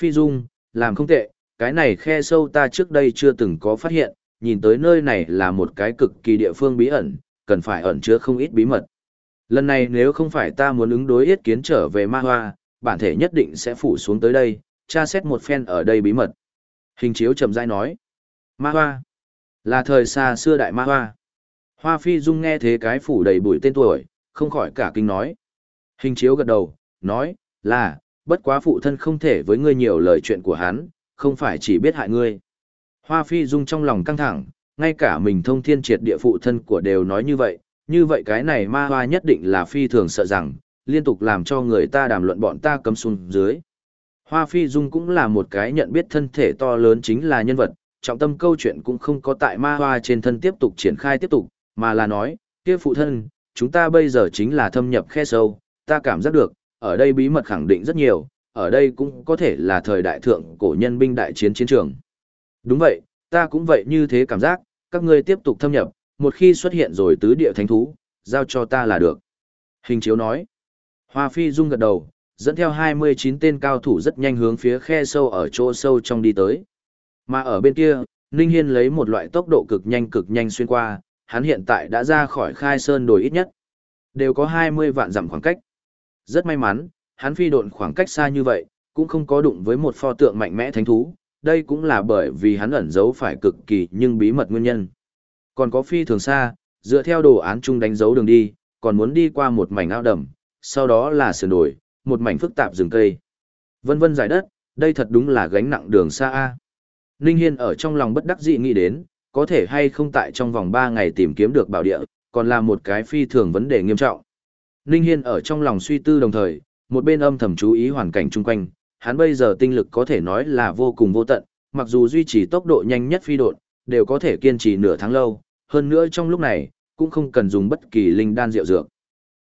Phi Dung, làm không tệ, cái này khe sâu ta trước đây chưa từng có phát hiện, nhìn tới nơi này là một cái cực kỳ địa phương bí ẩn, cần phải ẩn chứa không ít bí mật. Lần này nếu không phải ta muốn ứng đối yết kiến trở về ma hoa, bản thể nhất định sẽ phủ xuống tới đây, tra xét một phen ở đây bí mật. Hình chiếu chậm rãi nói. Ma hoa. Là thời xa xưa đại ma hoa. Hoa phi dung nghe thế cái phủ đầy bụi tên tuổi, không khỏi cả kinh nói. Hình chiếu gật đầu, nói, là, bất quá phụ thân không thể với ngươi nhiều lời chuyện của hắn, không phải chỉ biết hại ngươi. Hoa phi dung trong lòng căng thẳng, ngay cả mình thông thiên triệt địa phụ thân của đều nói như vậy, như vậy cái này ma hoa nhất định là phi thường sợ rằng, liên tục làm cho người ta đàm luận bọn ta cấm xuống dưới. Hoa phi dung cũng là một cái nhận biết thân thể to lớn chính là nhân vật, trọng tâm câu chuyện cũng không có tại ma hoa trên thân tiếp tục triển khai tiếp tục, mà là nói, kia phụ thân, chúng ta bây giờ chính là thâm nhập khe sâu, ta cảm giác được, ở đây bí mật khẳng định rất nhiều, ở đây cũng có thể là thời đại thượng cổ nhân binh đại chiến chiến trường. Đúng vậy, ta cũng vậy như thế cảm giác, các ngươi tiếp tục thâm nhập, một khi xuất hiện rồi tứ địa thánh thú, giao cho ta là được. Hình chiếu nói. Hoa phi rung gật đầu, dẫn theo 29 tên cao thủ rất nhanh hướng phía khe sâu ở chỗ sâu trong đi tới. Mà ở bên kia, Ninh Hiên lấy một loại tốc độ cực nhanh cực nhanh xuyên qua, hắn hiện tại đã ra khỏi khai sơn đồi ít nhất. Đều có 20 vạn dặm khoảng cách. Rất may mắn, hắn phi độn khoảng cách xa như vậy, cũng không có đụng với một pho tượng mạnh mẽ thánh thú, đây cũng là bởi vì hắn ẩn giấu phải cực kỳ nhưng bí mật nguyên nhân. Còn có phi thường xa, dựa theo đồ án chung đánh dấu đường đi, còn muốn đi qua một mảnh ao đầm, sau đó là sườn đồi, một mảnh phức tạp rừng cây. Vân vân giải đất, đây thật đúng là gánh nặng đường xa A. Ninh Hiên ở trong lòng bất đắc dĩ nghĩ đến, có thể hay không tại trong vòng 3 ngày tìm kiếm được bảo địa, còn là một cái phi thường vấn đề nghiêm trọng. Ninh Hiên ở trong lòng suy tư đồng thời, một bên âm thầm chú ý hoàn cảnh chung quanh, hắn bây giờ tinh lực có thể nói là vô cùng vô tận, mặc dù duy trì tốc độ nhanh nhất phi độn, đều có thể kiên trì nửa tháng lâu, hơn nữa trong lúc này, cũng không cần dùng bất kỳ linh đan rượu dược.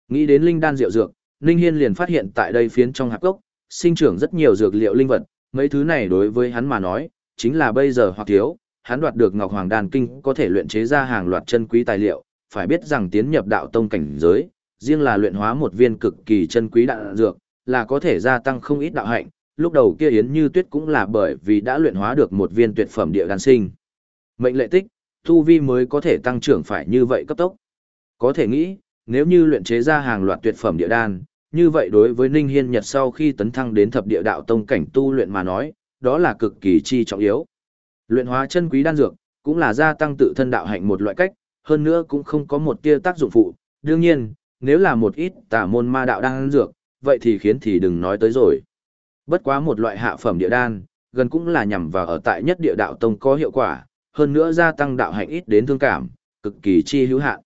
Nghĩ đến linh đan rượu dược, Ninh Hiên liền phát hiện tại đây phiến trong hạp gốc, sinh trưởng rất nhiều dược liệu linh vật, mấy thứ này đối với hắn mà nói, chính là bây giờ hoặc thiếu, hắn đoạt được Ngọc Hoàng Đan Kinh có thể luyện chế ra hàng loạt chân quý tài liệu, phải biết rằng tiến nhập đạo tông cảnh giới, riêng là luyện hóa một viên cực kỳ chân quý đạn dược, là có thể gia tăng không ít đạo hạnh, lúc đầu kia Yến Như Tuyết cũng là bởi vì đã luyện hóa được một viên tuyệt phẩm địa đan sinh. Mệnh lệ tích, tu vi mới có thể tăng trưởng phải như vậy cấp tốc. Có thể nghĩ, nếu như luyện chế ra hàng loạt tuyệt phẩm địa đan, như vậy đối với Ninh Hiên Nhật sau khi tấn thăng đến thập địa đạo tông cảnh tu luyện mà nói, đó là cực kỳ chi trọng yếu. Luyện hóa chân quý đan dược, cũng là gia tăng tự thân đạo hạnh một loại cách, hơn nữa cũng không có một tia tác dụng phụ. Đương nhiên, nếu là một ít tà môn ma đạo đang ăn dược, vậy thì khiến thì đừng nói tới rồi. Bất quá một loại hạ phẩm địa đan, gần cũng là nhằm vào ở tại nhất địa đạo tông có hiệu quả, hơn nữa gia tăng đạo hạnh ít đến thương cảm, cực kỳ chi hữu hạn.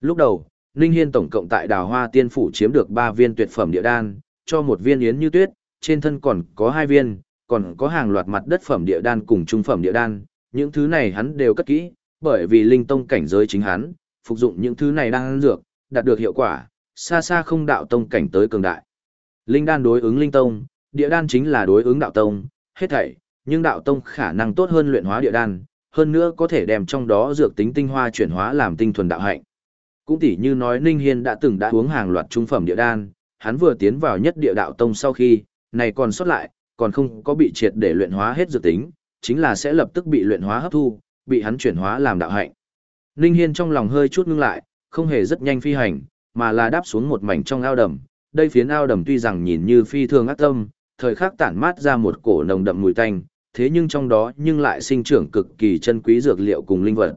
Lúc đầu, Ninh Hiên tổng cộng tại Đào Hoa Tiên phủ chiếm được 3 viên tuyệt phẩm địa đan, cho một viên yến như tuyết, trên thân còn có hai viên, còn có hàng loạt mặt đất phẩm địa đan cùng trung phẩm địa đan, những thứ này hắn đều cất kỹ, bởi vì linh tông cảnh giới chính hắn, phục dụng những thứ này đang dược, đạt được hiệu quả, xa xa không đạo tông cảnh tới cường đại. Linh đan đối ứng linh tông, địa đan chính là đối ứng đạo tông, hết thảy, nhưng đạo tông khả năng tốt hơn luyện hóa địa đan, hơn nữa có thể đem trong đó dược tính tinh hoa chuyển hóa làm tinh thuần đạo hạnh. Cũng tỉ như nói Ninh Hiên đã từng đã uống hàng loạt trung phẩm địa đan, hắn vừa tiến vào nhất địa đạo tông sau khi, này còn xuất lại, còn không có bị triệt để luyện hóa hết dược tính, chính là sẽ lập tức bị luyện hóa hấp thu, bị hắn chuyển hóa làm đạo hạnh. Ninh Hiên trong lòng hơi chút ngưng lại, không hề rất nhanh phi hành, mà là đáp xuống một mảnh trong ao đầm. Đây phiến ao đầm tuy rằng nhìn như phi thường ác tâm, thời khắc tản mát ra một cổ nồng đậm mùi tanh, thế nhưng trong đó nhưng lại sinh trưởng cực kỳ chân quý dược liệu cùng linh vật.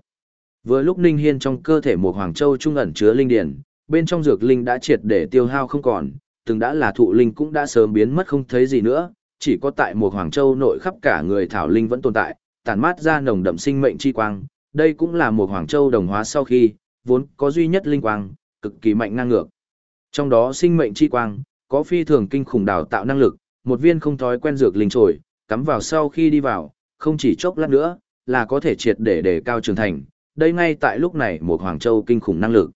Vừa lúc Ninh Hiên trong cơ thể một Hoàng Châu trung ẩn chứa linh điển, bên trong dược linh đã triệt để tiêu hao không còn, từng đã là thụ linh cũng đã sớm biến mất không thấy gì nữa, chỉ có tại một Hoàng Châu nội khắp cả người thảo linh vẫn tồn tại, tản mát ra nồng đậm sinh mệnh chi quang, đây cũng là một Hoàng Châu đồng hóa sau khi, vốn có duy nhất linh quang, cực kỳ mạnh ngang ngược. Trong đó sinh mệnh chi quang, có phi thường kinh khủng đào tạo năng lực, một viên không thói quen dược linh trồi, cắm vào sau khi đi vào, không chỉ chốc lát nữa, là có thể triệt để đề cao trưởng thành, đây ngay tại lúc này một Hoàng Châu kinh khủng năng lực.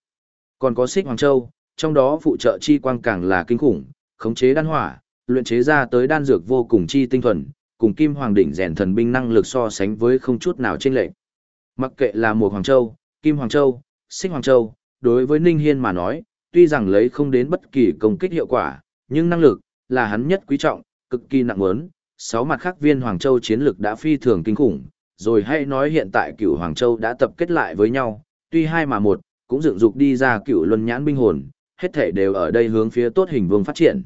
Còn có xích Hoàng Châu, trong đó phụ trợ chi quang càng là kinh khủng, khống chế đan hỏa, luyện chế ra tới đan dược vô cùng chi tinh thuần, cùng Kim Hoàng đỉnh rèn thần binh năng lực so sánh với không chút nào chênh lệch. Mặc kệ là một Hoàng Châu, Kim Hoàng Châu, Xích Hoàng Châu, đối với Ninh Hiên mà nói, tuy rằng lấy không đến bất kỳ công kích hiệu quả, nhưng năng lực là hắn nhất quý trọng, cực kỳ nặng muốn, sáu mặt khác viên Hoàng Châu chiến lực đã phi thường kinh khủng, rồi hay nói hiện tại cựu Hoàng Châu đã tập kết lại với nhau, tuy hai mà một, cũng dựng dục đi ra cựu luân nhãn binh hồn, hết thể đều ở đây hướng phía tốt hình vương phát triển.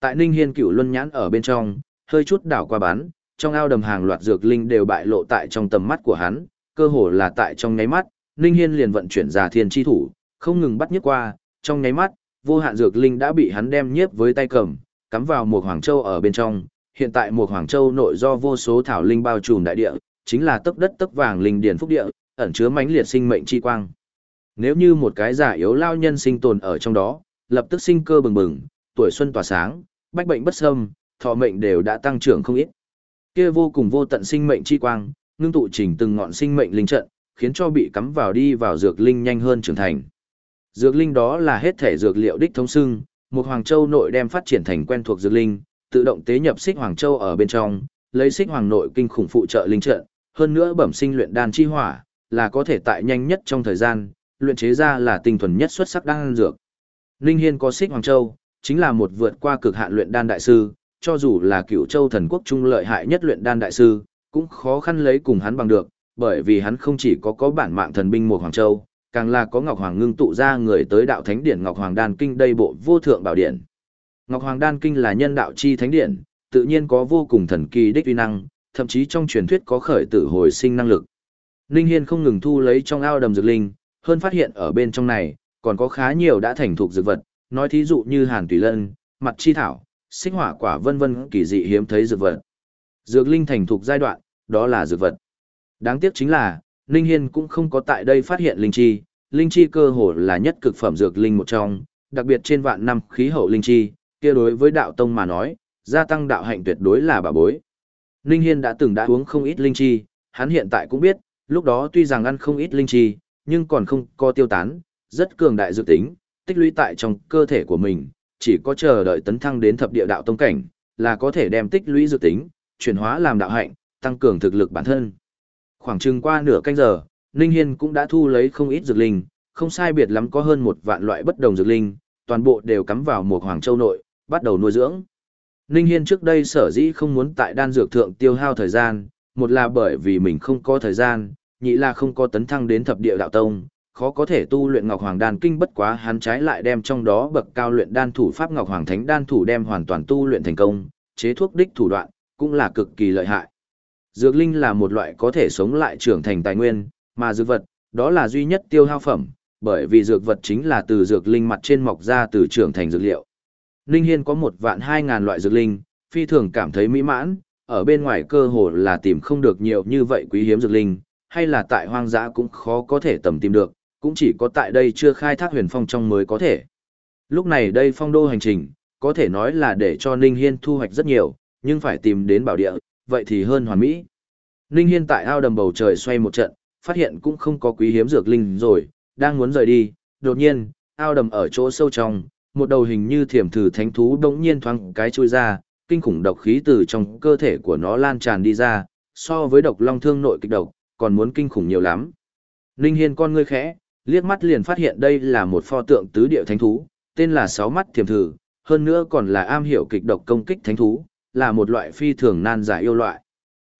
Tại Ninh Hiên cựu luân nhãn ở bên trong, hơi chút đảo qua bán, trong ao đầm hàng loạt dược linh đều bại lộ tại trong tầm mắt của hắn, cơ hồ là tại trong nháy mắt, Ninh Hiên liền vận chuyển giả thiên chi thủ, không ngừng bắt nhiếp qua, trong nháy mắt, vô hạn dược linh đã bị hắn đem nhiếp với tay cầm, cắm vào một Hoàng Châu ở bên trong. Hiện tại một Hoàng Châu nội do vô số thảo linh bao trùm đại địa, chính là tấc đất tấc vàng linh điển phúc địa, ẩn chứa mãnh liệt sinh mệnh chi quang. Nếu như một cái giả yếu lao nhân sinh tồn ở trong đó, lập tức sinh cơ bừng bừng, tuổi xuân tỏa sáng, bách bệnh bất xâm, thọ mệnh đều đã tăng trưởng không ít. Kia vô cùng vô tận sinh mệnh chi quang, ngưng tụ chỉnh từng ngọn sinh mệnh linh trận, khiến cho bị cắm vào đi vào dược linh nhanh hơn trưởng thành. Dược linh đó là hết thể dược liệu đích thống xưng, một Hoàng Châu nội đem phát triển thành quen thuộc dược linh, tự động tế nhập xích Hoàng Châu ở bên trong, lấy xích Hoàng nội kinh khủng phụ trợ linh trận, hơn nữa bẩm sinh luyện đan chi hỏa, là có thể tại nhanh nhất trong thời gian, luyện chế ra là tinh thuần nhất xuất sắc đan dược. Linh Hiên có xích Hoàng Châu, chính là một vượt qua cực hạn luyện đan đại sư, cho dù là cựu châu thần quốc trung lợi hại nhất luyện đan đại sư, cũng khó khăn lấy cùng hắn bằng được, bởi vì hắn không chỉ có có bản mạng thần binh một Hoàng Châu, càng là có Ngọc Hoàng ngưng tụ ra người tới đạo thánh điển Ngọc Hoàng Đan Kinh đây bộ vô thượng bảo điển. Ngọc Hoàng Đan Kinh là nhân đạo chi thánh điển, tự nhiên có vô cùng thần kỳ đích uy năng, thậm chí trong truyền thuyết có khởi tử hồi sinh năng lực. Ninh Hiên không ngừng thu lấy trong ao đầm dược linh, hơn phát hiện ở bên trong này, còn có khá nhiều đã thành thục dược vật, nói thí dụ như hàn tùy lân, mặt chi thảo, xích hỏa quả vân vân kỳ dị hiếm thấy dược vật. Dược linh thành thục giai đoạn, đó là dược vật. Đáng tiếc chính là, Ninh Hiên cũng không có tại đây phát hiện linh chi, linh chi cơ hồ là nhất cực phẩm dược linh một trong, đặc biệt trên vạn năm khí hậu linh chi, kia đối với đạo tông mà nói, gia tăng đạo hạnh tuyệt đối là bà bối. Ninh Hiên đã từng đã uống không ít linh chi, hắn hiện tại cũng biết, lúc đó tuy rằng ăn không ít linh chi, nhưng còn không có tiêu tán, rất cường đại dược tính, tích lũy tại trong cơ thể của mình, chỉ có chờ đợi tấn thăng đến thập địa đạo tông cảnh, là có thể đem tích lũy dược tính, chuyển hóa làm đạo hạnh, tăng cường thực lực bản thân. Khoảng chừng qua nửa canh giờ, Ninh Hiên cũng đã thu lấy không ít dược linh, không sai biệt lắm có hơn một vạn loại bất đồng dược linh, toàn bộ đều cắm vào một Hoàng Châu nội, bắt đầu nuôi dưỡng. Ninh Hiên trước đây sở dĩ không muốn tại đan dược thượng tiêu hao thời gian, một là bởi vì mình không có thời gian, nhị là không có tấn thăng đến thập địa đạo tông, khó có thể tu luyện Ngọc Hoàng Đan Kinh bất quá hắn trái lại đem trong đó bậc cao luyện đan thủ pháp Ngọc Hoàng Thánh Đan thủ đem hoàn toàn tu luyện thành công, chế thuốc đích thủ đoạn cũng là cực kỳ lợi hại. Dược linh là một loại có thể sống lại trưởng thành tài nguyên, mà dược vật, đó là duy nhất tiêu hao phẩm, bởi vì dược vật chính là từ dược linh mặt trên mọc ra từ trưởng thành dược liệu. Ninh Hiên có một vạn hai ngàn loại dược linh, phi thường cảm thấy mỹ mãn, ở bên ngoài cơ hồ là tìm không được nhiều như vậy quý hiếm dược linh, hay là tại hoang dã cũng khó có thể tầm tìm được, cũng chỉ có tại đây chưa khai thác huyền phong trong mới có thể. Lúc này đây phong đô hành trình, có thể nói là để cho Ninh Hiên thu hoạch rất nhiều, nhưng phải tìm đến bảo địa, vậy thì hơn hoàn mỹ. Ninh Hiên tại ao đầm bầu trời xoay một trận, phát hiện cũng không có quý hiếm dược linh rồi, đang muốn rời đi, đột nhiên, ao đầm ở chỗ sâu trong, một đầu hình như thiểm thử thánh thú đống nhiên thoáng cái chui ra, kinh khủng độc khí từ trong cơ thể của nó lan tràn đi ra, so với độc long thương nội kịch độc, còn muốn kinh khủng nhiều lắm. Ninh Hiên con ngươi khẽ, liếc mắt liền phát hiện đây là một pho tượng tứ địa thánh thú, tên là sáu mắt thiểm thử, hơn nữa còn là am hiểu kịch độc công kích thánh thú, là một loại phi thường nan giải yêu loại.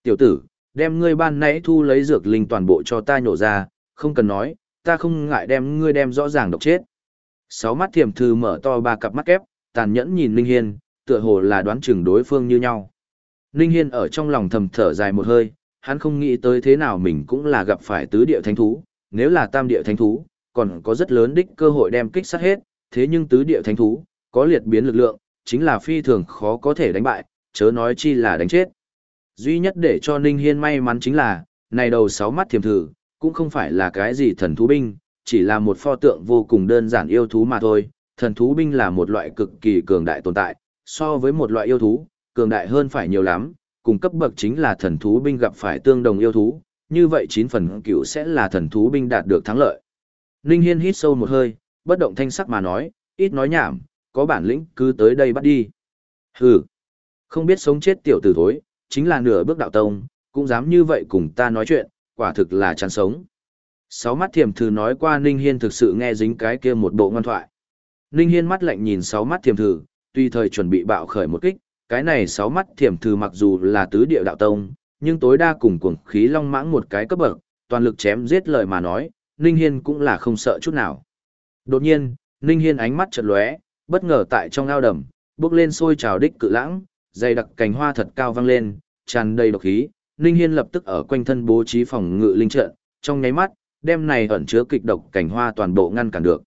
Tiểu tử, đem ngươi ban nãy thu lấy dược linh toàn bộ cho ta nhổ ra, không cần nói, ta không ngại đem ngươi đem rõ ràng độc chết. Sáu mắt thiểm thư mở to ba cặp mắt kép, tàn nhẫn nhìn Ninh Hiên, tựa hồ là đoán chừng đối phương như nhau. Ninh Hiên ở trong lòng thầm thở dài một hơi, hắn không nghĩ tới thế nào mình cũng là gặp phải tứ địa thánh thú, nếu là tam địa thánh thú, còn có rất lớn đích cơ hội đem kích sát hết, thế nhưng tứ địa thánh thú, có liệt biến lực lượng, chính là phi thường khó có thể đánh bại, chớ nói chi là đánh chết. Duy nhất để cho Ninh Hiên may mắn chính là, này đầu sáu mắt thiềm thử, cũng không phải là cái gì thần thú binh, chỉ là một pho tượng vô cùng đơn giản yêu thú mà thôi. Thần thú binh là một loại cực kỳ cường đại tồn tại, so với một loại yêu thú, cường đại hơn phải nhiều lắm, cùng cấp bậc chính là thần thú binh gặp phải tương đồng yêu thú, như vậy chín phần cựu sẽ là thần thú binh đạt được thắng lợi. Ninh Hiên hít sâu một hơi, bất động thanh sắc mà nói, ít nói nhảm, có bản lĩnh cứ tới đây bắt đi. Hừ, không biết sống chết tiểu tử thối, chính là nửa bước đạo tông, cũng dám như vậy cùng ta nói chuyện, quả thực là chán sống. Sáu mắt thiềm thử nói qua Ninh Hiên thực sự nghe dính cái kia một bộ ngoan thoại. Ninh Hiên mắt lạnh nhìn sáu mắt thiềm thử, tuy thời chuẩn bị bạo khởi một kích, cái này sáu mắt thiểm thử mặc dù là tứ địa đạo tông, nhưng tối đa cùng cuồng khí long mãng một cái cấp bậc, toàn lực chém giết lời mà nói, Ninh Hiên cũng là không sợ chút nào. Đột nhiên, Ninh Hiên ánh mắt chợt lóe, bất ngờ tại trong ao đầm, bước lên sôi trào đích cự lãng, dày đặc cành hoa thật cao vang lên, tràn đầy độc khí, Ninh Hiên lập tức ở quanh thân bố trí phòng ngự linh trận, trong nháy mắt, đem này ẩn chứa kịch độc cảnh hoa toàn bộ ngăn cản được.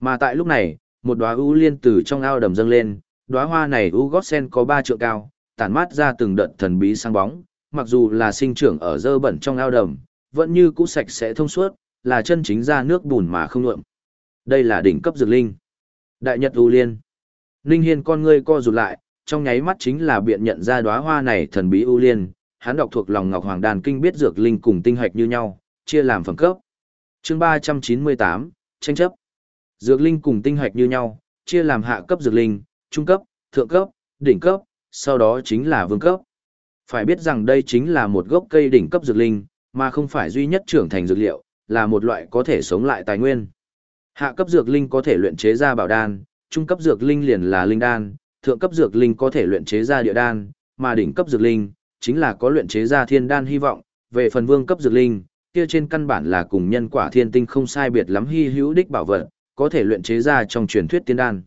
Mà tại lúc này, một đóa u liên từ trong ao đầm dâng lên, đóa hoa này u gót sen có ba trượng cao, tản mát ra từng đợt thần bí sáng bóng, mặc dù là sinh trưởng ở dơ bẩn trong ao đầm, vẫn như cũ sạch sẽ thông suốt, là chân chính ra nước bùn mà không nhuộm. Đây là đỉnh cấp dược linh. Đại Nhật U Liên. Linh Hiên con ngươi co rụt lại, trong nháy mắt chính là biện nhận ra đóa hoa này thần bí ưu Liên, hắn đọc thuộc lòng Ngọc Hoàng Đàn Kinh biết dược linh cùng tinh hạch như nhau, chia làm phẩm cấp. Chương 398, tranh chấp. Dược linh cùng tinh hạch như nhau, chia làm hạ cấp dược linh, trung cấp, thượng cấp, đỉnh cấp, sau đó chính là vương cấp. Phải biết rằng đây chính là một gốc cây đỉnh cấp dược linh, mà không phải duy nhất trưởng thành dược liệu, là một loại có thể sống lại tài nguyên. Hạ cấp dược linh có thể luyện chế ra bảo đan, trung cấp dược linh liền là linh đan, thượng cấp dược linh có thể luyện chế ra địa đan, mà đỉnh cấp dược linh chính là có luyện chế ra thiên đan hy vọng. Về phần vương cấp dược linh, kia trên căn bản là cùng nhân quả thiên tinh không sai biệt lắm hy hữu đích bảo vật, có thể luyện chế ra trong truyền thuyết tiên đan.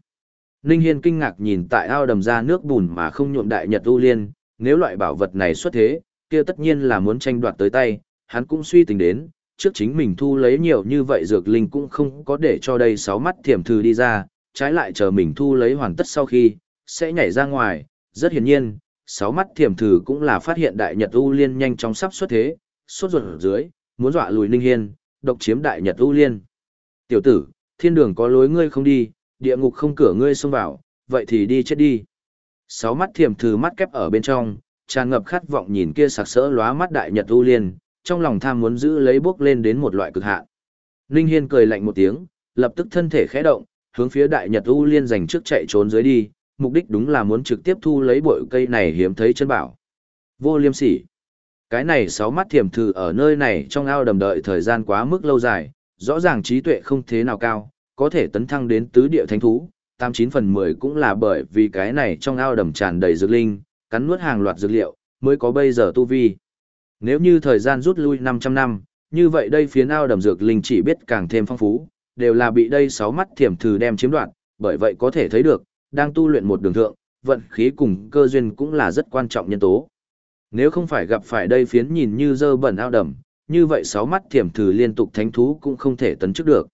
Ninh Hiên kinh ngạc nhìn tại ao đầm ra nước bùn mà không nhuộm đại nhật u liên, nếu loại bảo vật này xuất thế, kia tất nhiên là muốn tranh đoạt tới tay, hắn cũng suy tính đến, trước chính mình thu lấy nhiều như vậy dược linh cũng không có để cho đây sáu mắt thiểm thư đi ra, trái lại chờ mình thu lấy hoàn tất sau khi, sẽ nhảy ra ngoài, rất hiển nhiên, sáu mắt thiểm thử cũng là phát hiện đại nhật u liên nhanh chóng sắp xuất thế, sốt ruột ở dưới, muốn dọa lùi Ninh Hiên, độc chiếm đại nhật u liên. Tiểu tử, thiên đường có lối ngươi không đi, địa ngục không cửa ngươi xông vào, vậy thì đi chết đi. Sáu mắt thiểm thử mắt kép ở bên trong, tràn ngập khát vọng nhìn kia sặc sỡ lóa mắt đại nhật u liên, trong lòng tham muốn giữ lấy bước lên đến một loại cực hạn. Ninh Hiên cười lạnh một tiếng, lập tức thân thể khẽ động, hướng phía đại nhật u liên giành trước chạy trốn dưới đi, mục đích đúng là muốn trực tiếp thu lấy bội cây này hiếm thấy chân bảo. Vô liêm sỉ. Cái này sáu mắt thiểm thử ở nơi này trong ao đầm đợi thời gian quá mức lâu dài, rõ ràng trí tuệ không thế nào cao, có thể tấn thăng đến tứ địa thánh thú, tam chín phần mười cũng là bởi vì cái này trong ao đầm tràn đầy dược linh, cắn nuốt hàng loạt dược liệu, mới có bây giờ tu vi. Nếu như thời gian rút lui 500 năm, như vậy đây phía ao đầm dược linh chỉ biết càng thêm phong phú, đều là bị đây sáu mắt thiểm thử đem chiếm đoạt, bởi vậy có thể thấy được, đang tu luyện một đường thượng, vận khí cùng cơ duyên cũng là rất quan trọng nhân tố. Nếu không phải gặp phải đây phiến nhìn như dơ bẩn ao đầm, như vậy sáu mắt thiểm thử liên tục thánh thú cũng không thể tấn chức được.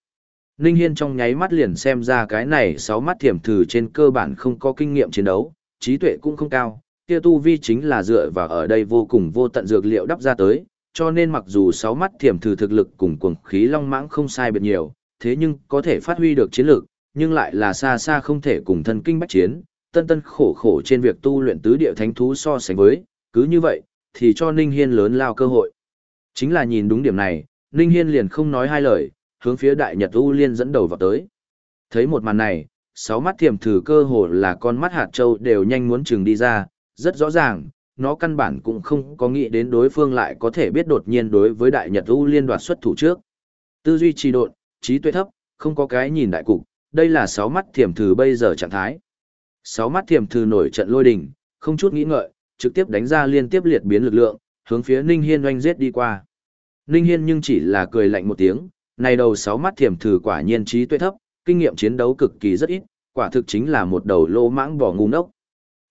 Ninh Hiên trong nháy mắt liền xem ra cái này sáu mắt thiểm thử trên cơ bản không có kinh nghiệm chiến đấu, trí tuệ cũng không cao, kia tu vi chính là dựa vào ở đây vô cùng vô tận dược liệu đắp ra tới, cho nên mặc dù sáu mắt thiểm thử thực lực cùng cuồng khí long mãng không sai biệt nhiều, thế nhưng có thể phát huy được chiến lược, nhưng lại là xa xa không thể cùng thân kinh bách chiến, tân tân khổ khổ trên việc tu luyện tứ địa thánh thú so sánh với, cứ như vậy, thì cho Ninh Hiên lớn lao cơ hội. Chính là nhìn đúng điểm này, Ninh Hiên liền không nói hai lời, hướng phía đại nhật U Liên dẫn đầu vào tới. Thấy một màn này, sáu mắt thiểm thử cơ hồ là con mắt hạt châu đều nhanh muốn chừng đi ra, rất rõ ràng, nó căn bản cũng không có nghĩ đến đối phương lại có thể biết đột nhiên đối với đại nhật U Liên đoạt xuất thủ trước. Tư duy trì độn, trí tuệ thấp, không có cái nhìn đại cục, đây là sáu mắt thiểm thử bây giờ trạng thái. Sáu mắt thiểm thử nổi trận lôi đình, không chút nghĩ ngợi, trực tiếp đánh ra liên tiếp liệt biến lực lượng, hướng phía Ninh Hiên oanh giết đi qua. Ninh Hiên nhưng chỉ là cười lạnh một tiếng, này đầu sáu mắt thiểm thử quả nhiên trí tuệ thấp, kinh nghiệm chiến đấu cực kỳ rất ít, quả thực chính là một đầu lô mãng bỏ ngu ngốc.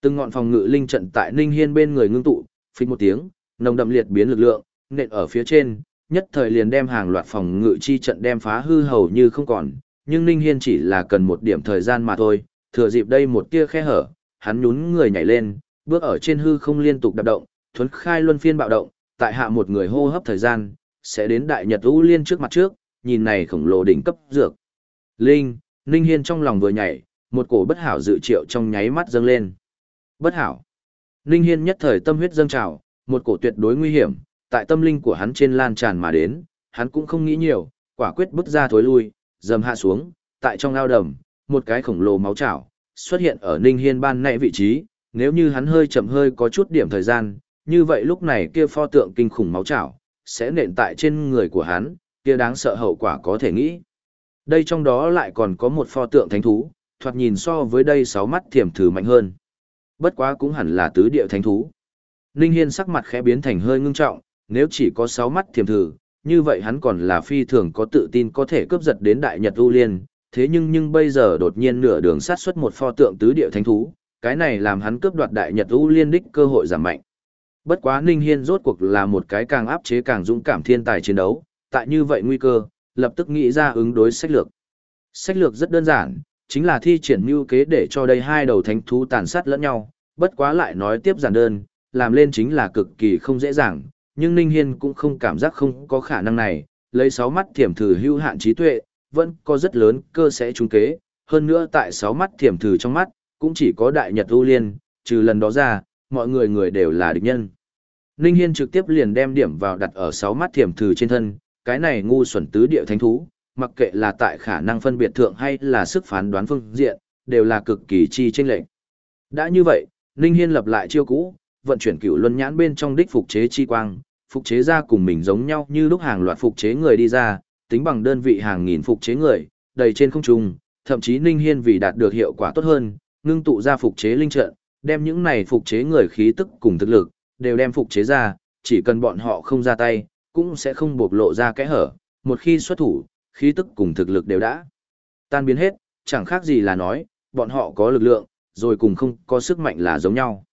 Từng ngọn phòng ngự linh trận tại Ninh Hiên bên người ngưng tụ, phình một tiếng, nồng đậm liệt biến lực lượng, nện ở phía trên, nhất thời liền đem hàng loạt phòng ngự chi trận đem phá hư hầu như không còn, nhưng Ninh Hiên chỉ là cần một điểm thời gian mà thôi, thừa dịp đây một tia khe hở, hắn nhún người nhảy lên, bước ở trên hư không liên tục đạp động, thuấn khai luân phiên bạo động, tại hạ một người hô hấp thời gian, sẽ đến đại nhật u liên trước mặt trước, nhìn này khổng lồ đỉnh cấp dược. Linh, Ninh Hiên trong lòng vừa nhảy, một cổ bất hảo dự triệu trong nháy mắt dâng lên. Bất hảo. Ninh Hiên nhất thời tâm huyết dâng trào, một cổ tuyệt đối nguy hiểm, tại tâm linh của hắn trên lan tràn mà đến, hắn cũng không nghĩ nhiều, quả quyết bước ra thối lui, dầm hạ xuống, tại trong ao đầm, một cái khổng lồ máu chảo, xuất hiện ở Ninh Hiên ban nãy vị trí, nếu như hắn hơi chậm hơi có chút điểm thời gian, như vậy lúc này kia pho tượng kinh khủng máu chảo, sẽ nện tại trên người của hắn, kia đáng sợ hậu quả có thể nghĩ. Đây trong đó lại còn có một pho tượng thánh thú, thoạt nhìn so với đây sáu mắt thiểm thử mạnh hơn. Bất quá cũng hẳn là tứ địa thánh thú. Ninh Hiên sắc mặt khẽ biến thành hơi ngưng trọng, nếu chỉ có sáu mắt thiểm thử, như vậy hắn còn là phi thường có tự tin có thể cướp giật đến Đại Nhật U Liên, thế nhưng nhưng bây giờ đột nhiên nửa đường sát xuất một pho tượng tứ địa thánh thú, cái này làm hắn cướp đoạt Đại Nhật U Liên đích cơ hội giảm mạnh. Bất quá Ninh Hiên rốt cuộc là một cái càng áp chế càng dũng cảm thiên tài chiến đấu, tại như vậy nguy cơ, lập tức nghĩ ra ứng đối sách lược. Sách lược rất đơn giản, chính là thi triển mưu kế để cho đây hai đầu thánh thú tàn sát lẫn nhau, bất quá lại nói tiếp giản đơn, làm lên chính là cực kỳ không dễ dàng, nhưng Ninh Hiên cũng không cảm giác không có khả năng này, lấy sáu mắt thiểm thử hữu hạn trí tuệ, vẫn có rất lớn cơ sẽ trúng kế, hơn nữa tại sáu mắt thiểm thử trong mắt, cũng chỉ có đại nhật ưu liên, trừ lần đó ra, mọi người người đều là địch nhân. Ninh Hiên trực tiếp liền đem điểm vào đặt ở sáu mắt thiểm thử trên thân, cái này ngu xuẩn tứ địa thánh thú, mặc kệ là tại khả năng phân biệt thượng hay là sức phán đoán phương diện, đều là cực kỳ chi chênh lệch. Đã như vậy, Ninh Hiên lập lại chiêu cũ, vận chuyển cửu luân nhãn bên trong đích phục chế chi quang, phục chế ra cùng mình giống nhau như lúc hàng loạt phục chế người đi ra, tính bằng đơn vị hàng nghìn phục chế người, đầy trên không trung, thậm chí Ninh Hiên vì đạt được hiệu quả tốt hơn, ngưng tụ ra phục chế linh trận, đem những này phục chế người khí tức cùng thực lực, đều đem phục chế ra, chỉ cần bọn họ không ra tay, cũng sẽ không bộc lộ ra kẽ hở, một khi xuất thủ, khí tức cùng thực lực đều đã tan biến hết, chẳng khác gì là nói, bọn họ có lực lượng, rồi cùng không có sức mạnh là giống nhau.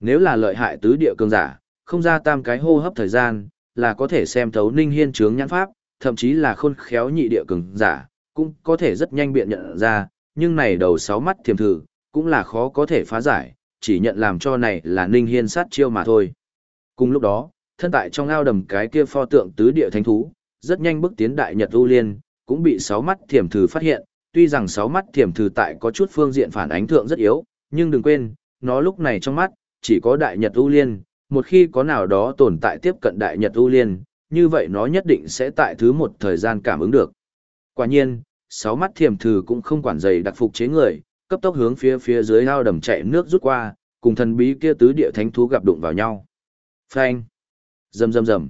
Nếu là lợi hại tứ địa cường giả, không ra tam cái hô hấp thời gian, là có thể xem thấu ninh hiên trướng nhãn pháp, thậm chí là khôn khéo nhị địa cường giả, cũng có thể rất nhanh biện nhận ra, nhưng này đầu sáu mắt thiềm thử, cũng là khó có thể phá giải, chỉ nhận làm cho này là ninh hiên sát chiêu mà thôi. Cùng lúc đó, thân tại trong ao đầm cái kia pho tượng tứ địa thánh thú, rất nhanh bước tiến đại nhật u liên, cũng bị sáu mắt thiềm thử phát hiện, tuy rằng sáu mắt thiềm thử tại có chút phương diện phản ánh thượng rất yếu, nhưng đừng quên, nó lúc này trong mắt, chỉ có đại nhật u liên, một khi có nào đó tồn tại tiếp cận đại nhật ưu liên, như vậy nó nhất định sẽ tại thứ một thời gian cảm ứng được. Quả nhiên, sáu mắt thiềm thử cũng không quản dày đặc phục chế người, cấp tốc hướng phía phía dưới ao đầm chạy nước rút qua, cùng thần bí kia tứ địa thánh thú gặp đụng vào nhau. Phanh! Rầm rầm rầm.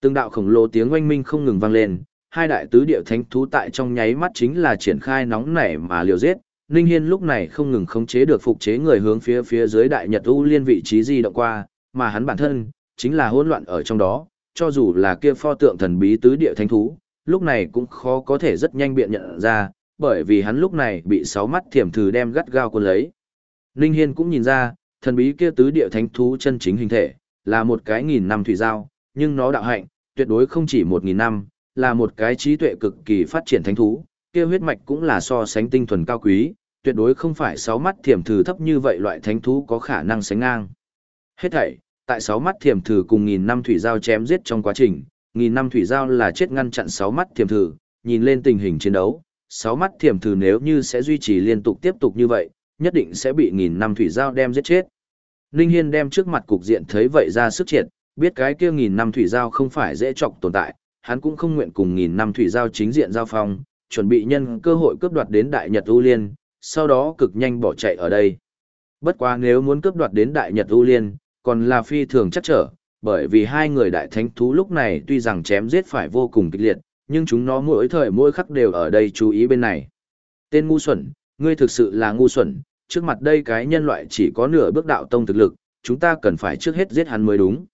Từng đạo khổng lồ tiếng oanh minh không ngừng vang lên, hai đại tứ địa thánh thú tại trong nháy mắt chính là triển khai nóng nảy mà liều giết. Ninh Hiên lúc này không ngừng khống chế được phục chế người hướng phía phía dưới đại nhật u liên vị trí di động qua, mà hắn bản thân chính là hỗn loạn ở trong đó, cho dù là kia pho tượng thần bí tứ địa thánh thú, lúc này cũng khó có thể rất nhanh biện nhận ra, bởi vì hắn lúc này bị sáu mắt thiểm thử đem gắt gao cuốn lấy. Ninh Hiên cũng nhìn ra, thần bí kia tứ địa thánh thú chân chính hình thể, là một cái nghìn năm thủy giao, nhưng nó đạo hạnh, tuyệt đối không chỉ một nghìn năm, là một cái trí tuệ cực kỳ phát triển thánh thú, kia huyết mạch cũng là so sánh tinh thuần cao quý, tuyệt đối không phải sáu mắt thiểm thử thấp như vậy loại thánh thú có khả năng sánh ngang. Hết thảy, tại sáu mắt thiểm thử cùng nghìn năm thủy giao chém giết trong quá trình, nghìn năm thủy giao là chết ngăn chặn sáu mắt thiểm thử, nhìn lên tình hình chiến đấu, sáu mắt thiểm thử nếu như sẽ duy trì liên tục tiếp tục như vậy, nhất định sẽ bị nghìn năm thủy giao đem giết chết. Ninh Hiên đem trước mặt cục diện thấy vậy ra sức triệt, biết cái kia nghìn năm thủy giao không phải dễ chọc tồn tại, hắn cũng không nguyện cùng nghìn năm thủy giao chính diện giao phong, chuẩn bị nhân cơ hội cướp đoạt đến Đại Nhật U Liên, sau đó cực nhanh bỏ chạy ở đây. Bất quá nếu muốn cướp đoạt đến Đại Nhật U Liên, còn là phi thường chắc trở, bởi vì hai người đại thánh thú lúc này tuy rằng chém giết phải vô cùng kịch liệt, nhưng chúng nó mỗi thời mỗi khắc đều ở đây chú ý bên này. Tên ngu xuẩn, ngươi thực sự là ngu xuẩn, trước mặt đây cái nhân loại chỉ có nửa bước đạo tông thực lực, chúng ta cần phải trước hết giết hắn mới đúng.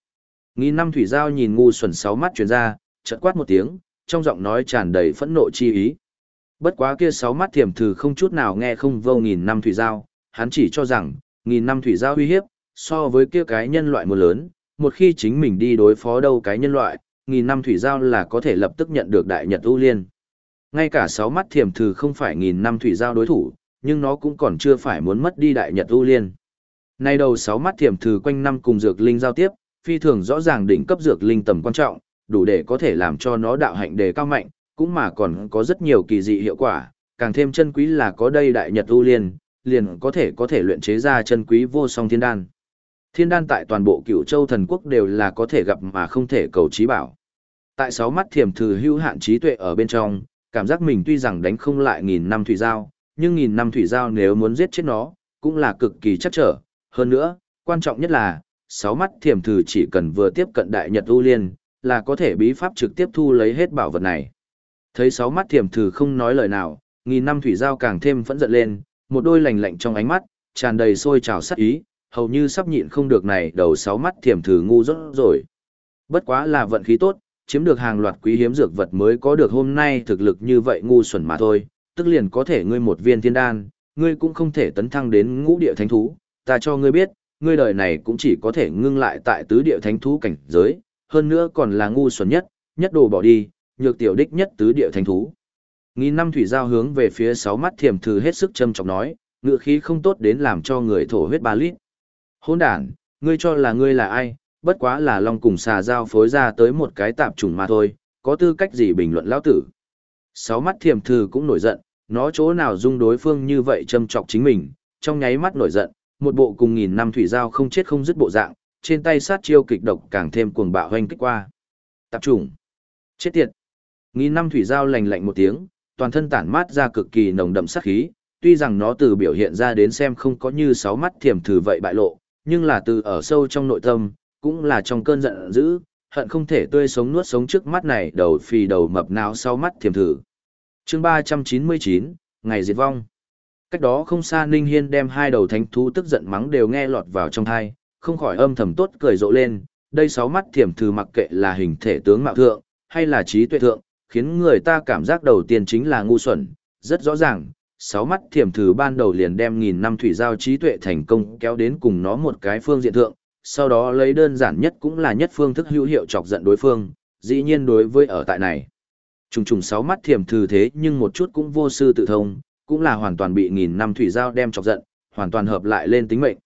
Nghìn năm thủy giao nhìn ngu xuẩn sáu mắt truyền ra, chợt quát một tiếng, trong giọng nói tràn đầy phẫn nộ chi ý. Bất quá kia sáu mắt thiểm thử không chút nào nghe không vô nghìn năm thủy giao, hắn chỉ cho rằng, nghìn năm thủy giao uy hiếp, so với kia cái nhân loại một lớn, một khi chính mình đi đối phó đâu cái nhân loại, nghìn năm thủy giao là có thể lập tức nhận được đại nhật ưu liên. Ngay cả sáu mắt thiểm thử không phải nghìn năm thủy giao đối thủ, nhưng nó cũng còn chưa phải muốn mất đi đại nhật ưu liên. Nay đầu sáu mắt thiểm thử quanh năm cùng dược linh giao tiếp, phi thường rõ ràng đỉnh cấp dược linh tầm quan trọng, đủ để có thể làm cho nó đạo hạnh đề cao mạnh, cũng mà còn có rất nhiều kỳ dị hiệu quả, càng thêm chân quý là có đây đại nhật ưu liên, liền có thể có thể luyện chế ra chân quý vô song thiên đan. Thiên đan tại toàn bộ cửu châu thần quốc đều là có thể gặp mà không thể cầu trí bảo. Tại sáu mắt thiểm thử hữu hạn trí tuệ ở bên trong, cảm giác mình tuy rằng đánh không lại nghìn năm thủy giao, nhưng nghìn năm thủy giao nếu muốn giết chết nó, cũng là cực kỳ chắc trở. Hơn nữa, quan trọng nhất là, sáu mắt thiểm thử chỉ cần vừa tiếp cận đại nhật ưu liên, là có thể bí pháp trực tiếp thu lấy hết bảo vật này. Thấy sáu mắt thiểm thử không nói lời nào, nghìn năm thủy giao càng thêm phẫn giận lên, một đôi lành lạnh trong ánh mắt, tràn đầy sôi trào sát ý, hầu như sắp nhịn không được này đầu sáu mắt thiểm thử ngu rốt rồi. Bất quá là vận khí tốt, chiếm được hàng loạt quý hiếm dược vật mới có được hôm nay thực lực như vậy ngu xuẩn mà thôi, tức liền có thể ngươi một viên thiên đan, ngươi cũng không thể tấn thăng đến ngũ địa thánh thú, ta cho ngươi biết, ngươi đời này cũng chỉ có thể ngưng lại tại tứ địa thánh thú cảnh giới, hơn nữa còn là ngu xuẩn nhất, nhất đồ bỏ đi, nhược tiểu đích nhất tứ địa thánh thú. Nghìn năm thủy giao hướng về phía sáu mắt thiểm thử hết sức châm trọng nói, ngựa khí không tốt đến làm cho người thổ huyết ba lít. Hôn đản, ngươi cho là ngươi là ai, bất quá là long cùng xà giao phối ra tới một cái tạp trùng mà thôi, có tư cách gì bình luận lão tử. Sáu mắt thiềm thử cũng nổi giận, nó chỗ nào dung đối phương như vậy châm chọc chính mình, trong nháy mắt nổi giận, một bộ cùng nghìn năm thủy giao không chết không dứt bộ dạng, trên tay sát chiêu kịch độc càng thêm cuồng bạo hoanh kích qua. Tạp trùng. Chết tiệt. Nghìn năm thủy giao lành lạnh một tiếng, toàn thân tản mát ra cực kỳ nồng đậm sát khí, tuy rằng nó từ biểu hiện ra đến xem không có như sáu mắt thiểm thử vậy bại lộ, nhưng là từ ở sâu trong nội tâm, cũng là trong cơn giận dữ, hận không thể tươi sống nuốt sống trước mắt này đầu phì đầu mập não sau mắt thiềm thử. chương 399, Ngày diệt vong. Cách đó không xa Ninh Hiên đem hai đầu thánh thú tức giận mắng đều nghe lọt vào trong thai, không khỏi âm thầm tốt cười rộ lên, đây sáu mắt thiểm thử mặc kệ là hình thể tướng mạo thượng, hay là trí tuệ thượng, khiến người ta cảm giác đầu tiên chính là ngu xuẩn, rất rõ ràng, sáu mắt thiểm thử ban đầu liền đem nghìn năm thủy giao trí tuệ thành công kéo đến cùng nó một cái phương diện thượng, sau đó lấy đơn giản nhất cũng là nhất phương thức hữu hiệu chọc giận đối phương, dĩ nhiên đối với ở tại này. Trùng trùng sáu mắt thiểm thử thế nhưng một chút cũng vô sư tự thông, cũng là hoàn toàn bị nghìn năm thủy giao đem chọc giận, hoàn toàn hợp lại lên tính mệnh.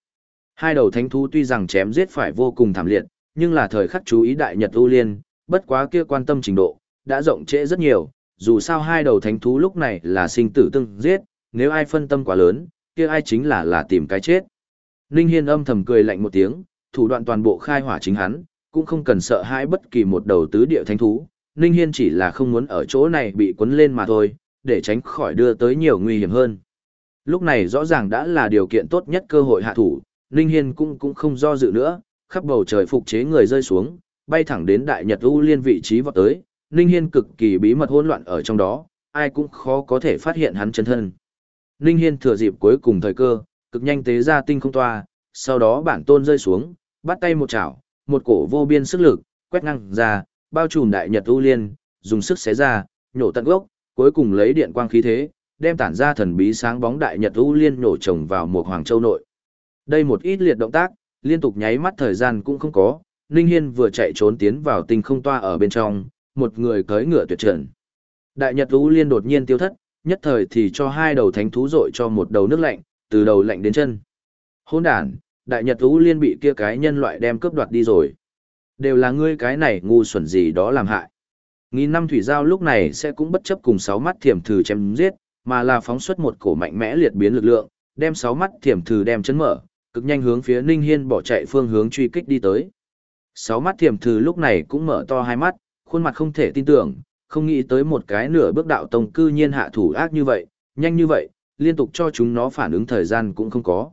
Hai đầu thánh thú tuy rằng chém giết phải vô cùng thảm liệt, nhưng là thời khắc chú ý đại nhật ưu liên, bất quá kia quan tâm trình độ, đã rộng trễ rất nhiều, dù sao hai đầu thánh thú lúc này là sinh tử tương giết, nếu ai phân tâm quá lớn, kia ai chính là là tìm cái chết. Ninh Hiên âm thầm cười lạnh một tiếng, thủ đoạn toàn bộ khai hỏa chính hắn, cũng không cần sợ hãi bất kỳ một đầu tứ địa thánh thú. Ninh Hiên chỉ là không muốn ở chỗ này bị cuốn lên mà thôi, để tránh khỏi đưa tới nhiều nguy hiểm hơn. Lúc này rõ ràng đã là điều kiện tốt nhất cơ hội hạ thủ, Ninh Hiên cũng cũng không do dự nữa, khắp bầu trời phục chế người rơi xuống, bay thẳng đến đại nhật u liên vị trí vọt tới, Ninh Hiên cực kỳ bí mật hỗn loạn ở trong đó, ai cũng khó có thể phát hiện hắn chân thân. Ninh Hiên thừa dịp cuối cùng thời cơ, cực nhanh tế ra tinh không toa, sau đó bản tôn rơi xuống, bắt tay một chảo, một cổ vô biên sức lực, quét ngang ra, bao trùm đại nhật u liên, dùng sức xé ra, nhổ tận gốc, cuối cùng lấy điện quang khí thế, đem tản ra thần bí sáng bóng đại nhật u liên nổ trồng vào một hoàng châu nội. Đây một ít liệt động tác, liên tục nháy mắt thời gian cũng không có, Ninh Hiên vừa chạy trốn tiến vào tinh không toa ở bên trong, một người cưỡi ngựa tuyệt trần. Đại Nhật U Liên đột nhiên tiêu thất, nhất thời thì cho hai đầu thánh thú rội cho một đầu nước lạnh, từ đầu lạnh đến chân. hỗn đàn, Đại Nhật U Liên bị kia cái nhân loại đem cướp đoạt đi rồi. Đều là ngươi cái này ngu xuẩn gì đó làm hại. Nghìn năm thủy giao lúc này sẽ cũng bất chấp cùng sáu mắt thiểm thử chém giết, mà là phóng xuất một cổ mạnh mẽ liệt biến lực lượng, đem sáu mắt thiểm thử đem chấn mở, cực nhanh hướng phía Ninh Hiên bỏ chạy phương hướng truy kích đi tới. Sáu mắt thiểm thử lúc này cũng mở to hai mắt, khuôn mặt không thể tin tưởng, không nghĩ tới một cái nửa bước đạo tông cư nhiên hạ thủ ác như vậy, nhanh như vậy, liên tục cho chúng nó phản ứng thời gian cũng không có.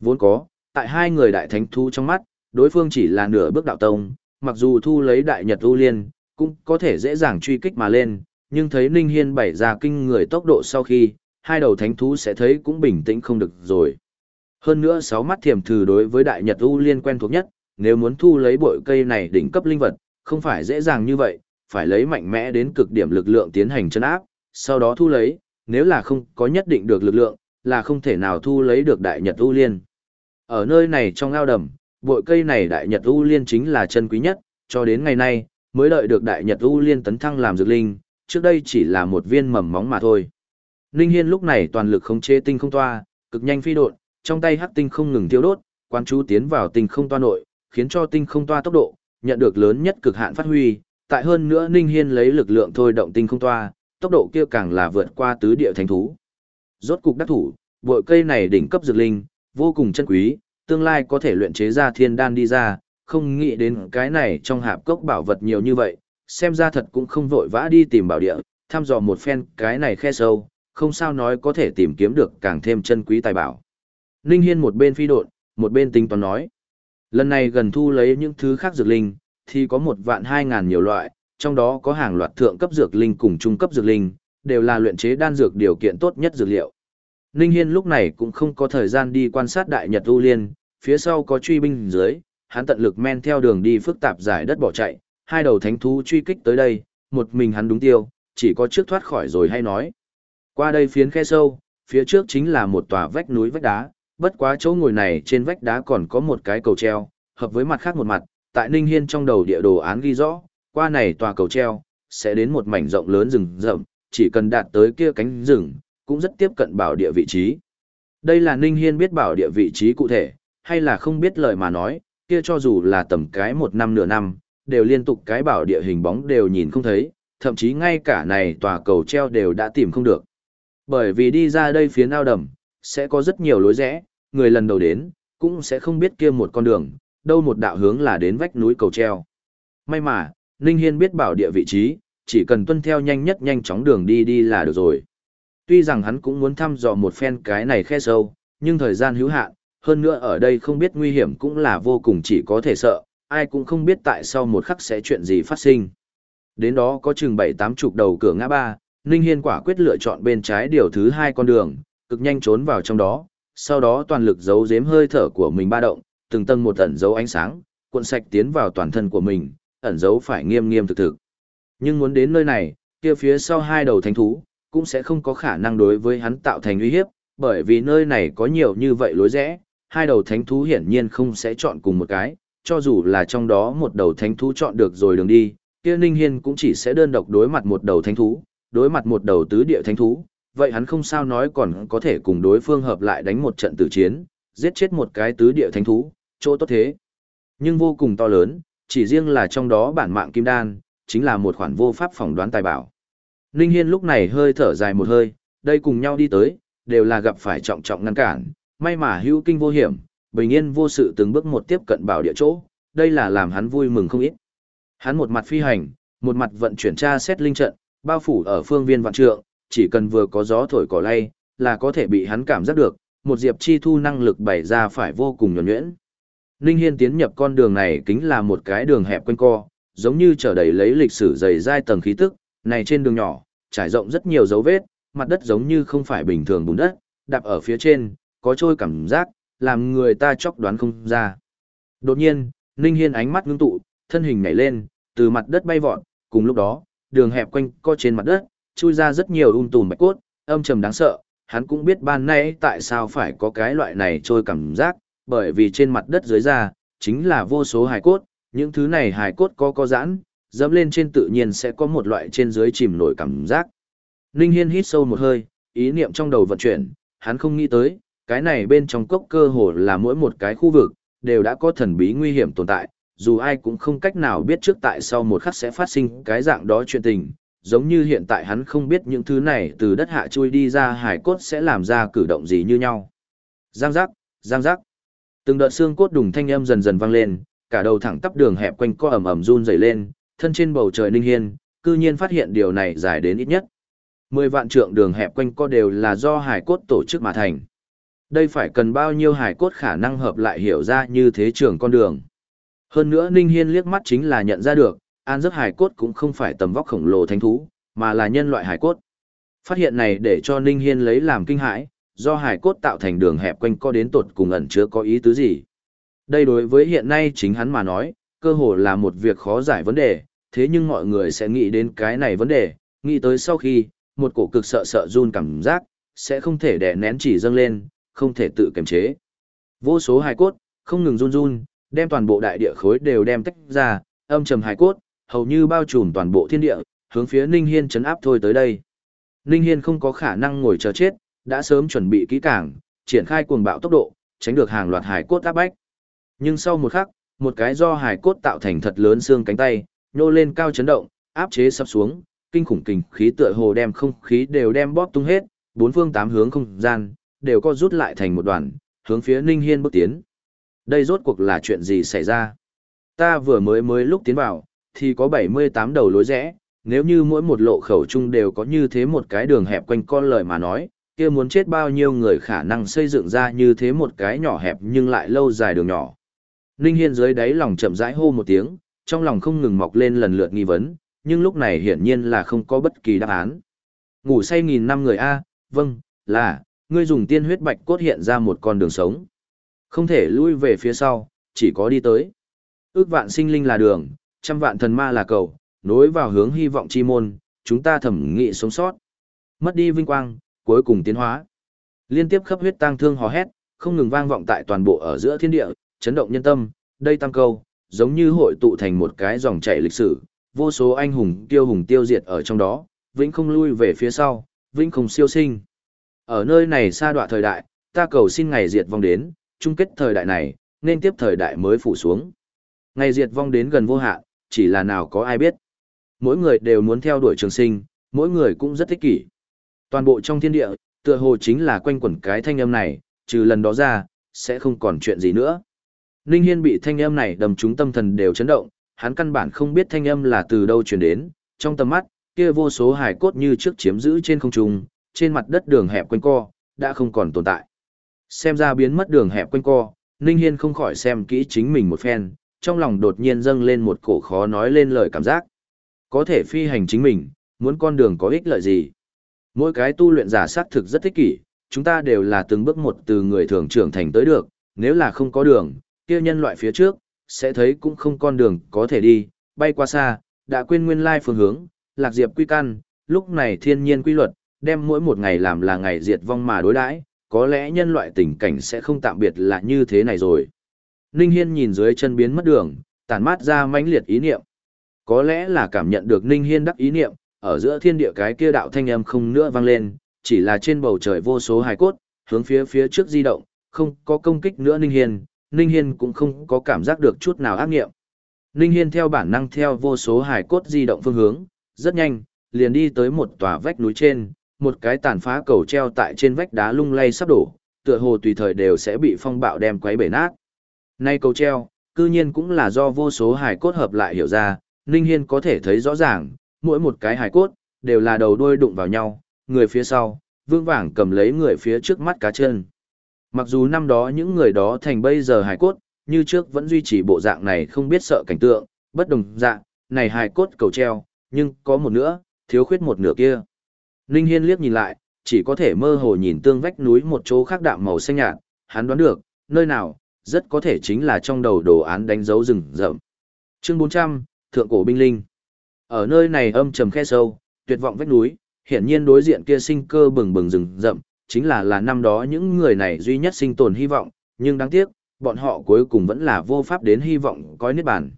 Vốn có, tại hai người đại thánh thú trong mắt, đối phương chỉ là nửa bước đạo tông, mặc dù thu lấy đại nhật ưu liên, cũng có thể dễ dàng truy kích mà lên, nhưng thấy Ninh Hiên bày ra kinh người tốc độ sau khi, hai đầu thánh thú sẽ thấy cũng bình tĩnh không được rồi. Hơn nữa sáu mắt thiểm thử đối với đại nhật ưu liên quen thuộc nhất, nếu muốn thu lấy bội cây này đỉnh cấp linh vật, không phải dễ dàng như vậy, phải lấy mạnh mẽ đến cực điểm lực lượng tiến hành chân áp, sau đó thu lấy, nếu là không có nhất định được lực lượng, là không thể nào thu lấy được đại nhật ưu liên. Ở nơi này trong ao đầm, bội cây này đại nhật ưu liên chính là chân quý nhất, cho đến ngày nay, mới đợi được đại nhật ưu liên tấn thăng làm dược linh, trước đây chỉ là một viên mầm móng mà thôi. Ninh Hiên lúc này toàn lực khống chế tinh không toa, cực nhanh phi độn, trong tay hắc tinh không ngừng tiêu đốt, quan chú tiến vào tinh không toa nội, khiến cho tinh không toa tốc độ, nhận được lớn nhất cực hạn phát huy, tại hơn nữa Ninh Hiên lấy lực lượng thôi động tinh không toa, tốc độ kia càng là vượt qua tứ địa thánh thú. Rốt cục đắc thủ, bội cây này đỉnh cấp dược linh, vô cùng chân quý, tương lai có thể luyện chế ra thiên đan đi ra, không nghĩ đến cái này trong hạp cốc bảo vật nhiều như vậy, xem ra thật cũng không vội vã đi tìm bảo địa, thăm dò một phen cái này khe sâu, không sao nói có thể tìm kiếm được càng thêm chân quý tài bảo. Ninh Hiên một bên phi độn, một bên tính toán nói. Lần này gần thu lấy những thứ khác dược linh, thì có một vạn hai ngàn nhiều loại, trong đó có hàng loạt thượng cấp dược linh cùng trung cấp dược linh, đều là luyện chế đan dược điều kiện tốt nhất dược liệu. Ninh Hiên lúc này cũng không có thời gian đi quan sát đại nhật tu liên, phía sau có truy binh dưới, hắn tận lực men theo đường đi phức tạp giải đất bỏ chạy, hai đầu thánh thú truy kích tới đây, một mình hắn đúng tiêu, chỉ có trước thoát khỏi rồi hay nói. Qua đây phiến khe sâu, phía trước chính là một tòa vách núi vách đá, bất quá chỗ ngồi này trên vách đá còn có một cái cầu treo, hợp với mặt khác một mặt, tại Ninh Hiên trong đầu địa đồ án ghi rõ, qua này tòa cầu treo, sẽ đến một mảnh rộng lớn rừng rậm, chỉ cần đạt tới kia cánh rừng, cũng rất tiếp cận bảo địa vị trí. Đây là Ninh Hiên biết bảo địa vị trí cụ thể, hay là không biết lời mà nói, kia cho dù là tầm cái một năm nửa năm, đều liên tục cái bảo địa hình bóng đều nhìn không thấy, thậm chí ngay cả này tòa cầu treo đều đã tìm không được. Bởi vì đi ra đây phía ao đầm, sẽ có rất nhiều lối rẽ, người lần đầu đến, cũng sẽ không biết kia một con đường, đâu một đạo hướng là đến vách núi cầu treo. May mà, Ninh Hiên biết bảo địa vị trí, chỉ cần tuân theo nhanh nhất nhanh chóng đường đi đi là được rồi. Tuy rằng hắn cũng muốn thăm dò một phen cái này khe sâu, nhưng thời gian hữu hạn, hơn nữa ở đây không biết nguy hiểm cũng là vô cùng chỉ có thể sợ, ai cũng không biết tại sao một khắc sẽ chuyện gì phát sinh. Đến đó có chừng bảy tám chục đầu cửa ngã ba, Ninh Hiên quả quyết lựa chọn bên trái điều thứ hai con đường, cực nhanh trốn vào trong đó, sau đó toàn lực giấu giếm hơi thở của mình ba động, từng tầng một ẩn giấu ánh sáng, cuộn sạch tiến vào toàn thân của mình, ẩn giấu phải nghiêm nghiêm thực thực. Nhưng muốn đến nơi này, kia phía sau hai đầu thánh thú, cũng sẽ không có khả năng đối với hắn tạo thành uy hiếp, bởi vì nơi này có nhiều như vậy lối rẽ, hai đầu thánh thú hiển nhiên không sẽ chọn cùng một cái, cho dù là trong đó một đầu thánh thú chọn được rồi đường đi, kia Ninh Hiên cũng chỉ sẽ đơn độc đối mặt một đầu thánh thú, đối mặt một đầu tứ địa thánh thú, vậy hắn không sao nói còn có thể cùng đối phương hợp lại đánh một trận tử chiến, giết chết một cái tứ địa thánh thú, chỗ tốt thế. Nhưng vô cùng to lớn, chỉ riêng là trong đó bản mạng kim đan, chính là một khoản vô pháp phỏng đoán tài bảo. Ninh Hiên lúc này hơi thở dài một hơi, đây cùng nhau đi tới, đều là gặp phải trọng trọng ngăn cản, may mà hữu kinh vô hiểm, bình yên vô sự từng bước một tiếp cận bảo địa chỗ, đây là làm hắn vui mừng không ít. Hắn một mặt phi hành, một mặt vận chuyển tra xét linh trận, bao phủ ở phương viên vạn trượng, chỉ cần vừa có gió thổi cỏ lay, là có thể bị hắn cảm giác được, một diệp chi thu năng lực bày ra phải vô cùng nhuẩn nhuyễn. Ninh Hiên tiến nhập con đường này kính là một cái đường hẹp quanh co, giống như trở đầy lấy lịch sử dày dai tầng khí tức, này trên đường nhỏ, trải rộng rất nhiều dấu vết, mặt đất giống như không phải bình thường bùn đất, đạp ở phía trên, có trôi cảm giác, làm người ta chóc đoán không ra. Đột nhiên, Ninh Hiên ánh mắt ngưng tụ, thân hình nhảy lên, từ mặt đất bay vọt, cùng lúc đó, đường hẹp quanh co trên mặt đất, chui ra rất nhiều um tùm bạch cốt, âm trầm đáng sợ, hắn cũng biết ban nay tại sao phải có cái loại này trôi cảm giác, bởi vì trên mặt đất dưới da, chính là vô số hài cốt, những thứ này hài cốt có có giãn, dẫm lên trên tự nhiên sẽ có một loại trên dưới chìm nổi cảm giác. Ninh Hiên hít sâu một hơi, ý niệm trong đầu vận chuyển, hắn không nghĩ tới, cái này bên trong cốc cơ hồ là mỗi một cái khu vực, đều đã có thần bí nguy hiểm tồn tại, dù ai cũng không cách nào biết trước tại sau một khắc sẽ phát sinh cái dạng đó chuyện tình, giống như hiện tại hắn không biết những thứ này từ đất hạ chui đi ra hải cốt sẽ làm ra cử động gì như nhau. Giang giác, giang giác. Từng đợt xương cốt đùng thanh âm dần dần vang lên, cả đầu thẳng tắp đường hẹp quanh co ẩm ẩm run rẩy lên, thân trên bầu trời linh hiên, cư nhiên phát hiện điều này dài đến ít nhất. Mười vạn trượng đường hẹp quanh co đều là do hải cốt tổ chức mà thành. Đây phải cần bao nhiêu hải cốt khả năng hợp lại hiểu ra như thế trường con đường. Hơn nữa Ninh Hiên liếc mắt chính là nhận ra được, an giấc hải cốt cũng không phải tầm vóc khổng lồ thánh thú, mà là nhân loại hải cốt. Phát hiện này để cho Ninh Hiên lấy làm kinh hãi, do hải cốt tạo thành đường hẹp quanh co đến tột cùng ẩn chứa có ý tứ gì. Đây đối với hiện nay chính hắn mà nói, cơ hồ là một việc khó giải vấn đề, thế nhưng mọi người sẽ nghĩ đến cái này vấn đề, nghĩ tới sau khi, một cổ cực sợ sợ run cảm giác, sẽ không thể đè nén chỉ dâng lên, không thể tự kiềm chế. Vô số hài cốt, không ngừng run run, đem toàn bộ đại địa khối đều đem tách ra, âm trầm hài cốt, hầu như bao trùm toàn bộ thiên địa, hướng phía Ninh Hiên chấn áp thôi tới đây. Ninh Hiên không có khả năng ngồi chờ chết, đã sớm chuẩn bị kỹ càng, triển khai cuồng bạo tốc độ, tránh được hàng loạt hải cốt áp bách. Nhưng sau một khắc, một cái do hải cốt tạo thành thật lớn xương cánh tay, nhô lên cao chấn động, áp chế sắp xuống, kinh khủng kình khí tựa hồ đem không khí đều đem bóp tung hết, bốn phương tám hướng không gian, đều co rút lại thành một đoàn, hướng phía Ninh Hiên bước tiến. Đây rốt cuộc là chuyện gì xảy ra? Ta vừa mới mới lúc tiến vào, thì có 78 đầu lối rẽ, nếu như mỗi một lộ khẩu chung đều có như thế một cái đường hẹp quanh con lời mà nói, kia muốn chết bao nhiêu người khả năng xây dựng ra như thế một cái nhỏ hẹp nhưng lại lâu dài đường nhỏ. Ninh Hiên dưới đáy lòng chậm rãi hô một tiếng, trong lòng không ngừng mọc lên lần lượt nghi vấn, nhưng lúc này hiển nhiên là không có bất kỳ đáp án. Ngủ say nghìn năm người A, vâng, là, ngươi dùng tiên huyết bạch cốt hiện ra một con đường sống. Không thể lui về phía sau, chỉ có đi tới. Ước vạn sinh linh là đường, trăm vạn thần ma là cầu, nối vào hướng hy vọng chi môn, chúng ta thẩm nghị sống sót. Mất đi vinh quang, cuối cùng tiến hóa. Liên tiếp khắp huyết tang thương hò hét, không ngừng vang vọng tại toàn bộ ở giữa thiên địa, chấn động nhân tâm, đây tăng câu, giống như hội tụ thành một cái dòng chảy lịch sử, vô số anh hùng tiêu hùng tiêu diệt ở trong đó, vĩnh không lui về phía sau, vĩnh không siêu sinh. Ở nơi này xa đoạn thời đại, ta cầu xin ngày diệt vong đến, chung kết thời đại này, nên tiếp thời đại mới phủ xuống. Ngày diệt vong đến gần vô hạn, chỉ là nào có ai biết. Mỗi người đều muốn theo đuổi trường sinh, mỗi người cũng rất thích kỷ. Toàn bộ trong thiên địa, tựa hồ chính là quanh quẩn cái thanh âm này, trừ lần đó ra, sẽ không còn chuyện gì nữa. Ninh Hiên bị thanh âm này đầm trúng tâm thần đều chấn động, hắn căn bản không biết thanh âm là từ đâu truyền đến, trong tầm mắt, kia vô số hải cốt như trước chiếm giữ trên không trung, trên mặt đất đường hẹp quanh co, đã không còn tồn tại. Xem ra biến mất đường hẹp quanh co, Ninh Hiên không khỏi xem kỹ chính mình một phen, trong lòng đột nhiên dâng lên một cổ khó nói lên lời cảm giác. Có thể phi hành chính mình, muốn con đường có ích lợi gì? Mỗi cái tu luyện giả xác thực rất thích kỷ, chúng ta đều là từng bước một từ người thường trưởng thành tới được, nếu là không có đường, kia nhân loại phía trước, sẽ thấy cũng không con đường có thể đi, bay qua xa, đã quên nguyên lai phương hướng, lạc diệp quy căn, lúc này thiên nhiên quy luật, đem mỗi một ngày làm là ngày diệt vong mà đối đãi, có lẽ nhân loại tình cảnh sẽ không tạm biệt là như thế này rồi. Ninh Hiên nhìn dưới chân biến mất đường, tàn mát ra mãnh liệt ý niệm. Có lẽ là cảm nhận được Ninh Hiên đắc ý niệm, ở giữa thiên địa cái kia đạo thanh âm không nữa vang lên, chỉ là trên bầu trời vô số hài cốt, hướng phía phía trước di động, không có công kích nữa Ninh Hiên, Ninh Hiên cũng không có cảm giác được chút nào ác nghiệm. Ninh Hiên theo bản năng theo vô số hài cốt di động phương hướng, rất nhanh, liền đi tới một tòa vách núi trên, một cái tàn phá cầu treo tại trên vách đá lung lay sắp đổ, tựa hồ tùy thời đều sẽ bị phong bạo đem quấy bể nát. Nay cầu treo, cư nhiên cũng là do vô số hài cốt hợp lại hiểu ra, Ninh Hiên có thể thấy rõ ràng, mỗi một cái hài cốt, đều là đầu đuôi đụng vào nhau, người phía sau, vương vàng cầm lấy người phía trước mắt cá chân. Mặc dù năm đó những người đó thành bây giờ hài cốt, như trước vẫn duy trì bộ dạng này không biết sợ cảnh tượng, bất đồng dạng, này hài cốt cầu treo, nhưng có một nữa, thiếu khuyết một nửa kia. Ninh Hiên liếc nhìn lại, chỉ có thể mơ hồ nhìn tương vách núi một chỗ khác đạm màu xanh nhạt, hắn đoán được, nơi nào, rất có thể chính là trong đầu đồ án đánh dấu rừng rậm. Chương 400, Thượng cổ binh linh. Ở nơi này âm trầm khe sâu, tuyệt vọng vách núi, hiển nhiên đối diện kia sinh cơ bừng bừng rừng rậm, chính là là năm đó những người này duy nhất sinh tồn hy vọng, nhưng đáng tiếc, bọn họ cuối cùng vẫn là vô pháp đến hy vọng coi niết bàn.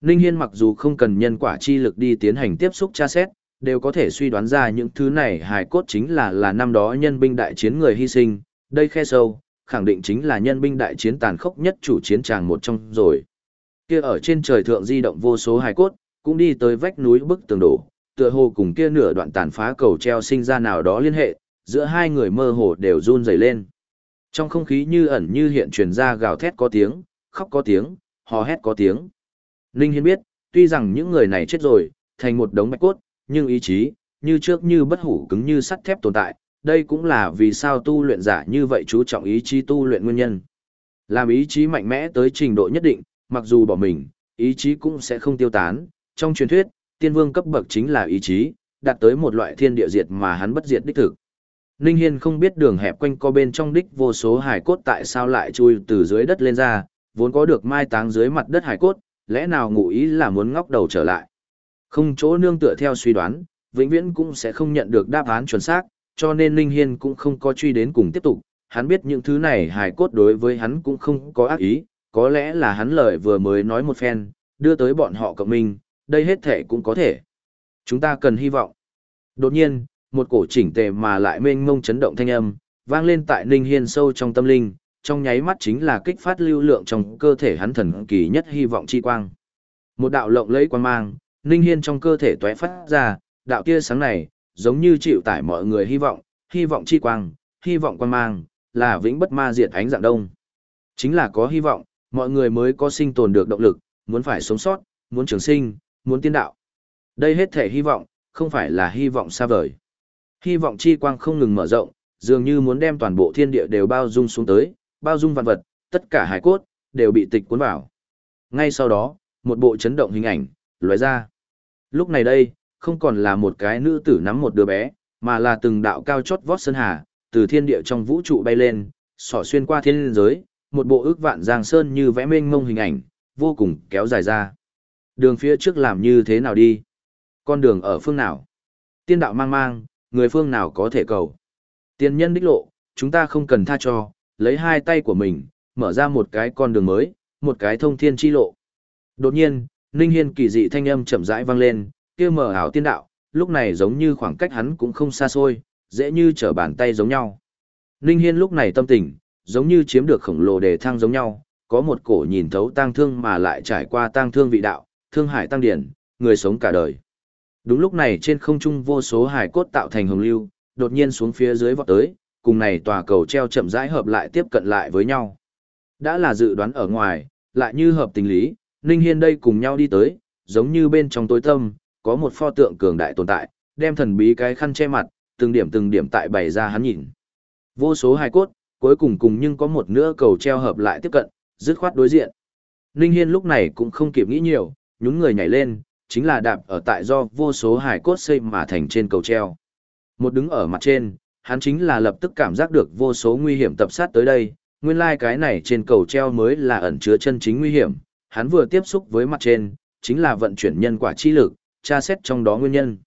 Ninh Hiên mặc dù không cần nhân quả chi lực đi tiến hành tiếp xúc tra xét, đều có thể suy đoán ra những thứ này hài cốt chính là là năm đó nhân binh đại chiến người hy sinh, đây khe sâu, khẳng định chính là nhân binh đại chiến tàn khốc nhất chủ chiến tràng một trong rồi. Kia ở trên trời thượng di động vô số hài cốt, cũng đi tới vách núi bức tường đổ, tựa hồ cùng kia nửa đoạn tàn phá cầu treo sinh ra nào đó liên hệ, giữa hai người mơ hồ đều run rẩy lên. Trong không khí như ẩn như hiện truyền ra gào thét có tiếng, khóc có tiếng, hò hét có tiếng. Ninh Hiên biết, tuy rằng những người này chết rồi, thành một đống bạch cốt, nhưng ý chí, như trước như bất hủ cứng như sắt thép tồn tại, đây cũng là vì sao tu luyện giả như vậy chú trọng ý chí tu luyện nguyên nhân. Làm ý chí mạnh mẽ tới trình độ nhất định, mặc dù bỏ mình, ý chí cũng sẽ không tiêu tán. Trong truyền thuyết, tiên vương cấp bậc chính là ý chí, đạt tới một loại thiên địa diệt mà hắn bất diệt đích thực. Ninh Hiên không biết đường hẹp quanh co bên trong đích vô số hải cốt tại sao lại chui từ dưới đất lên ra, vốn có được mai táng dưới mặt đất hải cốt, lẽ nào ngụ ý là muốn ngóc đầu trở lại. Không chỗ nương tựa theo suy đoán, vĩnh viễn cũng sẽ không nhận được đáp án chuẩn xác, cho nên Ninh Hiên cũng không có truy đến cùng tiếp tục, hắn biết những thứ này hài cốt đối với hắn cũng không có ác ý, có lẽ là hắn lời vừa mới nói một phen, đưa tới bọn họ cộng minh, đây hết thể cũng có thể. Chúng ta cần hy vọng. Đột nhiên, một cổ chỉnh tề mà lại mênh mông chấn động thanh âm, vang lên tại Ninh Hiên sâu trong tâm linh, trong nháy mắt chính là kích phát lưu lượng trong cơ thể hắn thần kỳ nhất hy vọng chi quang. Một đạo lộng lẫy quang mang, Ninh Hiên trong cơ thể tóe phát ra, đạo kia sáng này, giống như chịu tải mọi người hy vọng, hy vọng chi quang, hy vọng quan mang, là vĩnh bất ma diệt ánh dạng đông. Chính là có hy vọng, mọi người mới có sinh tồn được động lực, muốn phải sống sót, muốn trường sinh, muốn tiên đạo. Đây hết thể hy vọng, không phải là hy vọng xa vời. Hy vọng chi quang không ngừng mở rộng, dường như muốn đem toàn bộ thiên địa đều bao dung xuống tới, bao dung vạn vật, tất cả hải cốt, đều bị tịch cuốn vào. Ngay sau đó, một bộ chấn động hình ảnh, lóe ra. Lúc này đây, không còn là một cái nữ tử nắm một đứa bé, mà là từng đạo cao chót vót sơn hà, từ thiên địa trong vũ trụ bay lên, xỏ xuyên qua thiên giới, một bộ ước vạn giang sơn như vẽ mênh mông hình ảnh, vô cùng kéo dài ra. Đường phía trước làm như thế nào đi? Con đường ở phương nào? Tiên đạo mang mang, người phương nào có thể cầu? Tiên nhân đích lộ, chúng ta không cần tha cho, lấy hai tay của mình, mở ra một cái con đường mới, một cái thông thiên chi lộ. Đột nhiên, Ninh Hiên kỳ dị thanh âm chậm rãi vang lên, kia mở ảo tiên đạo, lúc này giống như khoảng cách hắn cũng không xa xôi, dễ như trở bàn tay giống nhau. Ninh Hiên lúc này tâm tình, giống như chiếm được khổng lồ đề thăng giống nhau, có một cổ nhìn thấu tang thương mà lại trải qua tang thương vị đạo, thương hải tăng điển, người sống cả đời. Đúng lúc này trên không trung vô số hải cốt tạo thành hồng lưu, đột nhiên xuống phía dưới vọt tới, cùng này tòa cầu treo chậm rãi hợp lại tiếp cận lại với nhau. Đã là dự đoán ở ngoài, lại như hợp tình lý, Ninh Hiên đây cùng nhau đi tới, giống như bên trong tối tâm, có một pho tượng cường đại tồn tại, đem thần bí cái khăn che mặt, từng điểm từng điểm tại bày ra hắn nhìn. Vô số hài cốt, cuối cùng cùng nhưng có một nửa cầu treo hợp lại tiếp cận, dứt khoát đối diện. Ninh Hiên lúc này cũng không kịp nghĩ nhiều, nhún người nhảy lên, chính là đạp ở tại do vô số hài cốt xây mà thành trên cầu treo. Một đứng ở mặt trên, hắn chính là lập tức cảm giác được vô số nguy hiểm tập sát tới đây, nguyên lai like cái này trên cầu treo mới là ẩn chứa chân chính nguy hiểm, hắn vừa tiếp xúc với mặt trên, chính là vận chuyển nhân quả chi lực, tra xét trong đó nguyên nhân.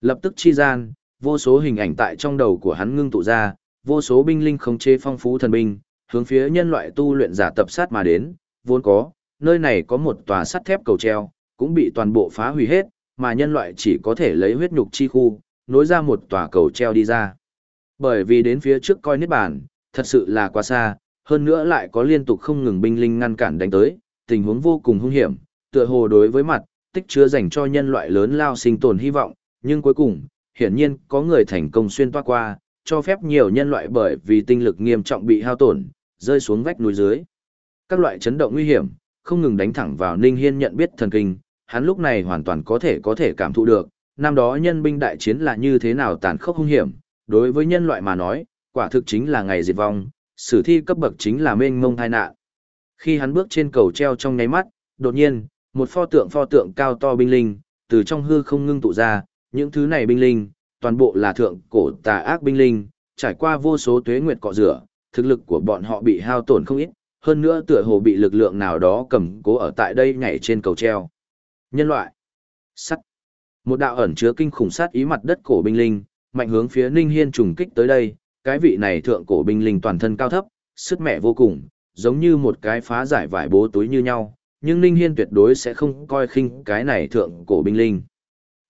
Lập tức chi gian, vô số hình ảnh tại trong đầu của hắn ngưng tụ ra, vô số binh linh khống chế phong phú thần binh, hướng phía nhân loại tu luyện giả tập sát mà đến, vốn có, nơi này có một tòa sắt thép cầu treo, cũng bị toàn bộ phá hủy hết, mà nhân loại chỉ có thể lấy huyết nhục chi khu, nối ra một tòa cầu treo đi ra. Bởi vì đến phía trước coi niết bàn, thật sự là quá xa, hơn nữa lại có liên tục không ngừng binh linh ngăn cản đánh tới, tình huống vô cùng hung hiểm, tựa hồ đối với mặt, tích chứa dành cho nhân loại lớn lao sinh tồn hy vọng, nhưng cuối cùng, hiển nhiên có người thành công xuyên toa qua, cho phép nhiều nhân loại bởi vì tinh lực nghiêm trọng bị hao tổn, rơi xuống vách núi dưới. Các loại chấn động nguy hiểm, không ngừng đánh thẳng vào Ninh Hiên nhận biết thần kinh, hắn lúc này hoàn toàn có thể có thể cảm thụ được, năm đó nhân binh đại chiến là như thế nào tàn khốc hung hiểm, đối với nhân loại mà nói, quả thực chính là ngày diệt vong, sử thi cấp bậc chính là mênh mông tai nạn. Khi hắn bước trên cầu treo trong nháy mắt, đột nhiên, một pho tượng pho tượng cao to binh linh, từ trong hư không ngưng tụ ra, những thứ này binh linh, toàn bộ là thượng cổ tà ác binh linh, trải qua vô số tuế nguyệt cọ rửa, thực lực của bọn họ bị hao tổn không ít, hơn nữa tựa hồ bị lực lượng nào đó cầm cố ở tại đây nhảy trên cầu treo. Nhân loại. Sắt. Một đạo ẩn chứa kinh khủng sát ý mặt đất cổ binh linh, mạnh hướng phía Ninh Hiên trùng kích tới đây, cái vị này thượng cổ binh linh toàn thân cao thấp, sức mẹ vô cùng, giống như một cái phá giải vải bố túi như nhau, nhưng Ninh Hiên tuyệt đối sẽ không coi khinh cái này thượng cổ binh linh.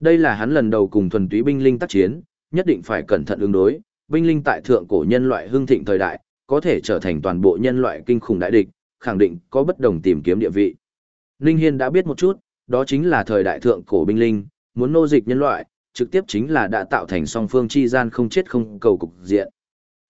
Đây là hắn lần đầu cùng thuần túy binh linh tác chiến, nhất định phải cẩn thận ứng đối, binh linh tại thượng cổ nhân loại hưng thịnh thời đại, có thể trở thành toàn bộ nhân loại kinh khủng đại địch, khẳng định có bất đồng tìm kiếm địa vị. Ninh Hiên đã biết một chút, đó chính là thời đại thượng cổ binh linh, muốn nô dịch nhân loại, trực tiếp chính là đã tạo thành song phương chi gian không chết không cầu cục diện.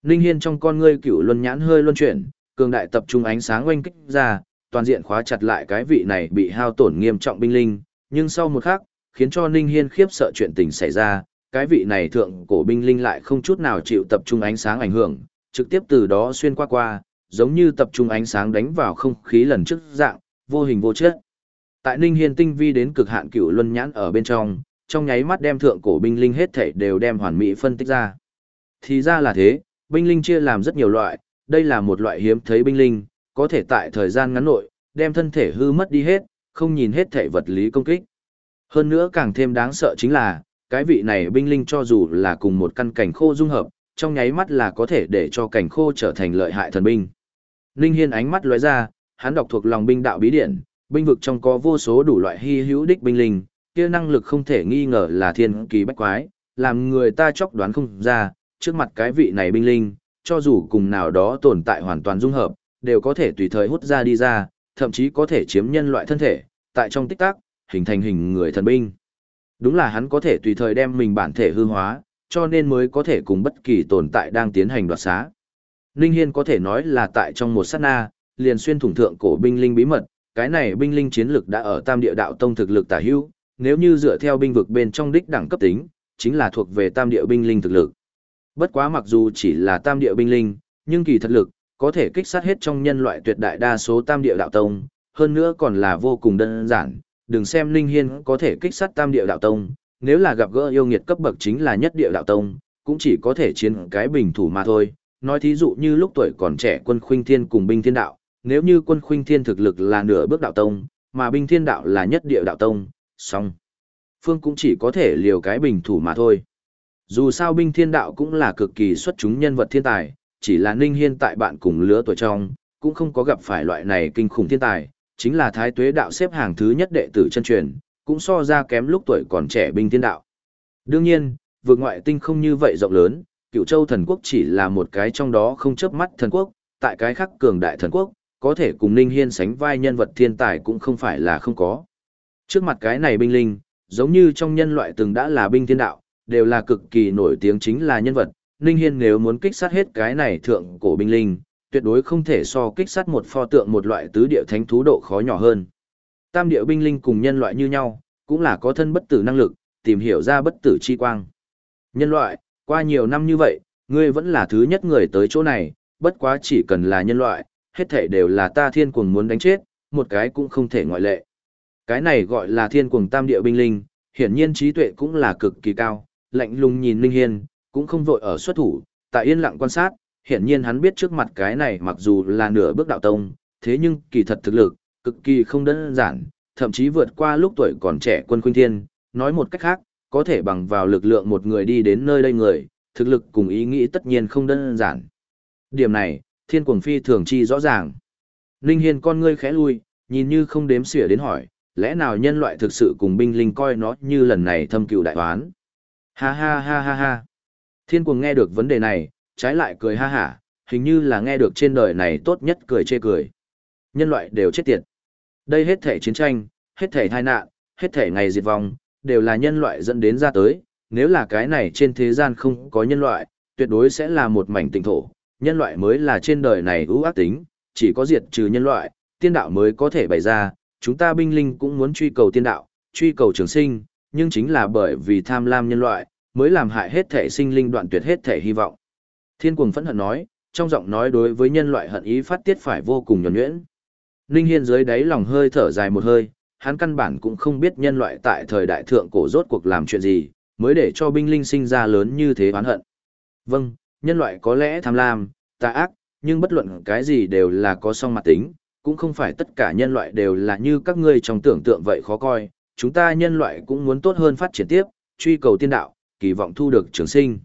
Ninh Hiên trong con ngươi cửu luân nhãn hơi luân chuyển, cường đại tập trung ánh sáng oanh kích ra, toàn diện khóa chặt lại cái vị này bị hao tổn nghiêm trọng binh linh, nhưng sau một khắc, khiến cho Ninh Hiên khiếp sợ chuyện tình xảy ra, cái vị này thượng cổ binh linh lại không chút nào chịu tập trung ánh sáng ảnh hưởng, trực tiếp từ đó xuyên qua qua, giống như tập trung ánh sáng đánh vào không khí lần trước dạng, vô hình vô chất. Tại Ninh Hiên tinh vi đến cực hạn cửu luân nhãn ở bên trong, trong nháy mắt đem thượng cổ binh linh hết thảy đều đem hoàn mỹ phân tích ra. Thì ra là thế, binh linh chia làm rất nhiều loại, đây là một loại hiếm thấy binh linh, có thể tại thời gian ngắn nội, đem thân thể hư mất đi hết, không nhìn hết thể vật lý công kích. Hơn nữa càng thêm đáng sợ chính là, cái vị này binh linh cho dù là cùng một căn cảnh khô dung hợp, trong nháy mắt là có thể để cho cảnh khô trở thành lợi hại thần binh. Ninh Hiên ánh mắt lóe ra, hắn đọc thuộc lòng binh đạo bí điển, binh vực trong có vô số đủ loại hi hữu đích binh linh, kia năng lực không thể nghi ngờ là thiên kỳ bách quái, làm người ta chốc đoán không ra, trước mặt cái vị này binh linh, cho dù cùng nào đó tồn tại hoàn toàn dung hợp, đều có thể tùy thời hút ra đi ra, thậm chí có thể chiếm nhân loại thân thể, tại trong tích tắc, hình thành hình người thần binh. Đúng là hắn có thể tùy thời đem mình bản thể hư hóa, cho nên mới có thể cùng bất kỳ tồn tại đang tiến hành đoạt xá. Ninh Hiên có thể nói là tại trong một sát na, liền xuyên thủng thượng cổ binh linh bí mật, cái này binh linh chiến lực đã ở tam địa đạo tông thực lực tả hữu, nếu như dựa theo binh vực bên trong đích đẳng cấp tính, chính là thuộc về tam địa binh linh thực lực. Bất quá mặc dù chỉ là tam địa binh linh, nhưng kỳ thật lực, có thể kích sát hết trong nhân loại tuyệt đại đa số tam địa đạo tông, hơn nữa còn là vô cùng đơn giản, đừng xem Linh Hiên có thể kích sát tam địa đạo tông, nếu là gặp gỡ yêu nghiệt cấp bậc chính là nhất địa đạo tông, cũng chỉ có thể chiến cái bình thủ mà thôi, nói thí dụ như lúc tuổi còn trẻ quân khuynh thiên cùng binh thiên đạo, nếu như quân khuynh thiên thực lực là nửa bước đạo tông, mà binh thiên đạo là nhất địa đạo tông, song. Phương cũng chỉ có thể liều cái bình thủ mà thôi. Dù sao binh thiên đạo cũng là cực kỳ xuất chúng nhân vật thiên tài, chỉ là Ninh Hiên tại bạn cùng lứa tuổi trong, cũng không có gặp phải loại này kinh khủng thiên tài, chính là thái tuế đạo xếp hàng thứ nhất đệ tử chân truyền, cũng so ra kém lúc tuổi còn trẻ binh thiên đạo. Đương nhiên, vượt ngoại tinh không như vậy rộng lớn, cựu châu thần quốc chỉ là một cái trong đó không chớp mắt thần quốc, tại cái khác cường đại thần quốc, có thể cùng Ninh Hiên sánh vai nhân vật thiên tài cũng không phải là không có. Trước mặt cái này binh linh, giống như trong nhân loại từng đã là binh thiên đạo, đều là cực kỳ nổi tiếng chính là nhân vật, Ninh Hiên nếu muốn kích sát hết cái này thượng cổ binh linh, tuyệt đối không thể so kích sát một pho tượng một loại tứ địa thánh thú độ khó nhỏ hơn. Tam địa binh linh cùng nhân loại như nhau, cũng là có thân bất tử năng lực, tìm hiểu ra bất tử chi quang. Nhân loại, qua nhiều năm như vậy, ngươi vẫn là thứ nhất người tới chỗ này, bất quá chỉ cần là nhân loại, hết thảy đều là ta thiên cuồng muốn đánh chết, một cái cũng không thể ngoại lệ. Cái này gọi là thiên cuồng tam địa binh linh, hiển nhiên trí tuệ cũng là cực kỳ cao, lạnh lùng nhìn Linh Hiên, cũng không vội ở xuất thủ, tại yên lặng quan sát, hiển nhiên hắn biết trước mặt cái này mặc dù là nửa bước đạo tông, thế nhưng kỳ thật thực lực, cực kỳ không đơn giản, thậm chí vượt qua lúc tuổi còn trẻ quân khuynh thiên, nói một cách khác, có thể bằng vào lực lượng một người đi đến nơi đây người, thực lực cùng ý nghĩ tất nhiên không đơn giản. Điểm này, thiên cuồng phi thường chi rõ ràng. Linh Hiên con ngươi khẽ lui, nhìn như không đếm xỉa đến hỏi, lẽ nào nhân loại thực sự cùng binh linh coi nó như lần này thâm cựu đại toán? Ha ha ha ha ha. Thiên cuồng nghe được vấn đề này, trái lại cười ha hả, hình như là nghe được trên đời này tốt nhất cười chê cười. Nhân loại đều chết tiệt. Đây hết thể chiến tranh, hết thể tai nạn, hết thể ngày diệt vong, đều là nhân loại dẫn đến ra tới. Nếu là cái này trên thế gian không có nhân loại, tuyệt đối sẽ là một mảnh tịnh thổ. Nhân loại mới là trên đời này ưu ác tính, chỉ có diệt trừ nhân loại, tiên đạo mới có thể bày ra. Chúng ta binh linh cũng muốn truy cầu tiên đạo, truy cầu trường sinh, nhưng chính là bởi vì tham lam nhân loại, mới làm hại hết thể sinh linh đoạn tuyệt hết thể hy vọng. Thiên cuồng phẫn hận nói, trong giọng nói đối với nhân loại hận ý phát tiết phải vô cùng nhuẩn nhuyễn. Ninh Hiên dưới đáy lòng hơi thở dài một hơi, hắn căn bản cũng không biết nhân loại tại thời đại thượng cổ rốt cuộc làm chuyện gì, mới để cho binh linh sinh ra lớn như thế oán hận. Vâng, nhân loại có lẽ tham lam, tà ác, nhưng bất luận cái gì đều là có song mặt tính, cũng không phải tất cả nhân loại đều là như các ngươi trong tưởng tượng vậy khó coi, chúng ta nhân loại cũng muốn tốt hơn phát triển tiếp, truy cầu tiên đạo, kỳ vọng thu được trường sinh.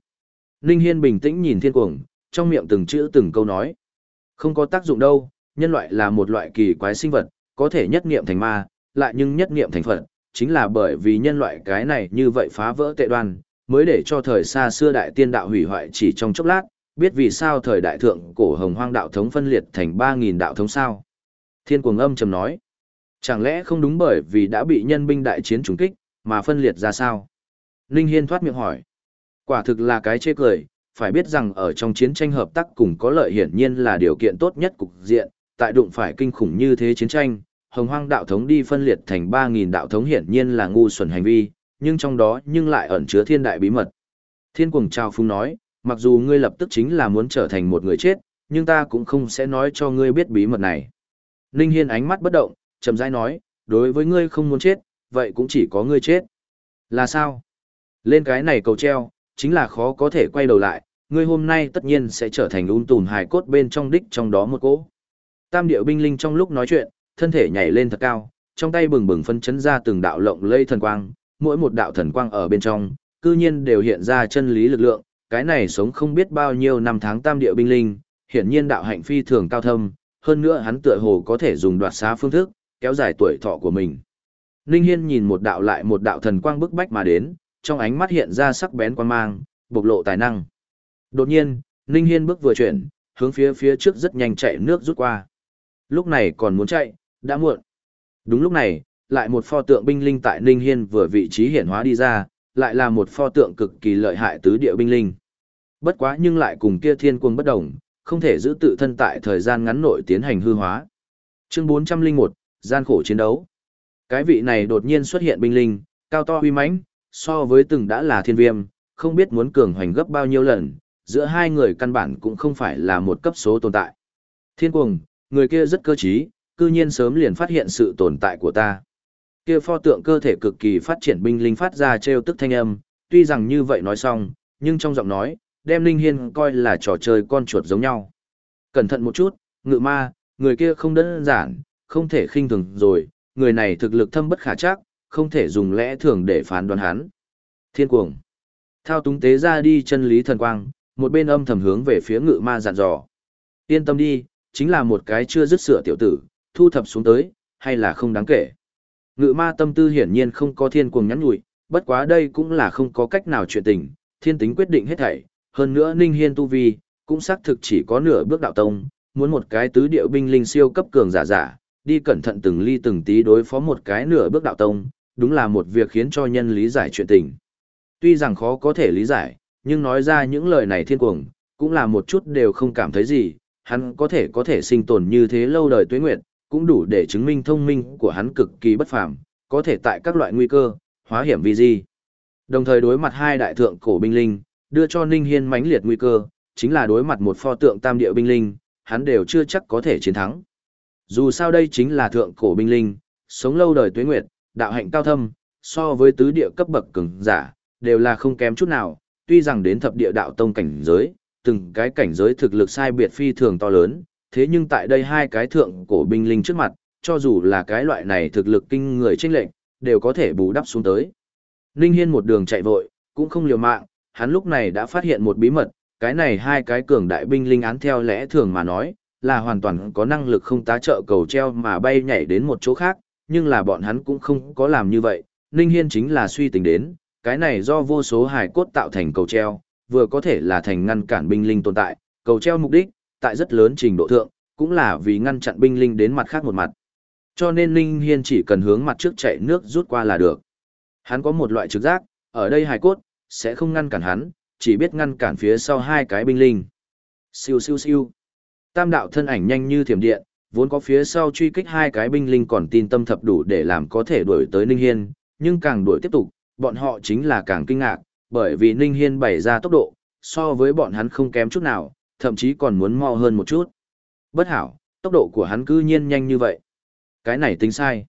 Ninh Hiên bình tĩnh nhìn thiên cuồng, trong miệng từng chữ từng câu nói. Không có tác dụng đâu, nhân loại là một loại kỳ quái sinh vật, có thể nhất niệm thành ma, lại nhưng nhất niệm thành Phật, chính là bởi vì nhân loại cái này như vậy phá vỡ tệ đoan, mới để cho thời xa xưa đại tiên đạo hủy hoại chỉ trong chốc lát, biết vì sao thời đại thượng cổ hồng hoang đạo thống phân liệt thành 3.000 đạo thống sao. Thiên cuồng âm trầm nói, chẳng lẽ không đúng bởi vì đã bị nhân binh đại chiến trùng kích, mà phân liệt ra sao? Ninh Hiên thoát miệng hỏi, quả thực là cái chê cười, phải biết rằng ở trong chiến tranh hợp tác cùng có lợi hiển nhiên là điều kiện tốt nhất cục diện, tại đụng phải kinh khủng như thế chiến tranh, hồng hoang đạo thống đi phân liệt thành 3.000 đạo thống hiển nhiên là ngu xuẩn hành vi, nhưng trong đó nhưng lại ẩn chứa thiên đại bí mật. Thiên cuồng trao phung nói, mặc dù ngươi lập tức chính là muốn trở thành một người chết, nhưng ta cũng không sẽ nói cho ngươi biết bí mật này. Ninh Hiên ánh mắt bất động, chậm rãi nói, đối với ngươi không muốn chết, vậy cũng chỉ có ngươi chết. Là sao? Lên cái này cầu treo, chính là khó có thể quay đầu lại, ngươi hôm nay tất nhiên sẽ trở thành un tùn hài cốt bên trong đích trong đó một cỗ. Tam điệu binh linh trong lúc nói chuyện, thân thể nhảy lên thật cao, trong tay bừng bừng phân chấn ra từng đạo lộng lây thần quang, mỗi một đạo thần quang ở bên trong, cư nhiên đều hiện ra chân lý lực lượng, cái này sống không biết bao nhiêu năm tháng tam điệu binh linh, hiển nhiên đạo hạnh phi thường cao thâm, hơn nữa hắn tựa hồ có thể dùng đoạt xá phương thức, kéo dài tuổi thọ của mình. Ninh Hiên nhìn một đạo lại một đạo thần quang bức bách mà đến, trong ánh mắt hiện ra sắc bén quan mang, bộc lộ tài năng. Đột nhiên, Ninh Hiên bước vừa chuyển, hướng phía phía trước rất nhanh chạy nước rút qua. Lúc này còn muốn chạy, đã muộn. Đúng lúc này, lại một pho tượng binh linh tại Ninh Hiên vừa vị trí hiển hóa đi ra, lại là một pho tượng cực kỳ lợi hại tứ địa binh linh. Bất quá nhưng lại cùng kia thiên quân bất động, không thể giữ tự thân tại thời gian ngắn nội tiến hành hư hóa. Chương 401, gian khổ chiến đấu. Cái vị này đột nhiên xuất hiện binh linh, cao to uy mãnh, so với từng đã là thiên viêm, không biết muốn cường hoành gấp bao nhiêu lần, giữa hai người căn bản cũng không phải là một cấp số tồn tại. Thiên cuồng, người kia rất cơ trí, cư nhiên sớm liền phát hiện sự tồn tại của ta. Kia pho tượng cơ thể cực kỳ phát triển binh linh phát ra trêu tức thanh âm, tuy rằng như vậy nói xong, nhưng trong giọng nói, đem linh Hiên coi là trò chơi con chuột giống nhau. Cẩn thận một chút, ngự ma, người kia không đơn giản, không thể khinh thường rồi, người này thực lực thâm bất khả chắc, không thể dùng lẽ thường để phán đoán hắn. Thiên cuồng. Thao túng tế ra đi chân lý thần quang, một bên âm thầm hướng về phía ngự ma dặn dò. Yên tâm đi, chính là một cái chưa dứt sửa tiểu tử, thu thập xuống tới, hay là không đáng kể. Ngự ma tâm tư hiển nhiên không có thiên cuồng nhắn nhủi, bất quá đây cũng là không có cách nào chuyện tình, thiên tính quyết định hết thảy, hơn nữa Ninh Hiên tu vi, cũng xác thực chỉ có nửa bước đạo tông, muốn một cái tứ điệu binh linh siêu cấp cường giả giả, đi cẩn thận từng ly từng tí đối phó một cái nửa bước đạo tông, đúng là một việc khiến cho nhân lý giải chuyện tình. Tuy rằng khó có thể lý giải, nhưng nói ra những lời này thiên cuồng, cũng là một chút đều không cảm thấy gì, hắn có thể có thể sinh tồn như thế lâu đời tuế nguyệt, cũng đủ để chứng minh thông minh của hắn cực kỳ bất phàm, có thể tại các loại nguy cơ, hóa hiểm vì gì. Đồng thời đối mặt hai đại thượng cổ binh linh, đưa cho Ninh Hiên mãnh liệt nguy cơ, chính là đối mặt một pho tượng tam địa binh linh, hắn đều chưa chắc có thể chiến thắng. Dù sao đây chính là thượng cổ binh linh, sống lâu đời tuế nguyệt, đạo hạnh cao thâm, so với tứ địa cấp bậc cường giả, đều là không kém chút nào, tuy rằng đến thập địa đạo tông cảnh giới, từng cái cảnh giới thực lực sai biệt phi thường to lớn, thế nhưng tại đây hai cái thượng cổ binh linh trước mặt, cho dù là cái loại này thực lực kinh người chênh lệnh, đều có thể bù đắp xuống tới. Ninh Hiên một đường chạy vội, cũng không liều mạng, hắn lúc này đã phát hiện một bí mật, cái này hai cái cường đại binh linh án theo lẽ thường mà nói, là hoàn toàn có năng lực không tá trợ cầu treo mà bay nhảy đến một chỗ khác, nhưng là bọn hắn cũng không có làm như vậy. Ninh Hiên chính là suy tính đến, cái này do vô số hài cốt tạo thành cầu treo, vừa có thể là thành ngăn cản binh linh tồn tại, cầu treo mục đích, tại rất lớn trình độ thượng, cũng là vì ngăn chặn binh linh đến mặt khác một mặt. Cho nên Ninh Hiên chỉ cần hướng mặt trước chạy nước rút qua là được. Hắn có một loại trực giác, ở đây hài cốt, sẽ không ngăn cản hắn, chỉ biết ngăn cản phía sau hai cái binh linh. Siêu siêu siêu. Tam đạo thân ảnh nhanh như thiểm điện, vốn có phía sau truy kích hai cái binh linh còn tin tâm thập đủ để làm có thể đuổi tới Ninh Hiên, nhưng càng đuổi tiếp tục, bọn họ chính là càng kinh ngạc, bởi vì Ninh Hiên bày ra tốc độ, so với bọn hắn không kém chút nào, thậm chí còn muốn mau hơn một chút. Bất hảo, tốc độ của hắn cư nhiên nhanh như vậy. Cái này tính sai.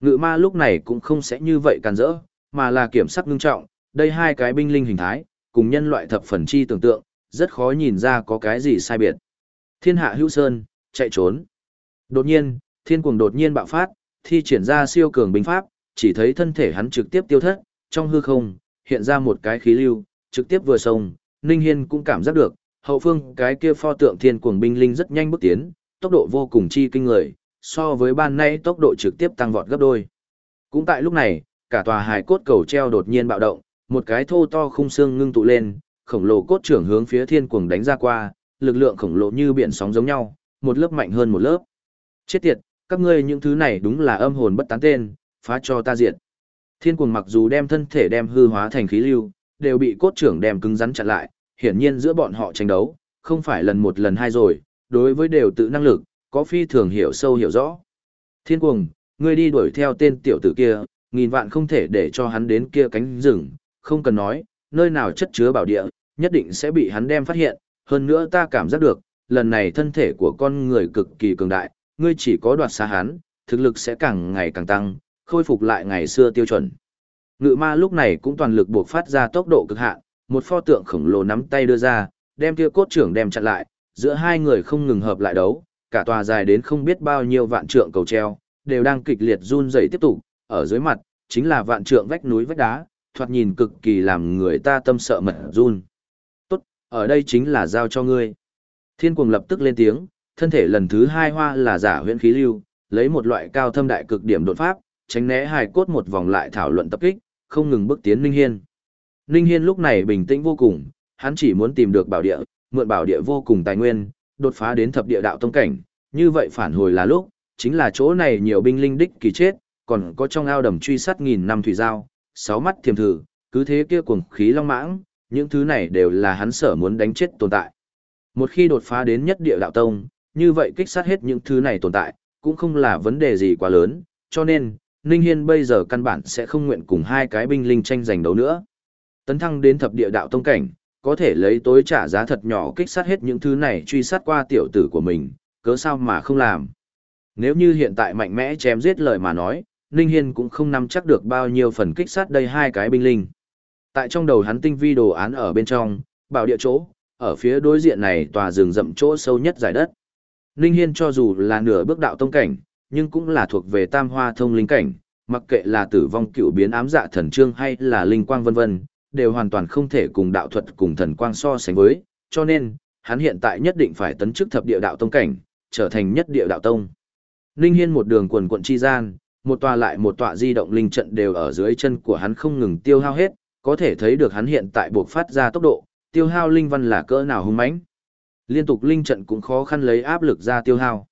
Ngự ma lúc này cũng không sẽ như vậy càn rỡ, mà là kiểm soát ngưng trọng, đây hai cái binh linh hình thái, cùng nhân loại thập phần chi tưởng tượng, rất khó nhìn ra có cái gì sai biệt. Thiên hạ hữu sơn, chạy trốn. Đột nhiên, thiên cuồng đột nhiên bạo phát, thi triển ra siêu cường binh pháp, chỉ thấy thân thể hắn trực tiếp tiêu thất, trong hư không, hiện ra một cái khí lưu, trực tiếp vừa sông, Ninh Hiên cũng cảm giác được, hậu phương cái kia pho tượng thiên cuồng binh linh rất nhanh bước tiến, tốc độ vô cùng chi kinh người, so với ban nay tốc độ trực tiếp tăng vọt gấp đôi. Cũng tại lúc này, cả tòa hài cốt cầu treo đột nhiên bạo động, một cái thô to khung xương ngưng tụ lên, khổng lồ cốt trưởng hướng phía thiên cuồng đánh ra qua, lực lượng khổng lồ như biển sóng giống nhau, một lớp mạnh hơn một lớp. Chết tiệt, các ngươi những thứ này đúng là âm hồn bất tán tên, phá cho ta diệt. Thiên cuồng mặc dù đem thân thể đem hư hóa thành khí lưu, đều bị cốt trưởng đem cứng rắn chặn lại, hiển nhiên giữa bọn họ tranh đấu, không phải lần một lần hai rồi, đối với đều tự năng lực, có phi thường hiểu sâu hiểu rõ. Thiên cuồng, ngươi đi đuổi theo tên tiểu tử kia, nghìn vạn không thể để cho hắn đến kia cánh rừng, không cần nói, nơi nào chất chứa bảo địa, nhất định sẽ bị hắn đem phát hiện, hơn nữa ta cảm giác được, lần này thân thể của con người cực kỳ cường đại, ngươi chỉ có đoạt xa hắn, thực lực sẽ càng ngày càng tăng, khôi phục lại ngày xưa tiêu chuẩn. Ngự ma lúc này cũng toàn lực buộc phát ra tốc độ cực hạn, một pho tượng khổng lồ nắm tay đưa ra, đem kia cốt trưởng đem chặn lại, giữa hai người không ngừng hợp lại đấu, cả tòa dài đến không biết bao nhiêu vạn trượng cầu treo, đều đang kịch liệt run rẩy tiếp tục, ở dưới mặt, chính là vạn trượng vách núi vách đá, thoạt nhìn cực kỳ làm người ta tâm sợ mật run. Tốt, ở đây chính là giao cho ngươi. Thiên cuồng lập tức lên tiếng, thân thể lần thứ hai hoa là giả huyễn khí lưu, lấy một loại cao thâm đại cực điểm đột pháp, tránh né hài cốt một vòng lại thảo luận tập kích, không ngừng bước tiến Ninh Hiên. Ninh Hiên lúc này bình tĩnh vô cùng, hắn chỉ muốn tìm được bảo địa, mượn bảo địa vô cùng tài nguyên, đột phá đến thập địa đạo tông cảnh, như vậy phản hồi là lúc, chính là chỗ này nhiều binh linh đích kỳ chết, còn có trong ao đầm truy sát nghìn năm thủy giao, sáu mắt thiềm thử, cứ thế kia cuồng khí long mãng, những thứ này đều là hắn sở muốn đánh chết tồn tại. Một khi đột phá đến nhất địa đạo tông, như vậy kích sát hết những thứ này tồn tại, cũng không là vấn đề gì quá lớn, cho nên, Ninh Hiên bây giờ căn bản sẽ không nguyện cùng hai cái binh linh tranh giành đấu nữa. Tấn thăng đến thập địa đạo tông cảnh, có thể lấy tối trả giá thật nhỏ kích sát hết những thứ này truy sát qua tiểu tử của mình, cớ sao mà không làm. Nếu như hiện tại mạnh mẽ chém giết lời mà nói, Ninh Hiên cũng không nắm chắc được bao nhiêu phần kích sát đây hai cái binh linh. Tại trong đầu hắn tinh vi đồ án ở bên trong, bảo địa chỗ, ở phía đối diện này tòa rừng rậm chỗ sâu nhất giải đất. Ninh Hiên cho dù là nửa bước đạo tông cảnh, nhưng cũng là thuộc về tam hoa thông linh cảnh, mặc kệ là tử vong cựu biến ám dạ thần trương hay là linh quang vân vân, đều hoàn toàn không thể cùng đạo thuật cùng thần quang so sánh với, cho nên, hắn hiện tại nhất định phải tấn chức thập địa đạo tông cảnh, trở thành nhất địa đạo tông. Ninh Hiên một đường quần quận chi gian, một tòa lại một tòa di động linh trận đều ở dưới chân của hắn không ngừng tiêu hao hết, có thể thấy được hắn hiện tại buộc phát ra tốc độ, tiêu hao linh văn là cỡ nào hung mãnh. Liên tục linh trận cũng khó khăn lấy áp lực ra tiêu hao.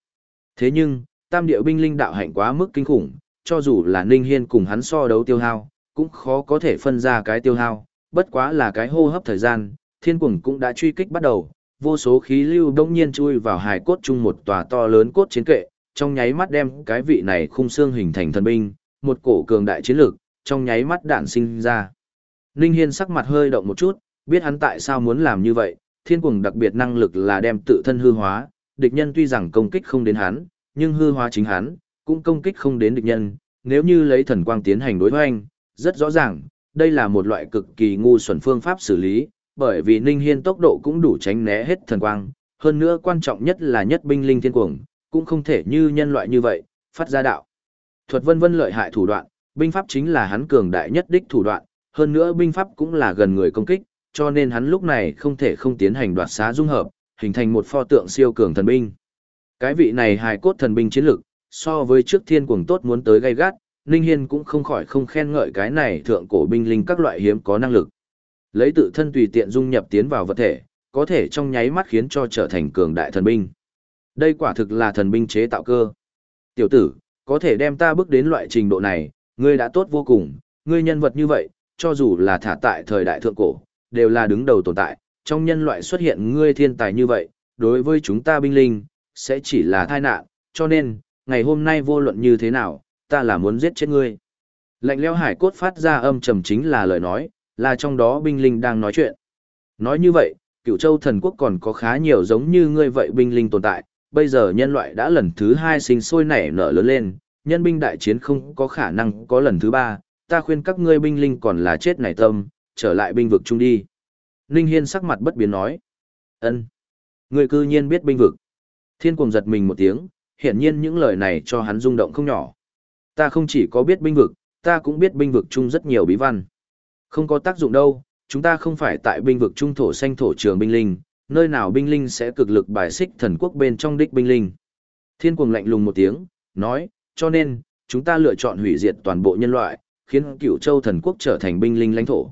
Thế nhưng, tam địa binh linh đạo hạnh quá mức kinh khủng, cho dù là Ninh Hiên cùng hắn so đấu tiêu hao, cũng khó có thể phân ra cái tiêu hao, bất quá là cái hô hấp thời gian, thiên quần cũng đã truy kích bắt đầu, vô số khí lưu đông nhiên chui vào hài cốt chung một tòa to lớn cốt chiến kệ, trong nháy mắt đem cái vị này khung xương hình thành thần binh, một cổ cường đại chiến lược, trong nháy mắt đạn sinh ra. Ninh Hiên sắc mặt hơi động một chút, biết hắn tại sao muốn làm như vậy, thiên cuồng đặc biệt năng lực là đem tự thân hư hóa, địch nhân tuy rằng công kích không đến hắn, nhưng hư hóa chính hắn, cũng công kích không đến địch nhân, nếu như lấy thần quang tiến hành đối hoanh, rất rõ ràng, đây là một loại cực kỳ ngu xuẩn phương pháp xử lý, bởi vì Ninh Hiên tốc độ cũng đủ tránh né hết thần quang, hơn nữa quan trọng nhất là nhất binh linh thiên cuồng, cũng không thể như nhân loại như vậy, phát ra đạo. Thuật vân vân lợi hại thủ đoạn, binh pháp chính là hắn cường đại nhất đích thủ đoạn, hơn nữa binh pháp cũng là gần người công kích, cho nên hắn lúc này không thể không tiến hành đoạt xá dung hợp, hình thành một pho tượng siêu cường thần binh. Cái vị này hài cốt thần binh chiến lực, so với trước thiên cuồng tốt muốn tới gay gắt, Ninh Hiên cũng không khỏi không khen ngợi cái này thượng cổ binh linh các loại hiếm có năng lực. Lấy tự thân tùy tiện dung nhập tiến vào vật thể, có thể trong nháy mắt khiến cho trở thành cường đại thần binh. Đây quả thực là thần binh chế tạo cơ. Tiểu tử, có thể đem ta bước đến loại trình độ này, ngươi đã tốt vô cùng, ngươi nhân vật như vậy, cho dù là thả tại thời đại thượng cổ, đều là đứng đầu tồn tại, trong nhân loại xuất hiện ngươi thiên tài như vậy, đối với chúng ta binh linh, sẽ chỉ là tai nạn, cho nên, ngày hôm nay vô luận như thế nào, ta là muốn giết chết ngươi. Lạnh leo hải cốt phát ra âm trầm chính là lời nói, là trong đó binh linh đang nói chuyện. Nói như vậy, cựu châu thần quốc còn có khá nhiều giống như ngươi vậy binh linh tồn tại, bây giờ nhân loại đã lần thứ hai sinh sôi nảy nở lớn lên, nhân binh đại chiến không có khả năng có lần thứ ba, ta khuyên các ngươi binh linh còn là chết này tâm, trở lại binh vực chung đi. Ninh Hiên sắc mặt bất biến nói. ân, Ngươi cư nhiên biết binh vực. Thiên cùng giật mình một tiếng, hiển nhiên những lời này cho hắn rung động không nhỏ. Ta không chỉ có biết binh vực, ta cũng biết binh vực chung rất nhiều bí văn. Không có tác dụng đâu, chúng ta không phải tại binh vực trung thổ xanh thổ trường binh linh, nơi nào binh linh sẽ cực lực bài xích thần quốc bên trong đích binh linh. Thiên cuồng lạnh lùng một tiếng, nói, cho nên, chúng ta lựa chọn hủy diệt toàn bộ nhân loại, khiến cửu châu thần quốc trở thành binh linh lãnh thổ.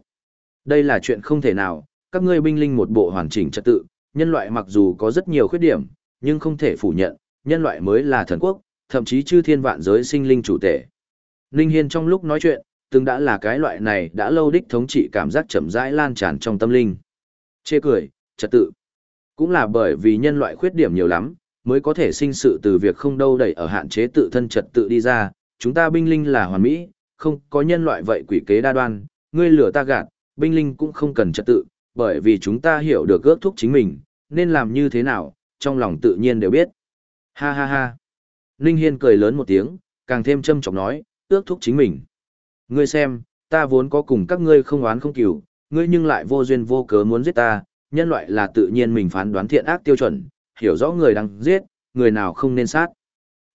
Đây là chuyện không thể nào, các ngươi binh linh một bộ hoàn chỉnh trật tự, nhân loại mặc dù có rất nhiều khuyết điểm, nhưng không thể phủ nhận, nhân loại mới là thần quốc, thậm chí chư thiên vạn giới sinh linh chủ tể. Ninh Hiên trong lúc nói chuyện, từng đã là cái loại này đã lâu đích thống trị cảm giác chậm rãi lan tràn trong tâm linh. Chê cười, trật tự. Cũng là bởi vì nhân loại khuyết điểm nhiều lắm, mới có thể sinh sự từ việc không đâu đẩy ở hạn chế tự thân trật tự đi ra, chúng ta binh linh là hoàn mỹ, không có nhân loại vậy quỷ kế đa đoan, ngươi lửa ta gạt, binh linh cũng không cần trật tự, bởi vì chúng ta hiểu được ước thúc chính mình, nên làm như thế nào, trong lòng tự nhiên đều biết. Ha ha ha. Ninh Hiên cười lớn một tiếng, càng thêm châm trọng nói, ước thúc chính mình. Ngươi xem, ta vốn có cùng các ngươi không oán không cửu, ngươi nhưng lại vô duyên vô cớ muốn giết ta, nhân loại là tự nhiên mình phán đoán thiện ác tiêu chuẩn, hiểu rõ người đang giết, người nào không nên sát.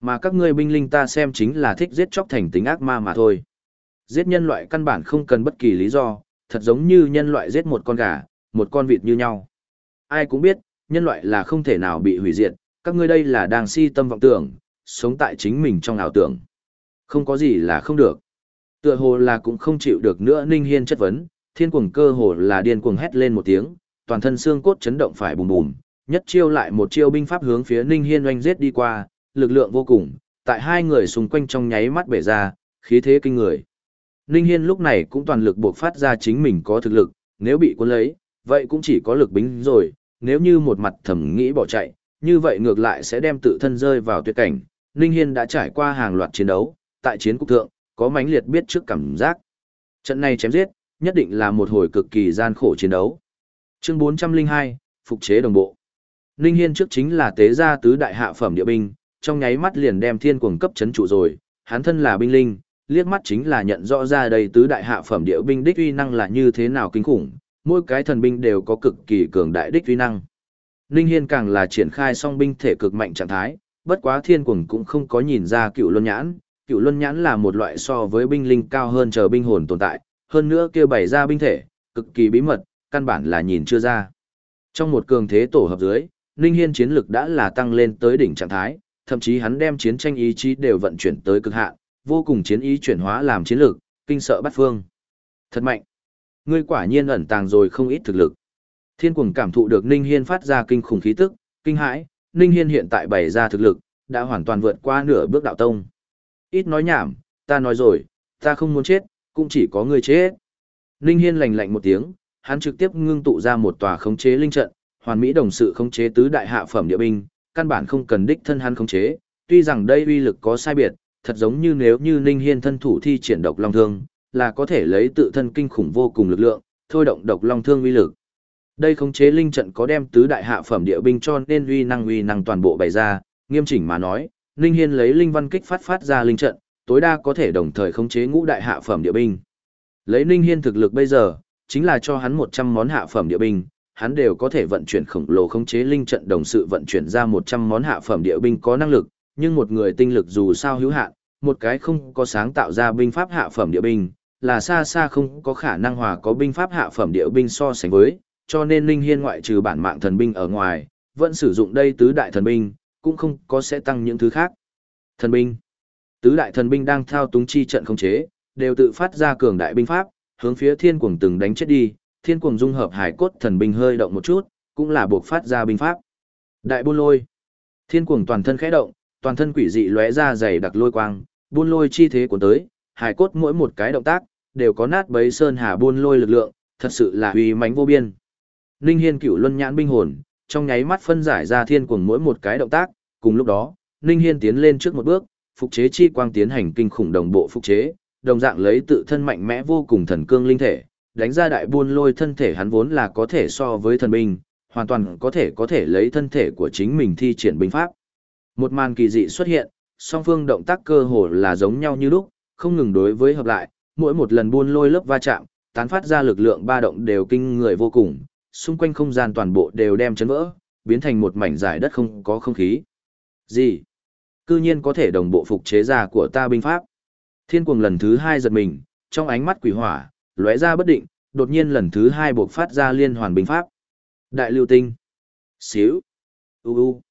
Mà các ngươi binh linh ta xem chính là thích giết chóc thành tính ác ma mà thôi. Giết nhân loại căn bản không cần bất kỳ lý do, thật giống như nhân loại giết một con gà, một con vịt như nhau. Ai cũng biết, nhân loại là không thể nào bị hủy diệt, các ngươi đây là đang si tâm vọng tưởng, sống tại chính mình trong ảo tưởng. Không có gì là không được. Tựa hồ là cũng không chịu được nữa Ninh Hiên chất vấn, thiên cuồng cơ hồ là điên cuồng hét lên một tiếng, toàn thân xương cốt chấn động phải bùm bùm, nhất chiêu lại một chiêu binh pháp hướng phía Ninh Hiên oanh giết đi qua, lực lượng vô cùng, tại hai người xung quanh trong nháy mắt bể ra, khí thế kinh người. Ninh Hiên lúc này cũng toàn lực buộc phát ra chính mình có thực lực, nếu bị cuốn lấy, vậy cũng chỉ có lực bính rồi, nếu như một mặt thầm nghĩ bỏ chạy, như vậy ngược lại sẽ đem tự thân rơi vào tuyệt cảnh. Ninh Hiên đã trải qua hàng loạt chiến đấu, tại chiến cục thượng, có mãnh liệt biết trước cảm giác. Trận này chém giết, nhất định là một hồi cực kỳ gian khổ chiến đấu. Chương 402, Phục chế đồng bộ. Ninh Hiên trước chính là tế gia tứ đại hạ phẩm địa binh, trong nháy mắt liền đem thiên cuồng cấp chấn trụ rồi, hắn thân là binh linh, liếc mắt chính là nhận rõ ra đây tứ đại hạ phẩm địa binh đích uy năng là như thế nào kinh khủng, mỗi cái thần binh đều có cực kỳ cường đại đích uy năng. Ninh Hiên càng là triển khai song binh thể cực mạnh trạng thái, bất quá thiên cuồng cũng không có nhìn ra cựu luân nhãn, cựu luân nhãn là một loại so với binh linh cao hơn chờ binh hồn tồn tại, hơn nữa kia bày ra binh thể, cực kỳ bí mật, căn bản là nhìn chưa ra. Trong một cường thế tổ hợp dưới, Ninh Hiên chiến lực đã là tăng lên tới đỉnh trạng thái, thậm chí hắn đem chiến tranh ý chí đều vận chuyển tới cực hạn, vô cùng chiến ý chuyển hóa làm chiến lực, kinh sợ bắt phương. Thật mạnh. Ngươi quả nhiên ẩn tàng rồi không ít thực lực. Thiên cuồng cảm thụ được Ninh Hiên phát ra kinh khủng khí tức, kinh hãi, Ninh Hiên hiện tại bày ra thực lực, đã hoàn toàn vượt qua nửa bước đạo tông. Ít nói nhảm, ta nói rồi, ta không muốn chết, cũng chỉ có ngươi chết. Ninh Hiên lạnh lạnh một tiếng, hắn trực tiếp ngưng tụ ra một tòa khống chế linh trận, hoàn mỹ đồng sự khống chế tứ đại hạ phẩm địa binh, căn bản không cần đích thân hắn khống chế, tuy rằng đây uy lực có sai biệt, thật giống như nếu như Ninh Hiên thân thủ thi triển độc long thương, là có thể lấy tự thân kinh khủng vô cùng lực lượng, thôi động độc long thương uy lực. Đây khống chế linh trận có đem tứ đại hạ phẩm địa binh cho nên uy năng uy năng toàn bộ bày ra, nghiêm chỉnh mà nói, Ninh Hiên lấy linh văn kích phát phát ra linh trận, tối đa có thể đồng thời khống chế ngũ đại hạ phẩm địa binh. Lấy Ninh Hiên thực lực bây giờ, chính là cho hắn 100 món hạ phẩm địa binh, hắn đều có thể vận chuyển khổng lồ khống chế linh trận đồng sự vận chuyển ra 100 món hạ phẩm địa binh có năng lực, nhưng một người tinh lực dù sao hữu hạn, một cái không có sáng tạo ra binh pháp hạ phẩm địa binh, là xa xa không có khả năng hòa có binh pháp hạ phẩm địa binh so sánh với, cho nên Linh Hiên ngoại trừ bản mạng thần binh ở ngoài, vẫn sử dụng đây tứ đại thần binh, cũng không có sẽ tăng những thứ khác. Thần binh Tứ đại thần binh đang thao túng chi trận không chế, đều tự phát ra cường đại binh pháp, hướng phía thiên cuồng từng đánh chết đi, thiên cuồng dung hợp hải cốt thần binh hơi động một chút, cũng là buộc phát ra binh pháp. Đại buôn lôi. Thiên cuồng toàn thân khẽ động, toàn thân quỷ dị lóe ra dày đặc lôi quang, buôn lôi chi thế của tới, hải cốt mỗi một cái động tác, đều có nát bấy sơn hà buôn lôi lực lượng, thật sự là uy mãnh vô biên. Linh Hiên cửu luân nhãn binh hồn, trong nháy mắt phân giải ra thiên cuồng mỗi một cái động tác, cùng lúc đó, linh Hiên tiến lên trước một bước, phục chế chi quang tiến hành kinh khủng đồng bộ phục chế, đồng dạng lấy tự thân mạnh mẽ vô cùng thần cương linh thể, đánh ra đại buôn lôi thân thể hắn vốn là có thể so với thần binh, hoàn toàn có thể có thể lấy thân thể của chính mình thi triển binh pháp. Một màn kỳ dị xuất hiện, song phương động tác cơ hồ là giống nhau như lúc, không ngừng đối với hợp lại, mỗi một lần buôn lôi lớp va chạm, tán phát ra lực lượng ba động đều kinh người vô cùng, xung quanh không gian toàn bộ đều đem chấn vỡ, biến thành một mảnh giải đất không có không khí. Gì? Cư nhiên có thể đồng bộ phục chế ra của ta binh pháp. Thiên cuồng lần thứ hai giật mình, trong ánh mắt quỷ hỏa, lóe ra bất định, đột nhiên lần thứ hai buộc phát ra liên hoàn binh pháp. Đại lưu tinh. Xíu. U u.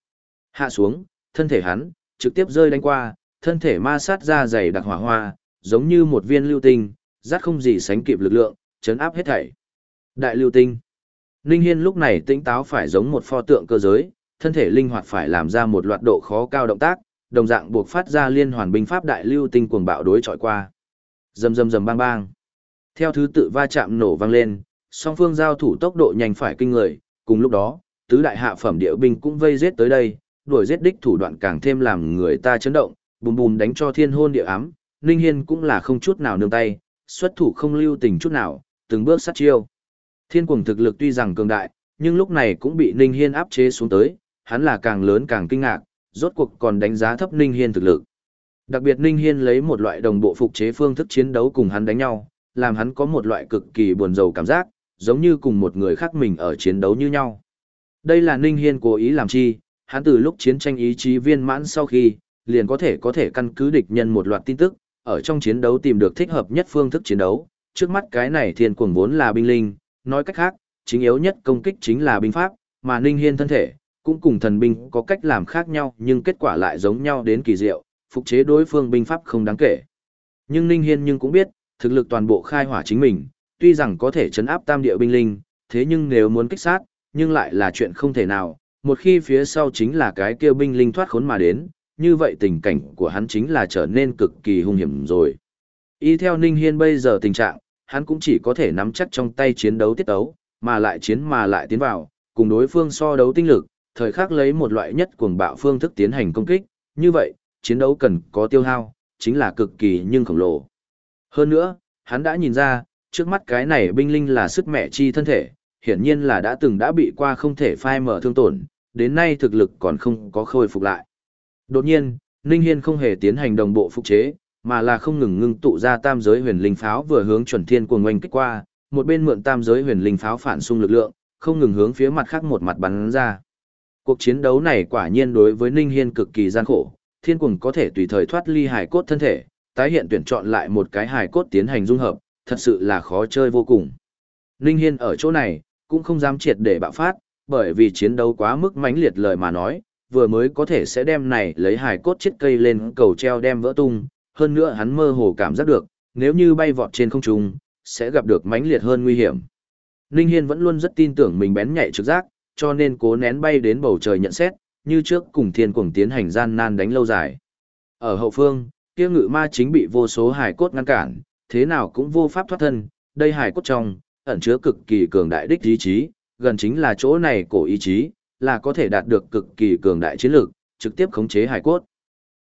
Hạ xuống, thân thể hắn, trực tiếp rơi đánh qua, thân thể ma sát ra dày đặc hỏa hoa, giống như một viên lưu tinh, rát không gì sánh kịp lực lượng, chấn áp hết thảy. Đại lưu tinh. Ninh Hiên lúc này tĩnh táo phải giống một pho tượng cơ giới, thân thể linh hoạt phải làm ra một loạt độ khó cao động tác, đồng dạng buộc phát ra liên hoàn binh pháp đại lưu tinh cuồng bạo đối chọi qua. Rầm rầm rầm bang bang. Theo thứ tự va chạm nổ vang lên, song phương giao thủ tốc độ nhanh phải kinh người, cùng lúc đó, tứ đại hạ phẩm địa binh cũng vây giết tới đây, đuổi giết đích thủ đoạn càng thêm làm người ta chấn động, bùm bùm đánh cho thiên hôn địa ám, Ninh Hiên cũng là không chút nào nương tay, xuất thủ không lưu tình chút nào, từng bước sát chiêu. Thiên cuồng thực lực tuy rằng cường đại, nhưng lúc này cũng bị Ninh Hiên áp chế xuống tới, hắn là càng lớn càng kinh ngạc, rốt cuộc còn đánh giá thấp Ninh Hiên thực lực. Đặc biệt Ninh Hiên lấy một loại đồng bộ phục chế phương thức chiến đấu cùng hắn đánh nhau, làm hắn có một loại cực kỳ buồn rầu cảm giác, giống như cùng một người khác mình ở chiến đấu như nhau. Đây là Ninh Hiên cố ý làm chi, hắn từ lúc chiến tranh ý chí viên mãn sau khi, liền có thể có thể căn cứ địch nhân một loạt tin tức, ở trong chiến đấu tìm được thích hợp nhất phương thức chiến đấu. Trước mắt cái này thiên cuồng vốn là binh linh, nói cách khác, chính yếu nhất công kích chính là binh pháp, mà Ninh Hiên thân thể, cũng cùng thần binh có cách làm khác nhau nhưng kết quả lại giống nhau đến kỳ diệu, phục chế đối phương binh pháp không đáng kể. Nhưng Ninh Hiên nhưng cũng biết, thực lực toàn bộ khai hỏa chính mình, tuy rằng có thể chấn áp tam địa binh linh, thế nhưng nếu muốn kích sát, nhưng lại là chuyện không thể nào, một khi phía sau chính là cái kia binh linh thoát khốn mà đến, như vậy tình cảnh của hắn chính là trở nên cực kỳ hung hiểm rồi. Y theo Ninh Hiên bây giờ tình trạng, hắn cũng chỉ có thể nắm chắc trong tay chiến đấu tiết đấu, mà lại chiến mà lại tiến vào, cùng đối phương so đấu tinh lực, thời khắc lấy một loại nhất cuồng bạo phương thức tiến hành công kích, như vậy, chiến đấu cần có tiêu hao, chính là cực kỳ nhưng khổng lồ. Hơn nữa, hắn đã nhìn ra, trước mắt cái này binh linh là sức mẹ chi thân thể, hiển nhiên là đã từng đã bị qua không thể phai mở thương tổn, đến nay thực lực còn không có khôi phục lại. Đột nhiên, Ninh Hiên không hề tiến hành đồng bộ phục chế, mà là không ngừng ngưng tụ ra tam giới huyền linh pháo vừa hướng chuẩn thiên cuồng oanh kích qua, một bên mượn tam giới huyền linh pháo phản xung lực lượng, không ngừng hướng phía mặt khác một mặt bắn ra. Cuộc chiến đấu này quả nhiên đối với Ninh Hiên cực kỳ gian khổ, thiên cuồng có thể tùy thời thoát ly hải cốt thân thể, tái hiện tuyển chọn lại một cái hải cốt tiến hành dung hợp, thật sự là khó chơi vô cùng. Ninh Hiên ở chỗ này, cũng không dám triệt để bạo phát, bởi vì chiến đấu quá mức mãnh liệt lời mà nói, vừa mới có thể sẽ đem này lấy hải cốt chiếc cây lên cầu treo đem vỡ tung, hơn nữa hắn mơ hồ cảm giác được, nếu như bay vọt trên không trung, sẽ gặp được mãnh liệt hơn nguy hiểm. Ninh Hiên vẫn luôn rất tin tưởng mình bén nhạy trực giác, cho nên cố nén bay đến bầu trời nhận xét, như trước cùng thiên cuồng tiến hành gian nan đánh lâu dài. Ở hậu phương, kia ngự ma chính bị vô số hải cốt ngăn cản, thế nào cũng vô pháp thoát thân, đây hải cốt trong, ẩn chứa cực kỳ cường đại đích ý chí, gần chính là chỗ này cổ ý chí, là có thể đạt được cực kỳ cường đại chiến lược, trực tiếp khống chế hải cốt.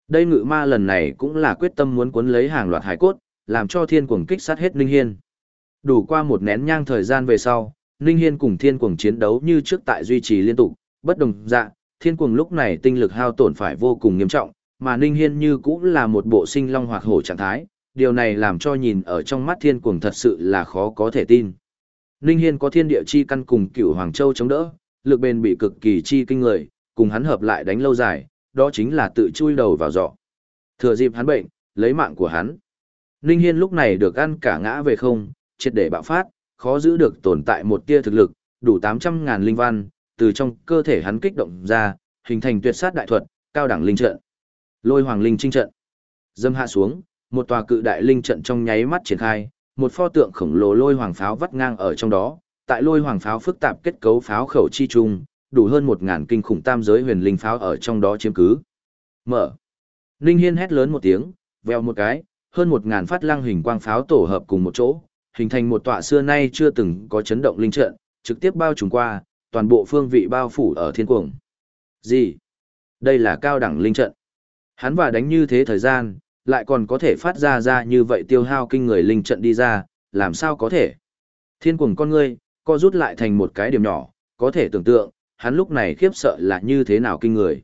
Đây ngự ma lần này cũng là quyết tâm muốn cuốn lấy hàng loạt hải cốt, làm cho thiên cuồng kích sát hết Ninh Hiên. Đủ qua một nén nhang thời gian về sau, Ninh Hiên cùng thiên cuồng chiến đấu như trước tại duy trì liên tục, bất đồng dạ, thiên cuồng lúc này tinh lực hao tổn phải vô cùng nghiêm trọng, mà Ninh Hiên như cũng là một bộ sinh long hoặc hổ trạng thái, điều này làm cho nhìn ở trong mắt thiên cuồng thật sự là khó có thể tin. Ninh Hiên có thiên địa chi căn cùng cửu Hoàng Châu chống đỡ, lực bền bị cực kỳ chi kinh người, cùng hắn hợp lại đánh lâu dài, đó chính là tự chui đầu vào giỏ. Thừa dịp hắn bệnh, lấy mạng của hắn. Ninh Hiên lúc này được ăn cả ngã về không, triệt để bạo phát, khó giữ được tồn tại một tia thực lực, đủ 800 ngàn linh văn, từ trong cơ thể hắn kích động ra, hình thành tuyệt sát đại thuật, cao đẳng linh trận. Lôi hoàng linh trinh trận. Dâm hạ xuống, một tòa cự đại linh trận trong nháy mắt triển khai, một pho tượng khổng lồ lôi hoàng pháo vắt ngang ở trong đó, tại lôi hoàng pháo phức tạp kết cấu pháo khẩu chi trung, đủ hơn một ngàn kinh khủng tam giới huyền linh pháo ở trong đó chiếm cứ. Mở. Linh Hiên hét lớn một tiếng, veo một cái, hơn một ngàn phát lăng hình quang pháo tổ hợp cùng một chỗ, hình thành một tọa xưa nay chưa từng có chấn động linh trận, trực tiếp bao trùm qua, toàn bộ phương vị bao phủ ở thiên cuồng. Gì? Đây là cao đẳng linh trận. Hắn và đánh như thế thời gian, lại còn có thể phát ra ra như vậy tiêu hao kinh người linh trận đi ra, làm sao có thể? Thiên cuồng con ngươi, co rút lại thành một cái điểm nhỏ, có thể tưởng tượng, hắn lúc này khiếp sợ là như thế nào kinh người.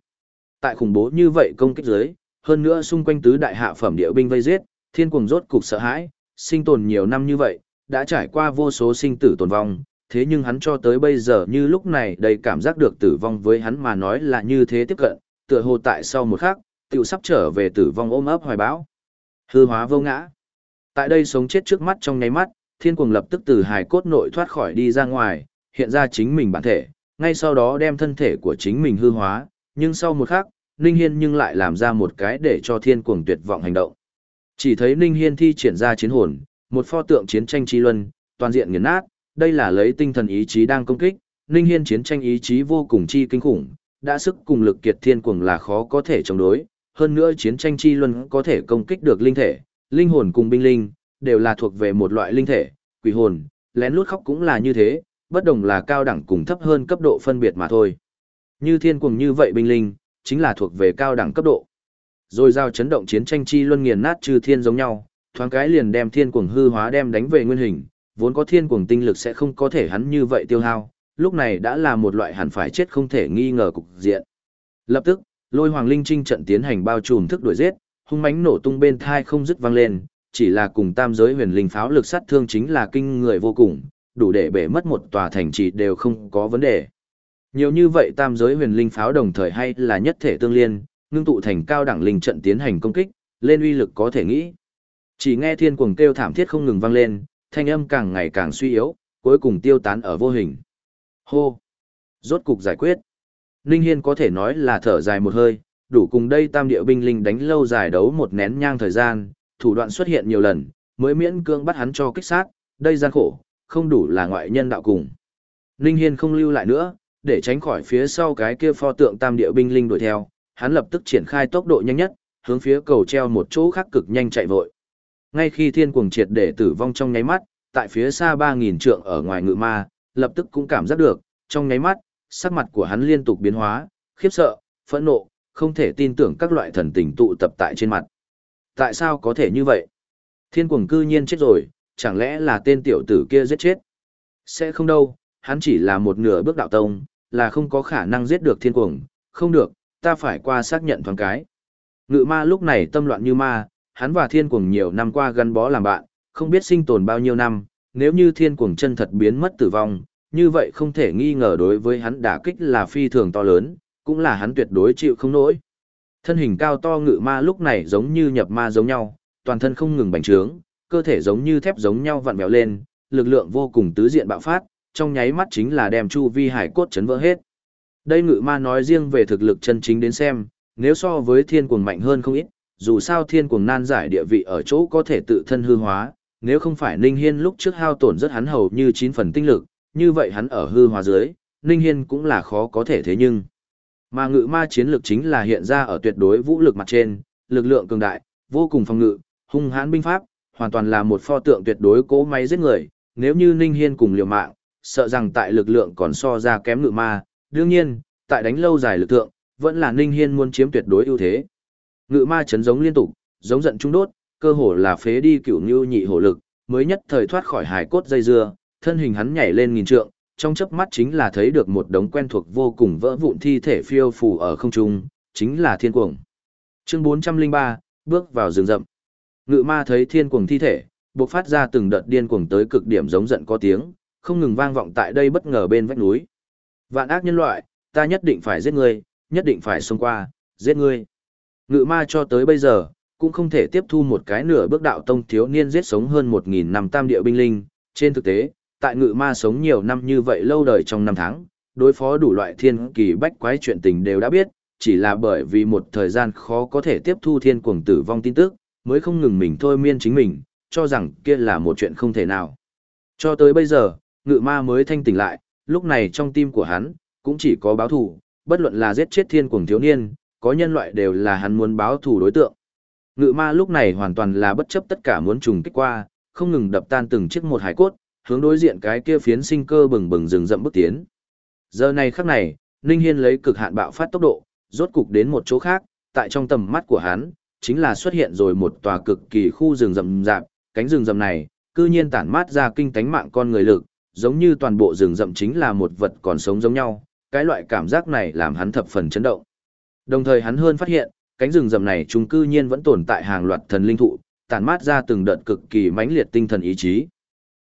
Tại khủng bố như vậy công kích dưới, hơn nữa xung quanh tứ đại hạ phẩm địa binh vây giết, thiên cuồng rốt cục sợ hãi, sinh tồn nhiều năm như vậy, đã trải qua vô số sinh tử tồn vong, thế nhưng hắn cho tới bây giờ như lúc này đầy cảm giác được tử vong với hắn mà nói là như thế tiếp cận, tựa hồ tại sau một khắc, tiểu sắp trở về tử vong ôm ấp hoài bão. Hư hóa vô ngã. Tại đây sống chết trước mắt trong nháy mắt, thiên cuồng lập tức từ hài cốt nội thoát khỏi đi ra ngoài, hiện ra chính mình bản thể, ngay sau đó đem thân thể của chính mình hư hóa, nhưng sau một khắc, Ninh Hiên nhưng lại làm ra một cái để cho thiên cuồng tuyệt vọng hành động. Chỉ thấy Ninh Hiên thi triển ra chiến hồn, một pho tượng chiến tranh chi luân, toàn diện nghiền nát, đây là lấy tinh thần ý chí đang công kích, Ninh Hiên chiến tranh ý chí vô cùng chi kinh khủng, đã sức cùng lực kiệt thiên cuồng là khó có thể chống đối, hơn nữa chiến tranh chi luân có thể công kích được linh thể, linh hồn cùng binh linh, đều là thuộc về một loại linh thể, quỷ hồn, lén lút khóc cũng là như thế, bất đồng là cao đẳng cùng thấp hơn cấp độ phân biệt mà thôi. Như thiên cuồng như vậy binh linh, chính là thuộc về cao đẳng cấp độ. Rồi giao chấn động chiến tranh chi luân nghiền nát trừ thiên giống nhau, thoáng cái liền đem thiên cuồng hư hóa đem đánh về nguyên hình, vốn có thiên cuồng tinh lực sẽ không có thể hắn như vậy tiêu hao, lúc này đã là một loại hẳn phải chết không thể nghi ngờ cục diện. Lập tức, lôi hoàng linh trinh trận tiến hành bao trùm thức đuổi giết, hung mãnh nổ tung bên thai không dứt vang lên, chỉ là cùng tam giới huyền linh pháo lực sát thương chính là kinh người vô cùng, đủ để bể mất một tòa thành trì đều không có vấn đề. Nhiều như vậy tam giới huyền linh pháo đồng thời hay là nhất thể tương liên, ngưng tụ thành cao đẳng linh trận tiến hành công kích, lên uy lực có thể nghĩ. Chỉ nghe thiên cuồng kêu thảm thiết không ngừng vang lên, thanh âm càng ngày càng suy yếu, cuối cùng tiêu tán ở vô hình. Hô! Rốt cục giải quyết. Ninh Hiên có thể nói là thở dài một hơi, đủ cùng đây tam địa binh linh đánh lâu dài đấu một nén nhang thời gian, thủ đoạn xuất hiện nhiều lần, mới miễn cưỡng bắt hắn cho kích sát, đây gian khổ, không đủ là ngoại nhân đạo cùng. Ninh Hiên không lưu lại nữa, để tránh khỏi phía sau cái kia pho tượng tam địa binh linh đuổi theo, hắn lập tức triển khai tốc độ nhanh nhất, hướng phía cầu treo một chỗ khác cực nhanh chạy vội. Ngay khi thiên cuồng triệt để tử vong trong nháy mắt, tại phía xa 3.000 trượng ở ngoài ngự ma, lập tức cũng cảm giác được, trong nháy mắt, sắc mặt của hắn liên tục biến hóa, khiếp sợ, phẫn nộ, không thể tin tưởng các loại thần tình tụ tập tại trên mặt. Tại sao có thể như vậy? Thiên cuồng cư nhiên chết rồi, chẳng lẽ là tên tiểu tử kia giết chết? Sẽ không đâu, hắn chỉ là một nửa bước đạo tông, là không có khả năng giết được thiên cuồng, không được, ta phải qua xác nhận thoáng cái. Ngự ma lúc này tâm loạn như ma, hắn và thiên cuồng nhiều năm qua gắn bó làm bạn, không biết sinh tồn bao nhiêu năm, nếu như thiên cuồng chân thật biến mất tử vong, như vậy không thể nghi ngờ đối với hắn đả kích là phi thường to lớn, cũng là hắn tuyệt đối chịu không nổi. Thân hình cao to ngự ma lúc này giống như nhập ma giống nhau, toàn thân không ngừng bành trướng, cơ thể giống như thép giống nhau vặn vẹo lên, lực lượng vô cùng tứ diện bạo phát, trong nháy mắt chính là đem chu vi hải cốt chấn vỡ hết. Đây ngự ma nói riêng về thực lực chân chính đến xem, nếu so với thiên cuồng mạnh hơn không ít, dù sao thiên cuồng nan giải địa vị ở chỗ có thể tự thân hư hóa, nếu không phải Ninh Hiên lúc trước hao tổn rất hắn hầu như 9 phần tinh lực, như vậy hắn ở hư hóa dưới, Ninh Hiên cũng là khó có thể thế nhưng. Mà ngự ma chiến lược chính là hiện ra ở tuyệt đối vũ lực mặt trên, lực lượng cường đại, vô cùng phòng ngự, hung hãn binh pháp, hoàn toàn là một pho tượng tuyệt đối cố máy giết người, nếu như Ninh Hiên cùng liều mạng, sợ rằng tại lực lượng còn so ra kém ngự ma, đương nhiên, tại đánh lâu dài lực lượng, vẫn là Ninh Hiên muốn chiếm tuyệt đối ưu thế. Ngự ma chấn giống liên tục, giống giận trung đốt, cơ hồ là phế đi cửu như nhị hổ lực, mới nhất thời thoát khỏi hải cốt dây dưa, thân hình hắn nhảy lên nghìn trượng, trong chớp mắt chính là thấy được một đống quen thuộc vô cùng vỡ vụn thi thể phiêu phù ở không trung, chính là thiên cuồng. Chương 403, bước vào rừng rậm. Ngự ma thấy thiên cuồng thi thể, bộc phát ra từng đợt điên cuồng tới cực điểm giống giận có tiếng, không ngừng vang vọng tại đây bất ngờ bên vách núi. Vạn ác nhân loại, ta nhất định phải giết ngươi, nhất định phải xông qua, giết ngươi. Ngự ma cho tới bây giờ, cũng không thể tiếp thu một cái nửa bước đạo tông thiếu niên giết sống hơn 1.000 năm tam địa binh linh. Trên thực tế, tại ngự ma sống nhiều năm như vậy lâu đời trong năm tháng, đối phó đủ loại thiên kỳ bách quái chuyện tình đều đã biết, chỉ là bởi vì một thời gian khó có thể tiếp thu thiên cuồng tử vong tin tức, mới không ngừng mình thôi miên chính mình, cho rằng kia là một chuyện không thể nào. Cho tới bây giờ, ngự ma mới thanh tỉnh lại, lúc này trong tim của hắn, cũng chỉ có báo thù, bất luận là giết chết thiên cuồng thiếu niên, có nhân loại đều là hắn muốn báo thù đối tượng. Ngự ma lúc này hoàn toàn là bất chấp tất cả muốn trùng kích qua, không ngừng đập tan từng chiếc một hải cốt, hướng đối diện cái kia phiến sinh cơ bừng bừng rừng rậm bước tiến. Giờ này khắc này, Ninh Hiên lấy cực hạn bạo phát tốc độ, rốt cục đến một chỗ khác, tại trong tầm mắt của hắn, chính là xuất hiện rồi một tòa cực kỳ khu rừng rậm rạp, cánh rừng rậm này, cư nhiên tản mát ra kinh tánh mạng con người lực, giống như toàn bộ rừng rậm chính là một vật còn sống giống nhau, cái loại cảm giác này làm hắn thập phần chấn động. Đồng thời hắn hơn phát hiện, cánh rừng rậm này chúng cư nhiên vẫn tồn tại hàng loạt thần linh thụ, tản mát ra từng đợt cực kỳ mãnh liệt tinh thần ý chí.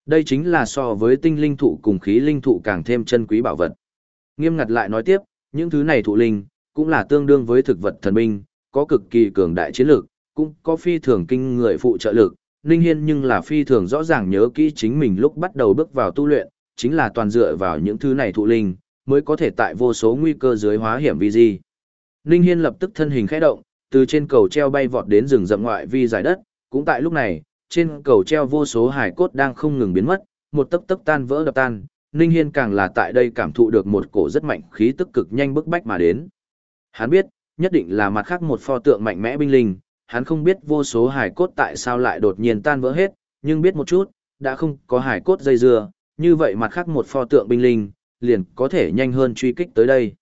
Đây chính là so với tinh linh thụ cùng khí linh thụ càng thêm chân quý bảo vật. Nghiêm ngặt lại nói tiếp, những thứ này thụ linh, cũng là tương đương với thực vật thần binh, có cực kỳ cường đại chiến lược, cũng có phi thường kinh người phụ trợ lực. Ninh Hiên nhưng là phi thường rõ ràng nhớ kỹ chính mình lúc bắt đầu bước vào tu luyện, chính là toàn dựa vào những thứ này thụ linh, mới có thể tại vô số nguy cơ dưới hóa hiểm vi di. Ninh Hiên lập tức thân hình khẽ động, từ trên cầu treo bay vọt đến rừng rậm ngoại vi giải đất, cũng tại lúc này, trên cầu treo vô số hải cốt đang không ngừng biến mất, một tấc tấc tan vỡ đập tan, Ninh Hiên càng là tại đây cảm thụ được một cổ rất mạnh khí tức cực nhanh bức bách mà đến. Hắn biết, nhất định là mặt khác một pho tượng mạnh mẽ binh linh, hắn không biết vô số hải cốt tại sao lại đột nhiên tan vỡ hết, nhưng biết một chút, đã không có hải cốt dây dưa, như vậy mặt khác một pho tượng binh linh, liền có thể nhanh hơn truy kích tới đây.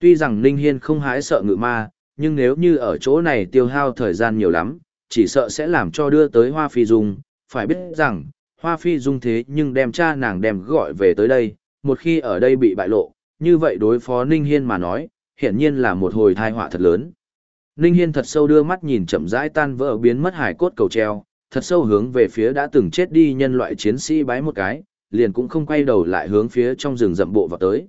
Tuy rằng Ninh Hiên không hái sợ ngự ma, nhưng nếu như ở chỗ này tiêu hao thời gian nhiều lắm, chỉ sợ sẽ làm cho đưa tới Hoa Phi Dung, phải biết rằng, Hoa Phi Dung thế nhưng đem cha nàng đem gọi về tới đây, một khi ở đây bị bại lộ, như vậy đối phó Ninh Hiên mà nói, hiển nhiên là một hồi thai họa thật lớn. Ninh Hiên thật sâu đưa mắt nhìn chậm rãi tan vỡ biến mất hải cốt cầu treo, thật sâu hướng về phía đã từng chết đi nhân loại chiến sĩ bái một cái, liền cũng không quay đầu lại hướng phía trong rừng rậm bộ vào tới.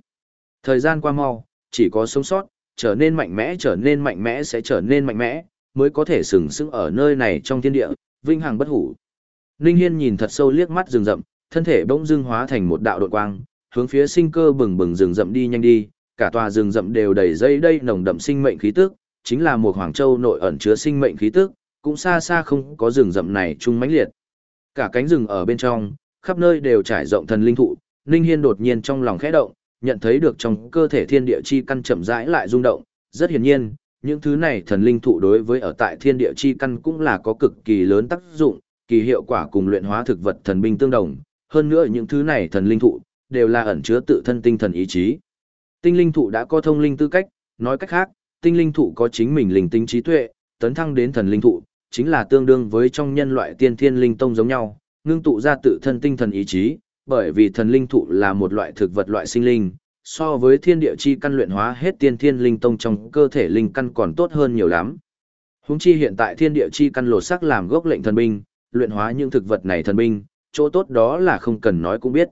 Thời gian qua mau, chỉ có sống sót, trở nên mạnh mẽ trở nên mạnh mẽ sẽ trở nên mạnh mẽ, mới có thể sừng sững ở nơi này trong thiên địa, vinh hằng bất hủ. Ninh Hiên nhìn thật sâu liếc mắt rừng rậm, thân thể bỗng dưng hóa thành một đạo đột quang, hướng phía sinh cơ bừng bừng rừng rậm đi nhanh đi, cả tòa rừng rậm đều đầy dây đây nồng đậm sinh mệnh khí tức, chính là một hoàng châu nội ẩn chứa sinh mệnh khí tức, cũng xa xa không có rừng rậm này chung mãnh liệt. Cả cánh rừng ở bên trong, khắp nơi đều trải rộng thần linh thụ, Ninh Hiên đột nhiên trong lòng khẽ động, nhận thấy được trong cơ thể thiên địa chi căn chậm rãi lại rung động, rất hiển nhiên, những thứ này thần linh thụ đối với ở tại thiên địa chi căn cũng là có cực kỳ lớn tác dụng, kỳ hiệu quả cùng luyện hóa thực vật thần binh tương đồng, hơn nữa những thứ này thần linh thụ đều là ẩn chứa tự thân tinh thần ý chí. Tinh linh thụ đã có thông linh tư cách, nói cách khác, tinh linh thụ có chính mình linh tinh trí tuệ, tấn thăng đến thần linh thụ, chính là tương đương với trong nhân loại tiên thiên linh tông giống nhau, ngưng tụ ra tự thân tinh thần ý chí, bởi vì thần linh thụ là một loại thực vật loại sinh linh, so với thiên địa chi căn luyện hóa hết tiên thiên linh tông trong cơ thể linh căn còn tốt hơn nhiều lắm. Húng chi hiện tại thiên địa chi căn lột sắc làm gốc lệnh thần binh, luyện hóa những thực vật này thần binh, chỗ tốt đó là không cần nói cũng biết.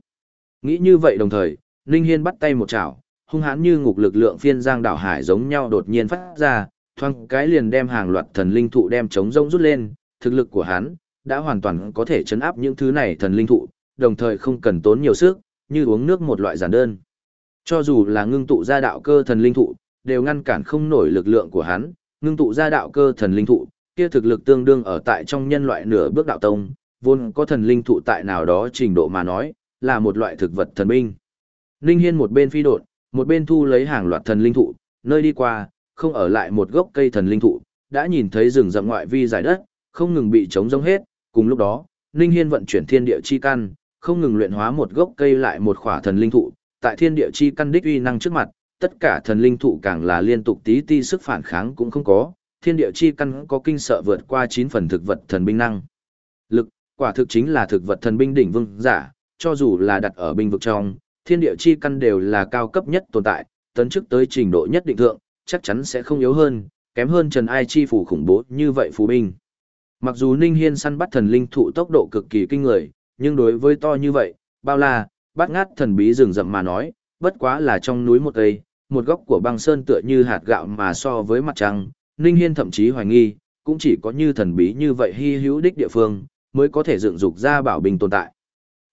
Nghĩ như vậy đồng thời, Ninh Hiên bắt tay một chảo, hung hãn như ngục lực lượng phiên giang đảo hải giống nhau đột nhiên phát ra, thoang cái liền đem hàng loạt thần linh thụ đem chống rông rút lên, thực lực của hắn đã hoàn toàn có thể chấn áp những thứ này thần linh thụ, đồng thời không cần tốn nhiều sức, như uống nước một loại giản đơn. Cho dù là ngưng tụ ra đạo cơ thần linh thụ, đều ngăn cản không nổi lực lượng của hắn, ngưng tụ ra đạo cơ thần linh thụ, kia thực lực tương đương ở tại trong nhân loại nửa bước đạo tông, vốn có thần linh thụ tại nào đó trình độ mà nói, là một loại thực vật thần binh. Ninh Hiên một bên phi đột, một bên thu lấy hàng loạt thần linh thụ, nơi đi qua, không ở lại một gốc cây thần linh thụ, đã nhìn thấy rừng rậm ngoại vi giải đất, không ngừng bị trống rỗng hết, cùng lúc đó, Ninh Hiên vận chuyển thiên địa chi căn, không ngừng luyện hóa một gốc cây lại một khỏa thần linh thụ, tại thiên địa chi căn đích uy năng trước mặt, tất cả thần linh thụ càng là liên tục tí ti sức phản kháng cũng không có, thiên địa chi căn có kinh sợ vượt qua 9 phần thực vật thần binh năng. Lực, quả thực chính là thực vật thần binh đỉnh vương giả, cho dù là đặt ở binh vực trong, thiên địa chi căn đều là cao cấp nhất tồn tại, tấn chức tới trình độ nhất định thượng, chắc chắn sẽ không yếu hơn, kém hơn Trần Ai chi phủ khủng bố như vậy phù binh. Mặc dù Ninh Hiên săn bắt thần linh thụ tốc độ cực kỳ kinh người, nhưng đối với to như vậy, bao la, bát ngát thần bí rừng rậm mà nói, bất quá là trong núi một cây, một góc của băng sơn tựa như hạt gạo mà so với mặt trăng, Ninh Hiên thậm chí hoài nghi, cũng chỉ có như thần bí như vậy hy hữu đích địa phương, mới có thể dựng dục ra bảo bình tồn tại.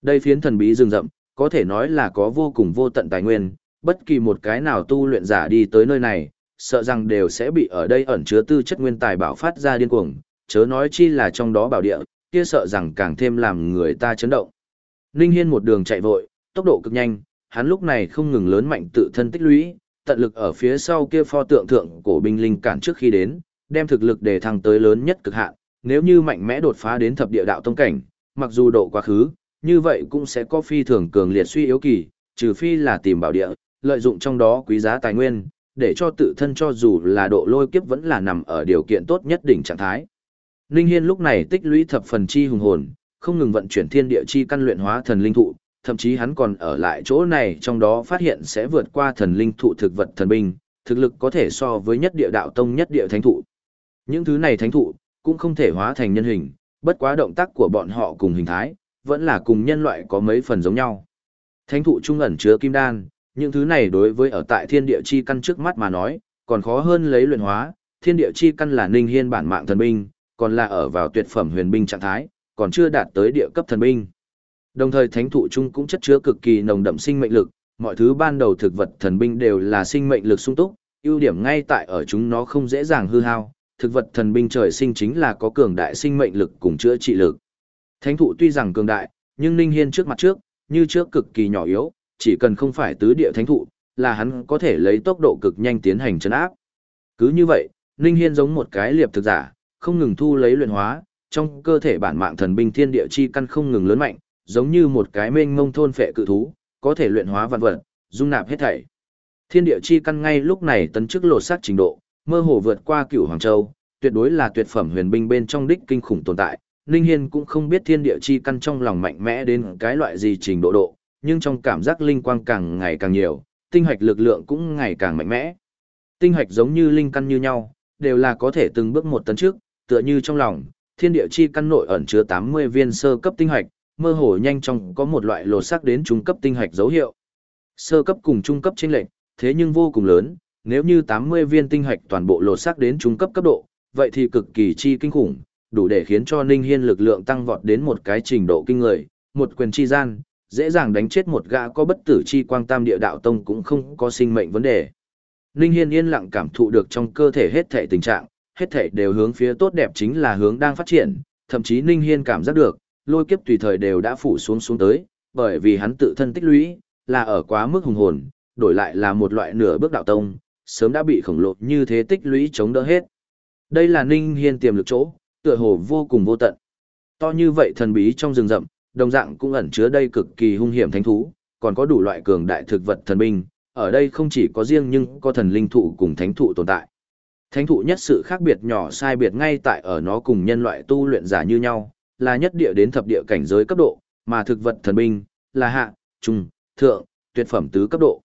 Đây phiến thần bí rừng rậm, có thể nói là có vô cùng vô tận tài nguyên, bất kỳ một cái nào tu luyện giả đi tới nơi này, sợ rằng đều sẽ bị ở đây ẩn chứa tư chất nguyên tài bảo phát ra điên cuồng, chớ nói chi là trong đó bảo địa, kia sợ rằng càng thêm làm người ta chấn động. Ninh Hiên một đường chạy vội, tốc độ cực nhanh, hắn lúc này không ngừng lớn mạnh tự thân tích lũy, tận lực ở phía sau kia pho tượng thượng cổ binh linh cản trước khi đến, đem thực lực để thăng tới lớn nhất cực hạn, nếu như mạnh mẽ đột phá đến thập địa đạo tông cảnh, mặc dù độ quá khứ, như vậy cũng sẽ có phi thường cường liệt suy yếu kỳ, trừ phi là tìm bảo địa, lợi dụng trong đó quý giá tài nguyên, để cho tự thân cho dù là độ lôi kiếp vẫn là nằm ở điều kiện tốt nhất đỉnh trạng thái. Linh Hiên lúc này tích lũy thập phần chi hùng hồn, không ngừng vận chuyển thiên địa chi căn luyện hóa thần linh thụ, thậm chí hắn còn ở lại chỗ này trong đó phát hiện sẽ vượt qua thần linh thụ thực vật thần binh, thực lực có thể so với nhất địa đạo tông nhất địa thánh thụ. Những thứ này thánh thụ cũng không thể hóa thành nhân hình, bất quá động tác của bọn họ cùng hình thái, vẫn là cùng nhân loại có mấy phần giống nhau. Thánh thụ trung ẩn chứa kim đan, những thứ này đối với ở tại thiên địa chi căn trước mắt mà nói, còn khó hơn lấy luyện hóa, thiên địa chi căn là ninh hiên bản mạng thần binh, còn là ở vào tuyệt phẩm huyền binh trạng thái, còn chưa đạt tới địa cấp thần binh. Đồng thời thánh thụ chung cũng chất chứa cực kỳ nồng đậm sinh mệnh lực, mọi thứ ban đầu thực vật thần binh đều là sinh mệnh lực sung túc, ưu điểm ngay tại ở chúng nó không dễ dàng hư hao, thực vật thần binh trời sinh chính là có cường đại sinh mệnh lực cùng chữa trị lực. Thánh thụ tuy rằng cường đại, nhưng Ninh Hiên trước mặt trước, như trước cực kỳ nhỏ yếu, chỉ cần không phải tứ địa thánh thụ, là hắn có thể lấy tốc độ cực nhanh tiến hành chấn áp. Cứ như vậy, Ninh Hiên giống một cái liệp thực giả, không ngừng thu lấy luyện hóa, trong cơ thể bản mạng thần binh thiên địa chi căn không ngừng lớn mạnh, giống như một cái mênh mông thôn phệ cự thú, có thể luyện hóa vạn vật, dung nạp hết thảy. Thiên địa chi căn ngay lúc này tấn chức lột xác trình độ, mơ hồ vượt qua Cửu Hoàng Châu, tuyệt đối là tuyệt phẩm huyền binh bên trong đích kinh khủng tồn tại. Ninh Hiên cũng không biết thiên địa chi căn trong lòng mạnh mẽ đến cái loại gì trình độ độ, nhưng trong cảm giác linh quang càng ngày càng nhiều, tinh hạch lực lượng cũng ngày càng mạnh mẽ. Tinh hạch giống như linh căn như nhau, đều là có thể từng bước một tấn trước, tựa như trong lòng, thiên địa chi căn nội ẩn chứa 80 viên sơ cấp tinh hạch, mơ hồ nhanh chóng có một loại lột sắc đến trung cấp tinh hạch dấu hiệu. Sơ cấp cùng trung cấp chênh lệch, thế nhưng vô cùng lớn, nếu như 80 viên tinh hạch toàn bộ lột sắc đến trung cấp cấp độ, vậy thì cực kỳ chi kinh khủng, đủ để khiến cho Ninh Hiên lực lượng tăng vọt đến một cái trình độ kinh người, một quyền chi gian, dễ dàng đánh chết một gã có bất tử chi quang tam địa đạo tông cũng không có sinh mệnh vấn đề. Ninh Hiên yên lặng cảm thụ được trong cơ thể hết thảy tình trạng, hết thảy đều hướng phía tốt đẹp chính là hướng đang phát triển, thậm chí Ninh Hiên cảm giác được, lôi kiếp tùy thời đều đã phủ xuống xuống tới, bởi vì hắn tự thân tích lũy, là ở quá mức hùng hồn, đổi lại là một loại nửa bước đạo tông, sớm đã bị khổng lồ như thế tích lũy chống đỡ hết. Đây là Ninh Hiên tiềm lực chỗ, tựa hồ vô cùng vô tận. To như vậy thần bí trong rừng rậm, đồng dạng cũng ẩn chứa đây cực kỳ hung hiểm thánh thú, còn có đủ loại cường đại thực vật thần binh, ở đây không chỉ có riêng nhưng có thần linh thụ cùng thánh thụ tồn tại. Thánh thụ nhất sự khác biệt nhỏ sai biệt ngay tại ở nó cùng nhân loại tu luyện giả như nhau, là nhất địa đến thập địa cảnh giới cấp độ, mà thực vật thần binh là hạ, trung, thượng, tuyệt phẩm tứ cấp độ.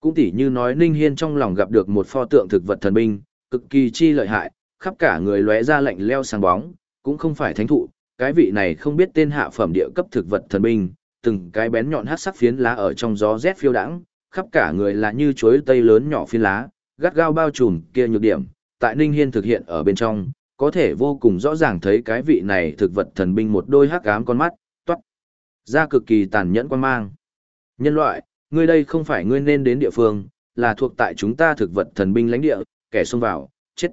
Cũng tỉ như nói Ninh Hiên trong lòng gặp được một pho tượng thực vật thần binh, cực kỳ chi lợi hại, khắp cả người lóe ra lạnh leo sáng bóng, cũng không phải thánh thụ, cái vị này không biết tên hạ phẩm địa cấp thực vật thần binh, từng cái bén nhọn hắc sắc phiến lá ở trong gió rét phiêu đãng, khắp cả người là như chuối tây lớn nhỏ phiến lá, gắt gao bao trùm kia nhược điểm, tại Ninh Hiên thực hiện ở bên trong, có thể vô cùng rõ ràng thấy cái vị này thực vật thần binh một đôi hắc ám con mắt, toát ra cực kỳ tàn nhẫn quan mang. Nhân loại, ngươi đây không phải ngươi nên đến địa phương, là thuộc tại chúng ta thực vật thần binh lãnh địa, kẻ xông vào, chết.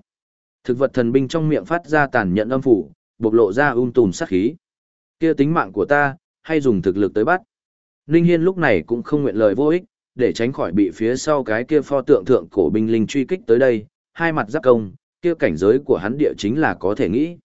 Thực vật thần binh trong miệng phát ra tàn nhẫn âm phủ, bộc lộ ra um tùm sát khí. Kia tính mạng của ta, hay dùng thực lực tới bắt. Ninh Hiên lúc này cũng không nguyện lời vô ích, để tránh khỏi bị phía sau cái kia pho tượng thượng cổ binh linh truy kích tới đây, hai mặt giáp công, kia cảnh giới của hắn địa chính là có thể nghĩ.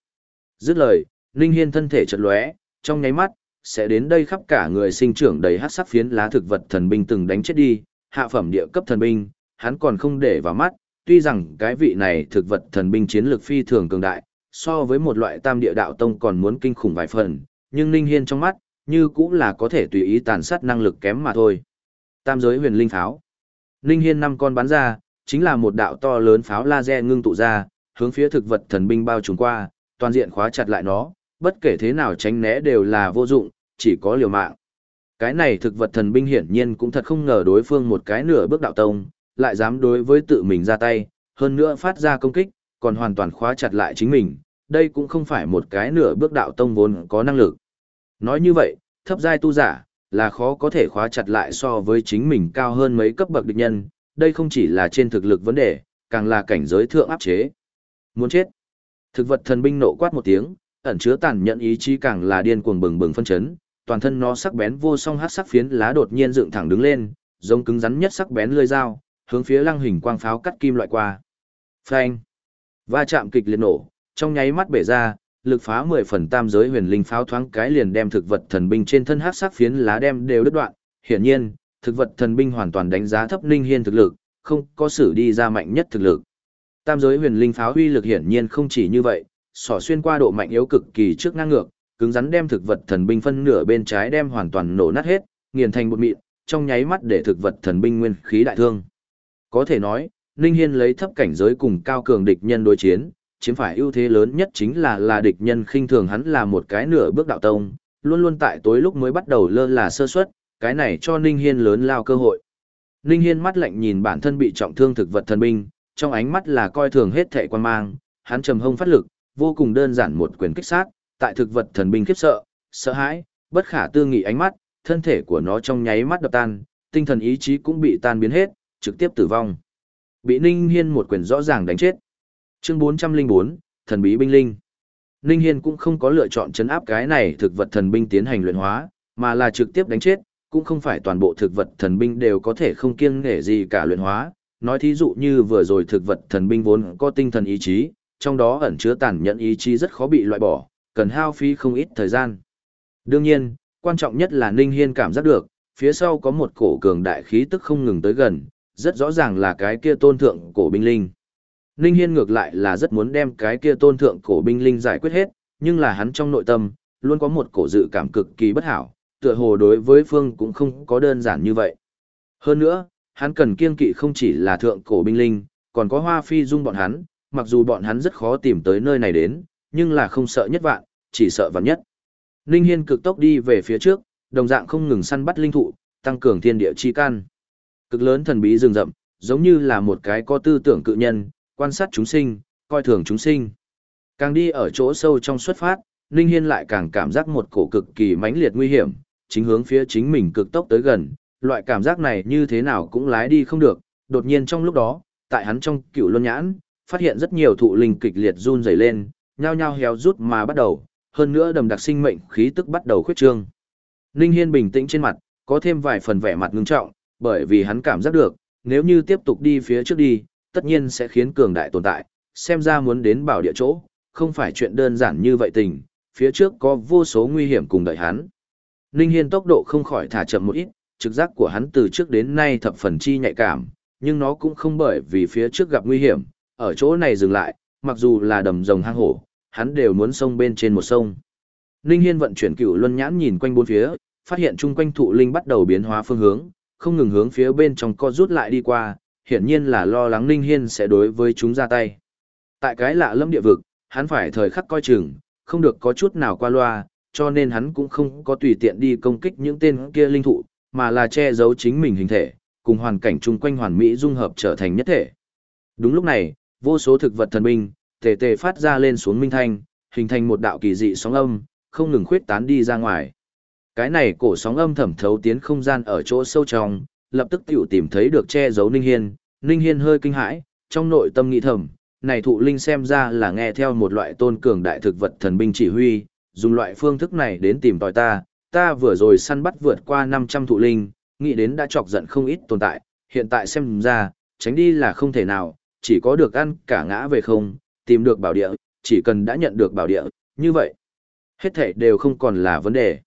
Dứt lời, Ninh Hiên thân thể chợt lóe, trong nháy mắt, sẽ đến đây khắp cả người sinh trưởng đầy hắc sắc phiến lá thực vật thần binh từng đánh chết đi, hạ phẩm địa cấp thần binh, hắn còn không để vào mắt, tuy rằng cái vị này thực vật thần binh chiến lược phi thường cường đại, so với một loại tam địa đạo tông còn muốn kinh khủng vài phần, nhưng Ninh Hiên trong mắt, như cũng là có thể tùy ý tàn sát năng lực kém mà thôi. Tam giới huyền linh pháo. Ninh Hiên năm con bắn ra, chính là một đạo to lớn pháo laser ngưng tụ ra, hướng phía thực vật thần binh bao trùm qua, toàn diện khóa chặt lại nó, bất kể thế nào tránh né đều là vô dụng, chỉ có liều mạng. Cái này thực vật thần binh hiển nhiên cũng thật không ngờ đối phương một cái nửa bước đạo tông, lại dám đối với tự mình ra tay, hơn nữa phát ra công kích, còn hoàn toàn khóa chặt lại chính mình, đây cũng không phải một cái nửa bước đạo tông vốn có năng lực. Nói như vậy, thấp giai tu giả, là khó có thể khóa chặt lại so với chính mình cao hơn mấy cấp bậc địch nhân, đây không chỉ là trên thực lực vấn đề, càng là cảnh giới thượng áp chế. Muốn chết. Thực vật thần binh nộ quát một tiếng, ẩn chứa tàn nhẫn ý chí càng là điên cuồng bừng bừng phân chấn, toàn thân nó sắc bén vô song hắc sắc phiến lá đột nhiên dựng thẳng đứng lên, giống cứng rắn nhất sắc bén lưỡi dao, hướng phía lăng hình quang pháo cắt kim loại qua. Phanh! Va chạm kịch liệt nổ, trong nháy mắt bể ra, lực phá 10 phần tam giới huyền linh pháo thoáng cái liền đem thực vật thần binh trên thân hắc sắc phiến lá đem đều đứt đoạn. Hiển nhiên, thực vật thần binh hoàn toàn đánh giá thấp Ninh Hiên thực lực, không có sử đi ra mạnh nhất thực lực. Tam giới huyền linh pháo huy lực hiển nhiên không chỉ như vậy, sỏ xuyên qua độ mạnh yếu cực kỳ trước ngang ngược, cứng rắn đem thực vật thần binh phân nửa bên trái đem hoàn toàn nổ nát hết, nghiền thành bột mịn, trong nháy mắt để thực vật thần binh nguyên khí đại thương. Có thể nói, Ninh Hiên lấy thấp cảnh giới cùng cao cường địch nhân đối chiến, chiếm phải ưu thế lớn nhất chính là là địch nhân khinh thường hắn là một cái nửa bước đạo tông, luôn luôn tại tối lúc mới bắt đầu lơ là sơ suất, cái này cho Ninh Hiên lớn lao cơ hội. Ninh Hiên mắt lạnh nhìn bản thân bị trọng thương thực vật thần binh, trong ánh mắt là coi thường hết thệ quan mang, hắn trầm hông phát lực, vô cùng đơn giản một quyền kích sát, tại thực vật thần binh khiếp sợ, sợ hãi, bất khả tư nghị ánh mắt, thân thể của nó trong nháy mắt đập tan, tinh thần ý chí cũng bị tan biến hết, trực tiếp tử vong. Bị Ninh Hiên một quyền rõ ràng đánh chết. Chương 404, thần bí binh linh. Ninh Hiên cũng không có lựa chọn chấn áp cái này thực vật thần binh tiến hành luyện hóa, mà là trực tiếp đánh chết, cũng không phải toàn bộ thực vật thần binh đều có thể không kiêng nể gì cả luyện hóa. Nói thí dụ như vừa rồi thực vật thần binh vốn có tinh thần ý chí, trong đó ẩn chứa tàn nhẫn ý chí rất khó bị loại bỏ, cần hao phí không ít thời gian. Đương nhiên, quan trọng nhất là Ninh Hiên cảm giác được, phía sau có một cổ cường đại khí tức không ngừng tới gần, rất rõ ràng là cái kia tôn thượng cổ binh linh. Ninh Hiên ngược lại là rất muốn đem cái kia tôn thượng cổ binh linh giải quyết hết, nhưng là hắn trong nội tâm, luôn có một cổ dự cảm cực kỳ bất hảo, tựa hồ đối với phương cũng không có đơn giản như vậy. Hơn nữa, hắn cần kiên kỵ không chỉ là thượng cổ binh linh, còn có hoa phi dung bọn hắn, mặc dù bọn hắn rất khó tìm tới nơi này đến, nhưng là không sợ nhất vạn, chỉ sợ vạn nhất. Ninh Hiên cực tốc đi về phía trước, đồng dạng không ngừng săn bắt linh thụ, tăng cường thiên địa chi can. Cực lớn thần bí rừng rậm, giống như là một cái có tư tưởng cự nhân, quan sát chúng sinh, coi thường chúng sinh. Càng đi ở chỗ sâu trong xuất phát, Ninh Hiên lại càng cảm giác một cổ cực kỳ mãnh liệt nguy hiểm, chính hướng phía chính mình cực tốc tới gần, loại cảm giác này như thế nào cũng lái đi không được, đột nhiên trong lúc đó, tại hắn trong cựu luân nhãn, phát hiện rất nhiều thụ linh kịch liệt run rẩy lên, nhao nhao héo rút mà bắt đầu, hơn nữa đầm đặc sinh mệnh khí tức bắt đầu khuyết trương. Ninh Hiên bình tĩnh trên mặt, có thêm vài phần vẻ mặt ngưng trọng, bởi vì hắn cảm giác được, nếu như tiếp tục đi phía trước đi, tất nhiên sẽ khiến cường đại tồn tại, xem ra muốn đến bảo địa chỗ, không phải chuyện đơn giản như vậy tình, phía trước có vô số nguy hiểm cùng đợi hắn. Ninh Hiên tốc độ không khỏi thả chậm một ít, trực giác của hắn từ trước đến nay thập phần chi nhạy cảm, nhưng nó cũng không bởi vì phía trước gặp nguy hiểm, ở chỗ này dừng lại, mặc dù là đầm rồng hang hổ, hắn đều muốn sông bên trên một sông. Ninh Hiên vận chuyển cửu luân nhãn nhìn quanh bốn phía, phát hiện chung quanh thụ linh bắt đầu biến hóa phương hướng, không ngừng hướng phía bên trong co rút lại đi qua, hiển nhiên là lo lắng Ninh Hiên sẽ đối với chúng ra tay. Tại cái lạ lâm địa vực, hắn phải thời khắc coi chừng, không được có chút nào qua loa, cho nên hắn cũng không có tùy tiện đi công kích những tên kia linh thụ, mà là che giấu chính mình hình thể, cùng hoàn cảnh chung quanh hoàn mỹ dung hợp trở thành nhất thể. Đúng lúc này, vô số thực vật thần binh, tề tề phát ra lên xuống minh thanh, hình thành một đạo kỳ dị sóng âm, không ngừng khuyết tán đi ra ngoài. Cái này cổ sóng âm thẩm thấu tiến không gian ở chỗ sâu trong, lập tức tiểu tìm thấy được che giấu Ninh Hiên, Ninh Hiên hơi kinh hãi, trong nội tâm nghĩ thầm, này thụ linh xem ra là nghe theo một loại tôn cường đại thực vật thần binh chỉ huy, dùng loại phương thức này đến tìm tòi ta, ta vừa rồi săn bắt vượt qua 500 thụ linh, nghĩ đến đã chọc giận không ít tồn tại, hiện tại xem ra, tránh đi là không thể nào, chỉ có được ăn cả ngã về không, tìm được bảo địa, chỉ cần đã nhận được bảo địa, như vậy, hết thảy đều không còn là vấn đề.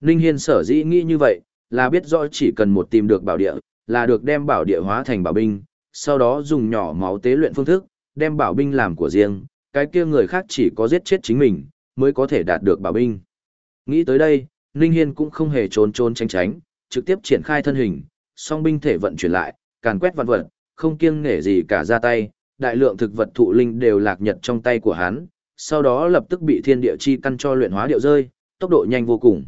Ninh Hiên sở dĩ nghĩ như vậy, là biết rõ chỉ cần một tìm được bảo địa, là được đem bảo địa hóa thành bảo binh, sau đó dùng nhỏ máu tế luyện phương thức, đem bảo binh làm của riêng, cái kia người khác chỉ có giết chết chính mình, mới có thể đạt được bảo binh. Nghĩ tới đây, Ninh Hiên cũng không hề trốn trốn tránh tránh, trực tiếp triển khai thân hình, song binh thể vận chuyển lại, càn quét vạn vật, không kiêng nể gì cả ra tay, đại lượng thực vật thụ linh đều lạc nhật trong tay của hắn, sau đó lập tức bị thiên địa chi căn cho luyện hóa điệu rơi, tốc độ nhanh vô cùng.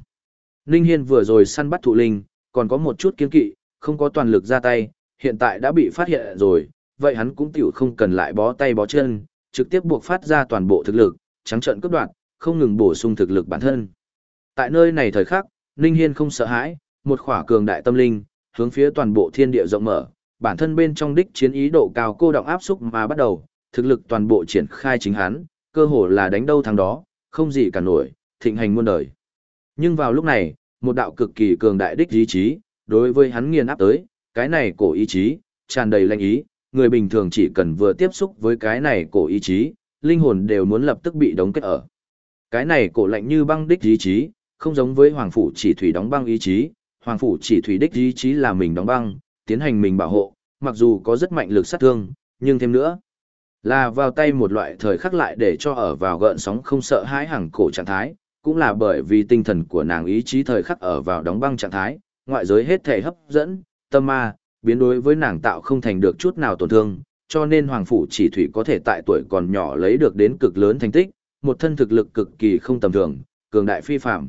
Ninh Hiên vừa rồi săn bắt thụ linh, còn có một chút kiên kỵ, không có toàn lực ra tay, hiện tại đã bị phát hiện rồi, vậy hắn cũng tiểu không cần lại bó tay bó chân, trực tiếp buộc phát ra toàn bộ thực lực, trắng trợn cướp đoạt không ngừng bổ sung thực lực bản thân. Tại nơi này thời khắc, Ninh Hiên không sợ hãi, một khỏa cường đại tâm linh, hướng phía toàn bộ thiên địa rộng mở, bản thân bên trong đích chiến ý độ cao cô động áp xúc mà bắt đầu, thực lực toàn bộ triển khai chính hắn, cơ hồ là đánh đâu thắng đó, không gì cả nổi, thịnh hành muôn đời. Nhưng vào lúc này, một đạo cực kỳ cường đại đích ý chí, đối với hắn nghiền áp tới, cái này cổ ý chí, tràn đầy lãnh ý, người bình thường chỉ cần vừa tiếp xúc với cái này cổ ý chí, linh hồn đều muốn lập tức bị đóng kết ở. Cái này cổ lạnh như băng đích ý chí, không giống với hoàng phủ chỉ thủy đóng băng ý chí, hoàng phủ chỉ thủy đích ý chí là mình đóng băng, tiến hành mình bảo hộ, mặc dù có rất mạnh lực sát thương, nhưng thêm nữa, là vào tay một loại thời khắc lại để cho ở vào gợn sóng không sợ hãi hàng cổ trạng thái, cũng là bởi vì tinh thần của nàng ý chí thời khắc ở vào đóng băng trạng thái, ngoại giới hết thể hấp dẫn, tâm ma, biến đối với nàng tạo không thành được chút nào tổn thương, cho nên Hoàng Phủ chỉ thủy có thể tại tuổi còn nhỏ lấy được đến cực lớn thành tích, một thân thực lực cực kỳ không tầm thường, cường đại phi phạm.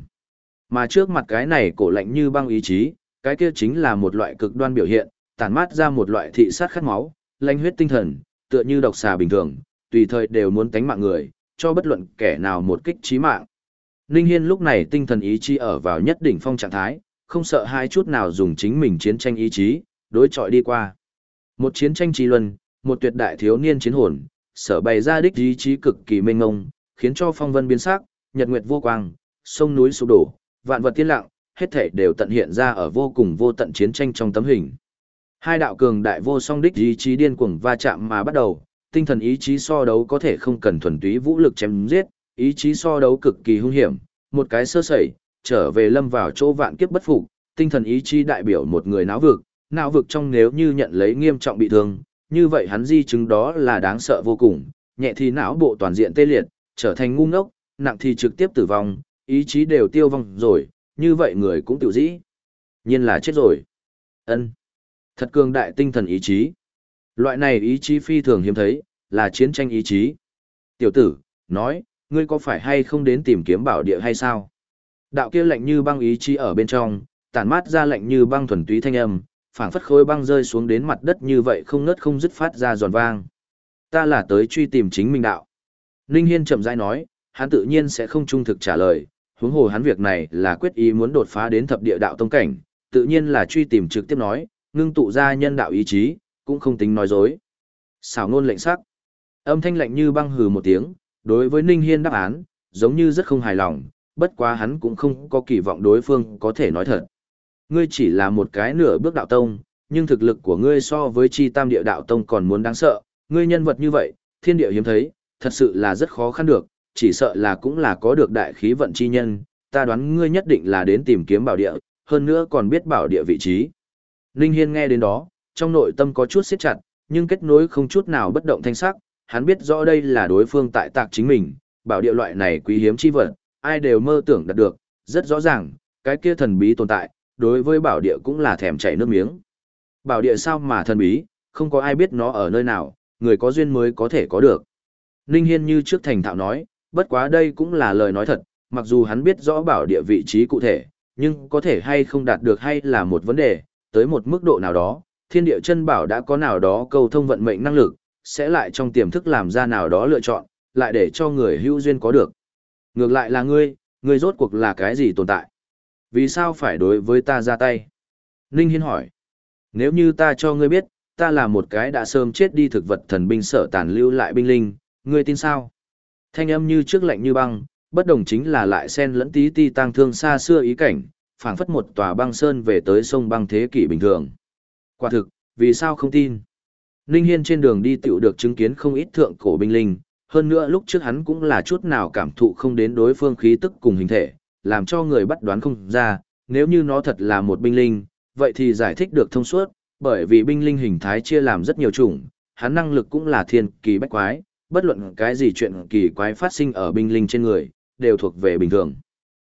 Mà trước mặt cái này cổ lạnh như băng ý chí, cái kia chính là một loại cực đoan biểu hiện, tản mát ra một loại thị sát khát máu, lanh huyết tinh thần, tựa như độc xà bình thường, tùy thời đều muốn tánh mạng người, cho bất luận kẻ nào một kích chí mạng. Ninh Hiên lúc này tinh thần ý chí ở vào nhất đỉnh phong trạng thái, không sợ hai chút nào dùng chính mình chiến tranh ý chí, đối chọi đi qua. Một chiến tranh trí luân, một tuyệt đại thiếu niên chiến hồn, sở bày ra đích ý chí cực kỳ mênh ngông, khiến cho phong vân biến sắc, nhật nguyệt vô quang, sông núi sụp đổ, vạn vật tiên lặng, hết thể đều tận hiện ra ở vô cùng vô tận chiến tranh trong tấm hình. Hai đạo cường đại vô song đích ý chí điên cuồng va chạm mà bắt đầu, tinh thần ý chí so đấu có thể không cần thuần túy vũ lực chém giết, ý chí so đấu cực kỳ hung hiểm, một cái sơ sẩy, trở về lâm vào chỗ vạn kiếp bất phục, tinh thần ý chí đại biểu một người não vực, não vực trong nếu như nhận lấy nghiêm trọng bị thương, như vậy hắn di chứng đó là đáng sợ vô cùng, nhẹ thì não bộ toàn diện tê liệt, trở thành ngu ngốc, nặng thì trực tiếp tử vong, ý chí đều tiêu vong rồi, như vậy người cũng tiểu dĩ. nhiên là chết rồi. ân Thật cường đại tinh thần ý chí. Loại này ý chí phi thường hiếm thấy, là chiến tranh ý chí. Tiểu tử, nói, ngươi có phải hay không đến tìm kiếm bảo địa hay sao? Đạo kia lạnh như băng ý chí ở bên trong, tản mát ra lạnh như băng thuần túy thanh âm, phảng phất khối băng rơi xuống đến mặt đất như vậy không ngớt không dứt phát ra giòn vang. Ta là tới truy tìm chính mình đạo. Ninh Hiên chậm rãi nói, hắn tự nhiên sẽ không trung thực trả lời, huống hồ hắn việc này là quyết ý muốn đột phá đến thập địa đạo tông cảnh, tự nhiên là truy tìm trực tiếp nói, ngưng tụ ra nhân đạo ý chí, cũng không tính nói dối. Xảo ngôn lệnh sắc. Âm thanh lạnh như băng hừ một tiếng, đối với Ninh Hiên đáp án, giống như rất không hài lòng, bất quá hắn cũng không có kỳ vọng đối phương có thể nói thật. Ngươi chỉ là một cái nửa bước đạo tông, nhưng thực lực của ngươi so với chi tam địa đạo tông còn muốn đáng sợ, ngươi nhân vật như vậy, thiên địa hiếm thấy, thật sự là rất khó khăn được, chỉ sợ là cũng là có được đại khí vận chi nhân, ta đoán ngươi nhất định là đến tìm kiếm bảo địa, hơn nữa còn biết bảo địa vị trí. Ninh Hiên nghe đến đó, trong nội tâm có chút siết chặt, nhưng kết nối không chút nào bất động thanh sắc, hắn biết rõ đây là đối phương tại tạc chính mình, bảo địa loại này quý hiếm chi vật, ai đều mơ tưởng đạt được, rất rõ ràng, cái kia thần bí tồn tại, đối với bảo địa cũng là thèm chảy nước miếng. Bảo địa sao mà thần bí, không có ai biết nó ở nơi nào, người có duyên mới có thể có được. Ninh Hiên như trước thành thạo nói, bất quá đây cũng là lời nói thật, mặc dù hắn biết rõ bảo địa vị trí cụ thể, nhưng có thể hay không đạt được hay là một vấn đề, tới một mức độ nào đó, thiên địa chân bảo đã có nào đó cầu thông vận mệnh năng lực, sẽ lại trong tiềm thức làm ra nào đó lựa chọn, lại để cho người hữu duyên có được. Ngược lại là ngươi, ngươi rốt cuộc là cái gì tồn tại? Vì sao phải đối với ta ra tay? Ninh Hiên hỏi. Nếu như ta cho ngươi biết, ta là một cái đã sớm chết đi thực vật thần binh sở tàn lưu lại binh linh, ngươi tin sao? Thanh âm như trước lạnh như băng, bất đồng chính là lại xen lẫn tí ti tăng thương xa xưa ý cảnh, phảng phất một tòa băng sơn về tới sông băng thế kỷ bình thường. Quả thực, vì sao không tin? Ninh Hiên trên đường đi tiểu được chứng kiến không ít thượng cổ binh linh, hơn nữa lúc trước hắn cũng là chút nào cảm thụ không đến đối phương khí tức cùng hình thể, làm cho người bắt đoán không ra, nếu như nó thật là một binh linh, vậy thì giải thích được thông suốt, bởi vì binh linh hình thái chia làm rất nhiều chủng, hắn năng lực cũng là thiên kỳ bách quái, bất luận cái gì chuyện kỳ quái phát sinh ở binh linh trên người, đều thuộc về bình thường.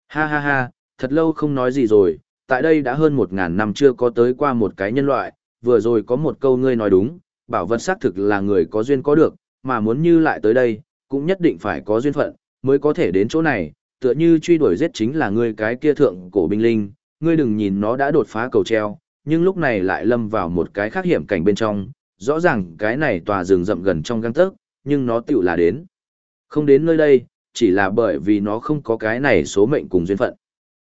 Ha ha ha, thật lâu không nói gì rồi, tại đây đã hơn một ngàn năm chưa có tới qua một cái nhân loại, vừa rồi có một câu ngươi nói đúng, bảo vật xác thực là người có duyên có được, mà muốn như lại tới đây, cũng nhất định phải có duyên phận, mới có thể đến chỗ này, tựa như truy đuổi giết chính là ngươi cái kia thượng cổ binh linh, ngươi đừng nhìn nó đã đột phá cầu treo, nhưng lúc này lại lâm vào một cái khác hiểm cảnh bên trong, rõ ràng cái này tòa rừng rậm gần trong găng tấc, nhưng nó tựu là đến. Không đến nơi đây, chỉ là bởi vì nó không có cái này số mệnh cùng duyên phận.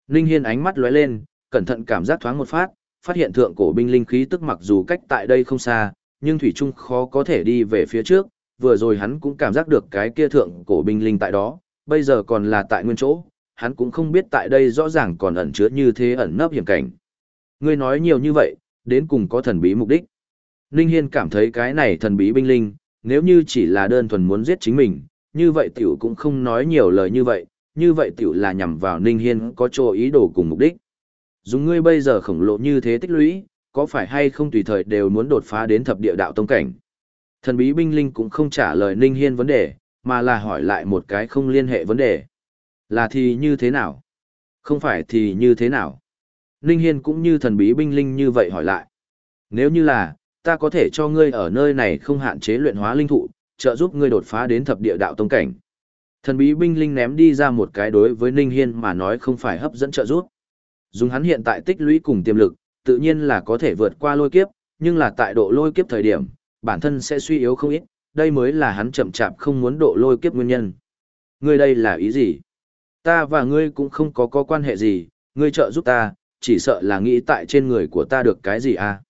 Ninh Hiên ánh mắt lóe lên, cẩn thận cảm giác thoáng một phát, phát hiện thượng cổ binh linh khí tức mặc dù cách tại đây không xa, nhưng thủy trung khó có thể đi về phía trước, vừa rồi hắn cũng cảm giác được cái kia thượng cổ binh linh tại đó, bây giờ còn là tại nguyên chỗ, hắn cũng không biết tại đây rõ ràng còn ẩn chứa như thế ẩn nấp hiểm cảnh. Ngươi nói nhiều như vậy, đến cùng có thần bí mục đích. Ninh Hiên cảm thấy cái này thần bí binh linh, nếu như chỉ là đơn thuần muốn giết chính mình, như vậy tiểu cũng không nói nhiều lời như vậy, như vậy tiểu là nhằm vào Ninh Hiên có chỗ ý đồ cùng mục đích. Dùng ngươi bây giờ khổng lồ như thế tích lũy, có phải hay không tùy thời đều muốn đột phá đến thập địa đạo tông cảnh. Thần bí binh linh cũng không trả lời Ninh Hiên vấn đề, mà là hỏi lại một cái không liên hệ vấn đề. Là thì như thế nào? Không phải thì như thế nào? Ninh Hiên cũng như thần bí binh linh như vậy hỏi lại. Nếu như là, ta có thể cho ngươi ở nơi này không hạn chế luyện hóa linh thụ, trợ giúp ngươi đột phá đến thập địa đạo tông cảnh. Thần bí binh linh ném đi ra một cái đối với Ninh Hiên mà nói không phải hấp dẫn trợ giúp. Dùng hắn hiện tại tích lũy cùng tiềm lực, tự nhiên là có thể vượt qua lôi kiếp, nhưng là tại độ lôi kiếp thời điểm, bản thân sẽ suy yếu không ít, đây mới là hắn chậm chạp không muốn độ lôi kiếp nguyên nhân. Ngươi đây là ý gì? Ta và ngươi cũng không có có quan hệ gì, ngươi trợ giúp ta, chỉ sợ là nghĩ tại trên người của ta được cái gì à?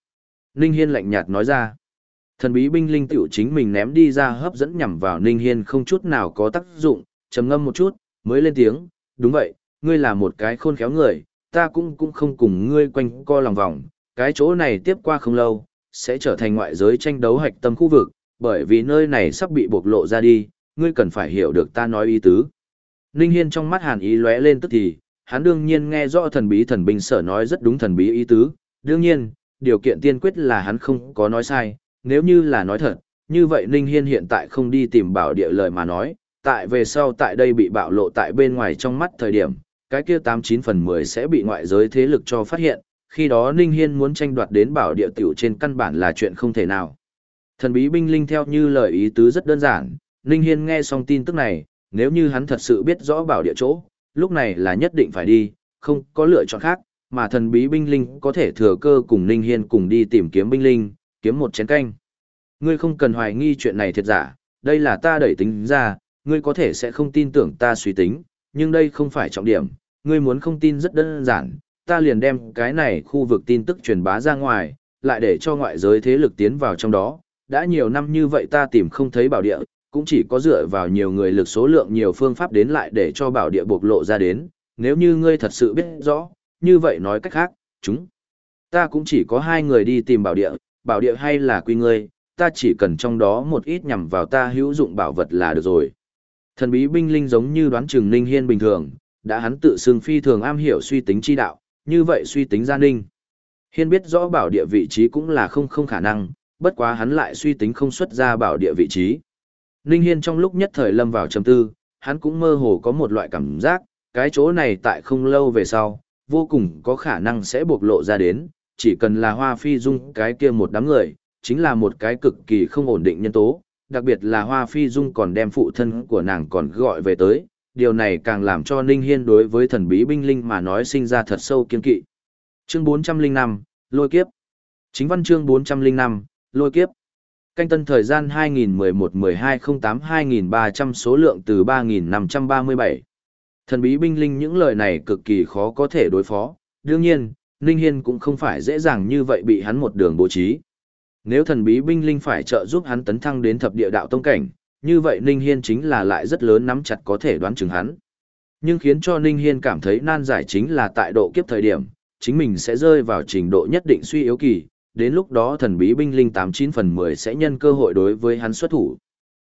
Ninh Hiên lạnh nhạt nói ra. Thần bí binh linh tiểu chính mình ném đi ra hấp dẫn nhằm vào Ninh Hiên không chút nào có tác dụng, trầm ngâm một chút, mới lên tiếng, đúng vậy, ngươi là một cái khôn khéo người, ta cũng cũng không cùng ngươi quanh co lòng vòng, cái chỗ này tiếp qua không lâu, sẽ trở thành ngoại giới tranh đấu hạch tâm khu vực, bởi vì nơi này sắp bị bộc lộ ra đi, ngươi cần phải hiểu được ta nói ý tứ. Ninh Hiên trong mắt hàn ý lóe lên tức thì, hắn đương nhiên nghe rõ thần bí thần binh sở nói rất đúng thần bí ý tứ, đương nhiên, điều kiện tiên quyết là hắn không có nói sai, nếu như là nói thật, như vậy Ninh Hiên hiện tại không đi tìm bảo địa lời mà nói, tại về sau tại đây bị bạo lộ tại bên ngoài trong mắt thời điểm, cái kia 89 phần 10 sẽ bị ngoại giới thế lực cho phát hiện, khi đó Ninh Hiên muốn tranh đoạt đến bảo địa tiểu trên căn bản là chuyện không thể nào. Thần bí binh linh theo như lời ý tứ rất đơn giản, Ninh Hiên nghe xong tin tức này, nếu như hắn thật sự biết rõ bảo địa chỗ, lúc này là nhất định phải đi, không có lựa chọn khác, mà thần bí binh linh có thể thừa cơ cùng Ninh Hiên cùng đi tìm kiếm binh linh, kiếm một chén canh. Ngươi không cần hoài nghi chuyện này thiệt giả, đây là ta đẩy tính ra, ngươi có thể sẽ không tin tưởng ta suy tính, nhưng đây không phải trọng điểm, ngươi muốn không tin rất đơn giản, ta liền đem cái này khu vực tin tức truyền bá ra ngoài, lại để cho ngoại giới thế lực tiến vào trong đó. Đã nhiều năm như vậy ta tìm không thấy bảo địa, cũng chỉ có dựa vào nhiều người lực số lượng nhiều phương pháp đến lại để cho bảo địa bộc lộ ra đến. Nếu như ngươi thật sự biết rõ, như vậy nói cách khác, chúng ta cũng chỉ có hai người đi tìm bảo địa, bảo địa hay là quy ngươi, ta chỉ cần trong đó một ít nhằm vào ta hữu dụng bảo vật là được rồi. Thần bí binh linh giống như đoán trừng Ninh Hiên bình thường, đã hắn tự xưng phi thường am hiểu suy tính chi đạo, như vậy suy tính gia Ninh. Hiên biết rõ bảo địa vị trí cũng là không không khả năng, bất quá hắn lại suy tính không xuất ra bảo địa vị trí. Ninh Hiên trong lúc nhất thời lâm vào trầm tư, hắn cũng mơ hồ có một loại cảm giác, cái chỗ này tại không lâu về sau, vô cùng có khả năng sẽ bộc lộ ra đến, chỉ cần là hoa phi dung cái kia một đám người, chính là một cái cực kỳ không ổn định nhân tố, đặc biệt là Hoa Phi Dung còn đem phụ thân của nàng còn gọi về tới, điều này càng làm cho Ninh Hiên đối với thần bí binh linh mà nói sinh ra thật sâu kiên kỵ. Chương 405, Lôi Kiếp Chính văn chương 405, Lôi Kiếp Canh tân thời gian 2011-1208-2300 số lượng từ 3537. Thần bí binh linh những lời này cực kỳ khó có thể đối phó, đương nhiên, Ninh Hiên cũng không phải dễ dàng như vậy bị hắn một đường bố trí. Nếu thần bí binh linh phải trợ giúp hắn tấn thăng đến thập địa đạo tông cảnh, như vậy Ninh Hiên chính là lại rất lớn nắm chặt có thể đoán chừng hắn. Nhưng khiến cho Ninh Hiên cảm thấy nan giải chính là tại độ kiếp thời điểm, chính mình sẽ rơi vào trình độ nhất định suy yếu kỳ, đến lúc đó thần bí binh linh 89 phần 10 sẽ nhân cơ hội đối với hắn xuất thủ.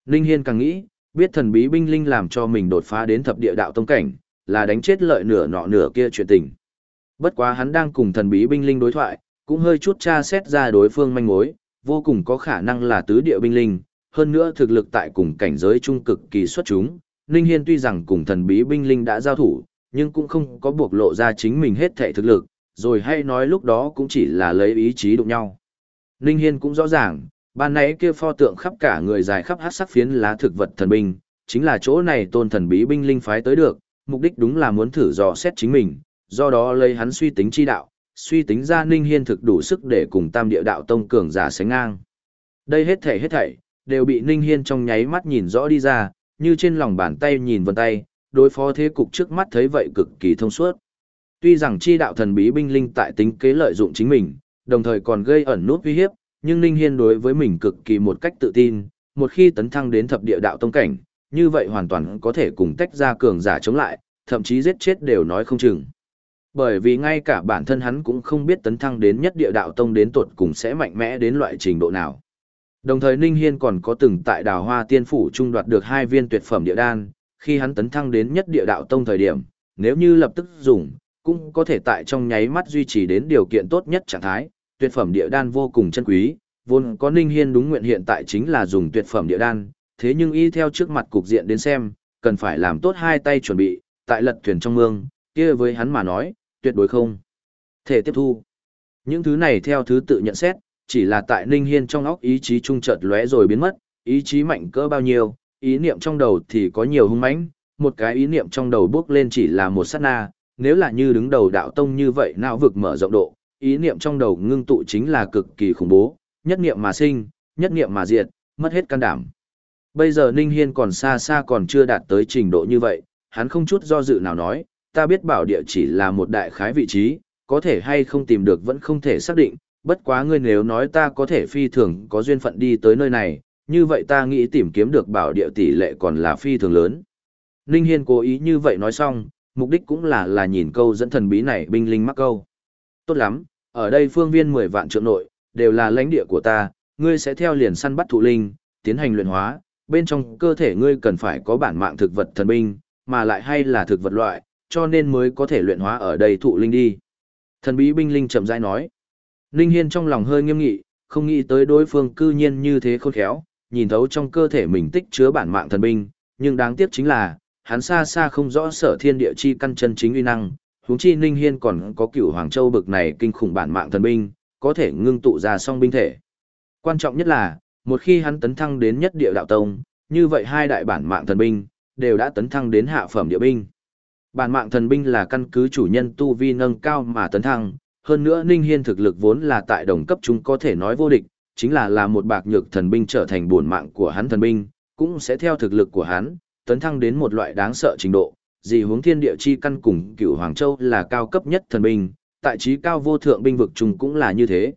Ninh Hiên càng nghĩ, biết thần bí binh linh làm cho mình đột phá đến thập địa đạo tông cảnh, là đánh chết lợi nửa nọ nửa kia chuyện tình. Bất quá hắn đang cùng thần bí binh linh đối thoại, cũng hơi chút tra xét ra đối phương manh mối, vô cùng có khả năng là tứ địa binh linh, hơn nữa thực lực tại cùng cảnh giới trung cực kỳ xuất chúng. Ninh Hiên tuy rằng cùng thần bí binh linh đã giao thủ, nhưng cũng không có buộc lộ ra chính mình hết thể thực lực, rồi hay nói lúc đó cũng chỉ là lấy ý chí đụng nhau. Ninh Hiên cũng rõ ràng, ban nãy kia pho tượng khắp cả người dài khắp hát sắc phiến lá thực vật thần binh, chính là chỗ này tôn thần bí binh linh phái tới được, mục đích đúng là muốn thử dò xét chính mình, do đó lấy hắn suy tính chi đạo, suy tính ra Ninh Hiên thực đủ sức để cùng tam địa đạo tông cường giả sánh ngang. Đây hết thảy hết thảy, đều bị Ninh Hiên trong nháy mắt nhìn rõ đi ra, như trên lòng bàn tay nhìn vân tay, đối phó thế cục trước mắt thấy vậy cực kỳ thông suốt. Tuy rằng chi đạo thần bí binh linh tại tính kế lợi dụng chính mình, đồng thời còn gây ẩn nút uy hiếp, nhưng Ninh Hiên đối với mình cực kỳ một cách tự tin, một khi tấn thăng đến thập địa đạo tông cảnh, như vậy hoàn toàn có thể cùng tách ra cường giả chống lại, thậm chí giết chết đều nói không chừng. Bởi vì ngay cả bản thân hắn cũng không biết tấn thăng đến nhất địa đạo tông đến tuột cùng sẽ mạnh mẽ đến loại trình độ nào. Đồng thời Ninh Hiên còn có từng tại đào hoa tiên phủ trung đoạt được hai viên tuyệt phẩm địa đan, khi hắn tấn thăng đến nhất địa đạo tông thời điểm, nếu như lập tức dùng, cũng có thể tại trong nháy mắt duy trì đến điều kiện tốt nhất trạng thái, tuyệt phẩm địa đan vô cùng chân quý, vốn có Ninh Hiên đúng nguyện hiện tại chính là dùng tuyệt phẩm địa đan, thế nhưng y theo trước mặt cục diện đến xem, cần phải làm tốt hai tay chuẩn bị, tại lật thuyền trong mương, kia với hắn mà nói, tuyệt đối không thể tiếp thu. Những thứ này theo thứ tự nhận xét, chỉ là tại Ninh Hiên trong óc ý chí trung chợt lóe rồi biến mất, ý chí mạnh cỡ bao nhiêu, ý niệm trong đầu thì có nhiều hung mãnh, một cái ý niệm trong đầu bước lên chỉ là một sát na, nếu là như đứng đầu đạo tông như vậy não vực mở rộng độ, ý niệm trong đầu ngưng tụ chính là cực kỳ khủng bố, nhất niệm mà sinh, nhất niệm mà diệt, mất hết can đảm. Bây giờ Ninh Hiên còn xa xa còn chưa đạt tới trình độ như vậy, hắn không chút do dự nào nói, ta biết bảo địa chỉ là một đại khái vị trí, có thể hay không tìm được vẫn không thể xác định, bất quá ngươi nếu nói ta có thể phi thường có duyên phận đi tới nơi này, như vậy ta nghĩ tìm kiếm được bảo địa tỷ lệ còn là phi thường lớn. Ninh Hiên cố ý như vậy nói xong, mục đích cũng là là nhìn câu dẫn thần bí này binh linh mắc câu. Tốt lắm, ở đây phương viên 10 vạn trượng nội, đều là lãnh địa của ta, ngươi sẽ theo liền săn bắt thụ linh, tiến hành luyện hóa, bên trong cơ thể ngươi cần phải có bản mạng thực vật thần binh, mà lại hay là thực vật loại, cho nên mới có thể luyện hóa ở đây thụ linh đi. Thần bí binh linh chậm rãi nói. Ninh Hiên trong lòng hơi nghiêm nghị, không nghĩ tới đối phương cư nhiên như thế khôn khéo, nhìn thấu trong cơ thể mình tích chứa bản mạng thần binh, nhưng đáng tiếc chính là, hắn xa xa không rõ sở thiên địa chi căn chân chính uy năng, huống chi Ninh Hiên còn có cửu Hoàng Châu bực này kinh khủng bản mạng thần binh, có thể ngưng tụ ra song binh thể. Quan trọng nhất là, một khi hắn tấn thăng đến nhất địa đạo tông, như vậy hai đại bản mạng thần binh, đều đã tấn thăng đến hạ phẩm địa binh. Bản mạng thần binh là căn cứ chủ nhân tu vi nâng cao mà tấn thăng, hơn nữa Ninh Hiên thực lực vốn là tại đồng cấp chúng có thể nói vô địch, chính là là một bạc nhược thần binh trở thành bổn mạng của hắn thần binh, cũng sẽ theo thực lực của hắn, tấn thăng đến một loại đáng sợ trình độ, dì hướng thiên địa chi căn cùng cửu Hoàng Châu là cao cấp nhất thần binh, tại trí cao vô thượng binh vực trùng cũng là như thế.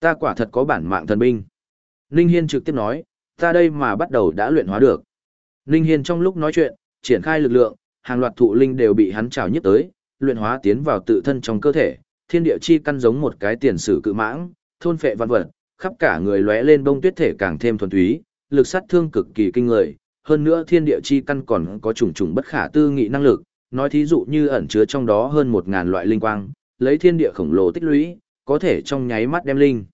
Ta quả thật có bản mạng thần binh. Ninh Hiên trực tiếp nói, ta đây mà bắt đầu đã luyện hóa được. Ninh Hiên trong lúc nói chuyện, triển khai lực lượng, hàng loạt thụ linh đều bị hắn trào nhất tới, luyện hóa tiến vào tự thân trong cơ thể, thiên địa chi căn giống một cái tiền sử cự mãng, thôn phệ văn vật, khắp cả người lóe lên bông tuyết thể càng thêm thuần túy, lực sát thương cực kỳ kinh người, hơn nữa thiên địa chi căn còn có trùng trùng bất khả tư nghị năng lực, nói thí dụ như ẩn chứa trong đó hơn một ngàn loại linh quang, lấy thiên địa khổng lồ tích lũy, có thể trong nháy mắt đem linh.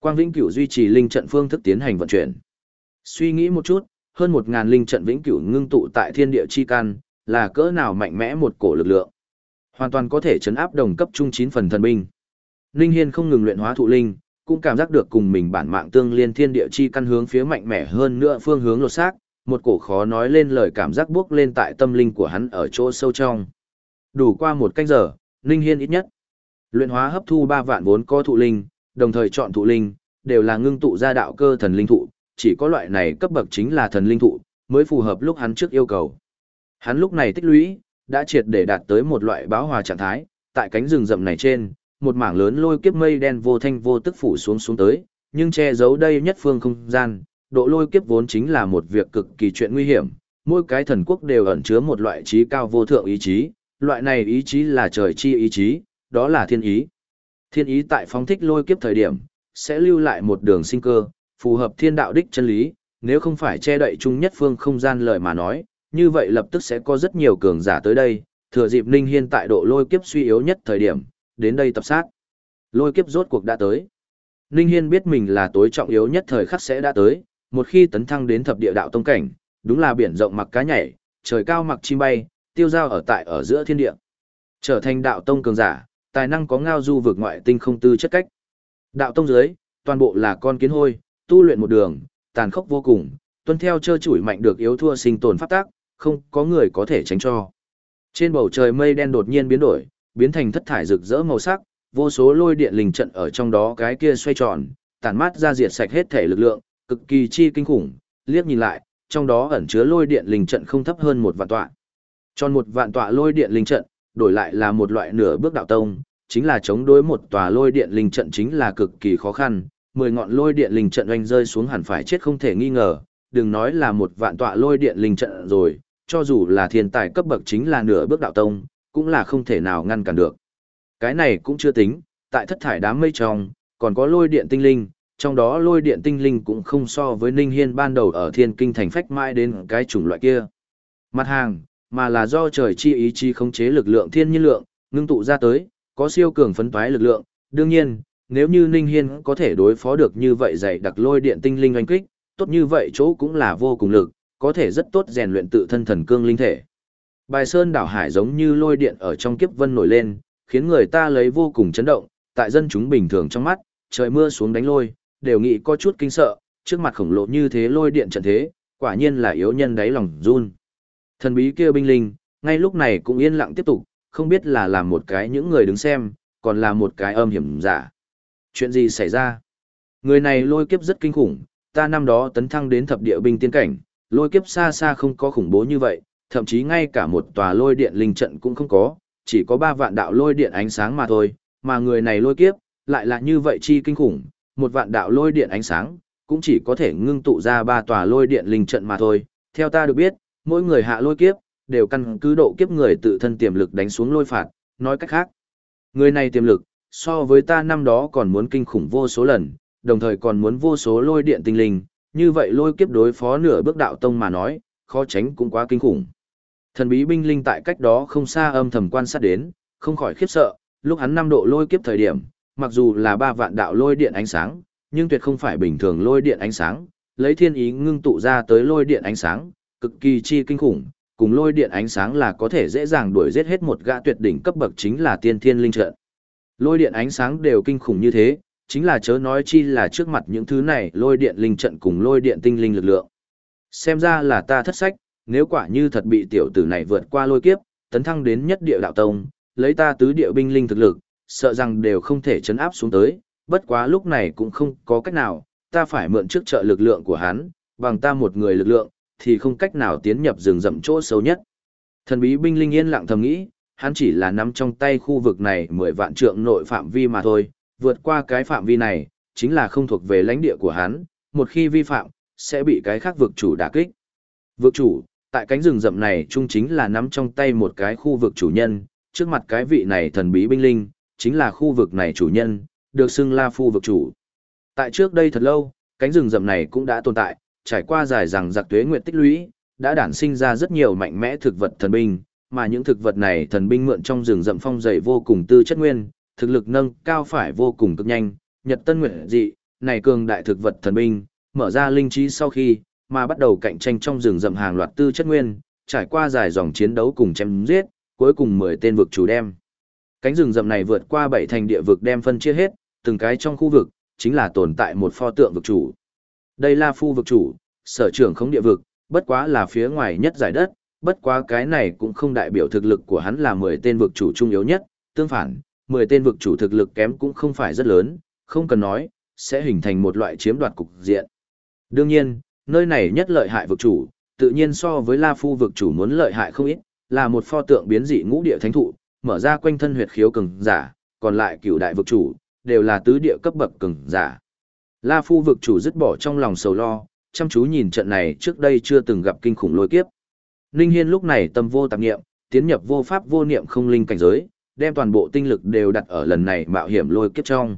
Quang vĩnh cửu duy trì linh trận phương thức tiến hành vận chuyển. Suy nghĩ một chút, hơn một ngàn linh trận vĩnh cửu ngưng tụ tại thiên địa chi căn, là cỡ nào mạnh mẽ một cổ lực lượng. Hoàn toàn có thể chấn áp đồng cấp trung 9 phần thần binh. Linh Hiên không ngừng luyện hóa thụ linh, cũng cảm giác được cùng mình bản mạng tương liên thiên địa chi căn hướng phía mạnh mẽ hơn nữa phương hướng lột xác, một cổ khó nói lên lời cảm giác buốc lên tại tâm linh của hắn ở chỗ sâu trong. Đủ qua một canh giờ, Ninh Hiên ít nhất. Luyện hóa hấp thu ba vạn vốn có thụ linh, đồng thời chọn thụ linh, đều là ngưng tụ ra đạo cơ thần linh thụ, chỉ có loại này cấp bậc chính là thần linh thụ, mới phù hợp lúc hắn trước yêu cầu. Hắn lúc này tích lũy, đã triệt để đạt tới một loại báo hòa trạng thái, tại cánh rừng rậm này trên, một mảng lớn lôi kiếp mây đen vô thanh vô tức phủ xuống xuống tới, nhưng che giấu đây nhất phương không gian, độ lôi kiếp vốn chính là một việc cực kỳ chuyện nguy hiểm, mỗi cái thần quốc đều ẩn chứa một loại trí cao vô thượng ý chí, loại này ý chí là trời chi ý chí, đó là thiên ý. Thiên ý tại phóng thích lôi kiếp thời điểm, sẽ lưu lại một đường sinh cơ, phù hợp thiên đạo đích chân lý, nếu không phải che đậy chung nhất phương không gian lời mà nói, như vậy lập tức sẽ có rất nhiều cường giả tới đây, thừa dịp Ninh Hiên tại độ lôi kiếp suy yếu nhất thời điểm, đến đây tập sát. Lôi kiếp rốt cuộc đã tới. Ninh Hiên biết mình là tối trọng yếu nhất thời khắc sẽ đã tới, một khi tấn thăng đến thập địa đạo tông cảnh, đúng là biển rộng mặc cá nhảy, trời cao mặc chim bay, tiêu giao ở tại ở giữa thiên địa. Trở thành đạo tông cường giả, tài năng có ngao du vượt ngoại tinh không tư chất cách. Đạo tông dưới, toàn bộ là con kiến hôi, tu luyện một đường, tàn khốc vô cùng, tuân theo chơ chủi mạnh được yếu thua sinh tồn pháp tác, không có người có thể tránh cho. Trên bầu trời mây đen đột nhiên biến đổi, biến thành thất thải rực rỡ màu sắc, vô số lôi điện linh trận ở trong đó cái kia xoay tròn, tản mát ra diệt sạch hết thể lực lượng, cực kỳ chi kinh khủng, liếc nhìn lại, trong đó ẩn chứa lôi điện linh trận không thấp hơn một vạn tọa. Tròn một vạn tọa lôi điện linh trận, đổi lại là một loại nửa bước đạo tông, chính là chống đối một tòa lôi điện linh trận chính là cực kỳ khó khăn, mười ngọn lôi điện linh trận oanh rơi xuống hẳn phải chết không thể nghi ngờ, đừng nói là một vạn tọa lôi điện linh trận rồi, cho dù là thiên tài cấp bậc chính là nửa bước đạo tông, cũng là không thể nào ngăn cản được. Cái này cũng chưa tính, tại thất thải đám mây trong, còn có lôi điện tinh linh, trong đó lôi điện tinh linh cũng không so với Ninh Hiên ban đầu ở thiên kinh thành phách mãi đến cái chủng loại kia. Mặt hàng, mà là do trời chi ý chí khống chế lực lượng thiên nhiên lượng, ngưng tụ ra tới, có siêu cường phấn toái lực lượng. Đương nhiên, nếu như Ninh Hiên có thể đối phó được như vậy dạy đặc lôi điện tinh linh oanh kích, tốt như vậy chỗ cũng là vô cùng lực, có thể rất tốt rèn luyện tự thân thần cương linh thể. Bài sơn đảo hải giống như lôi điện ở trong kiếp vân nổi lên, khiến người ta lấy vô cùng chấn động, tại dân chúng bình thường trong mắt, trời mưa xuống đánh lôi, đều nghĩ có chút kinh sợ, trước mặt khổng lồ như thế lôi điện trận thế, quả nhiên là yếu nhân đáy lòng run. Thần bí kia binh linh, ngay lúc này cũng yên lặng tiếp tục, không biết là làm một cái những người đứng xem, còn là một cái âm hiểm giả. Chuyện gì xảy ra? Người này lôi kiếp rất kinh khủng, ta năm đó tấn thăng đến thập địa binh tiên cảnh, lôi kiếp xa xa không có khủng bố như vậy, thậm chí ngay cả một tòa lôi điện linh trận cũng không có, chỉ có ba vạn đạo lôi điện ánh sáng mà thôi, mà người này lôi kiếp, lại là như vậy chi kinh khủng, một vạn đạo lôi điện ánh sáng, cũng chỉ có thể ngưng tụ ra ba tòa lôi điện linh trận mà thôi. Theo ta được biết, mỗi người hạ lôi kiếp, đều căn cứ độ kiếp người tự thân tiềm lực đánh xuống lôi phạt, nói cách khác. Người này tiềm lực, so với ta năm đó còn muốn kinh khủng vô số lần, đồng thời còn muốn vô số lôi điện tinh linh, như vậy lôi kiếp đối phó nửa bước đạo tông mà nói, khó tránh cũng quá kinh khủng. Thần bí binh linh tại cách đó không xa âm thầm quan sát đến, không khỏi khiếp sợ, lúc hắn năm độ lôi kiếp thời điểm, mặc dù là ba vạn đạo lôi điện ánh sáng, nhưng tuyệt không phải bình thường lôi điện ánh sáng, lấy thiên ý ngưng tụ ra tới lôi điện ánh sáng, cực kỳ chi kinh khủng, cùng lôi điện ánh sáng là có thể dễ dàng đuổi giết hết một gã tuyệt đỉnh cấp bậc chính là tiên thiên linh trận. Lôi điện ánh sáng đều kinh khủng như thế, chính là chớ nói chi là trước mặt những thứ này lôi điện linh trận cùng lôi điện tinh linh lực lượng. Xem ra là ta thất sách, nếu quả như thật bị tiểu tử này vượt qua lôi kiếp, tấn thăng đến nhất địa đạo tông, lấy ta tứ địa binh linh thực lực, sợ rằng đều không thể chấn áp xuống tới, bất quá lúc này cũng không có cách nào, ta phải mượn trước trợ lực lượng của hắn, bằng ta một người lực lượng, thì không cách nào tiến nhập rừng rậm chỗ sâu nhất. Thần bí binh linh yên lặng thầm nghĩ, hắn chỉ là nắm trong tay khu vực này 10 vạn trượng nội phạm vi mà thôi, vượt qua cái phạm vi này, chính là không thuộc về lãnh địa của hắn, một khi vi phạm, sẽ bị cái khác vực chủ đả kích. Vực chủ, tại cánh rừng rậm này chung chính là nắm trong tay một cái khu vực chủ nhân, trước mặt cái vị này thần bí binh linh, chính là khu vực này chủ nhân, được xưng là phu vực chủ. Tại trước đây thật lâu, cánh rừng rậm này cũng đã tồn tại, trải qua dài rằng giặc tuế nguyện tích lũy, đã đản sinh ra rất nhiều mạnh mẽ thực vật thần binh, mà những thực vật này thần binh mượn trong rừng rậm phong dày vô cùng tư chất nguyên, thực lực nâng cao phải vô cùng cực nhanh, nhật tân nguyện dị, này cường đại thực vật thần binh, mở ra linh trí sau khi, mà bắt đầu cạnh tranh trong rừng rậm hàng loạt tư chất nguyên, trải qua dài dòng chiến đấu cùng chém giết, cuối cùng 10 tên vực chủ đem. Cánh rừng rậm này vượt qua bảy thành địa vực đem phân chia hết, từng cái trong khu vực, chính là tồn tại một pho tượng vực chủ. Đây là phu vực chủ, sở trưởng không địa vực, bất quá là phía ngoài nhất giải đất, bất quá cái này cũng không đại biểu thực lực của hắn là 10 tên vực chủ trung yếu nhất, tương phản, 10 tên vực chủ thực lực kém cũng không phải rất lớn, không cần nói, sẽ hình thành một loại chiếm đoạt cục diện. Đương nhiên, nơi này nhất lợi hại vực chủ, tự nhiên so với La Phu vực chủ muốn lợi hại không ít, là một pho tượng biến dị ngũ địa thánh thụ, mở ra quanh thân huyệt khiếu cường giả, còn lại cửu đại vực chủ, đều là tứ địa cấp bậc cường giả. La Phu vực chủ dứt bỏ trong lòng sầu lo, chăm chú nhìn trận này trước đây chưa từng gặp kinh khủng lôi kiếp. Ninh Hiên lúc này tâm vô tạp niệm, tiến nhập vô pháp vô niệm không linh cảnh giới, đem toàn bộ tinh lực đều đặt ở lần này mạo hiểm lôi kiếp trong.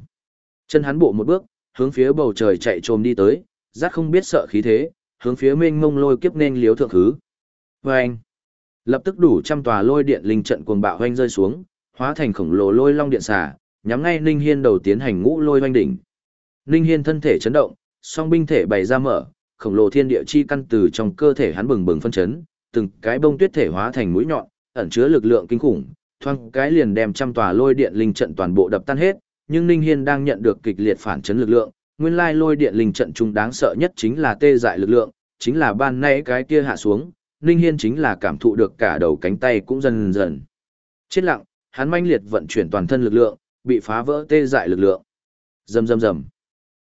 Chân hắn bộ một bước, hướng phía bầu trời chạy trồm đi tới, rát không biết sợ khí thế, hướng phía mênh mông lôi kiếp nên liếu thượng thứ. Vâng! Lập tức đủ trăm tòa lôi điện linh trận cuồng bạo hoanh rơi xuống, hóa thành khổng lồ lôi long điện xà, nhắm ngay Ninh Hiên đầu tiến hành ngũ lôi hoanh đỉnh. Ninh Hiên thân thể chấn động, song binh thể bày ra mở, khổng lồ thiên địa chi căn từ trong cơ thể hắn bừng bừng phân chấn, từng cái bông tuyết thể hóa thành mũi nhọn, ẩn chứa lực lượng kinh khủng, thoang cái liền đem trăm tòa lôi điện linh trận toàn bộ đập tan hết, nhưng Ninh Hiên đang nhận được kịch liệt phản chấn lực lượng, nguyên lai lôi điện linh trận trung đáng sợ nhất chính là tê dại lực lượng, chính là ban nãy cái kia hạ xuống, Ninh Hiên chính là cảm thụ được cả đầu cánh tay cũng dần dần. Chết lặng, hắn manh liệt vận chuyển toàn thân lực lượng, bị phá vỡ tê dại lực lượng. Rầm rầm rầm.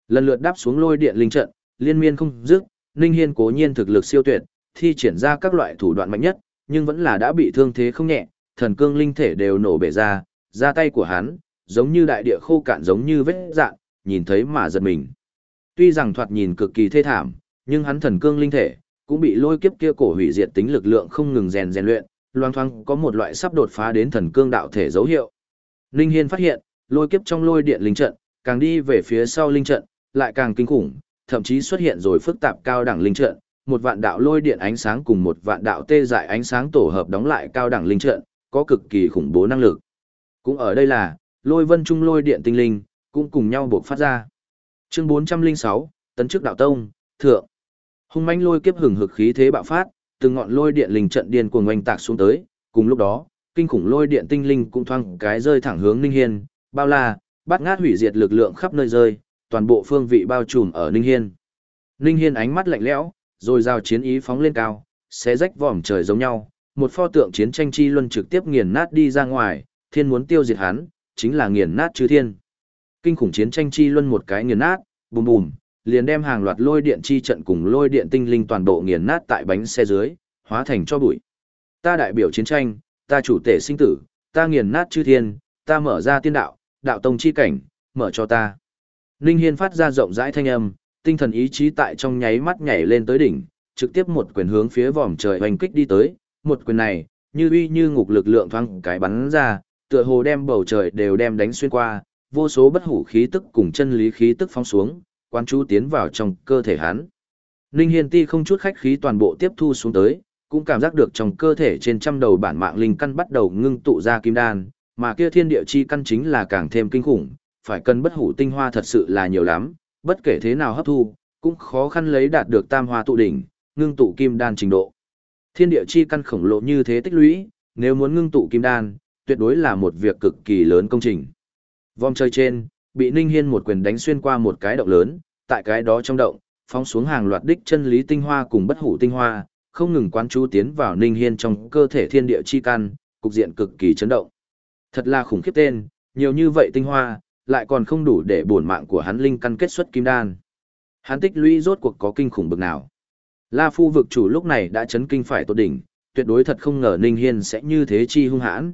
Lần lượt đáp xuống lôi điện linh trận, liên miên không dứt, Ninh Hiên cố nhiên thực lực siêu tuyệt, thi triển ra các loại thủ đoạn mạnh nhất, nhưng vẫn là đã bị thương thế không nhẹ, thần cương linh thể đều nổ bể ra, ra tay của hắn, giống như đại địa khô cạn giống như vết dạn, nhìn thấy mà giật mình. Tuy rằng thoạt nhìn cực kỳ thê thảm, nhưng hắn thần cương linh thể, cũng bị lôi kiếp kia cổ hủy diệt tính lực lượng không ngừng rèn rèn luyện, loang thoang có một loại sắp đột phá đến thần cương đạo thể dấu hiệu. Linh Hiên phát hiện, lôi kiếp trong lôi điện linh trận, càng đi về phía sau linh trận, lại càng kinh khủng, thậm chí xuất hiện rồi phức tạp cao đẳng linh trận, một vạn đạo lôi điện ánh sáng cùng một vạn đạo tê dại ánh sáng tổ hợp đóng lại cao đẳng linh trận, có cực kỳ khủng bố năng lực. Cũng ở đây là, lôi vân trung lôi điện tinh linh, cũng cùng nhau buộc phát ra. Chương 406, Tấn chức đạo tông, thượng. Hung mãnh lôi kiếp hừng hực khí thế bạo phát, từng ngọn lôi điện linh trận điên cuồng oanh tạc xuống tới, cùng lúc đó, kinh khủng lôi điện tinh linh cũng thoang cái rơi thẳng hướng Ninh Hiên, bao la, bắt ngát hủy diệt lực lượng khắp nơi rơi, toàn bộ phương vị bao trùm ở Ninh Hiên. Ninh Hiên ánh mắt lạnh lẽo, rồi giao chiến ý phóng lên cao, xé rách vòm trời giống nhau, một pho tượng chiến tranh chi luân trực tiếp nghiền nát đi ra ngoài, thiên muốn tiêu diệt hắn, chính là nghiền nát chư thiên. Kinh khủng chiến tranh chi luân một cái nghiền nát, bùm bùm, liền đem hàng loạt lôi điện chi trận cùng lôi điện tinh linh toàn bộ nghiền nát tại bánh xe dưới, hóa thành cho bụi. Ta đại biểu chiến tranh, ta chủ tể sinh tử, ta nghiền nát chư thiên, ta mở ra tiên đạo, đạo tông chi cảnh, mở cho ta. linh Hiên phát ra rộng rãi thanh âm, tinh thần ý chí tại trong nháy mắt nhảy lên tới đỉnh, trực tiếp một quyền hướng phía vòm trời hoành kích đi tới, một quyền này, như uy như ngục lực lượng thoáng cái bắn ra, tựa hồ đem bầu trời đều đem đánh xuyên qua, vô số bất hủ khí tức cùng chân lý khí tức phóng xuống, quan chú tiến vào trong cơ thể hắn. Ninh Hiên Ti không chút khách khí toàn bộ tiếp thu xuống tới, cũng cảm giác được trong cơ thể trên trăm đầu bản mạng linh căn bắt đầu ngưng tụ ra kim đan, mà kia thiên địa chi căn chính là càng thêm kinh khủng, phải cần bất hủ tinh hoa thật sự là nhiều lắm, bất kể thế nào hấp thu, cũng khó khăn lấy đạt được tam hoa tụ đỉnh, ngưng tụ kim đan trình độ. Thiên địa chi căn khổng lồ như thế tích lũy, nếu muốn ngưng tụ kim đan, tuyệt đối là một việc cực kỳ lớn công trình. Vòng trời trên, bị Ninh Hiên một quyền đánh xuyên qua một cái động lớn, tại cái đó trong động, phóng xuống hàng loạt đích chân lý tinh hoa cùng bất hủ tinh hoa, không ngừng quán chú tiến vào Ninh Hiên trong cơ thể thiên địa chi căn, cục diện cực kỳ chấn động. Thật là khủng khiếp tên, nhiều như vậy tinh hoa, lại còn không đủ để bổn mạng của hắn linh căn kết xuất kim đan. Hắn tích lũy rốt cuộc có kinh khủng bực nào. La Phu vực chủ lúc này đã chấn kinh phải tột đỉnh, tuyệt đối thật không ngờ Ninh Hiên sẽ như thế chi hung hãn.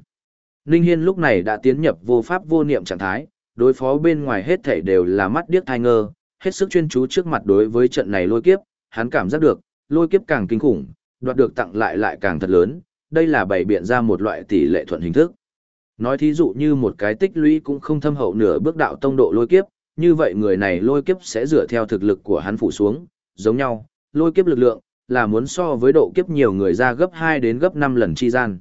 Ninh Hiên lúc này đã tiến nhập vô pháp vô niệm trạng thái, đối phó bên ngoài hết thảy đều là mắt điếc thai ngơ, hết sức chuyên chú trước mặt đối với trận này lôi kiếp, hắn cảm giác được, lôi kiếp càng kinh khủng, đoạt được tặng lại lại càng thật lớn, đây là bày biện ra một loại tỷ lệ thuận hình thức. Nói thí dụ như một cái tích lũy cũng không thâm hậu nửa bước đạo tông độ lôi kiếp, như vậy người này lôi kiếp sẽ dựa theo thực lực của hắn phủ xuống, giống nhau, lôi kiếp lực lượng, là muốn so với độ kiếp nhiều người ra gấp 2 đến gấp 5 lần chi gian.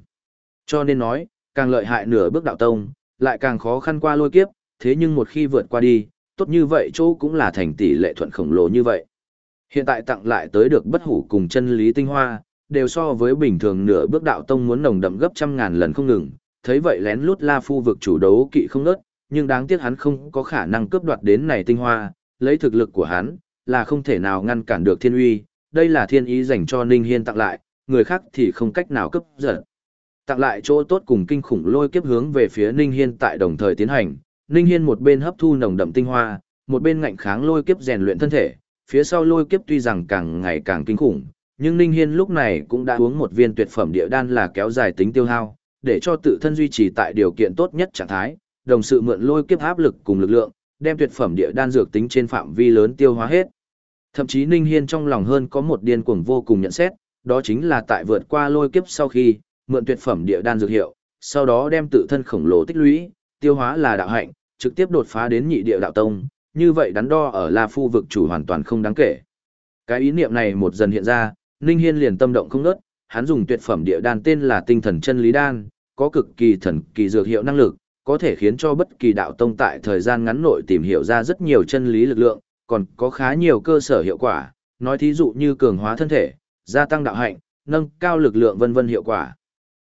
Cho nên nói, càng lợi hại nửa bước đạo tông, lại càng khó khăn qua lôi kiếp, thế nhưng một khi vượt qua đi, tốt như vậy chỗ cũng là thành tỷ lệ thuận khổng lồ như vậy. Hiện tại tặng lại tới được bất hủ cùng chân lý tinh hoa, đều so với bình thường nửa bước đạo tông muốn nồng đậm gấp trăm ngàn lần không ngừng, thấy vậy lén lút La Phu vực chủ đấu kỵ không ngớt, nhưng đáng tiếc hắn không có khả năng cướp đoạt đến này tinh hoa, lấy thực lực của hắn, là không thể nào ngăn cản được thiên uy, đây là thiên ý dành cho Ninh Hiên tặng lại, người khác thì không cách nào cướp giật. Tặng lại chỗ tốt cùng kinh khủng lôi kiếp hướng về phía Ninh Hiên tại đồng thời tiến hành, Ninh Hiên một bên hấp thu nồng đậm tinh hoa, một bên ngạnh kháng lôi kiếp rèn luyện thân thể, phía sau lôi kiếp tuy rằng càng ngày càng kinh khủng, nhưng Ninh Hiên lúc này cũng đã uống một viên tuyệt phẩm địa đan là kéo dài tính tiêu hao, để cho tự thân duy trì tại điều kiện tốt nhất trạng thái, đồng sự mượn lôi kiếp áp lực cùng lực lượng, đem tuyệt phẩm địa đan dược tính trên phạm vi lớn tiêu hóa hết. Thậm chí Ninh Hiên trong lòng hơn có một điên cuồng vô cùng nhận xét, đó chính là tại vượt qua lôi kiếp sau khi, mượn tuyệt phẩm địa đan dược hiệu, sau đó đem tự thân khổng lồ tích lũy, tiêu hóa là đạo hạnh, trực tiếp đột phá đến nhị địa đạo tông, như vậy đắn đo ở La Phu vực chủ hoàn toàn không đáng kể. Cái ý niệm này một dần hiện ra, Ninh Hiên liền tâm động không ngớt, hắn dùng tuyệt phẩm địa đan tên là tinh thần chân lý đan, có cực kỳ thần kỳ dược hiệu năng lực, có thể khiến cho bất kỳ đạo tông tại thời gian ngắn nội tìm hiểu ra rất nhiều chân lý lực lượng, còn có khá nhiều cơ sở hiệu quả, nói thí dụ như cường hóa thân thể, gia tăng đạo hạnh, nâng cao lực lượng vân vân hiệu quả.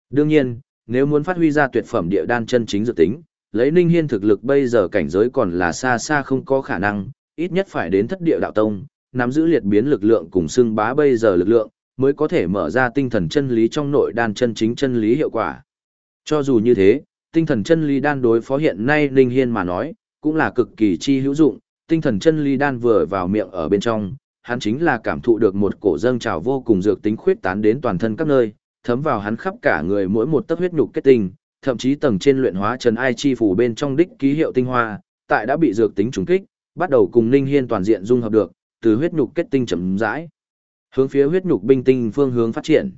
Đương nhiên, nếu muốn phát huy ra tuyệt phẩm địa đan chân chính dự tính, lấy Ninh Hiên thực lực bây giờ cảnh giới còn là xa xa không có khả năng, ít nhất phải đến thất địa đạo tông, nắm giữ liệt biến lực lượng cùng xưng bá bây giờ lực lượng, mới có thể mở ra tinh thần chân lý trong nội đan chân chính chân lý hiệu quả. Cho dù như thế, tinh thần chân lý đan đối phó hiện nay Ninh Hiên mà nói, cũng là cực kỳ chi hữu dụng, tinh thần chân lý đan vừa vào miệng ở bên trong, hắn chính là cảm thụ được một cổ dâng trào vô cùng dược tính khuyết tán đến toàn thân các nơi, thấm vào hắn khắp cả người mỗi một tấc huyết nhục kết tinh, thậm chí tầng trên luyện hóa trần ai chi phủ bên trong đích ký hiệu tinh hoa, tại đã bị dược tính trùng kích, bắt đầu cùng Ninh Hiên toàn diện dung hợp được, từ huyết nhục kết tinh chậm rãi, hướng phía huyết nhục binh tinh phương hướng phát triển.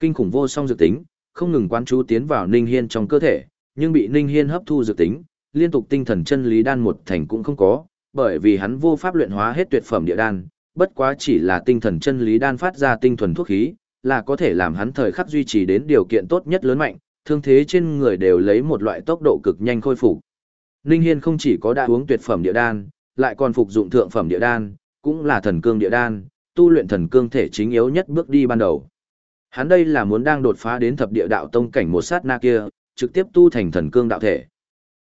Kinh khủng vô song dược tính, không ngừng quán chú tiến vào Ninh Hiên trong cơ thể, nhưng bị Ninh Hiên hấp thu dược tính, liên tục tinh thần chân lý đan một thành cũng không có, bởi vì hắn vô pháp luyện hóa hết tuyệt phẩm địa đan, bất quá chỉ là tinh thần chân lý đan phát ra tinh thuần thuốc khí, là có thể làm hắn thời khắc duy trì đến điều kiện tốt nhất lớn mạnh, thương thế trên người đều lấy một loại tốc độ cực nhanh khôi phục. Ninh Hiên không chỉ có đã uống tuyệt phẩm địa đan, lại còn phục dụng thượng phẩm địa đan, cũng là thần cương địa đan, tu luyện thần cương thể chính yếu nhất bước đi ban đầu. Hắn đây là muốn đang đột phá đến thập địa đạo tông cảnh một sát na kia, trực tiếp tu thành thần cương đạo thể.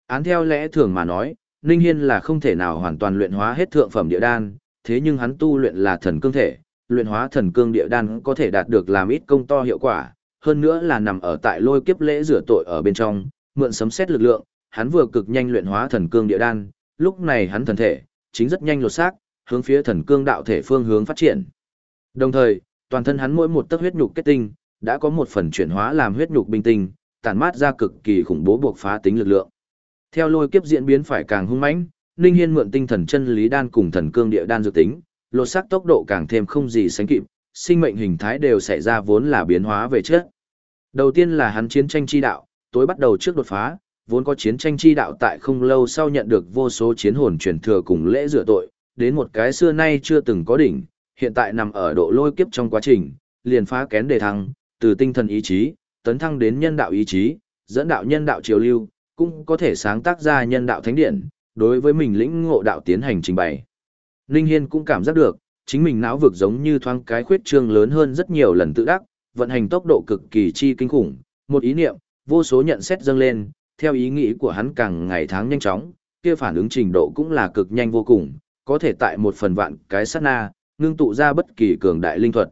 Án theo lẽ thường mà nói, Ninh Hiên là không thể nào hoàn toàn luyện hóa hết thượng phẩm địa đan, thế nhưng hắn tu luyện là thần cương thể, luyện hóa thần cương địa đan có thể đạt được làm ít công to hiệu quả, hơn nữa là nằm ở tại lôi kiếp lễ rửa tội ở bên trong, mượn sấm xét lực lượng, hắn vừa cực nhanh luyện hóa thần cương địa đan, lúc này hắn thần thể chính rất nhanh lột xác, hướng phía thần cương đạo thể phương hướng phát triển. Đồng thời, toàn thân hắn mỗi một tấc huyết nhục kết tinh đã có một phần chuyển hóa làm huyết nhục binh tinh, tản mát ra cực kỳ khủng bố buộc phá tính lực lượng. Theo lôi kiếp diễn biến phải càng hung mãnh, Ninh Hiên mượn tinh thần chân lý đan cùng thần cương địa đan dự tính, lột xác tốc độ càng thêm không gì sánh kịp, sinh mệnh hình thái đều xảy ra vốn là biến hóa về chất. Đầu tiên là hắn chiến tranh chi đạo, tối bắt đầu trước đột phá, vốn có chiến tranh chi đạo tại không lâu sau nhận được vô số chiến hồn truyền thừa cùng lễ rửa tội, đến một cái xưa nay chưa từng có đỉnh, hiện tại nằm ở độ lôi kiếp trong quá trình, liền phá kén đề thăng, từ tinh thần ý chí, tấn thăng đến nhân đạo ý chí, dẫn đạo nhân đạo triều lưu, cũng có thể sáng tác ra nhân đạo thánh điện, đối với mình lĩnh ngộ đạo tiến hành trình bày. Ninh Hiên cũng cảm giác được, chính mình não vực giống như thoáng cái khuyết trương lớn hơn rất nhiều lần tự đắc, vận hành tốc độ cực kỳ chi kinh khủng, một ý niệm, vô số nhận xét dâng lên, theo ý nghĩ của hắn càng ngày tháng nhanh chóng, kia phản ứng trình độ cũng là cực nhanh vô cùng, có thể tại một phần vạn cái sát na, ngưng tụ ra bất kỳ cường đại linh thuật.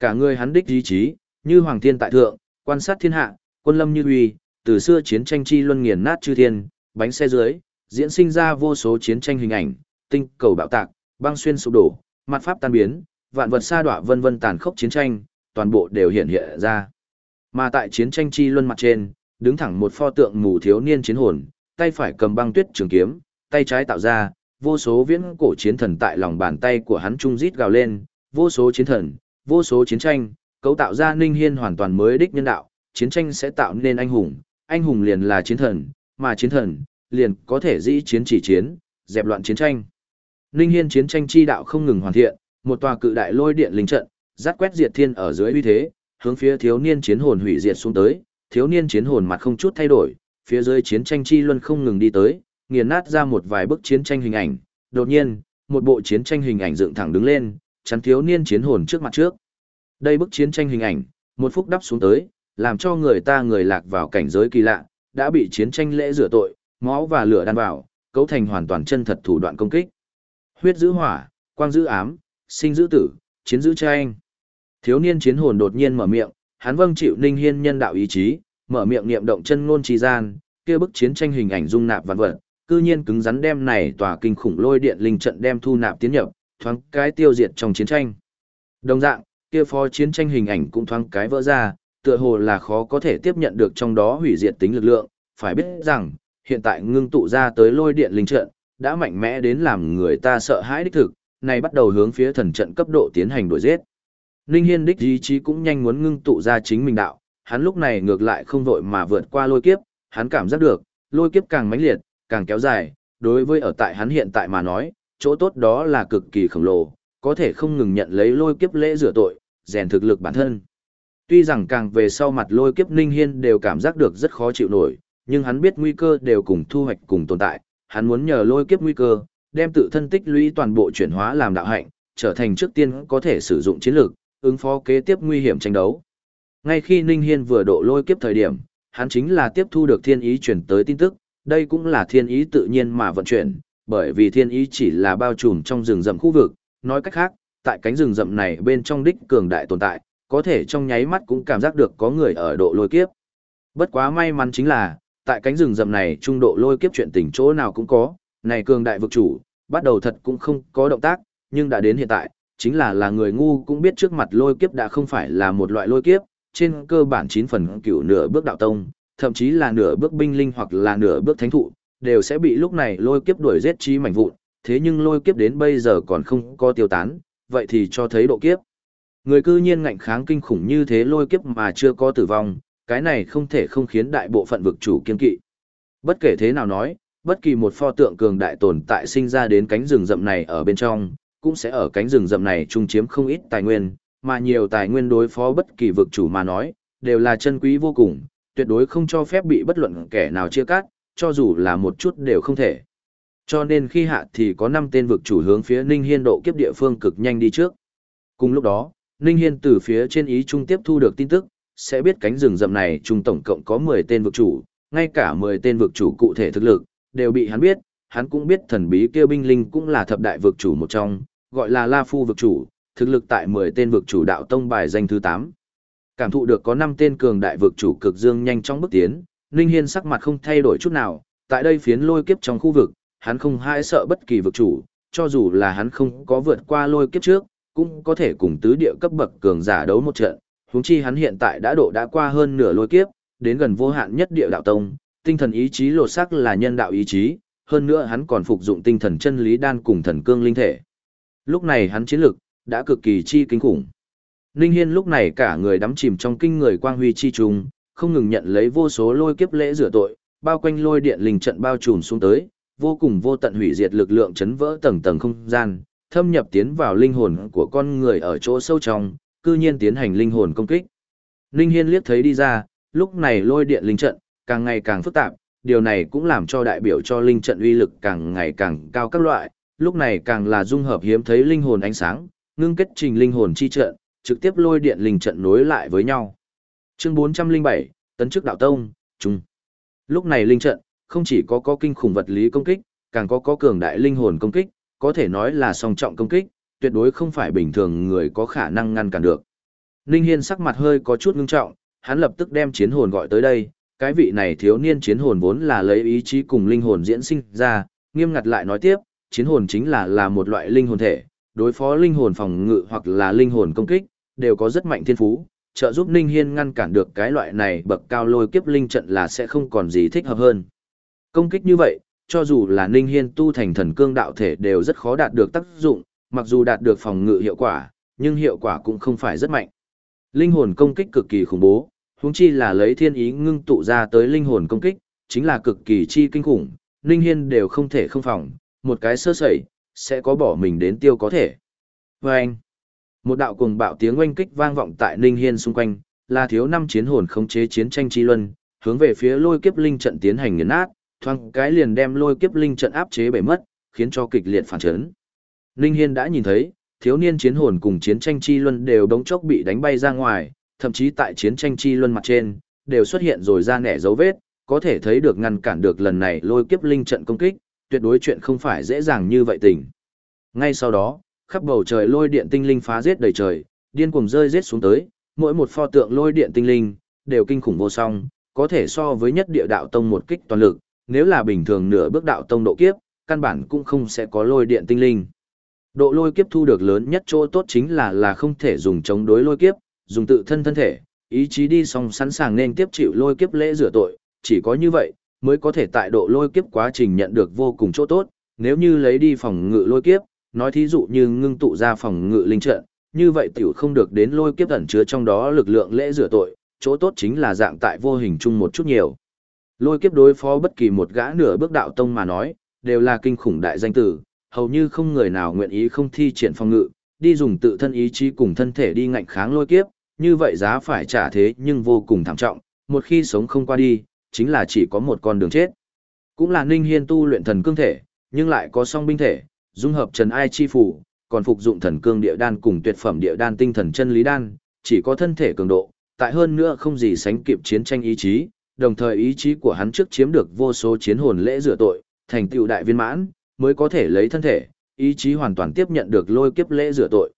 Cả người hắn đích ý chí, như hoàng thiên tại thượng, quan sát thiên hạ, quân lâm như uy, từ xưa chiến tranh chi luân nghiền nát chư thiên, bánh xe dưới, diễn sinh ra vô số chiến tranh hình ảnh, tinh cầu bạo tạc, băng xuyên sụp đổ, mặt pháp tan biến, vạn vật sa đọa vân vân tàn khốc chiến tranh, toàn bộ đều hiện hiện ra. Mà tại chiến tranh chi luân mặt trên, đứng thẳng một pho tượng mù thiếu niên chiến hồn, tay phải cầm băng tuyết trường kiếm, tay trái tạo ra, vô số viễn cổ chiến thần tại lòng bàn tay của hắn trung rít gào lên, vô số chiến thần, vô số chiến tranh, cấu tạo ra Ninh Hiên hoàn toàn mới đích nhân đạo, chiến tranh sẽ tạo nên anh hùng, anh hùng liền là chiến thần, mà chiến thần liền có thể dĩ chiến chỉ chiến, dẹp loạn chiến tranh. Ninh Hiên chiến tranh chi đạo không ngừng hoàn thiện, một tòa cự đại lôi điện linh trận, dắt quét diệt thiên ở dưới uy thế, hướng phía thiếu niên chiến hồn hủy diệt xuống tới, thiếu niên chiến hồn mặt không chút thay đổi, phía dưới chiến tranh chi luân không ngừng đi tới, nghiền nát ra một vài bức chiến tranh hình ảnh, đột nhiên, một bộ chiến tranh hình ảnh dựng thẳng đứng lên, chắn thiếu niên chiến hồn trước mặt trước. Đây bức chiến tranh hình ảnh, một phút đắp xuống tới, làm cho người ta người lạc vào cảnh giới kỳ lạ, đã bị chiến tranh lễ rửa tội, máu và lửa đan vào, cấu thành hoàn toàn chân thật thủ đoạn công kích. Huyết giữ hỏa, quang giữ ám, sinh giữ tử, chiến giữ tranh. Thiếu niên chiến hồn đột nhiên mở miệng, hắn vâng chịu Ninh Hiên nhân đạo ý chí, mở miệng niệm động chân ngôn trì gian, kia bức chiến tranh hình ảnh dung nạp vạn vật, cư nhiên cứng rắn đem này tòa kinh khủng lôi điện linh trận đem thu nạp tiến nhập, thoáng cái tiêu diệt trong chiến tranh. Đồng dạng, kia phó chiến tranh hình ảnh cũng thoáng cái vỡ ra, tựa hồ là khó có thể tiếp nhận được trong đó hủy diệt tính lực lượng, phải biết rằng, hiện tại ngưng tụ ra tới lôi điện linh trận, đã mạnh mẽ đến làm người ta sợ hãi đích thực, này bắt đầu hướng phía thần trận cấp độ tiến hành đuổi giết. Ninh Hiên đích ý chí cũng nhanh muốn ngưng tụ ra chính mình đạo, hắn lúc này ngược lại không vội mà vượt qua lôi kiếp, hắn cảm giác được, lôi kiếp càng mãnh liệt, càng kéo dài, đối với ở tại hắn hiện tại mà nói, chỗ tốt đó là cực kỳ khổng lồ, có thể không ngừng nhận lấy lôi kiếp lễ rửa tội, rèn thực lực bản thân. Tuy rằng càng về sau mặt lôi kiếp Ninh Hiên đều cảm giác được rất khó chịu nổi, nhưng hắn biết nguy cơ đều cùng thu hoạch cùng tồn tại, hắn muốn nhờ lôi kiếp nguy cơ, đem tự thân tích lũy toàn bộ chuyển hóa làm đạo hạnh, trở thành trước tiên có thể sử dụng chiến lược, ứng phó kế tiếp nguy hiểm tranh đấu. Ngay khi Ninh Hiên vừa độ lôi kiếp thời điểm, hắn chính là tiếp thu được thiên ý chuyển tới tin tức, đây cũng là thiên ý tự nhiên mà vận chuyển, bởi vì thiên ý chỉ là bao trùm trong rừng rậm khu vực, nói cách khác, tại cánh rừng rậm này bên trong đích cường đại tồn tại, có thể trong nháy mắt cũng cảm giác được có người ở độ lôi kiếp. Bất quá may mắn chính là, tại cánh rừng rậm này trung độ lôi kiếp chuyện tình chỗ nào cũng có, này cường đại vực chủ, bắt đầu thật cũng không có động tác, nhưng đã đến hiện tại, chính là là người ngu cũng biết trước mặt lôi kiếp đã không phải là một loại lôi kiếp, trên cơ bản 9 phần cửu nửa bước đạo tông, thậm chí là nửa bước binh linh hoặc là nửa bước thánh thụ, đều sẽ bị lúc này lôi kiếp đuổi giết chi mảnh vụn, thế nhưng lôi kiếp đến bây giờ còn không có tiêu tán, vậy thì cho thấy độ kiếp. Người cư nhiên ngạnh kháng kinh khủng như thế lôi kiếp mà chưa có tử vong, cái này không thể không khiến đại bộ phận vực chủ kiên kỵ. Bất kể thế nào nói, bất kỳ một pho tượng cường đại tồn tại sinh ra đến cánh rừng rậm này ở bên trong, cũng sẽ ở cánh rừng rậm này trung chiếm không ít tài nguyên, mà nhiều tài nguyên đối phó bất kỳ vực chủ mà nói, đều là chân quý vô cùng, tuyệt đối không cho phép bị bất luận kẻ nào chia cắt, cho dù là một chút đều không thể. Cho nên khi hạ thì có 5 tên vực chủ hướng phía Ninh Hiên độ kiếp địa phương cực nhanh đi trước. Cùng lúc đó, Ninh Hiên từ phía trên ý trung tiếp thu được tin tức, sẽ biết cánh rừng rậm này trung tổng cộng có 10 tên vực chủ, ngay cả 10 tên vực chủ cụ thể thực lực, đều bị hắn biết, hắn cũng biết thần bí kêu binh linh cũng là thập đại vực chủ một trong, gọi là La Phu vực chủ, thực lực tại 10 tên vực chủ đạo tông bài danh thứ 8. Cảm thụ được có 5 tên cường đại vực chủ cực dương nhanh chóng bước tiến, Ninh Hiên sắc mặt không thay đổi chút nào, tại đây phiến lôi kiếp trong khu vực, hắn không hãi sợ bất kỳ vực chủ, cho dù là hắn không có vượt qua lôi kiếp trước, cũng có thể cùng tứ địa cấp bậc cường giả đấu một trận, huống chi hắn hiện tại đã độ đã qua hơn nửa lôi kiếp, đến gần vô hạn nhất địa đạo tông, tinh thần ý chí lột sắc là nhân đạo ý chí, hơn nữa hắn còn phục dụng tinh thần chân lý đan cùng thần cương linh thể. Lúc này hắn chiến lực đã cực kỳ chi kinh khủng. Ninh Hiên lúc này cả người đắm chìm trong kinh người quang huy chi trùng, không ngừng nhận lấy vô số lôi kiếp lễ rửa tội, bao quanh lôi điện linh trận bao trùm xuống tới, vô cùng vô tận hủy diệt lực lượng chấn vỡ tầng tầng không gian, thâm nhập tiến vào linh hồn của con người ở chỗ sâu trong, cư nhiên tiến hành linh hồn công kích. Ninh Hiên liếc thấy đi ra, lúc này lôi điện linh trận, càng ngày càng phức tạp, điều này cũng làm cho đại biểu cho linh trận uy lực càng ngày càng cao các loại, lúc này càng là dung hợp hiếm thấy linh hồn ánh sáng, ngưng kết trình linh hồn chi trận, trực tiếp lôi điện linh trận nối lại với nhau. Chương 407, Tấn chức đạo tông, trung. Lúc này linh trận, không chỉ có có kinh khủng vật lý công kích, càng có có cường đại linh hồn công kích, có thể nói là song trọng công kích, tuyệt đối không phải bình thường người có khả năng ngăn cản được. Ninh Hiên sắc mặt hơi có chút ngưng trọng, hắn lập tức đem chiến hồn gọi tới đây, cái vị này thiếu niên chiến hồn vốn là lấy ý chí cùng linh hồn diễn sinh ra, nghiêm ngặt lại nói tiếp, chiến hồn chính là là một loại linh hồn thể, đối phó linh hồn phòng ngự hoặc là linh hồn công kích, đều có rất mạnh thiên phú, trợ giúp Ninh Hiên ngăn cản được cái loại này bậc cao lôi kiếp linh trận là sẽ không còn gì thích hợp hơn. Công kích như vậy, cho dù là Ninh Hiên tu thành thần cương đạo thể đều rất khó đạt được tác dụng, mặc dù đạt được phòng ngự hiệu quả, nhưng hiệu quả cũng không phải rất mạnh. Linh hồn công kích cực kỳ khủng bố, huống chi là lấy thiên ý ngưng tụ ra tới linh hồn công kích, chính là cực kỳ chi kinh khủng, Ninh Hiên đều không thể không phòng, một cái sơ sẩy, sẽ có bỏ mình đến tiêu có thể. Vâng! anh, một đạo cuồng bạo tiếng oanh kích vang vọng tại Ninh Hiên xung quanh, là thiếu năm chiến hồn khống chế chiến tranh chi luân, hướng về phía lôi kiếp linh trận tiến hành nghiền nát, thoáng cái liền đem lôi kiếp linh trận áp chế bể mất, khiến cho kịch liệt phản chấn. Ninh Hiên đã nhìn thấy, thiếu niên chiến hồn cùng chiến tranh chi luân đều đống chốc bị đánh bay ra ngoài, thậm chí tại chiến tranh chi luân mặt trên, đều xuất hiện rồi ra nẻ dấu vết, có thể thấy được ngăn cản được lần này lôi kiếp linh trận công kích, tuyệt đối chuyện không phải dễ dàng như vậy tình. Ngay sau đó, khắp bầu trời lôi điện tinh linh phá giết đầy trời, điên cuồng rơi giết xuống tới, mỗi một pho tượng lôi điện tinh linh đều kinh khủng vô song, có thể so với nhất địa đạo tông một kích toàn lực, nếu là bình thường nửa bước đạo tông độ kiếp, căn bản cũng không sẽ có lôi điện tinh linh. Độ lôi kiếp thu được lớn nhất chỗ tốt chính là là không thể dùng chống đối lôi kiếp, dùng tự thân thân thể, ý chí đi song sẵn sàng nên tiếp chịu lôi kiếp lễ rửa tội, chỉ có như vậy mới có thể tại độ lôi kiếp quá trình nhận được vô cùng chỗ tốt, nếu như lấy đi phòng ngự lôi kiếp, nói thí dụ như ngưng tụ ra phòng ngự linh trận, như vậy tiểu không được đến lôi kiếp ẩn chứa trong đó lực lượng lễ rửa tội, chỗ tốt chính là dạng tại vô hình chung một chút nhiều. Lôi kiếp đối phó bất kỳ một gã nửa bước đạo tông mà nói, đều là kinh khủng đại danh tử, hầu như không người nào nguyện ý không thi triển phòng ngự, đi dùng tự thân ý chí cùng thân thể đi ngạnh kháng lôi kiếp, như vậy giá phải trả thế nhưng vô cùng thảm trọng, một khi sống không qua đi, chính là chỉ có một con đường chết. Cũng là Ninh Hiên tu luyện thần cương thể, nhưng lại có song binh thể, dung hợp trần ai chi phủ, còn phục dụng thần cương địa đan cùng tuyệt phẩm địa đan tinh thần chân lý đan, chỉ có thân thể cường độ, tại hơn nữa không gì sánh kịp chiến tranh ý chí, đồng thời ý chí của hắn trước chiếm được vô số chiến hồn lễ rửa tội, thành tựu đại viên mãn, mới có thể lấy thân thể, ý chí hoàn toàn tiếp nhận được lôi kiếp lễ rửa tội.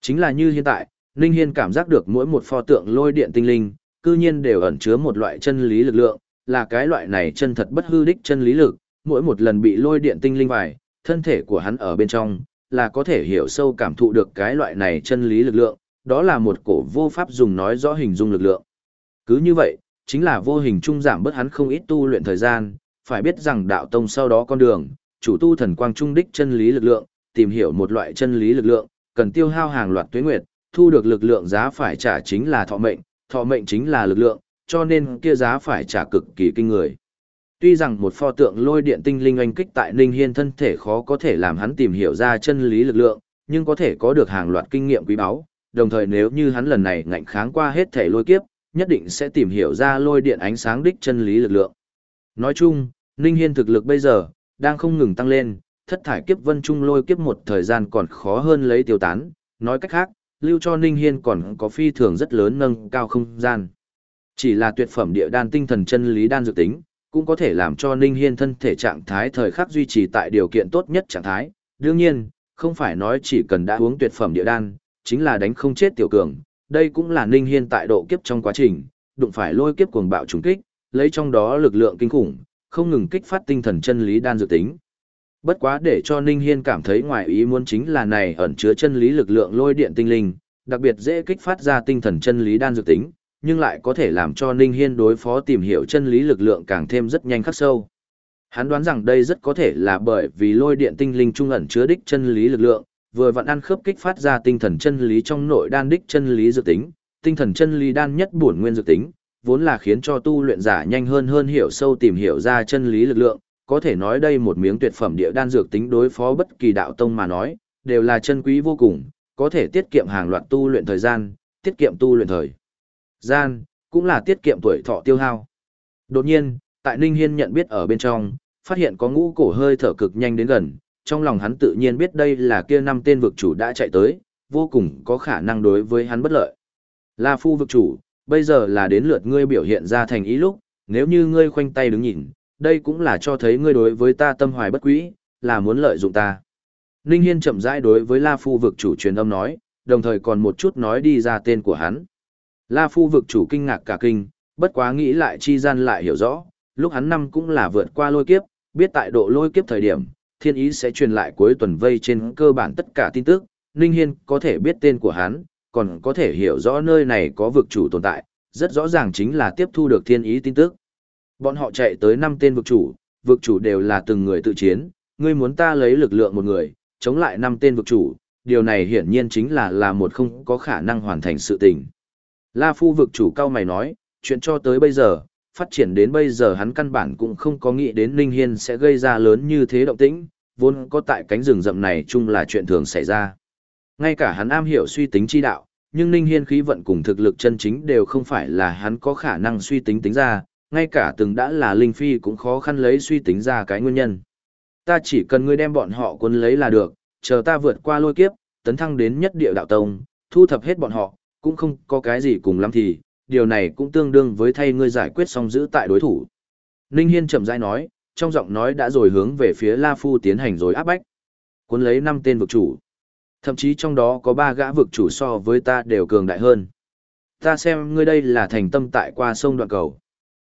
Chính là như hiện tại, Ninh Hiên cảm giác được mỗi một pho tượng lôi điện tinh linh, cư nhiên đều ẩn chứa một loại chân lý lực lượng, là cái loại này chân thật bất hư đích chân lý lực, mỗi một lần bị lôi điện tinh linh vải, thân thể của hắn ở bên trong, là có thể hiểu sâu cảm thụ được cái loại này chân lý lực lượng, đó là một cổ vô pháp dùng nói rõ hình dung lực lượng. Cứ như vậy, chính là vô hình trung giảm bớt hắn không ít tu luyện thời gian, phải biết rằng đạo tông sau đó con đường, chủ tu thần quang trung đích chân lý lực lượng, tìm hiểu một loại chân lý lực lượng, cần tiêu hao hàng loạt tuế nguyệt, thu được lực lượng giá phải trả chính là thọ mệnh, thọ mệnh chính là lực lượng, cho nên kia giá phải trả cực kỳ kinh người. Tuy rằng một pho tượng lôi điện tinh linh oanh kích tại Ninh Hiên thân thể khó có thể làm hắn tìm hiểu ra chân lý lực lượng, nhưng có thể có được hàng loạt kinh nghiệm quý báu, đồng thời nếu như hắn lần này ngạnh kháng qua hết thể lôi kiếp, nhất định sẽ tìm hiểu ra lôi điện ánh sáng đích chân lý lực lượng. Nói chung, Ninh Hiên thực lực bây giờ, đang không ngừng tăng lên, thất thải kiếp vân trung lôi kiếp một thời gian còn khó hơn lấy tiêu tán, nói cách khác, lưu cho Ninh Hiên còn có phi thường rất lớn nâng cao không gian. Chỉ là tuyệt phẩm địa đan tinh thần chân lý đan dự tính, cũng có thể làm cho Ninh Hiên thân thể trạng thái thời khắc duy trì tại điều kiện tốt nhất trạng thái. Đương nhiên, không phải nói chỉ cần đã uống tuyệt phẩm địa đan, chính là đánh không chết tiểu cường. Đây cũng là Ninh Hiên tại độ kiếp trong quá trình, đụng phải lôi kiếp cuồng bạo trùng kích, lấy trong đó lực lượng kinh khủng, không ngừng kích phát tinh thần chân lý đan dự tính. Bất quá để cho Ninh Hiên cảm thấy ngoài ý muốn chính là này ẩn chứa chân lý lực lượng lôi điện tinh linh, đặc biệt dễ kích phát ra tinh thần chân lý đan dự tính, nhưng lại có thể làm cho Ninh Hiên đối phó tìm hiểu chân lý lực lượng càng thêm rất nhanh khắc sâu. Hắn đoán rằng đây rất có thể là bởi vì lôi điện tinh linh trung ẩn chứa đích chân lý lực lượng, vừa vận ăn khớp kích phát ra tinh thần chân lý trong nội đan đích chân lý dự tính, tinh thần chân lý đan nhất bổn nguyên dự tính, vốn là khiến cho tu luyện giả nhanh hơn hơn hiểu sâu tìm hiểu ra chân lý lực lượng, có thể nói đây một miếng tuyệt phẩm địa đan dược tính đối phó bất kỳ đạo tông mà nói, đều là chân quý vô cùng, có thể tiết kiệm hàng loạt tu luyện thời gian, tiết kiệm tu luyện thời gian, cũng là tiết kiệm tuổi thọ tiêu hao. Đột nhiên, tại Ninh Hiên nhận biết ở bên trong, phát hiện có ngũ cổ hơi thở cực nhanh đến gần, trong lòng hắn tự nhiên biết đây là kia năm tên vực chủ đã chạy tới, vô cùng có khả năng đối với hắn bất lợi. La Phu vực chủ, bây giờ là đến lượt ngươi biểu hiện ra thành ý lúc, nếu như ngươi khoanh tay đứng nhìn, đây cũng là cho thấy ngươi đối với ta tâm hoài bất quý, là muốn lợi dụng ta. Ninh Hiên chậm rãi đối với La Phu vực chủ truyền âm nói, đồng thời còn một chút nói đi ra tên của hắn. La Phu vực chủ kinh ngạc cả kinh, bất quá nghĩ lại chi gian lại hiểu rõ, lúc hắn năm cũng là vượt qua lôi kiếp, biết tại độ lôi kiếp thời điểm, thiên ý sẽ truyền lại cuối tuần vây trên cơ bản tất cả tin tức, Ninh Hiên có thể biết tên của hắn, còn có thể hiểu rõ nơi này có vực chủ tồn tại, rất rõ ràng chính là tiếp thu được thiên ý tin tức. Bọn họ chạy tới năm tên vực chủ, vực chủ đều là từng người tự chiến, ngươi muốn ta lấy lực lượng một người, chống lại năm tên vực chủ, điều này hiển nhiên chính là là một không có khả năng hoàn thành sự tình. La Phu vực chủ cao mày nói, chuyện cho tới bây giờ, phát triển đến bây giờ hắn căn bản cũng không có nghĩ đến Ninh Hiên sẽ gây ra lớn như thế động tĩnh, vốn có tại cánh rừng rậm này chung là chuyện thường xảy ra. Ngay cả hắn am hiểu suy tính chi đạo, nhưng Ninh Hiên khí vận cùng thực lực chân chính đều không phải là hắn có khả năng suy tính tính ra, ngay cả từng đã là Linh Phi cũng khó khăn lấy suy tính ra cái nguyên nhân. Ta chỉ cần ngươi đem bọn họ quân lấy là được, chờ ta vượt qua lôi kiếp, tấn thăng đến nhất địa đạo tông, thu thập hết bọn họ, cũng không có cái gì cùng lắm thì, điều này cũng tương đương với thay ngươi giải quyết xong giữ tại đối thủ. Ninh Hiên chậm rãi nói, trong giọng nói đã rồi hướng về phía La Phu tiến hành rồi áp bách. Cuốn lấy năm tên vực chủ. Thậm chí trong đó có ba gã vực chủ so với ta đều cường đại hơn. Ta xem ngươi đây là thành tâm tại qua sông đoạn cầu.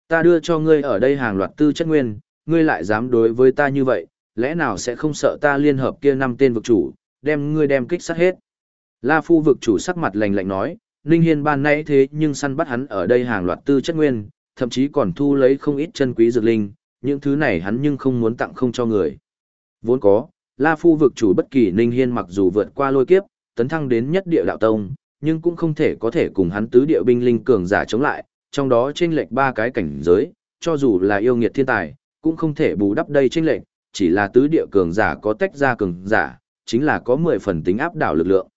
Ta đưa cho ngươi ở đây hàng loạt tư chất nguyên, ngươi lại dám đối với ta như vậy, lẽ nào sẽ không sợ ta liên hợp kia năm tên vực chủ, đem ngươi đem kích sát hết. La Phu vực chủ sắc mặt lạnh lạnh nói, Ninh Hiên ban nãy thế nhưng săn bắt hắn ở đây hàng loạt tư chất nguyên, thậm chí còn thu lấy không ít chân quý dược linh, những thứ này hắn nhưng không muốn tặng không cho người. Vốn có, La Phu vực chủ bất kỳ Ninh Hiên mặc dù vượt qua lôi kiếp, tấn thăng đến nhất địa đạo tông, nhưng cũng không thể có thể cùng hắn tứ địa binh linh cường giả chống lại, trong đó trên lệch ba cái cảnh giới, cho dù là yêu nghiệt thiên tài, cũng không thể bù đắp đây trên lệch, chỉ là tứ địa cường giả có tách ra cường giả, chính là có 10 phần tính áp đảo lực lượng.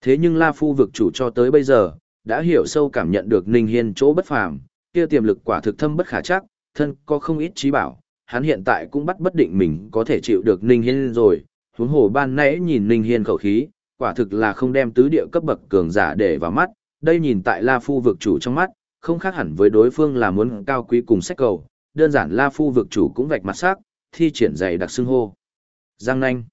Thế nhưng La Phu vực chủ cho tới bây giờ, đã hiểu sâu cảm nhận được Ninh Hiên chỗ bất phàm, kia tiềm lực quả thực thâm bất khả chắc, thân có không ít trí bảo, hắn hiện tại cũng bắt bất định mình có thể chịu được Ninh Hiên rồi, huống hồ ban nãy nhìn Ninh Hiên khẩu khí, quả thực là không đem tứ địa cấp bậc cường giả để vào mắt, đây nhìn tại La Phu vực chủ trong mắt, không khác hẳn với đối phương là muốn cao quý cùng sách cầu, đơn giản La Phu vực chủ cũng vạch mặt sắc, thi triển dày đặc xưng hô. Giang nanh.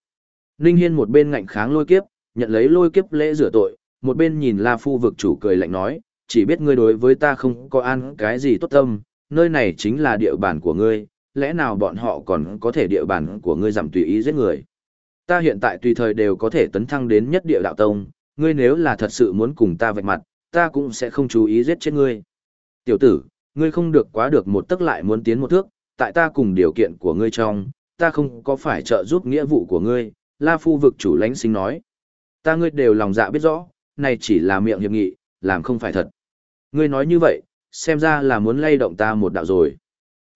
Ninh Hiên một bên ngạnh kháng lôi kiếp, nhận lấy lôi kiếp lễ rửa tội, một bên nhìn La Phu vực chủ cười lạnh nói, chỉ biết ngươi đối với ta không có ăn cái gì tốt tâm, nơi này chính là địa bàn của ngươi, lẽ nào bọn họ còn có thể địa bàn của ngươi giảm tùy ý giết người. Ta hiện tại tùy thời đều có thể tấn thăng đến nhất địa đạo tông, ngươi nếu là thật sự muốn cùng ta vạch mặt, ta cũng sẽ không chú ý giết chết ngươi. Tiểu tử, ngươi không được quá được một tức lại muốn tiến một thước, tại ta cùng điều kiện của ngươi trong, ta không có phải trợ giúp nghĩa vụ của ngươi, La Phu vực chủ lãnh sinh nói. Ta ngươi đều lòng dạ biết rõ, này chỉ là miệng hiệp nghị, làm không phải thật. Ngươi nói như vậy, xem ra là muốn lay động ta một đạo rồi.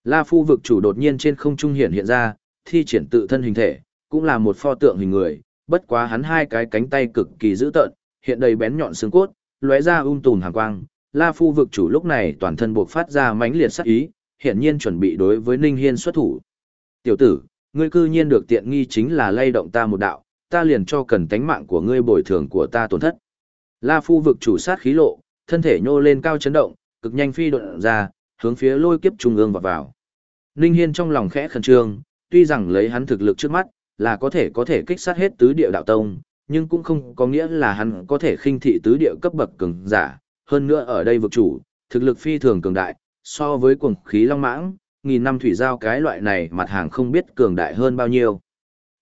La Phu vực chủ đột nhiên trên không trung hiện hiện ra, thi triển tự thân hình thể, cũng là một pho tượng hình người, bất quá hắn hai cái cánh tay cực kỳ dữ tợn, hiện đầy bén nhọn xương cốt, lóe ra um tùm hàng quang. La Phu vực chủ lúc này toàn thân buộc phát ra mãnh liệt sát ý, hiện nhiên chuẩn bị đối với Ninh Hiên xuất thủ. Tiểu tử, ngươi cư nhiên được tiện nghi chính là lay động ta một đạo, ta liền cho cần tánh mạng của ngươi bồi thường của ta tổn thất. La Phu vực chủ sát khí lộ, thân thể nhô lên cao chấn động, cực nhanh phi độn ra, hướng phía lôi kiếp trung ương vào vào. Ninh Hiên trong lòng khẽ khẩn trương, tuy rằng lấy hắn thực lực trước mắt, là có thể có thể kích sát hết tứ địa đạo tông, nhưng cũng không có nghĩa là hắn có thể khinh thị tứ địa cấp bậc cường giả. Hơn nữa ở đây vực chủ, thực lực phi thường cường đại, so với cuồng khí long mãng, nghìn năm thủy giao cái loại này mặt hàng không biết cường đại hơn bao nhiêu.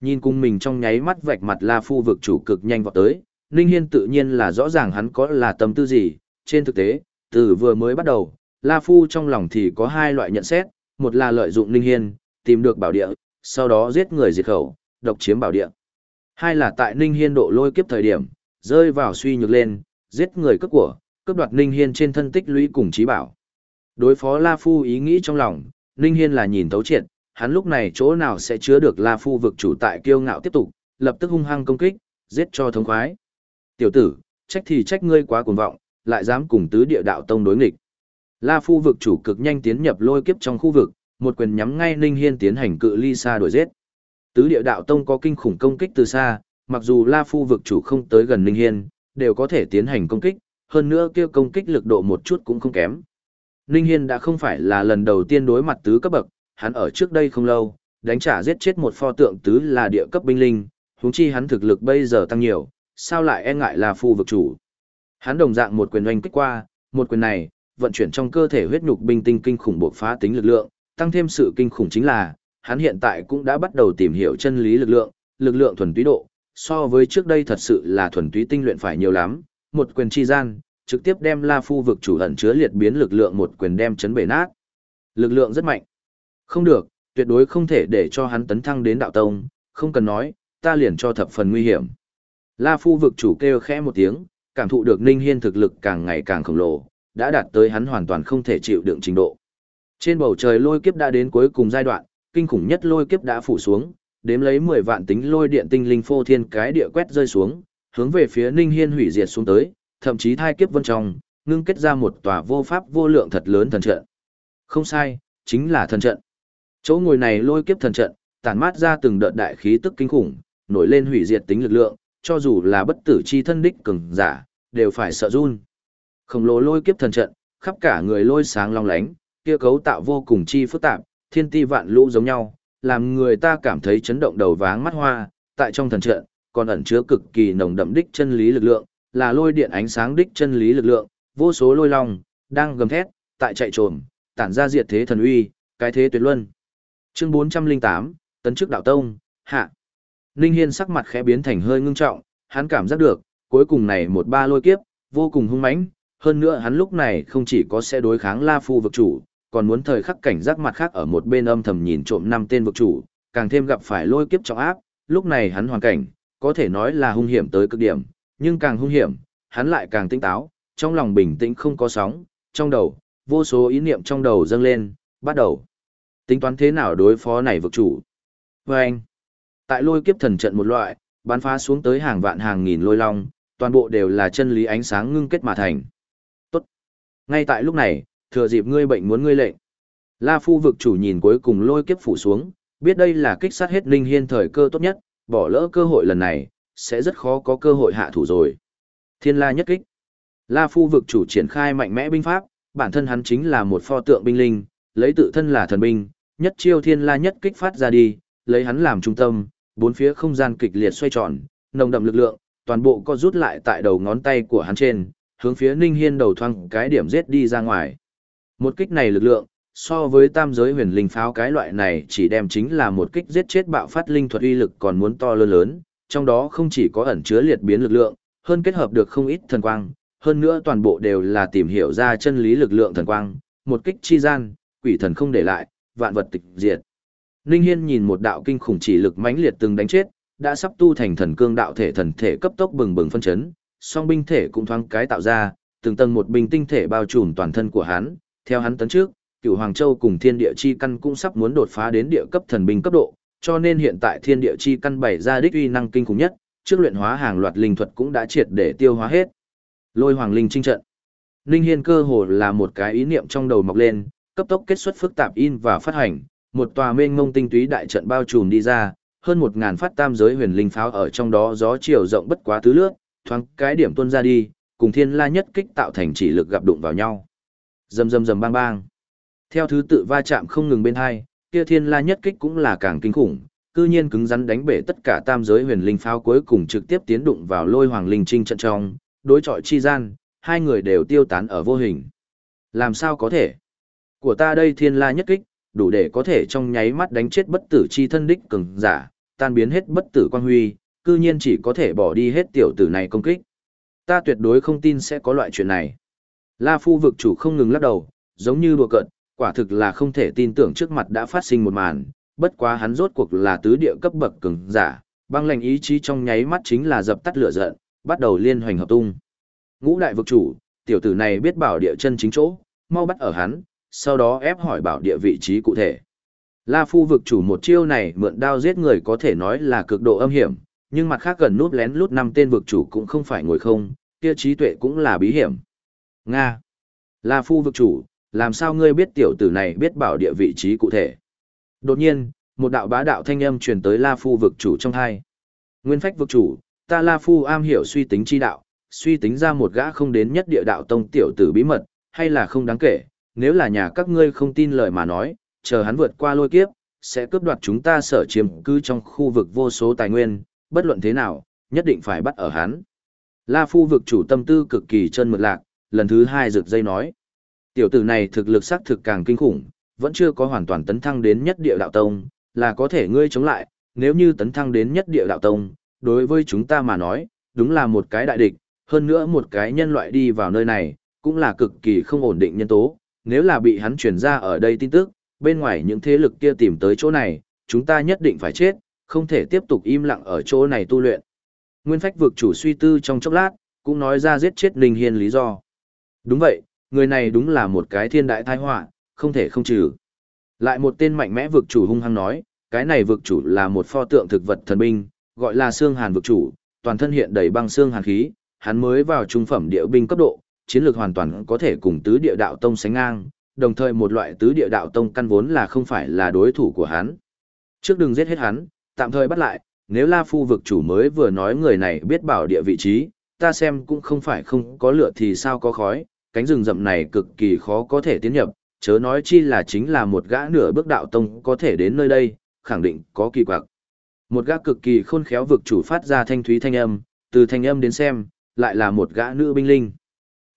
Nhìn cùng mình trong nháy mắt vạch mặt La Phu vực chủ cực nhanh vọt tới, Ninh Hiên tự nhiên là rõ ràng hắn có là tâm tư gì, trên thực tế, từ vừa mới bắt đầu, La Phu trong lòng thì có hai loại nhận xét, một là lợi dụng Ninh Hiên, tìm được bảo địa, sau đó giết người diệt khẩu, độc chiếm bảo địa. Hai là tại Ninh Hiên độ lôi kiếp thời điểm, rơi vào suy nhược lên, giết người cướp của, cướp đoạt Ninh Hiên trên thân tích lũy cùng trí bảo. Đối phó La Phu ý nghĩ trong lòng, Ninh Hiên là nhìn thấu triệt, hắn lúc này chỗ nào sẽ chứa được La Phu vực chủ tại kiêu ngạo tiếp tục, lập tức hung hăng công kích, giết cho thống khoái. Tiểu tử, trách thì trách ngươi quá cuồng vọng, lại dám cùng tứ địa đạo tông đối nghịch. La Phu vực chủ cực nhanh tiến nhập lôi kiếp trong khu vực, một quyền nhắm ngay Ninh Hiên tiến hành cự ly xa đuổi giết. Tứ địa đạo tông có kinh khủng công kích từ xa, mặc dù La Phu vực chủ không tới gần Ninh Hiên, đều có thể tiến hành công kích, hơn nữa kia công kích lực độ một chút cũng không kém. Ninh Hiên đã không phải là lần đầu tiên đối mặt tứ cấp bậc, hắn ở trước đây không lâu, đánh trả giết chết một pho tượng tứ là địa cấp binh linh, huống chi hắn thực lực bây giờ tăng nhiều, sao lại e ngại là Phu vực chủ. Hắn đồng dạng một quyền oanh kích qua, một quyền này, vận chuyển trong cơ thể huyết nhục binh tinh kinh khủng bộc phá tính lực lượng, tăng thêm sự kinh khủng chính là, hắn hiện tại cũng đã bắt đầu tìm hiểu chân lý lực lượng, lực lượng thuần túy độ, so với trước đây thật sự là thuần túy tinh luyện phải nhiều lắm, một quyền chi gian, trực tiếp đem La Phu vực chủ ẩn chứa liệt biến lực lượng một quyền đem chấn bể nát. Lực lượng rất mạnh. Không được, tuyệt đối không thể để cho hắn tấn thăng đến đạo tông, không cần nói, ta liền cho thập phần nguy hiểm. La Phu vực chủ kêu khẽ một tiếng, cảm thụ được Ninh Hiên thực lực càng ngày càng khổng lồ, đã đạt tới hắn hoàn toàn không thể chịu đựng trình độ. Trên bầu trời lôi kiếp đã đến cuối cùng giai đoạn, kinh khủng nhất lôi kiếp đã phủ xuống, đếm lấy 10 vạn tính lôi điện tinh linh phô thiên cái địa quét rơi xuống, hướng về phía Ninh Hiên hủy diệt xuống tới, thậm chí thai kiếp vân trong, ngưng kết ra một tòa vô pháp vô lượng thật lớn thần trận. Không sai, chính là thần trận. Chỗ ngồi này lôi kiếp thần trận, tản mát ra từng đợt đại khí tức kinh khủng, nổi lên hủy diệt tính lực lượng, cho dù là bất tử chi thân đích cường giả, đều phải sợ run. Khổng lồ lôi kiếp thần trận, khắp cả người lôi sáng long lánh, kia cấu tạo vô cùng chi phức tạp, thiên ti vạn lũ giống nhau, làm người ta cảm thấy chấn động đầu váng mắt hoa, tại trong thần trận, còn ẩn chứa cực kỳ nồng đậm đích chân lý lực lượng, là lôi điện ánh sáng đích chân lý lực lượng, vô số lôi long, đang gầm thét, tại chạy trồm, tản ra diệt thế thần uy, cái thế tuyệt luân. Chương 408, Tấn chức đạo tông, hạ. Ninh Hiên sắc mặt khẽ biến thành hơi ngưng trọng, hắn cảm giác được, cuối cùng này một ba lôi kiếp, vô cùng hung mãnh, hơn nữa hắn lúc này không chỉ có sẽ đối kháng La Phu vực chủ, còn muốn thời khắc cảnh giác mặt khác ở một bên âm thầm nhìn trộm năm tên vực chủ, càng thêm gặp phải lôi kiếp trọng áp, lúc này hắn hoàn cảnh, có thể nói là hung hiểm tới cực điểm, nhưng càng hung hiểm, hắn lại càng tinh táo, trong lòng bình tĩnh không có sóng, trong đầu, vô số ý niệm trong đầu dâng lên, bắt đầu. Tính toán thế nào đối phó này vực chủ? Vâng! anh, tại lôi kiếp thần trận một loại, bắn phá xuống tới hàng vạn hàng nghìn lôi long, toàn bộ đều là chân lý ánh sáng ngưng kết mà thành. Tốt. Ngay tại lúc này, thừa dịp ngươi bệnh muốn ngươi lệnh. La Phu vực chủ nhìn cuối cùng lôi kiếp phủ xuống, biết đây là kích sát hết Linh Hiên thời cơ tốt nhất, bỏ lỡ cơ hội lần này, sẽ rất khó có cơ hội hạ thủ rồi. Thiên La nhất kích. La Phu vực chủ triển khai mạnh mẽ binh pháp, bản thân hắn chính là một pho tượng binh linh, lấy tự thân là thần binh, nhất chiêu Thiên La nhất kích phát ra đi, lấy hắn làm trung tâm, bốn phía không gian kịch liệt xoay tròn, nồng đậm lực lượng, toàn bộ co rút lại tại đầu ngón tay của hắn trên, hướng phía Ninh Hiên đầu thoang cái điểm giết đi ra ngoài. Một kích này lực lượng, so với tam giới huyền linh pháo cái loại này chỉ đem chính là một kích giết chết bạo phát linh thuật uy lực còn muốn to lớn lớn, trong đó không chỉ có ẩn chứa liệt biến lực lượng, hơn kết hợp được không ít thần quang, hơn nữa toàn bộ đều là tìm hiểu ra chân lý lực lượng thần quang, một kích chi gian, quỷ thần không để lại, vạn vật tịch diệt. Ninh Hiên nhìn một đạo kinh khủng chỉ lực mãnh liệt từng đánh chết, đã sắp tu thành thần cương đạo thể thần thể cấp tốc bừng bừng phân chấn, song binh thể cũng thoáng cái tạo ra, từng tầng một bình tinh thể bao trùm toàn thân của hắn, theo hắn tấn trước, Cửu Hoàng Châu cùng Thiên Địa chi căn cũng sắp muốn đột phá đến địa cấp thần binh cấp độ, cho nên hiện tại Thiên Địa chi căn bày ra đích uy năng kinh khủng nhất, trước luyện hóa hàng loạt linh thuật cũng đã triệt để tiêu hóa hết. Lôi Hoàng Linh Trinh trận. Linh Hiên cơ hồ là một cái ý niệm trong đầu mọc lên, cấp tốc kết xuất phức tạp in và phát hành, một tòa mênh mông tinh túy đại trận bao trùm đi ra, hơn một ngàn phát tam giới huyền linh pháo ở trong đó gió chiều rộng bất quá tứ lướt, thoáng cái điểm tuôn ra đi, cùng thiên la nhất kích tạo thành chỉ lực gặp đụng vào nhau. Rầm rầm rầm bang bang. Theo thứ tự va chạm không ngừng bên hai, kia thiên la nhất kích cũng là càng kinh khủng, cư nhiên cứng rắn đánh bể tất cả tam giới huyền linh pháo cuối cùng trực tiếp tiến đụng vào lôi hoàng linh trinh trận trong, đối chọi chi gian, hai người đều tiêu tán ở vô hình. Làm sao có thể? Của ta đây thiên la nhất kích, đủ để có thể trong nháy mắt đánh chết bất tử chi thân đích cường giả, tan biến hết bất tử quan huy, cư nhiên chỉ có thể bỏ đi hết tiểu tử này công kích. Ta tuyệt đối không tin sẽ có loại chuyện này. La Phu vực chủ không ngừng lắc đầu, giống như đùa cợt, quả thực là không thể tin tưởng trước mặt đã phát sinh một màn, bất quá hắn rốt cuộc là tứ địa cấp bậc cường giả, băng lạnh ý chí trong nháy mắt chính là dập tắt lửa giận, bắt đầu liên hoành hợp tung. Ngũ đại vực chủ, tiểu tử này biết bảo địa chân chính chỗ, mau bắt ở hắn, sau đó ép hỏi bảo địa vị trí cụ thể. La Phu vực chủ một chiêu này mượn đao giết người có thể nói là cực độ âm hiểm, nhưng mặt khác gần núp lén lút năm tên vực chủ cũng không phải ngồi không, kia trí tuệ cũng là bí hiểm. Nga. La Phu vực chủ, làm sao ngươi biết tiểu tử này biết bảo địa vị trí cụ thể? Đột nhiên, một đạo bá đạo thanh âm truyền tới La Phu vực chủ trong hai. Nguyên phách vực chủ, ta La Phu am hiểu suy tính chi đạo, suy tính ra một gã không đến nhất địa đạo tông tiểu tử bí mật, hay là không đáng kể, nếu là nhà các ngươi không tin lời mà nói, chờ hắn vượt qua lôi kiếp, sẽ cướp đoạt chúng ta sở chiếm cư trong khu vực vô số tài nguyên, bất luận thế nào, nhất định phải bắt ở hắn. La Phu vực chủ tâm tư cực kỳ chân mượt lạc, lần thứ hai rực dây nói. Tiểu tử này thực lực sắc thực càng kinh khủng, vẫn chưa có hoàn toàn tấn thăng đến nhất địa đạo tông, là có thể ngươi chống lại, nếu như tấn thăng đến nhất địa đạo tông, đối với chúng ta mà nói, đúng là một cái đại địch, hơn nữa một cái nhân loại đi vào nơi này, cũng là cực kỳ không ổn định nhân tố, nếu là bị hắn truyền ra ở đây tin tức, bên ngoài những thế lực kia tìm tới chỗ này, chúng ta nhất định phải chết, không thể tiếp tục im lặng ở chỗ này tu luyện. Nguyên phách vực chủ suy tư trong chốc lát, cũng nói ra giết chết Ninh Hiên lý do. Đúng vậy, người này đúng là một cái thiên đại tai họa, không thể không trừ. Lại một tên mạnh mẽ vực chủ hung hăng nói, cái này vực chủ là một pho tượng thực vật thần binh, gọi là xương hàn vực chủ, toàn thân hiện đầy băng xương hàn khí, hắn mới vào trung phẩm địa binh cấp độ, chiến lược hoàn toàn có thể cùng tứ địa đạo tông sánh ngang, đồng thời một loại tứ địa đạo tông căn vốn là không phải là đối thủ của hắn. Trước đừng giết hết hắn, tạm thời bắt lại, nếu La Phu vực chủ mới vừa nói người này biết bảo địa vị trí, ta xem cũng không phải không có lửa thì sao có khói, cánh rừng rậm này cực kỳ khó có thể tiến nhập, chớ nói chi là chính là một gã nửa bước đạo tông có thể đến nơi đây, khẳng định có kỳ quặc. Một gã cực kỳ khôn khéo vực chủ phát ra thanh thúy thanh âm, từ thanh âm đến xem, lại là một gã nữ binh linh.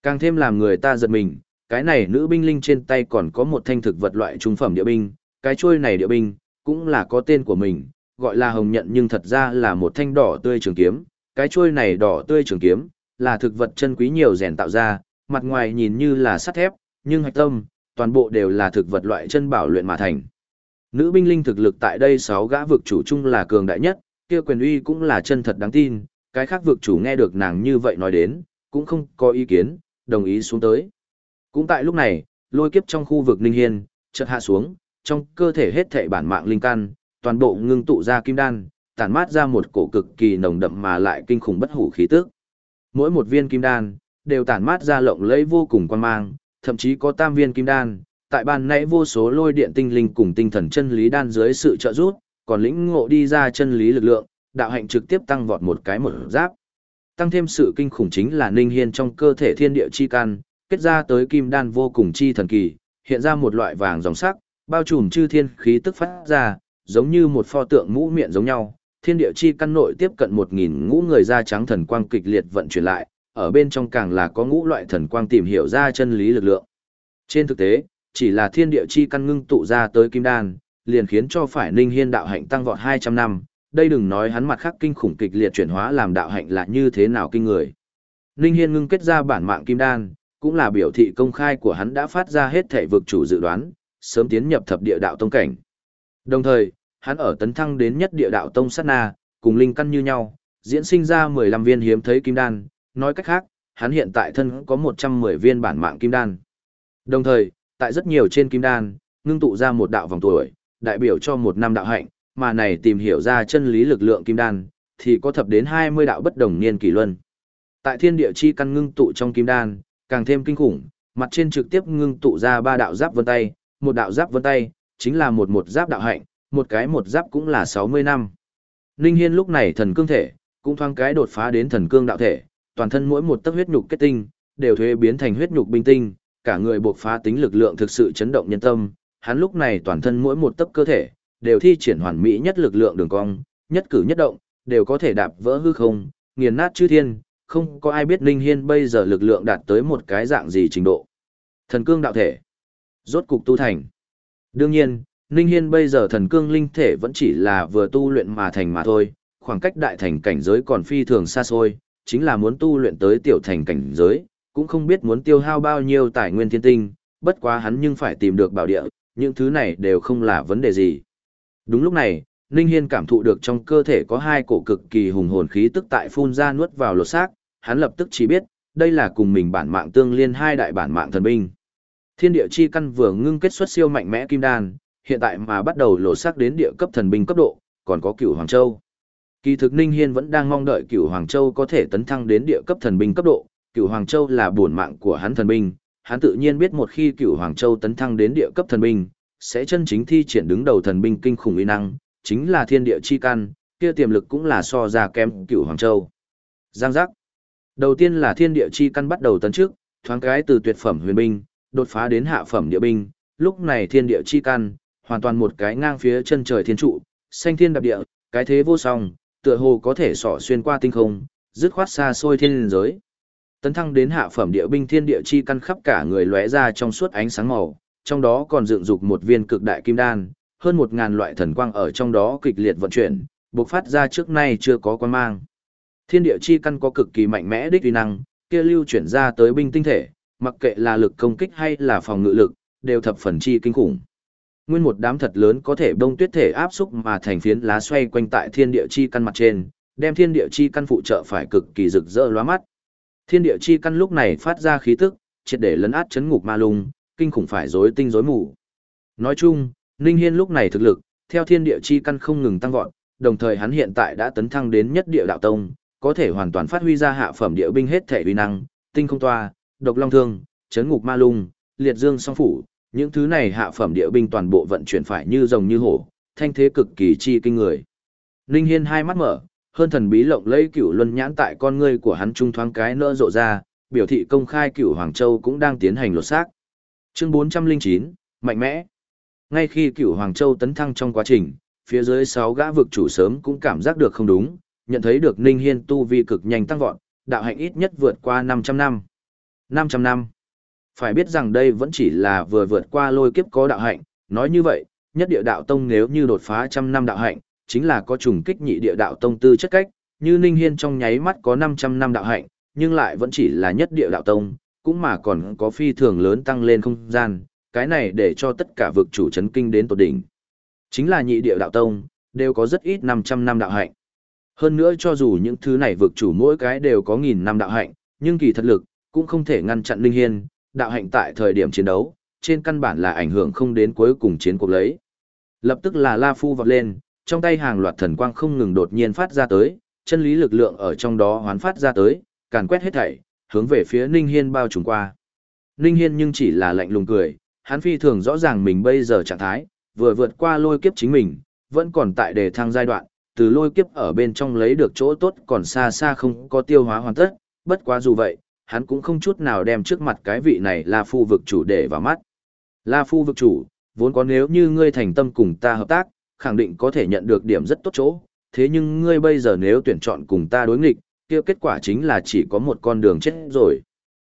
Càng thêm làm người ta giật mình, cái này nữ binh linh trên tay còn có một thanh thực vật loại trung phẩm địa binh, cái chuôi này địa binh, cũng là có tên của mình, gọi là hồng nhận nhưng thật ra là một thanh đỏ tươi trường kiếm, cái chuôi này đỏ tươi trường kiếm, là thực vật chân quý nhiều rèn tạo ra, mặt ngoài nhìn như là sắt thép, nhưng hạch tâm, toàn bộ đều là thực vật loại chân bảo luyện mà thành. Nữ binh linh thực lực tại đây 6 gã vực chủ chung là cường đại nhất, kia quyền uy cũng là chân thật đáng tin, cái khác vực chủ nghe được nàng như vậy nói đến, cũng không có ý kiến, đồng ý xuống tới. Cũng tại lúc này, lôi kiếp trong khu vực Ninh Hiên, chợt hạ xuống, trong cơ thể hết thảy bản mạng linh căn, toàn bộ ngưng tụ ra kim đan, tản mát ra một cổ cực kỳ nồng đậm mà lại kinh khủng bất hủ khí tức. Mỗi một viên kim đan đều tản mát ra lộng lẫy vô cùng quan mang, thậm chí có tam viên kim đan, tại ban nãy vô số lôi điện tinh linh cùng tinh thần chân lý đan dưới sự trợ giúp, còn lĩnh ngộ đi ra chân lý lực lượng, đạo hạnh trực tiếp tăng vọt một cái một giáp. Tăng thêm sự kinh khủng chính là Ninh Hiên trong cơ thể thiên địa chi căn, kết ra tới kim đan vô cùng chi thần kỳ, hiện ra một loại vàng dòng sắc, bao trùm chư thiên khí tức phát ra, giống như một pho tượng mũ miệng giống nhau. Thiên địa chi căn nội tiếp cận một nghìn ngũ người da trắng thần quang kịch liệt vận chuyển lại, ở bên trong càng là có ngũ loại thần quang tìm hiểu ra chân lý lực lượng. Trên thực tế, chỉ là thiên địa chi căn ngưng tụ ra tới kim đan, liền khiến cho phải Ninh Hiên đạo hạnh tăng vọt 200 năm, đây đừng nói hắn mặt khác kinh khủng kịch liệt chuyển hóa làm đạo hạnh là như thế nào kinh người. Ninh Hiên ngưng kết ra bản mạng kim đan, cũng là biểu thị công khai của hắn đã phát ra hết thể vực chủ dự đoán, sớm tiến nhập thập địa đạo tông cảnh. Đồng thời, hắn ở tấn thăng đến nhất địa đạo tông sát na, cùng linh căn như nhau, diễn sinh ra 15 viên hiếm thấy kim đan, nói cách khác, hắn hiện tại thân có 110 viên bản mạng kim đan. Đồng thời, tại rất nhiều trên kim đan, ngưng tụ ra một đạo vòng tuổi, đại biểu cho một năm đạo hạnh, mà này tìm hiểu ra chân lý lực lượng kim đan, thì có thập đến 20 đạo bất đồng niên kỷ luân. Tại thiên địa chi căn ngưng tụ trong kim đan, càng thêm kinh khủng, mặt trên trực tiếp ngưng tụ ra ba đạo giáp vân tay, một đạo giáp vân tay, chính là một một giáp đạo hạnh, một cái một giáp cũng là 60 năm. Ninh Hiên lúc này thần cương thể, cũng thoáng cái đột phá đến thần cương đạo thể, toàn thân mỗi một tấc huyết nhục kết tinh, đều thuế biến thành huyết nhục binh tinh, cả người buộc phá tính lực lượng thực sự chấn động nhân tâm, hắn lúc này toàn thân mỗi một tấc cơ thể, đều thi triển hoàn mỹ nhất lực lượng đường cong, nhất cử nhất động, đều có thể đạp vỡ hư không, nghiền nát chư thiên, không có ai biết Ninh Hiên bây giờ lực lượng đạt tới một cái dạng gì trình độ. Thần cương đạo thể. Rốt cục tu thành. Đương nhiên, Ninh Hiên bây giờ thần cương linh thể vẫn chỉ là vừa tu luyện mà thành mà thôi, khoảng cách đại thành cảnh giới còn phi thường xa xôi, chính là muốn tu luyện tới tiểu thành cảnh giới, cũng không biết muốn tiêu hao bao nhiêu tài nguyên thiên tinh, bất quá hắn nhưng phải tìm được bảo địa, những thứ này đều không là vấn đề gì. Đúng lúc này, Ninh Hiên cảm thụ được trong cơ thể có hai cổ cực kỳ hùng hồn khí tức tại phun ra nuốt vào lột xác, hắn lập tức chỉ biết, đây là cùng mình bản mạng tương liên hai đại bản mạng thần binh. Thiên địa chi căn vừa ngưng kết xuất siêu mạnh mẽ kim đan, hiện tại mà bắt đầu lột xác đến địa cấp thần binh cấp độ, còn có cửu Hoàng Châu. Kỳ thực Ninh Hiên vẫn đang mong đợi cửu Hoàng Châu có thể tấn thăng đến địa cấp thần binh cấp độ, cửu Hoàng Châu là bổn mạng của hắn thần binh, hắn tự nhiên biết một khi cửu Hoàng Châu tấn thăng đến địa cấp thần binh, sẽ chân chính thi triển đứng đầu thần binh kinh khủng uy năng, chính là thiên địa chi căn, kia tiềm lực cũng là so ra kém cửu Hoàng Châu. Giang giác. Đầu tiên là thiên địa chi căn bắt đầu tấn trước, thoáng cái từ tuyệt phẩm huyền binh, đột phá đến hạ phẩm địa binh, lúc này thiên địa chi căn, hoàn toàn một cái ngang phía chân trời thiên trụ, xanh thiên đạp địa, cái thế vô song, tựa hồ có thể xỏ xuyên qua tinh không, dứt khoát xa xôi thiên giới. Tấn thăng đến hạ phẩm địa binh thiên địa chi căn khắp cả người lóe ra trong suốt ánh sáng màu, trong đó còn dựng dục một viên cực đại kim đan, hơn một ngàn loại thần quang ở trong đó kịch liệt vận chuyển, bộc phát ra trước nay chưa có quan mang. Thiên địa chi căn có cực kỳ mạnh mẽ đích uy năng, kia lưu chuyển ra tới binh tinh thể, mặc kệ là lực công kích hay là phòng ngự lực, đều thập phần chi kinh khủng. Nguyên một đám thật lớn có thể đông tuyết thể áp xúc mà thành phiến lá xoay quanh tại thiên địa chi căn mặt trên, đem thiên địa chi căn phụ trợ phải cực kỳ rực rỡ lóa mắt. Thiên địa chi căn lúc này phát ra khí tức, triệt để lấn át chấn ngục ma lung, kinh khủng phải rối tinh rối mù. Nói chung, Ninh Hiên lúc này thực lực, theo thiên địa chi căn không ngừng tăng vọt, đồng thời hắn hiện tại đã tấn thăng đến nhất địa đạo tông, có thể hoàn toàn phát huy ra hạ phẩm địa binh hết thể uy năng, tinh không toa, độc long thương, chấn ngục ma lung, liệt dương song phủ, những thứ này hạ phẩm địa binh toàn bộ vận chuyển phải như rồng như hổ, thanh thế cực kỳ chi kinh người. Ninh Hiên hai mắt mở, hơn thần bí lộng lẫy cửu luân nhãn tại con ngươi của hắn trung thoáng cái nỡ rộ ra, biểu thị công khai cửu Hoàng Châu cũng đang tiến hành lột xác. Chương 409, mạnh mẽ. Ngay khi cửu Hoàng Châu tấn thăng trong quá trình, phía dưới sáu gã vực chủ sớm cũng cảm giác được không đúng, nhận thấy được Ninh Hiên tu vi cực nhanh tăng vọt, đạo hạnh ít nhất vượt qua 500 năm. 500 năm. Phải biết rằng đây vẫn chỉ là vừa vượt qua lôi kiếp có đạo hạnh, nói như vậy, nhất địa đạo tông nếu như đột phá trăm năm đạo hạnh, chính là có trùng kích nhị địa đạo tông tư chất cách, như Ninh Hiên trong nháy mắt có 500 năm đạo hạnh, nhưng lại vẫn chỉ là nhất địa đạo tông, cũng mà còn có phi thường lớn tăng lên không gian, cái này để cho tất cả vực chủ chấn kinh đến tột đỉnh. Chính là nhị địa đạo tông, đều có rất ít 500 năm đạo hạnh. Hơn nữa cho dù những thứ này vực chủ mỗi cái đều có nghìn năm đạo hạnh, nhưng kỳ thật lực, cũng không thể ngăn chặn Linh Hiên, đạo hạnh tại thời điểm chiến đấu, trên căn bản là ảnh hưởng không đến cuối cùng chiến cuộc lấy. Lập tức là La Phu vọt lên, trong tay hàng loạt thần quang không ngừng đột nhiên phát ra tới, chân lý lực lượng ở trong đó hoán phát ra tới, càn quét hết thảy, hướng về phía Ninh Hiên bao trùm qua. Ninh Hiên nhưng chỉ là lạnh lùng cười, hắn phi thường rõ ràng mình bây giờ trạng thái, vừa vượt qua lôi kiếp chính mình, vẫn còn tại đề thăng giai đoạn, từ lôi kiếp ở bên trong lấy được chỗ tốt còn xa xa không có tiêu hóa hoàn tất, bất quá dù vậy, hắn cũng không chút nào đem trước mặt cái vị này La Phu vực chủ để vào mắt. La Phu vực chủ, vốn có nếu như ngươi thành tâm cùng ta hợp tác, khẳng định có thể nhận được điểm rất tốt chỗ, thế nhưng ngươi bây giờ nếu tuyển chọn cùng ta đối nghịch, kia kết quả chính là chỉ có một con đường chết rồi.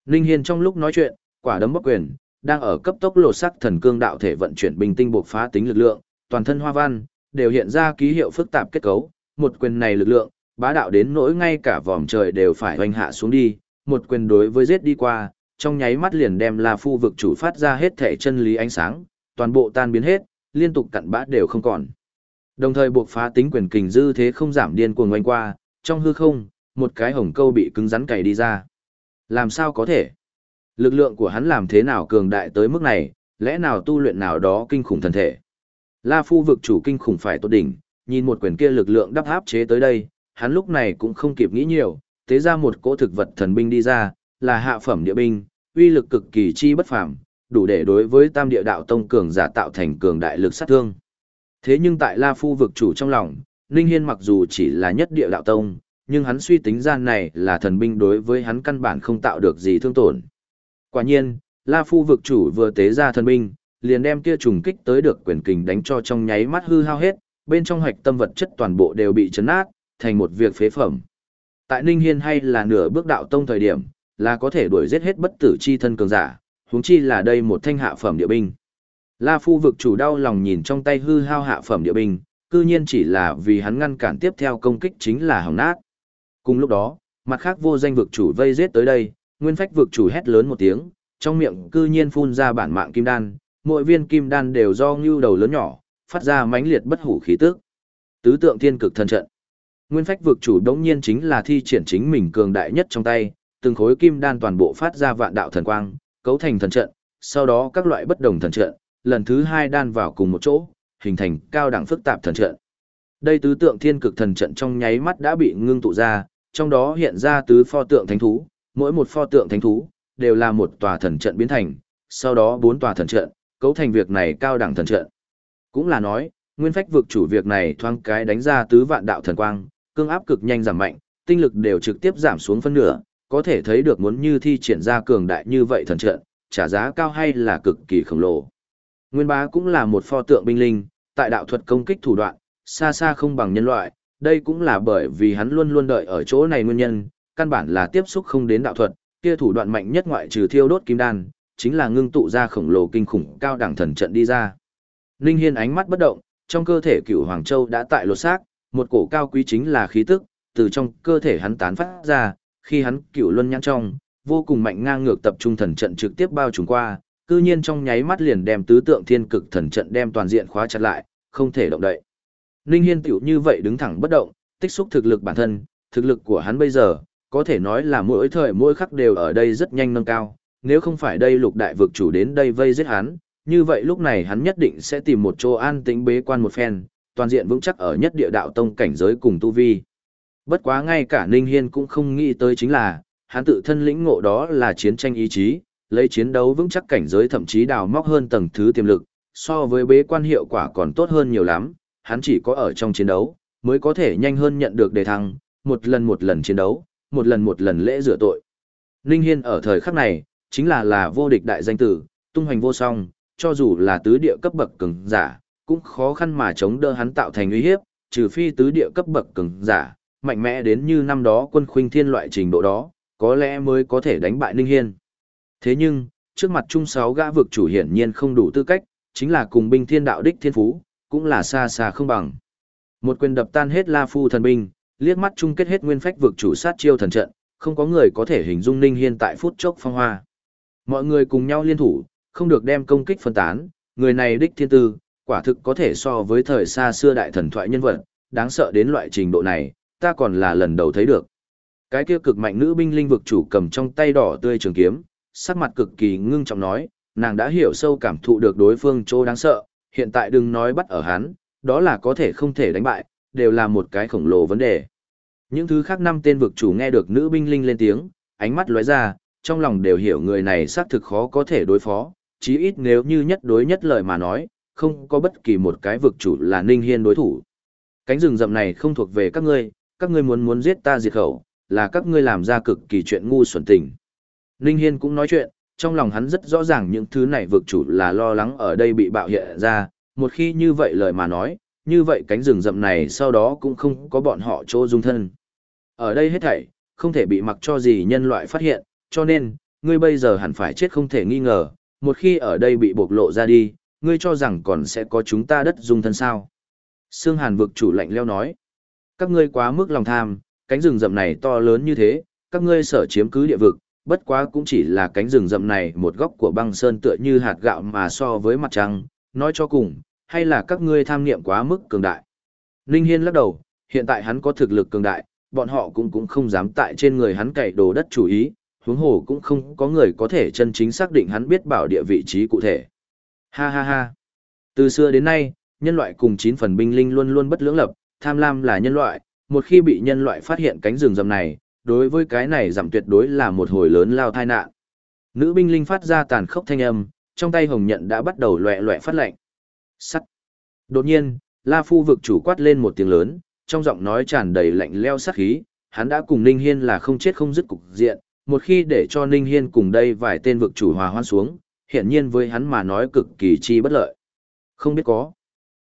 Ninh Hiên trong lúc nói chuyện, quả đấm bất quyền, đang ở cấp tốc lột sắc thần cương đạo thể vận chuyển bình tinh buộc phá tính lực lượng, toàn thân hoa văn, đều hiện ra ký hiệu phức tạp kết cấu, một quyền này lực lượng, bá đạo đến nỗi ngay cả vòm trời đều phải hoành hạ xuống đi, một quyền đối với giết đi qua, trong nháy mắt liền đem La Phu vực chủ phát ra hết thể chân lý ánh sáng, toàn bộ tan biến hết, liên tục cặn bã đều không còn. Đồng thời buộc phá tính quyền kình dư thế không giảm điên cuồng quanh qua, trong hư không, một cái hồng câu bị cứng rắn cày đi ra. Làm sao có thể? Lực lượng của hắn làm thế nào cường đại tới mức này, lẽ nào tu luyện nào đó kinh khủng thần thể? La Phu vực chủ kinh khủng phải tốt đỉnh, nhìn một quyền kia lực lượng đắp áp chế tới đây, hắn lúc này cũng không kịp nghĩ nhiều, thế ra một cỗ thực vật thần binh đi ra, là hạ phẩm địa binh, uy lực cực kỳ chi bất phàm, đủ để đối với tam địa đạo tông cường giả tạo thành cường đại lực sát thương. Thế nhưng tại La Phu vực chủ trong lòng, Ninh Hiên mặc dù chỉ là nhất địa đạo tông, nhưng hắn suy tính gian này là thần binh đối với hắn căn bản không tạo được gì thương tổn. Quả nhiên, La Phu vực chủ vừa tế ra thần binh, liền đem kia trùng kích tới được quyền kình đánh cho trong nháy mắt hư hao hết, bên trong hoạch tâm vật chất toàn bộ đều bị chấn nát, thành một việc phế phẩm. Tại Ninh Hiên hay là nửa bước đạo tông thời điểm, là có thể đuổi giết hết bất tử chi thân cường giả, huống chi là đây một thanh hạ phẩm địa binh. La Phu vực chủ đau lòng nhìn trong tay hư hao hạ phẩm địa binh, cư nhiên chỉ là vì hắn ngăn cản tiếp theo công kích chính là hỏng nát. Cùng lúc đó, mặt khác vô danh vực chủ vây giết tới đây, nguyên phách vực chủ hét lớn một tiếng, trong miệng cư nhiên phun ra bản mạng kim đan, mỗi viên kim đan đều do ngưu đầu lớn nhỏ, phát ra mãnh liệt bất hủ khí tức. Tứ tượng thiên cực thần trận. Nguyên phách vực chủ đống nhiên chính là thi triển chính mình cường đại nhất trong tay, từng khối kim đan toàn bộ phát ra vạn đạo thần quang, cấu thành thần trận, sau đó các loại bất đồng thần trận, lần thứ hai đan vào cùng một chỗ, hình thành cao đẳng phức tạp thần trận. Đây tứ tượng thiên cực thần trận trong nháy mắt đã bị ngưng tụ ra, trong đó hiện ra tứ pho tượng thánh thú, mỗi một pho tượng thánh thú đều là một tòa thần trận biến thành, sau đó bốn tòa thần trận, cấu thành việc này cao đẳng thần trận. Cũng là nói, nguyên phách vực chủ việc này thoáng cái đánh ra tứ vạn đạo thần quang, cương áp cực nhanh giảm mạnh, tinh lực đều trực tiếp giảm xuống phân nửa, có thể thấy được muốn như thi triển ra cường đại như vậy thần trận, trả giá cao hay là cực kỳ khổng lồ. Nguyên bá cũng là một pho tượng binh linh, tại đạo thuật công kích thủ đoạn, xa xa không bằng nhân loại, đây cũng là bởi vì hắn luôn luôn đợi ở chỗ này nguyên nhân, căn bản là tiếp xúc không đến đạo thuật, kia thủ đoạn mạnh nhất ngoại trừ thiêu đốt kim đan, chính là ngưng tụ ra khổng lồ kinh khủng cao đẳng thần trận đi ra. Linh Hiên ánh mắt bất động, trong cơ thể cửu Hoàng Châu đã tại lột xác, một cổ cao quý chính là khí tức, từ trong cơ thể hắn tán phát ra, khi hắn cửu luân nhãn trong, vô cùng mạnh ngang ngược tập trung thần trận trực tiếp bao trùm qua, cư nhiên trong nháy mắt liền đem tứ tượng thiên cực thần trận đem toàn diện khóa chặt lại, không thể động đậy. Ninh Hiên tiểu như vậy đứng thẳng bất động, tích xúc thực lực bản thân, thực lực của hắn bây giờ, có thể nói là mỗi thời mỗi khắc đều ở đây rất nhanh nâng cao, nếu không phải đây lục đại vực chủ đến đây vây giết hắn, như vậy lúc này hắn nhất định sẽ tìm một chỗ an tĩnh bế quan một phen, toàn diện vững chắc ở nhất địa đạo tông cảnh giới cùng tu vi. Bất quá ngay cả Ninh Hiên cũng không nghĩ tới chính là, hắn tự thân lĩnh ngộ đó là chiến tranh ý chí, lấy chiến đấu vững chắc cảnh giới thậm chí đào móc hơn tầng thứ tiềm lực, so với bế quan hiệu quả còn tốt hơn nhiều lắm, hắn chỉ có ở trong chiến đấu, mới có thể nhanh hơn nhận được đề thăng, một lần một lần chiến đấu, một lần một lần lễ rửa tội. Ninh Hiên ở thời khắc này, chính là là vô địch đại danh tử, tung hoành vô song, cho dù là tứ địa cấp bậc cường giả, cũng khó khăn mà chống đỡ hắn tạo thành uy hiếp, trừ phi tứ địa cấp bậc cường giả, mạnh mẽ đến như năm đó quân khuynh thiên loại trình độ đó, có lẽ mới có thể đánh bại Ninh Hiên. Thế nhưng, trước mặt trung sáu gã vực chủ hiển nhiên không đủ tư cách, chính là cùng binh thiên đạo đích thiên phú, cũng là xa xa không bằng. Một quyền đập tan hết La Phu thần binh, liếc mắt chung kết hết nguyên phách vực chủ sát chiêu thần trận, không có người có thể hình dung Ninh Hiên tại phút chốc phong hoa. Mọi người cùng nhau liên thủ, không được đem công kích phân tán, người này đích thiên tư, quả thực có thể so với thời xa xưa đại thần thoại nhân vật, đáng sợ đến loại trình độ này, ta còn là lần đầu thấy được. Cái kia cực mạnh nữ binh linh vực chủ cầm trong tay đỏ tươi trường kiếm, sắc mặt cực kỳ ngưng trọng nói, nàng đã hiểu sâu cảm thụ được đối phương chỗ đáng sợ, hiện tại đừng nói bắt ở hắn, đó là có thể không thể đánh bại, đều là một cái khổng lồ vấn đề. Những thứ khác năm tên vực chủ nghe được nữ binh linh lên tiếng, ánh mắt lóe ra, trong lòng đều hiểu người này xác thực khó có thể đối phó, chí ít nếu như nhất đối nhất lời mà nói, không có bất kỳ một cái vực chủ là Ninh Hiên đối thủ. Cánh rừng rậm này không thuộc về các ngươi, các ngươi muốn muốn giết ta diệt khẩu, là các ngươi làm ra cực kỳ chuyện ngu xuẩn tình. Ninh Hiên cũng nói chuyện, trong lòng hắn rất rõ ràng những thứ này vực chủ là lo lắng ở đây bị bạo hiện ra, một khi như vậy lời mà nói, như vậy cánh rừng rậm này sau đó cũng không có bọn họ chỗ dung thân. Ở đây hết thảy, không thể bị mặc cho gì nhân loại phát hiện, cho nên, ngươi bây giờ hẳn phải chết không thể nghi ngờ, một khi ở đây bị bộc lộ ra đi, ngươi cho rằng còn sẽ có chúng ta đất dung thân sao. Sương Hàn vực chủ lạnh leo nói, các ngươi quá mức lòng tham, cánh rừng rậm này to lớn như thế, các ngươi sở chiếm cứ địa vực, bất quá cũng chỉ là cánh rừng rậm này một góc của băng sơn tựa như hạt gạo mà so với mặt trăng, nói cho cùng, hay là các ngươi tham niệm quá mức cường đại. Ninh Hiên lắc đầu, hiện tại hắn có thực lực cường đại, bọn họ cũng cũng không dám tại trên người hắn cày đồ đất chủ ý, huống hồ cũng không có người có thể chân chính xác định hắn biết bảo địa vị trí cụ thể. Ha ha ha. Từ xưa đến nay, nhân loại cùng chín phần binh linh luôn luôn bất lưỡng lập, tham lam là nhân loại, một khi bị nhân loại phát hiện cánh rừng rậm này, đối với cái này giảm tuyệt đối là một hồi lớn lao tai nạn. Nữ binh linh phát ra tàn khốc thanh âm, trong tay hồng nhận đã bắt đầu loẹ loẹ phát lệnh. Sắt. Đột nhiên, La Phu vực chủ quát lên một tiếng lớn, trong giọng nói tràn đầy lạnh leo sát khí, hắn đã cùng Ninh Hiên là không chết không dứt cục diện, một khi để cho Ninh Hiên cùng đây vài tên vực chủ hòa hoan xuống, hiện nhiên với hắn mà nói cực kỳ chi bất lợi. Không biết có.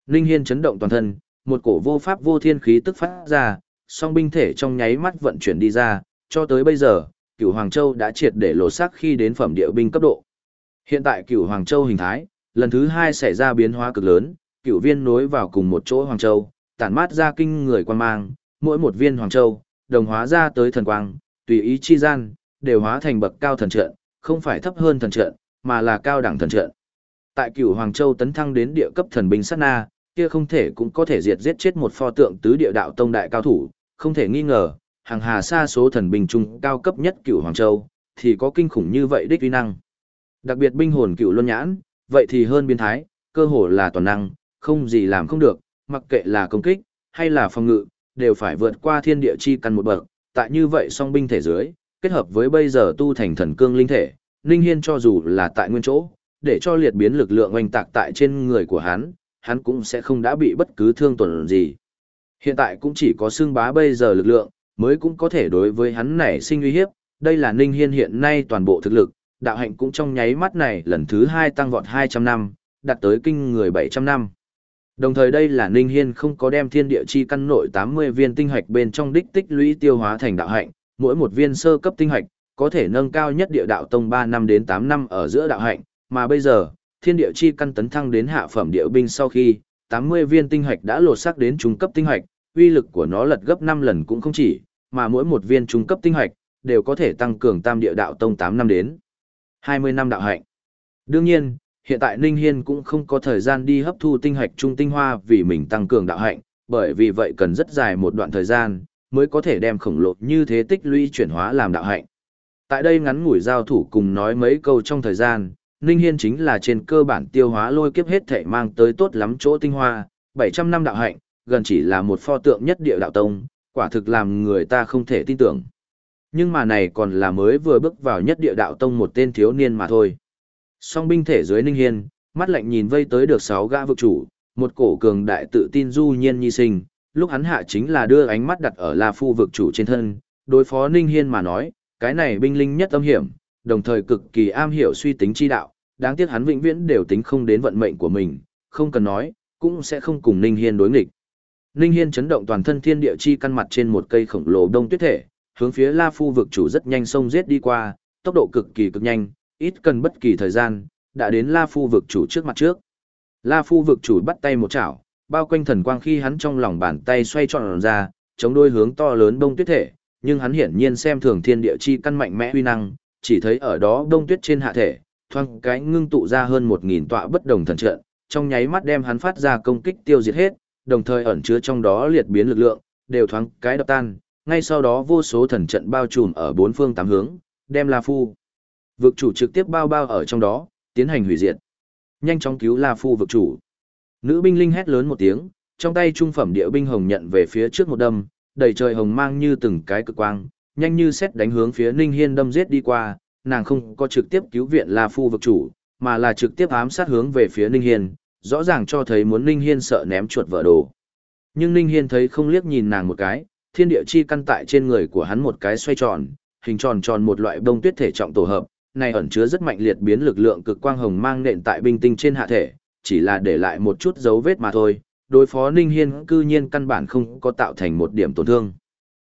Ninh Hiên chấn động toàn thân, một cổ vô pháp vô thiên khí tức phát ra, song binh thể trong nháy mắt vận chuyển đi ra, cho tới bây giờ, cửu Hoàng Châu đã triệt để lộ sắc khi đến phẩm địa binh cấp độ. Hiện tại cửu Hoàng Châu hình thái, lần thứ hai xảy ra biến hóa cực lớn, cửu viên nối vào cùng một chỗ Hoàng Châu, tản mát ra kinh người quan mang, mỗi một viên Hoàng Châu, đồng hóa ra tới thần quang, tùy ý chi gian, đều hóa thành bậc cao thần trận, không phải thấp hơn thần trận, mà là cao đẳng thần trận. Tại cửu Hoàng Châu tấn thăng đến địa cấp thần binh sát na, kia không thể cũng có thể diệt giết chết một pho tượng tứ địa đạo tông đại cao thủ, không thể nghi ngờ, hàng hà xa số thần binh trung cao cấp nhất cửu Hoàng Châu, thì có kinh khủng như vậy đích uy năng. Đặc biệt binh hồn cửu luân nhãn, vậy thì hơn biến thái, cơ hồ là toàn năng, không gì làm không được, mặc kệ là công kích, hay là phòng ngự, đều phải vượt qua thiên địa chi căn một bậc, tại như vậy song binh thể dưới, kết hợp với bây giờ tu thành thần cương linh thể, Ninh Hiên cho dù là tại nguyên chỗ, để cho liệt biến lực lượng oanh tạc tại trên người của hắn, hắn cũng sẽ không đã bị bất cứ thương tổn gì. Hiện tại cũng chỉ có xương bá bây giờ lực lượng, mới cũng có thể đối với hắn nảy sinh uy hiếp, đây là Ninh Hiên hiện nay toàn bộ thực lực, đạo hạnh cũng trong nháy mắt này lần thứ hai tăng vọt 200 năm, đạt tới kinh người 700 năm. Đồng thời đây là Ninh Hiên không có đem thiên địa chi căn nội 80 viên tinh hạch bên trong đích tích lũy tiêu hóa thành đạo hạnh, mỗi một viên sơ cấp tinh hạch có thể nâng cao nhất địa đạo tông 3 năm đến 8 năm ở giữa đạo hạnh, mà bây giờ, thiên địa chi căn tấn thăng đến hạ phẩm địa binh sau khi, 80 viên tinh hạch đã lột xác đến trung cấp tinh hạch, uy lực của nó lật gấp 5 lần cũng không chỉ, mà mỗi một viên trung cấp tinh hạch đều có thể tăng cường tam địa đạo tông 8 năm đến 20 năm đạo hạnh. Đương nhiên, hiện tại Ninh Hiên cũng không có thời gian đi hấp thu tinh hạch trung tinh hoa vì mình tăng cường đạo hạnh, bởi vì vậy cần rất dài một đoạn thời gian mới có thể đem khổng lồ như thế tích lũy chuyển hóa làm đạo hạnh. Tại đây ngắn ngủi giao thủ cùng nói mấy câu trong thời gian, Ninh Hiên chính là trên cơ bản tiêu hóa lôi kiếp hết thể mang tới tốt lắm chỗ tinh hoa, 700 năm đạo hạnh, gần chỉ là một pho tượng nhất địa đạo tông, quả thực làm người ta không thể tin tưởng. Nhưng mà này còn là mới vừa bước vào nhất địa đạo tông một tên thiếu niên mà thôi. Song binh thể dưới Ninh Hiên, mắt lạnh nhìn vây tới được sáu gã vực chủ, một cổ cường đại tự tin du nhiên nhi sinh, lúc hắn hạ chính là đưa ánh mắt đặt ở La Phu vực chủ trên thân, đối phó Ninh Hiên mà nói, cái này binh linh nhất âm hiểm, đồng thời cực kỳ am hiểu suy tính chi đạo, đáng tiếc hắn vĩnh viễn đều tính không đến vận mệnh của mình, không cần nói, cũng sẽ không cùng Ninh Hiên đối nghịch. Ninh Hiên chấn động toàn thân thiên địa chi căn mặt trên một cây khổng lồ đông tuyết thể, hướng phía La Phu vực chủ rất nhanh xông giết đi qua, tốc độ cực kỳ cực nhanh, ít cần bất kỳ thời gian, đã đến La Phu vực chủ trước mặt trước. La Phu vực chủ bắt tay một chảo, bao quanh thần quang khi hắn trong lòng bàn tay xoay tròn ra, chống đôi hướng to lớn đông tuyết thể, nhưng hắn hiển nhiên xem thường thiên địa chi căn mạnh mẽ uy năng, chỉ thấy ở đó đông tuyết trên hạ thể, thoang cái ngưng tụ ra hơn một nghìn tọa bất đồng thần trận, trong nháy mắt đem hắn phát ra công kích tiêu diệt hết, đồng thời ẩn chứa trong đó liệt biến lực lượng, đều thoáng cái đập tan, ngay sau đó vô số thần trận bao trùm ở bốn phương tám hướng, đem La Phu. Vực chủ trực tiếp bao bao ở trong đó, tiến hành hủy diệt. Nhanh chóng cứu La Phu vực chủ. Nữ binh linh hét lớn một tiếng, trong tay trung phẩm địa binh hồng nhận về phía trước một đâm, đầy trời hồng mang như từng cái cực quang, nhanh như xét đánh hướng phía Ninh Hiên đâm giết đi qua, nàng không có trực tiếp cứu viện La Phu vực chủ, mà là trực tiếp ám sát hướng về phía Ninh Hiên, rõ ràng cho thấy muốn Ninh Hiên sợ ném chuột vỡ đồ. Nhưng Ninh Hiên thấy không liếc nhìn nàng một cái, thiên địa chi căn tại trên người của hắn một cái xoay tròn, hình tròn tròn một loại bông tuyết thể trọng tổ hợp, này ẩn chứa rất mạnh liệt biến lực lượng cực quang hồng mang nện tại binh tinh trên hạ thể, chỉ là để lại một chút dấu vết mà thôi, đối phó Ninh Hiên cư nhiên căn bản không có tạo thành một điểm tổn thương.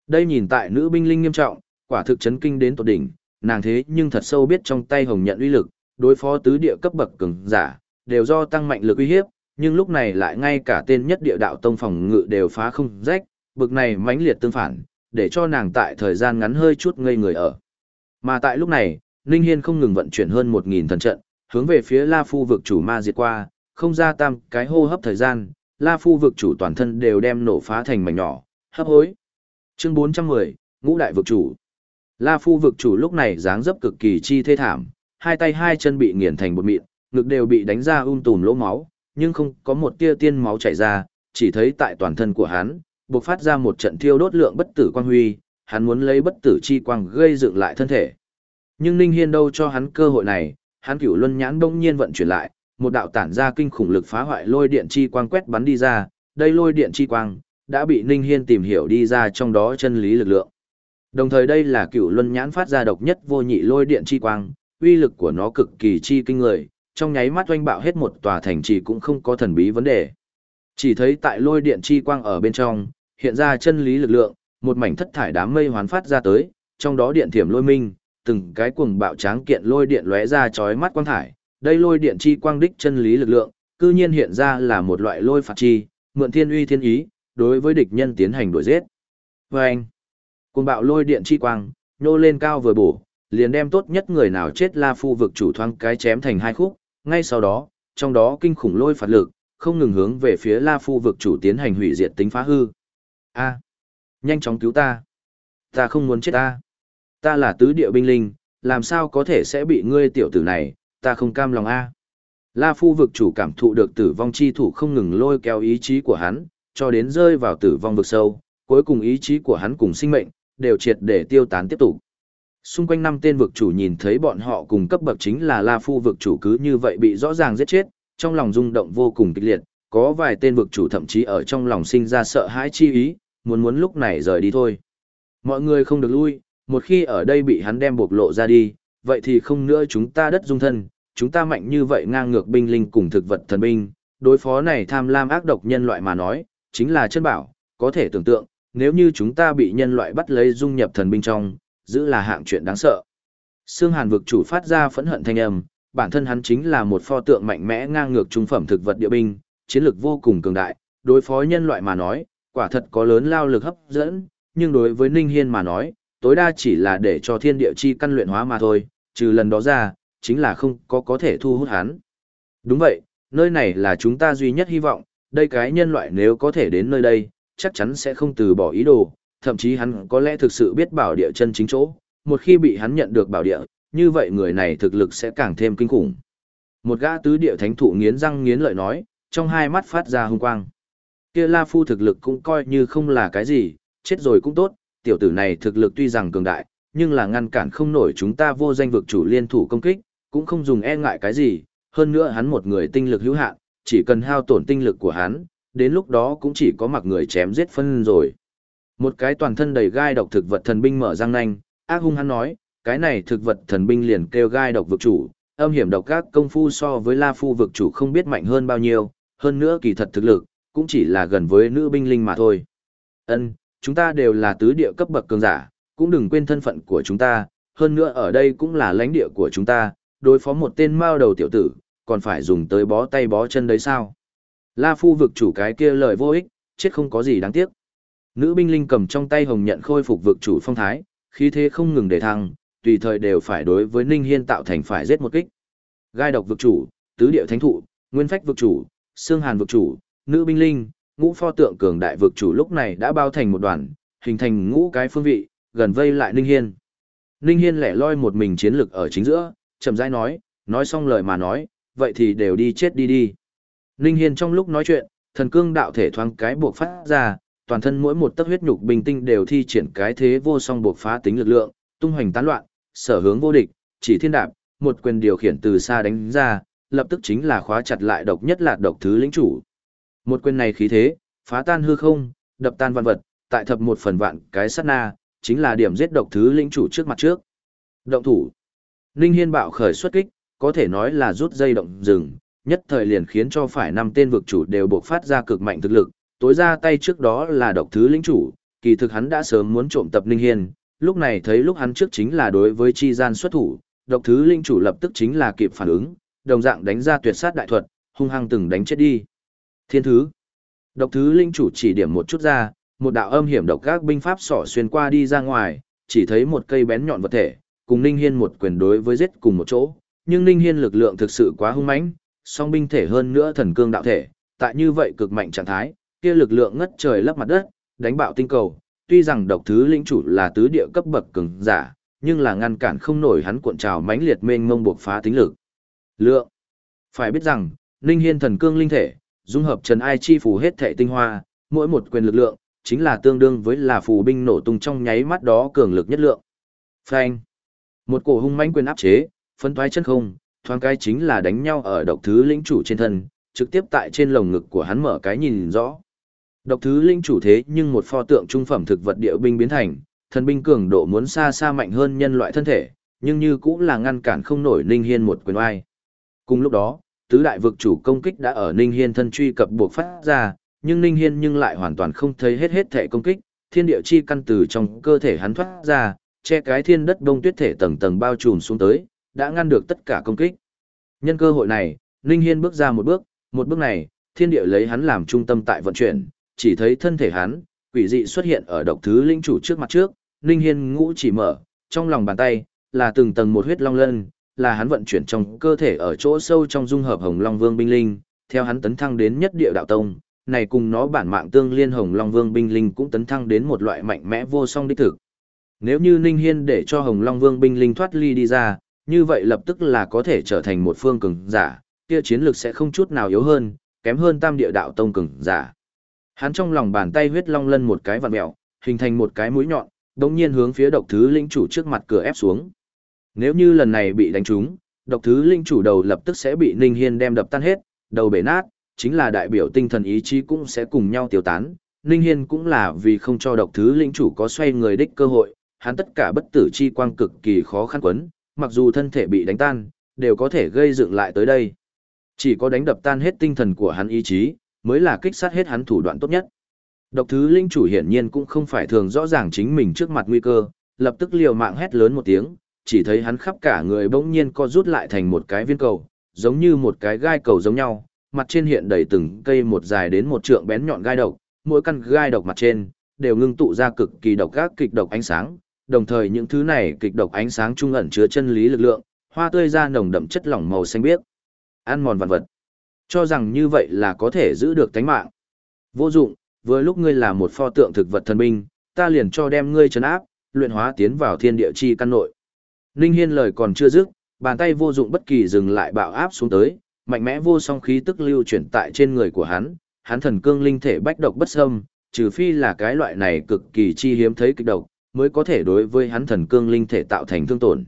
Đây nhìn tại nữ binh linh nghiêm trọng, quả thực chấn kinh đến tột đỉnh, nàng thế nhưng thật sâu biết trong tay hồng nhận uy lực, đối phó tứ địa cấp bậc cường giả, đều do tăng mạnh lực uy hiếp, nhưng lúc này lại ngay cả tên nhất địa đạo tông phòng ngự đều phá không rách, bực này mãnh liệt tương phản, để cho nàng tại thời gian ngắn hơi chút ngây người ở. Mà tại lúc này, Ninh Hiên không ngừng vận chuyển hơn 1.000 thần trận, hướng về phía La Phu vực chủ ma diệt qua, không ra tam cái hô hấp thời gian, La Phu vực chủ toàn thân đều đem nổ phá thành mảnh nhỏ, hấp hối. Chương 410, Ngũ đại vực chủ. La Phu vực chủ lúc này dáng dấp cực kỳ chi thê thảm, hai tay hai chân bị nghiền thành bột mịn, ngực đều bị đánh ra um tùm lỗ máu, nhưng không có một tia tiên máu chảy ra, chỉ thấy tại toàn thân của hắn, bộc phát ra một trận thiêu đốt lượng bất tử quang huy, hắn muốn lấy bất tử chi quang gây dựng lại thân thể. Nhưng Ninh Hiên đâu cho hắn cơ hội này, hắn cửu luân nhãn đông nhiên vận chuyển lại, một đạo tản ra kinh khủng lực phá hoại lôi điện chi quang quét bắn đi ra, đây lôi điện chi quang đã bị Ninh Hiên tìm hiểu đi ra trong đó chân lý lực lượng. Đồng thời đây là cựu luân nhãn phát ra độc nhất vô nhị lôi điện chi quang, uy lực của nó cực kỳ chi kinh người, trong nháy mắt oanh bạo hết một tòa thành trì cũng không có thần bí vấn đề. Chỉ thấy tại lôi điện chi quang ở bên trong, hiện ra chân lý lực lượng, một mảnh thất thải đám mây hoán phát ra tới, trong đó điện thiểm lôi minh, từng cái cuồng bạo tráng kiện lôi điện lóe ra chói mắt quang thải, đây lôi điện chi quang đích chân lý lực lượng, cư nhiên hiện ra là một loại lôi phạt chi, mượn thiên uy thiên ý, đối với địch nhân tiến hành đuổi giết. Và anh, cùng bạo lôi điện chi quang, nhô lên cao vừa bổ, liền đem tốt nhất người nào chết La Phu vực chủ thoang cái chém thành hai khúc, ngay sau đó, trong đó kinh khủng lôi phạt lực, không ngừng hướng về phía La Phu vực chủ tiến hành hủy diệt tính phá hư. A, nhanh chóng cứu ta. Ta không muốn chết ta. Ta là tứ địa binh linh, làm sao có thể sẽ bị ngươi tiểu tử này, ta không cam lòng a. La Phu vực chủ cảm thụ được tử vong chi thủ không ngừng lôi kéo ý chí của hắn, cho đến rơi vào tử vong vực sâu, cuối cùng ý chí của hắn cùng sinh mệnh, đều triệt để tiêu tán tiếp tục. Xung quanh năm tên vực chủ nhìn thấy bọn họ cùng cấp bậc chính là La Phu vực chủ cứ như vậy bị rõ ràng giết chết, trong lòng rung động vô cùng kịch liệt, có vài tên vực chủ thậm chí ở trong lòng sinh ra sợ hãi chi ý, muốn muốn lúc này rời đi thôi. Mọi người không được lui, một khi ở đây bị hắn đem bộc lộ ra đi, vậy thì không nữa chúng ta đất dung thân, chúng ta mạnh như vậy ngang ngược binh linh cùng thực vật thần binh, đối phó này tham lam ác độc nhân loại mà nói, chính là chân bảo, có thể tưởng tượng, nếu như chúng ta bị nhân loại bắt lấy dung nhập thần binh trong, giữ là hạng chuyện đáng sợ. Sương Hàn vực chủ phát ra phẫn hận thanh âm, bản thân hắn chính là một pho tượng mạnh mẽ ngang ngược trung phẩm thực vật địa binh, chiến lược vô cùng cường đại, đối phó nhân loại mà nói, quả thật có lớn lao lực hấp dẫn, nhưng đối với Ninh Hiên mà nói, tối đa chỉ là để cho thiên địa chi căn luyện hóa mà thôi, trừ lần đó ra, chính là không có có thể thu hút hắn. Đúng vậy, nơi này là chúng ta duy nhất hy vọng, đây cái nhân loại nếu có thể đến nơi đây, chắc chắn sẽ không từ bỏ ý đồ, thậm chí hắn có lẽ thực sự biết bảo địa chân chính chỗ, một khi bị hắn nhận được bảo địa, như vậy người này thực lực sẽ càng thêm kinh khủng. Một gã tứ địa thánh thụ nghiến răng nghiến lợi nói, trong hai mắt phát ra hung quang. Kia La Phu thực lực cũng coi như không là cái gì, chết rồi cũng tốt, tiểu tử này thực lực tuy rằng cường đại, nhưng là ngăn cản không nổi chúng ta vô danh vực chủ liên thủ công kích, cũng không dùng e ngại cái gì, hơn nữa hắn một người tinh lực hữu hạn, chỉ cần hao tổn tinh lực của hắn, đến lúc đó cũng chỉ có mặc người chém giết phân rồi. Một cái toàn thân đầy gai độc thực vật thần binh mở răng nanh, ác hung hắn nói, cái này thực vật thần binh liền kêu gai độc vực chủ, âm hiểm độc các công phu so với La Phu vực chủ không biết mạnh hơn bao nhiêu, hơn nữa kỳ thật thực lực, cũng chỉ là gần với nữ binh linh mà thôi. Ân, chúng ta đều là tứ địa cấp bậc cường giả, cũng đừng quên thân phận của chúng ta, hơn nữa ở đây cũng là lãnh địa của chúng ta, đối phó một tên mao đầu tiểu tử, còn phải dùng tới bó tay bó chân đấy sao? La Phu vực chủ cái kia lời vô ích, chết không có gì đáng tiếc. Nữ binh linh cầm trong tay hồng nhận khôi phục vực chủ phong thái, khí thế không ngừng để thăng, tùy thời đều phải đối với Ninh Hiên tạo thành phải giết một kích. Gai độc vực chủ, tứ địa thánh thụ, nguyên phách vực chủ, xương hàn vực chủ, nữ binh linh, ngũ pho tượng cường đại vực chủ lúc này đã bao thành một đoàn, hình thành ngũ cái phương vị, gần vây lại Ninh Hiên. Ninh Hiên lẻ loi một mình chiến lực ở chính giữa, chậm rãi nói, nói xong lời mà nói, vậy thì đều đi chết đi đi. Ninh Hiên trong lúc nói chuyện, thần cương đạo thể thoáng cái buộc phát ra, toàn thân mỗi một tấc huyết nhục bình tinh đều thi triển cái thế vô song buộc phá tính lực lượng, tung hoành tán loạn, sở hướng vô địch, chỉ thiên đạp, một quyền điều khiển từ xa đánh ra, lập tức chính là khóa chặt lại độc nhất là độc thứ lĩnh chủ. Một quyền này khí thế, phá tan hư không, đập tan văn vật, tại thập một phần vạn cái sát na, chính là điểm giết độc thứ lĩnh chủ trước mặt trước. Động thủ. Ninh Hiên bạo khởi xuất kích, có thể nói là rút dây động rừng, nhất thời liền khiến cho phải năm tên vực chủ đều buộc phát ra cực mạnh thực lực, tối ra tay trước đó là độc thứ lĩnh chủ, kỳ thực hắn đã sớm muốn trộm tập Ninh Hiên, lúc này thấy lúc hắn trước chính là đối với chi gian xuất thủ, độc thứ lĩnh chủ lập tức chính là kịp phản ứng, đồng dạng đánh ra tuyệt sát đại thuật, hung hăng từng đánh chết đi. Thiên thứ. Độc thứ linh chủ chỉ điểm một chút ra, một đạo âm hiểm độc các binh pháp sỏ xuyên qua đi ra ngoài, chỉ thấy một cây bén nhọn vật thể, cùng Ninh Hiên một quyền đối với giết cùng một chỗ, nhưng Ninh Hiên lực lượng thực sự quá hung mãnh, song binh thể hơn nữa thần cương đạo thể, tại như vậy cực mạnh trạng thái, kia lực lượng ngất trời lấp mặt đất, đánh bạo tinh cầu, tuy rằng độc thứ linh chủ là tứ địa cấp bậc cường giả, nhưng là ngăn cản không nổi hắn cuộn trào mãnh liệt mênh mông buộc phá tính lực. Lượng. Phải biết rằng, Ninh Hiên thần cương linh thể, dung hợp trần ai chi phù hết thể tinh hoa, mỗi một quyền lực lượng, chính là tương đương với là phù binh nổ tung trong nháy mắt đó cường lực nhất lượng. Phanh. Một cổ hung mãnh quyền áp chế, phân thoái chân không, thoáng cái chính là đánh nhau ở độc thứ lĩnh chủ trên thân, trực tiếp tại trên lồng ngực của hắn mở cái nhìn rõ. Độc thứ lĩnh chủ thế nhưng một pho tượng trung phẩm thực vật địa binh biến thành, thần binh cường độ muốn xa xa mạnh hơn nhân loại thân thể, nhưng như cũng là ngăn cản không nổi Ninh Hiên một quyền oai. Cùng lúc đó, tứ đại vực chủ công kích đã ở Ninh Hiên thân truy cập buộc phát ra, nhưng Ninh Hiên nhưng lại hoàn toàn không thấy hết hết thể công kích, thiên địa chi căn từ trong cơ thể hắn thoát ra, che cái thiên đất đông tuyết thể tầng tầng bao trùm xuống tới, đã ngăn được tất cả công kích. Nhân cơ hội này, Ninh Hiên bước ra một bước, một bước này, thiên địa lấy hắn làm trung tâm tại vận chuyển, chỉ thấy thân thể hắn, quỷ dị xuất hiện ở độc thứ linh chủ trước mặt trước, Ninh Hiên ngũ chỉ mở, trong lòng bàn tay, là từng tầng một huyết long lân, là hắn vận chuyển trong cơ thể ở chỗ sâu trong dung hợp Hồng Long Vương binh linh, theo hắn tấn thăng đến nhất địa đạo tông, này cùng nó bản mạng tương liên Hồng Long Vương binh linh cũng tấn thăng đến một loại mạnh mẽ vô song đích thực. Nếu như Ninh Hiên để cho Hồng Long Vương binh linh thoát ly đi ra, như vậy lập tức là có thể trở thành một phương cường giả, kia chiến lực sẽ không chút nào yếu hơn, kém hơn Tam Địa Đạo Tông cường giả. Hắn trong lòng bàn tay huyết long lân một cái vặn mèo, hình thành một cái mũi nhọn, đống nhiên hướng phía độc thứ linh chủ trước mặt cửa ép xuống. Nếu như lần này bị đánh trúng, độc thứ linh chủ đầu lập tức sẽ bị Ninh Hiên đem đập tan hết, đầu bể nát, chính là đại biểu tinh thần ý chí cũng sẽ cùng nhau tiêu tán. Ninh Hiên cũng là vì không cho độc thứ linh chủ có xoay người đích cơ hội, hắn tất cả bất tử chi quang cực kỳ khó khăn quấn, mặc dù thân thể bị đánh tan, đều có thể gây dựng lại tới đây. Chỉ có đánh đập tan hết tinh thần của hắn ý chí, mới là kích sát hết hắn thủ đoạn tốt nhất. Độc thứ linh chủ hiển nhiên cũng không phải thường rõ ràng chính mình trước mặt nguy cơ, lập tức liều mạng hét lớn một tiếng, chỉ thấy hắn khắp cả người bỗng nhiên co rút lại thành một cái viên cầu, giống như một cái gai cầu giống nhau, mặt trên hiện đầy từng cây một dài đến một trượng bén nhọn gai độc, mỗi căn gai độc mặt trên đều ngưng tụ ra cực kỳ độc ác kịch độc ánh sáng, đồng thời những thứ này kịch độc ánh sáng trung ẩn chứa chân lý lực lượng, hoa tươi ra nồng đậm chất lỏng màu xanh biếc. Ăn mòn vạn vật. Cho rằng như vậy là có thể giữ được tánh mạng. Vô dụng, vừa lúc ngươi là một pho tượng thực vật thần binh, ta liền cho đem ngươi trấn áp, luyện hóa tiến vào thiên địa chi căn nội. Ninh Hiên lời còn chưa dứt, bàn tay vô dụng bất kỳ dừng lại bạo áp xuống tới, mạnh mẽ vô song khí tức lưu chuyển tại trên người của hắn, hắn thần cương linh thể bách độc bất xâm, trừ phi là cái loại này cực kỳ chi hiếm thấy kịch độc, mới có thể đối với hắn thần cương linh thể tạo thành thương tổn.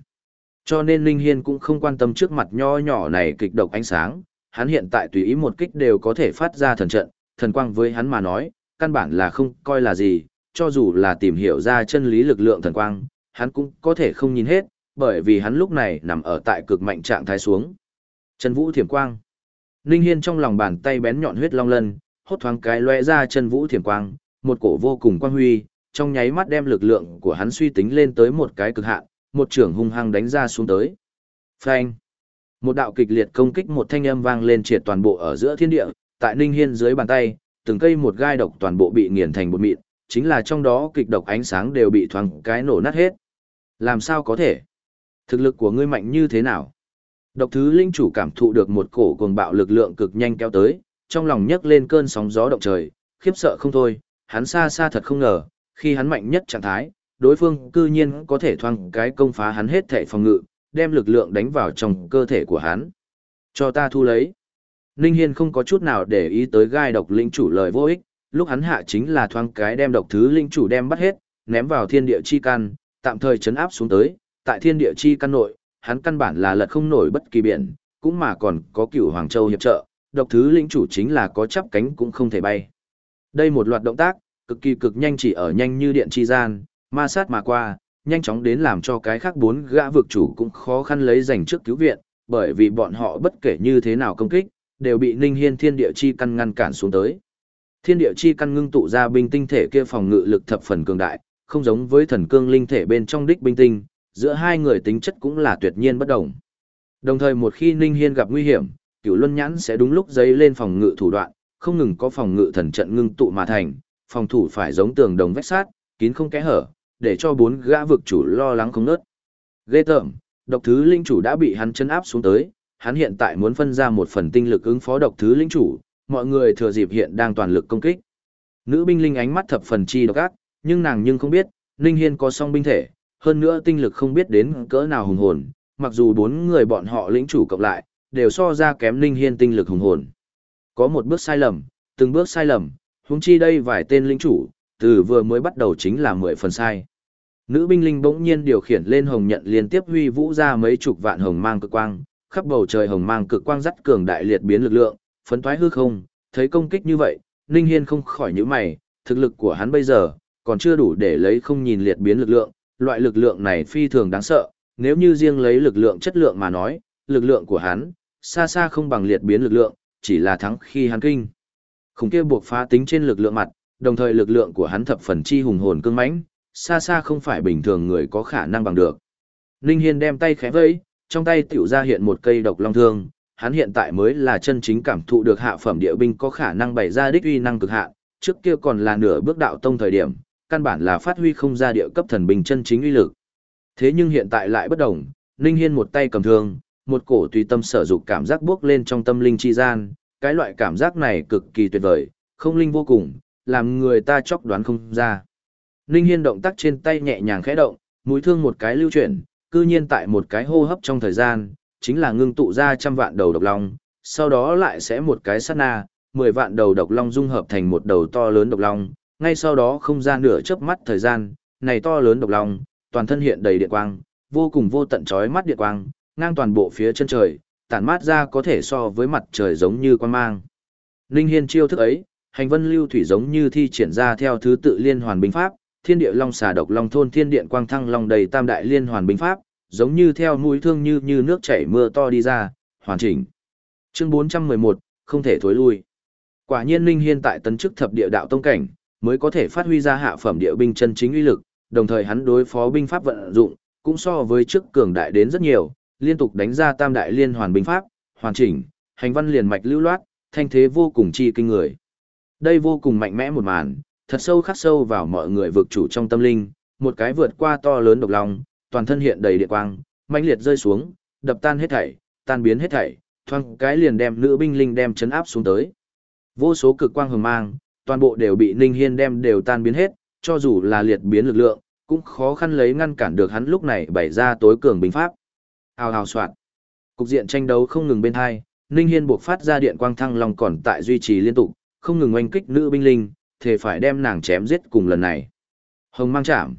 Cho nên Linh Hiên cũng không quan tâm trước mặt nho nhỏ này kịch độc ánh sáng, hắn hiện tại tùy ý một kích đều có thể phát ra thần trận, thần quang với hắn mà nói, căn bản là không coi là gì, cho dù là tìm hiểu ra chân lý lực lượng thần quang, hắn cũng có thể không nhìn hết, bởi vì hắn lúc này nằm ở tại cực mạnh trạng thái xuống. Chân vũ thiểm quang. Ninh Hiên trong lòng bàn tay bén nhọn huyết long lân, hốt thoáng cái lóe ra chân vũ thiểm quang, một cổ vô cùng quang huy, trong nháy mắt đem lực lượng của hắn suy tính lên tới một cái cực hạn, một trưởng hung hăng đánh ra xuống tới. Phanh! Một đạo kịch liệt công kích một thanh âm vang lên triệt toàn bộ ở giữa thiên địa, tại Ninh Hiên dưới bàn tay, từng cây một gai độc toàn bộ bị nghiền thành bột mịn, chính là trong đó kịch độc ánh sáng đều bị thoáng cái nổ nát hết. Làm sao có thể? Thực lực của ngươi mạnh như thế nào? Độc thứ linh chủ cảm thụ được một cổ cuồng bạo lực lượng cực nhanh kéo tới, trong lòng nhấc lên cơn sóng gió động trời, khiếp sợ không thôi, hắn xa xa thật không ngờ, khi hắn mạnh nhất trạng thái, đối phương cư nhiên có thể thoang cái công phá hắn hết thể phòng ngự, đem lực lượng đánh vào trong cơ thể của hắn. Cho ta thu lấy. Ninh Hiên không có chút nào để ý tới gai độc linh chủ lời vô ích, lúc hắn hạ chính là thoang cái đem độc thứ linh chủ đem bắt hết, ném vào thiên địa chi căn, tạm thời chấn áp xuống tới, tại thiên địa chi căn nội, hắn căn bản là lật không nổi bất kỳ biển, cũng mà còn có cửu Hoàng Châu hiệp trợ, độc thứ linh chủ chính là có chắp cánh cũng không thể bay. Đây một loạt động tác, cực kỳ cực nhanh chỉ ở nhanh như điện chi gian, ma sát mà qua, nhanh chóng đến làm cho cái khác bốn gã vực chủ cũng khó khăn lấy giành trước cứu viện, bởi vì bọn họ bất kể như thế nào công kích, đều bị Ninh Hiên thiên địa chi căn ngăn cản xuống tới. Thiên địa chi căn ngưng tụ ra binh tinh thể kia phòng ngự lực thập phần cường đại, không giống với thần cương linh thể bên trong đích binh tinh, giữa hai người tính chất cũng là tuyệt nhiên bất đồng. Đồng thời một khi Ninh Hiên gặp nguy hiểm, Cửu Luân Nhãn sẽ đúng lúc giấy lên phòng ngự thủ đoạn, không ngừng có phòng ngự thần trận ngưng tụ mà thành, phòng thủ phải giống tường đồng vách sát, kín không kẽ hở, để cho bốn gã vực chủ lo lắng không nớt. Ghê tởm, độc thứ linh chủ đã bị hắn chân áp xuống tới, hắn hiện tại muốn phân ra một phần tinh lực ứng phó độc thứ linh chủ, mọi người thừa dịp hiện đang toàn lực công kích. Nữ binh linh ánh mắt thập phần chi độc ác, nhưng nàng nhưng không biết, Linh Hiên có song binh thể, hơn nữa tinh lực không biết đến cỡ nào hùng hồn, mặc dù bốn người bọn họ lĩnh chủ cộng lại, đều so ra kém Linh Hiên tinh lực hùng hồn. Có một bước sai lầm, từng bước sai lầm, huống chi đây vài tên lĩnh chủ, từ vừa mới bắt đầu chính là mười phần sai. Nữ binh linh bỗng nhiên điều khiển lên hồng nhận liên tiếp huy vũ ra mấy chục vạn hồng mang cực quang, khắp bầu trời hồng mang cực quang dắt cường đại liệt biến lực lượng, phấn toái hư không, thấy công kích như vậy, Ninh Hiên không khỏi nhíu mày, thực lực của hắn bây giờ còn chưa đủ để lấy không nhìn liệt biến lực lượng, loại lực lượng này phi thường đáng sợ, nếu như riêng lấy lực lượng chất lượng mà nói, lực lượng của hắn xa xa không bằng liệt biến lực lượng, chỉ là thắng khi hắn kinh. Khủng kia buộc phá tính trên lực lượng mặt, đồng thời lực lượng của hắn thập phần chi hùng hồn cương mãnh, xa xa không phải bình thường người có khả năng bằng được. Ninh Hiên đem tay khẽ vẫy, trong tay tiểu ra hiện một cây độc long thương, hắn hiện tại mới là chân chính cảm thụ được hạ phẩm địa binh có khả năng bày ra đích uy năng cực hạn, trước kia còn là nửa bước đạo tông thời điểm, căn bản là phát huy không ra địa cấp thần binh chân chính uy lực. Thế nhưng hiện tại lại bất động, Ninh Hiên một tay cầm thương, một cổ tùy tâm sở dục cảm giác bước lên trong tâm linh chi gian, cái loại cảm giác này cực kỳ tuyệt vời, không linh vô cùng, làm người ta chóc đoán không ra. Ninh Hiên động tác trên tay nhẹ nhàng khẽ động, mũi thương một cái lưu chuyển, cư nhiên tại một cái hô hấp trong thời gian, chính là ngưng tụ ra trăm vạn đầu độc long, sau đó lại sẽ một cái sát na, mười vạn đầu độc long dung hợp thành một đầu to lớn độc long, ngay sau đó không gian nửa chớp mắt thời gian, này to lớn độc long, toàn thân hiện đầy điện quang, vô cùng vô tận chói mắt điện quang, ngang toàn bộ phía chân trời, tản mát ra có thể so với mặt trời giống như quan mang. Linh Hiên chiêu thức ấy, hành vân lưu thủy giống như thi triển ra theo thứ tự liên hoàn binh pháp, thiên địa long xà độc long thôn thiên điện quang thăng long đầy tam đại liên hoàn binh pháp, giống như theo mũi thương như như nước chảy mưa to đi ra, hoàn chỉnh. Chương 411, không thể thối lui. Quả nhiên Linh Hiên tại tấn chức thập địa đạo tông cảnh, mới có thể phát huy ra hạ phẩm địa binh chân chính uy lực, đồng thời hắn đối phó binh pháp vận dụng, cũng so với trước cường đại đến rất nhiều, liên tục đánh ra tam đại liên hoàn binh pháp, hoàn chỉnh, hành văn liền mạch lưu loát, thanh thế vô cùng chi kinh người. Đây vô cùng mạnh mẽ một màn, thật sâu khắc sâu vào mọi người vực chủ trong tâm linh, một cái vượt qua to lớn độc lòng, toàn thân hiện đầy địa quang, mãnh liệt rơi xuống, đập tan hết thảy, tan biến hết thảy, thoang cái liền đem nữ binh linh đem chấn áp xuống tới. Vô số cực quang hừng mang, toàn bộ đều bị Ninh Hiên đem đều tan biến hết, cho dù là liệt biến lực lượng, cũng khó khăn lấy ngăn cản được hắn lúc này bày ra tối cường binh pháp. Hào hào soạn. Cục diện tranh đấu không ngừng bên hai, Ninh Hiên buộc phát ra điện quang thăng long còn tại duy trì liên tục, không ngừng oanh kích nữ binh linh, thể phải đem nàng chém giết cùng lần này. Hồng mang chạm.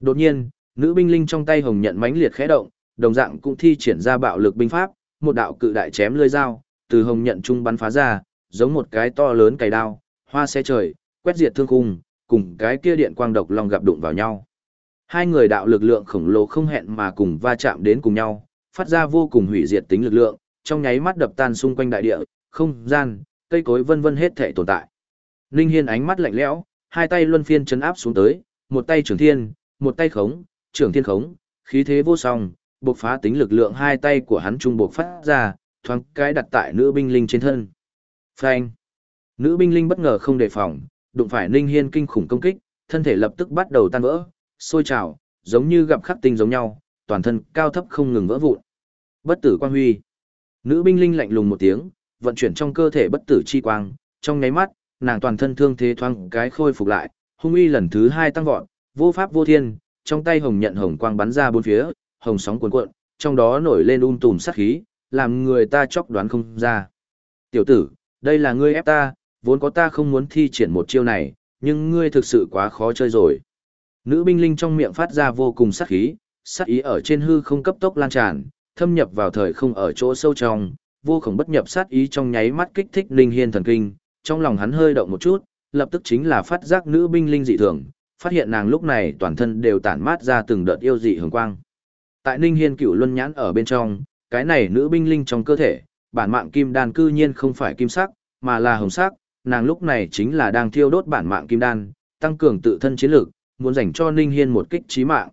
Đột nhiên, nữ binh linh trong tay hồng nhận mãnh liệt khẽ động, đồng dạng cũng thi triển ra bạo lực binh pháp, một đạo cự đại chém lưỡi dao, từ hồng nhận trung bắn phá ra, giống một cái to lớn cày đao, hoa xe trời, quét diệt thương khung, cùng cái kia điện quang độc long gặp đụng vào nhau. Hai người đạo lực lượng khổng lồ không hẹn mà cùng va chạm đến cùng nhau, phát ra vô cùng hủy diệt tính lực lượng, trong nháy mắt đập tan xung quanh đại địa, không gian, cây cối vân vân hết thể tồn tại. Ninh Hiên ánh mắt lạnh lẽo, hai tay luân phiên chấn áp xuống tới, một tay trưởng thiên, một tay khống, trưởng thiên khống, khí thế vô song, bộc phá tính lực lượng hai tay của hắn trung bộc phát ra, thoáng cái đặt tại nữ binh linh trên thân. Phanh! Nữ binh linh bất ngờ không đề phòng, đụng phải Ninh Hiên kinh khủng công kích, thân thể lập tức bắt đầu tan vỡ, sôi trào, giống như gặp khắc tinh giống nhau, toàn thân cao thấp không ngừng vỡ vụn. Bất tử quang huy. Nữ binh linh lạnh lùng một tiếng, vận chuyển trong cơ thể bất tử chi quang, trong nháy mắt, nàng toàn thân thương thế thoáng cái khôi phục lại, hung uy lần thứ hai tăng vọt, vô pháp vô thiên, trong tay hồng nhận hồng quang bắn ra bốn phía, hồng sóng cuồn cuộn, trong đó nổi lên um tùm sát khí, làm người ta chốc đoán không ra. Tiểu tử, đây là ngươi ép ta, vốn có ta không muốn thi triển một chiêu này, nhưng ngươi thực sự quá khó chơi rồi. Nữ binh linh trong miệng phát ra vô cùng sát khí, sát ý ở trên hư không cấp tốc lan tràn, thâm nhập vào thời không ở chỗ sâu trong, vô cùng bất nhập sát ý trong nháy mắt kích thích linh hiên thần kinh, trong lòng hắn hơi động một chút, lập tức chính là phát giác nữ binh linh dị thường, phát hiện nàng lúc này toàn thân đều tản mát ra từng đợt yêu dị hường quang. Tại Ninh Hiên cửu luân nhãn ở bên trong, cái này nữ binh linh trong cơ thể, bản mạng kim đan cư nhiên không phải kim sắc, mà là hồng sắc, nàng lúc này chính là đang thiêu đốt bản mạng kim đan, tăng cường tự thân chiến lực, muốn dành cho Ninh Hiên một kích chí mạng.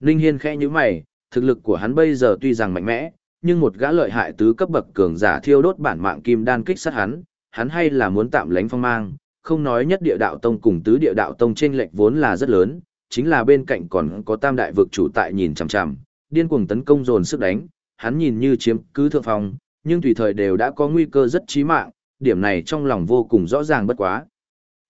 Ninh Hiên khẽ nhíu mày, thực lực của hắn bây giờ tuy rằng mạnh mẽ, nhưng một gã lợi hại tứ cấp bậc cường giả thiêu đốt bản mạng kim đan kích sát hắn, hắn hay là muốn tạm lánh phong mang, không nói nhất địa đạo tông cùng tứ địa đạo tông trên lệch vốn là rất lớn, chính là bên cạnh còn có tam đại vực chủ tại nhìn chằm chằm, điên cuồng tấn công dồn sức đánh, hắn nhìn như chiếm cứ thượng phong, nhưng tùy thời đều đã có nguy cơ rất chí mạng, điểm này trong lòng vô cùng rõ ràng bất quá.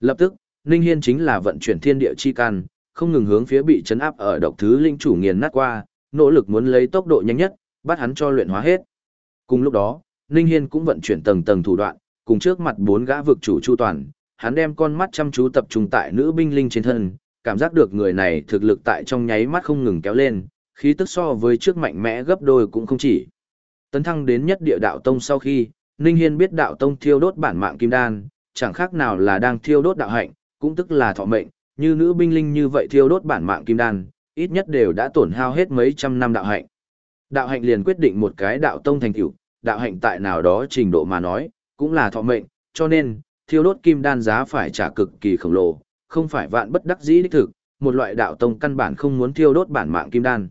Lập tức, Ninh Hiên chính là vận chuyển thiên địa chi can, không ngừng hướng phía bị chấn áp ở độc thứ linh chủ nghiền nát qua, nỗ lực muốn lấy tốc độ nhanh nhất, bắt hắn cho luyện hóa hết. Cùng lúc đó, Ninh Hiên cũng vận chuyển tầng tầng thủ đoạn, cùng trước mặt bốn gã vực chủ chu toàn, hắn đem con mắt chăm chú tập trung tại nữ binh linh trên thân, cảm giác được người này thực lực tại trong nháy mắt không ngừng kéo lên, khí tức so với trước mạnh mẽ gấp đôi cũng không chỉ. Tấn thăng đến nhất địa đạo tông sau khi, Ninh Hiên biết đạo tông thiêu đốt bản mạng kim đan, chẳng khác nào là đang thiêu đốt đạo hạnh, cũng tức là thọ mệnh, như nữ binh linh như vậy thiêu đốt bản mạng kim đan, ít nhất đều đã tổn hao hết mấy trăm năm đạo hạnh. Đạo hạnh liền quyết định một cái đạo tông thành tựu, đạo hạnh tại nào đó trình độ mà nói, cũng là thọ mệnh, cho nên, thiêu đốt kim đan giá phải trả cực kỳ khổng lồ, không phải vạn bất đắc dĩ đích thực, một loại đạo tông căn bản không muốn thiêu đốt bản mạng kim đan.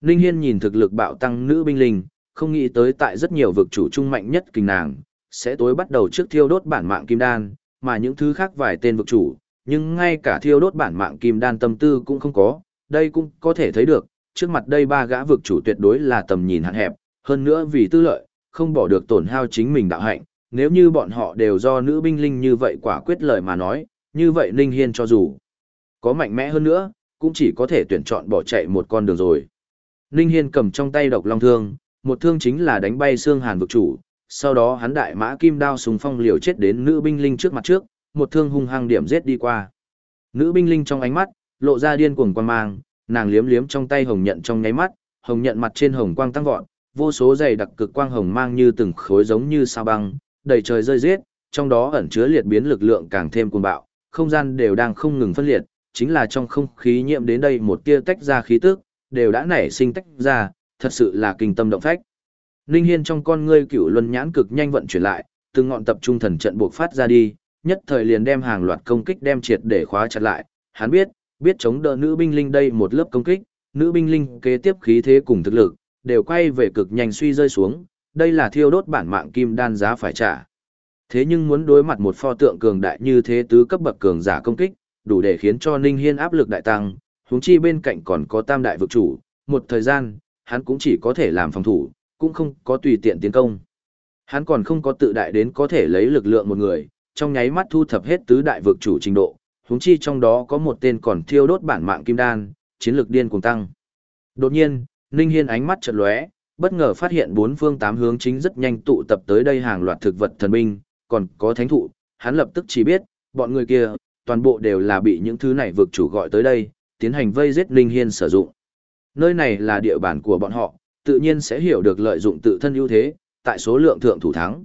Ninh Hiên nhìn thực lực bạo tăng nữ binh linh, không nghĩ tới tại rất nhiều vực chủ trung mạnh nhất kình nàng, sẽ tối bắt đầu trước thiêu đốt bản mạng kim đan, mà những thứ khác vài tên vực chủ, nhưng ngay cả thiêu đốt bản mạng kim đan tâm tư cũng không có, đây cũng có thể thấy được, trước mặt đây ba gã vực chủ tuyệt đối là tầm nhìn hạn hẹp, hơn nữa vì tư lợi, không bỏ được tổn hao chính mình đạo hạnh, nếu như bọn họ đều do nữ binh linh như vậy quả quyết lời mà nói, như vậy Ninh Hiên cho dù có mạnh mẽ hơn nữa, cũng chỉ có thể tuyển chọn bỏ chạy một con đường rồi. Ninh Hiên cầm trong tay độc long thương, một thương chính là đánh bay xương hàn vực chủ, sau đó hắn đại mã kim đao súng phong liều chết đến nữ binh linh trước mặt trước, một thương hung hăng điểm giết đi qua. Nữ binh linh trong ánh mắt, lộ ra điên cuồng quan mang, nàng liếm liếm trong tay hồng nhận trong nháy mắt, hồng nhận mặt trên hồng quang tăng vọt, vô số dày đặc cực quang hồng mang như từng khối giống như sao băng, đầy trời rơi giết, trong đó ẩn chứa liệt biến lực lượng càng thêm cuồng bạo, không gian đều đang không ngừng phân liệt, chính là trong không khí nhiễm đến đây một tia tách ra khí tức, đều đã nảy sinh tách ra, thật sự là kinh tâm động phách. Ninh Hiên trong con ngươi cửu luân nhãn cực nhanh vận chuyển lại, từng ngọn tập trung thần trận buộc phát ra đi, nhất thời liền đem hàng loạt công kích đem triệt để khóa chặt lại. Hắn biết, biết chống đỡ nữ binh linh đây một lớp công kích, nữ binh linh kế tiếp khí thế cùng thực lực, đều quay về cực nhanh suy rơi xuống, đây là thiêu đốt bản mạng kim đan giá phải trả. Thế nhưng muốn đối mặt một pho tượng cường đại như thế tứ cấp bậc cường giả công kích, đủ để khiến cho Ninh Hiên áp lực đại tăng, huống chi bên cạnh còn có tam đại vực chủ, một thời gian, hắn cũng chỉ có thể làm phòng thủ, cũng không có tùy tiện tiến công. Hắn còn không có tự đại đến có thể lấy lực lượng một người, trong nháy mắt thu thập hết tứ đại vực chủ trình độ, huống chi trong đó có một tên còn thiêu đốt bản mạng kim đan, chiến lược điên cuồng tăng. Đột nhiên, Ninh Hiên ánh mắt chợt lóe, bất ngờ phát hiện bốn phương tám hướng chính rất nhanh tụ tập tới đây hàng loạt thực vật thần binh, còn có thánh thụ, hắn lập tức chỉ biết, bọn người kia, toàn bộ đều là bị những thứ này vực chủ gọi tới đây, tiến hành vây giết Ninh Hiên sử dụng. Nơi này là địa bàn của bọn họ, tự nhiên sẽ hiểu được lợi dụng tự thân ưu thế, tại số lượng thượng thủ thắng.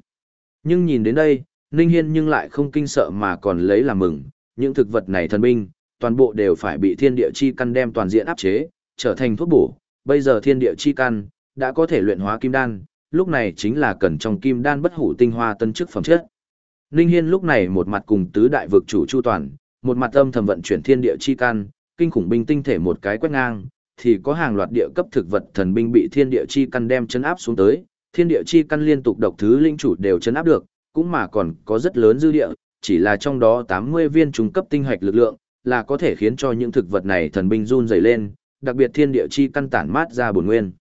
Nhưng nhìn đến đây, Ninh Hiên nhưng lại không kinh sợ mà còn lấy làm mừng, những thực vật này thần binh, toàn bộ đều phải bị thiên địa chi căn đem toàn diện áp chế, trở thành thuốc bổ. Bây giờ thiên địa chi căn đã có thể luyện hóa kim đan, lúc này chính là cần trong kim đan bất hủ tinh hoa tân chức phẩm chất. Ninh Hiên lúc này một mặt cùng tứ đại vực chủ chu toàn, một mặt âm thầm vận chuyển thiên địa chi căn, kinh khủng binh tinh thể một cái quét ngang, thì có hàng loạt địa cấp thực vật thần binh bị thiên địa chi căn đem chấn áp xuống tới, thiên địa chi căn liên tục độc thứ linh chủ đều chấn áp được, cũng mà còn có rất lớn dư địa, chỉ là trong đó 80 viên trung cấp tinh hạch lực lượng, là có thể khiến cho những thực vật này thần binh run rẩy lên, đặc biệt thiên địa chi căn tản mát ra bổn nguyên.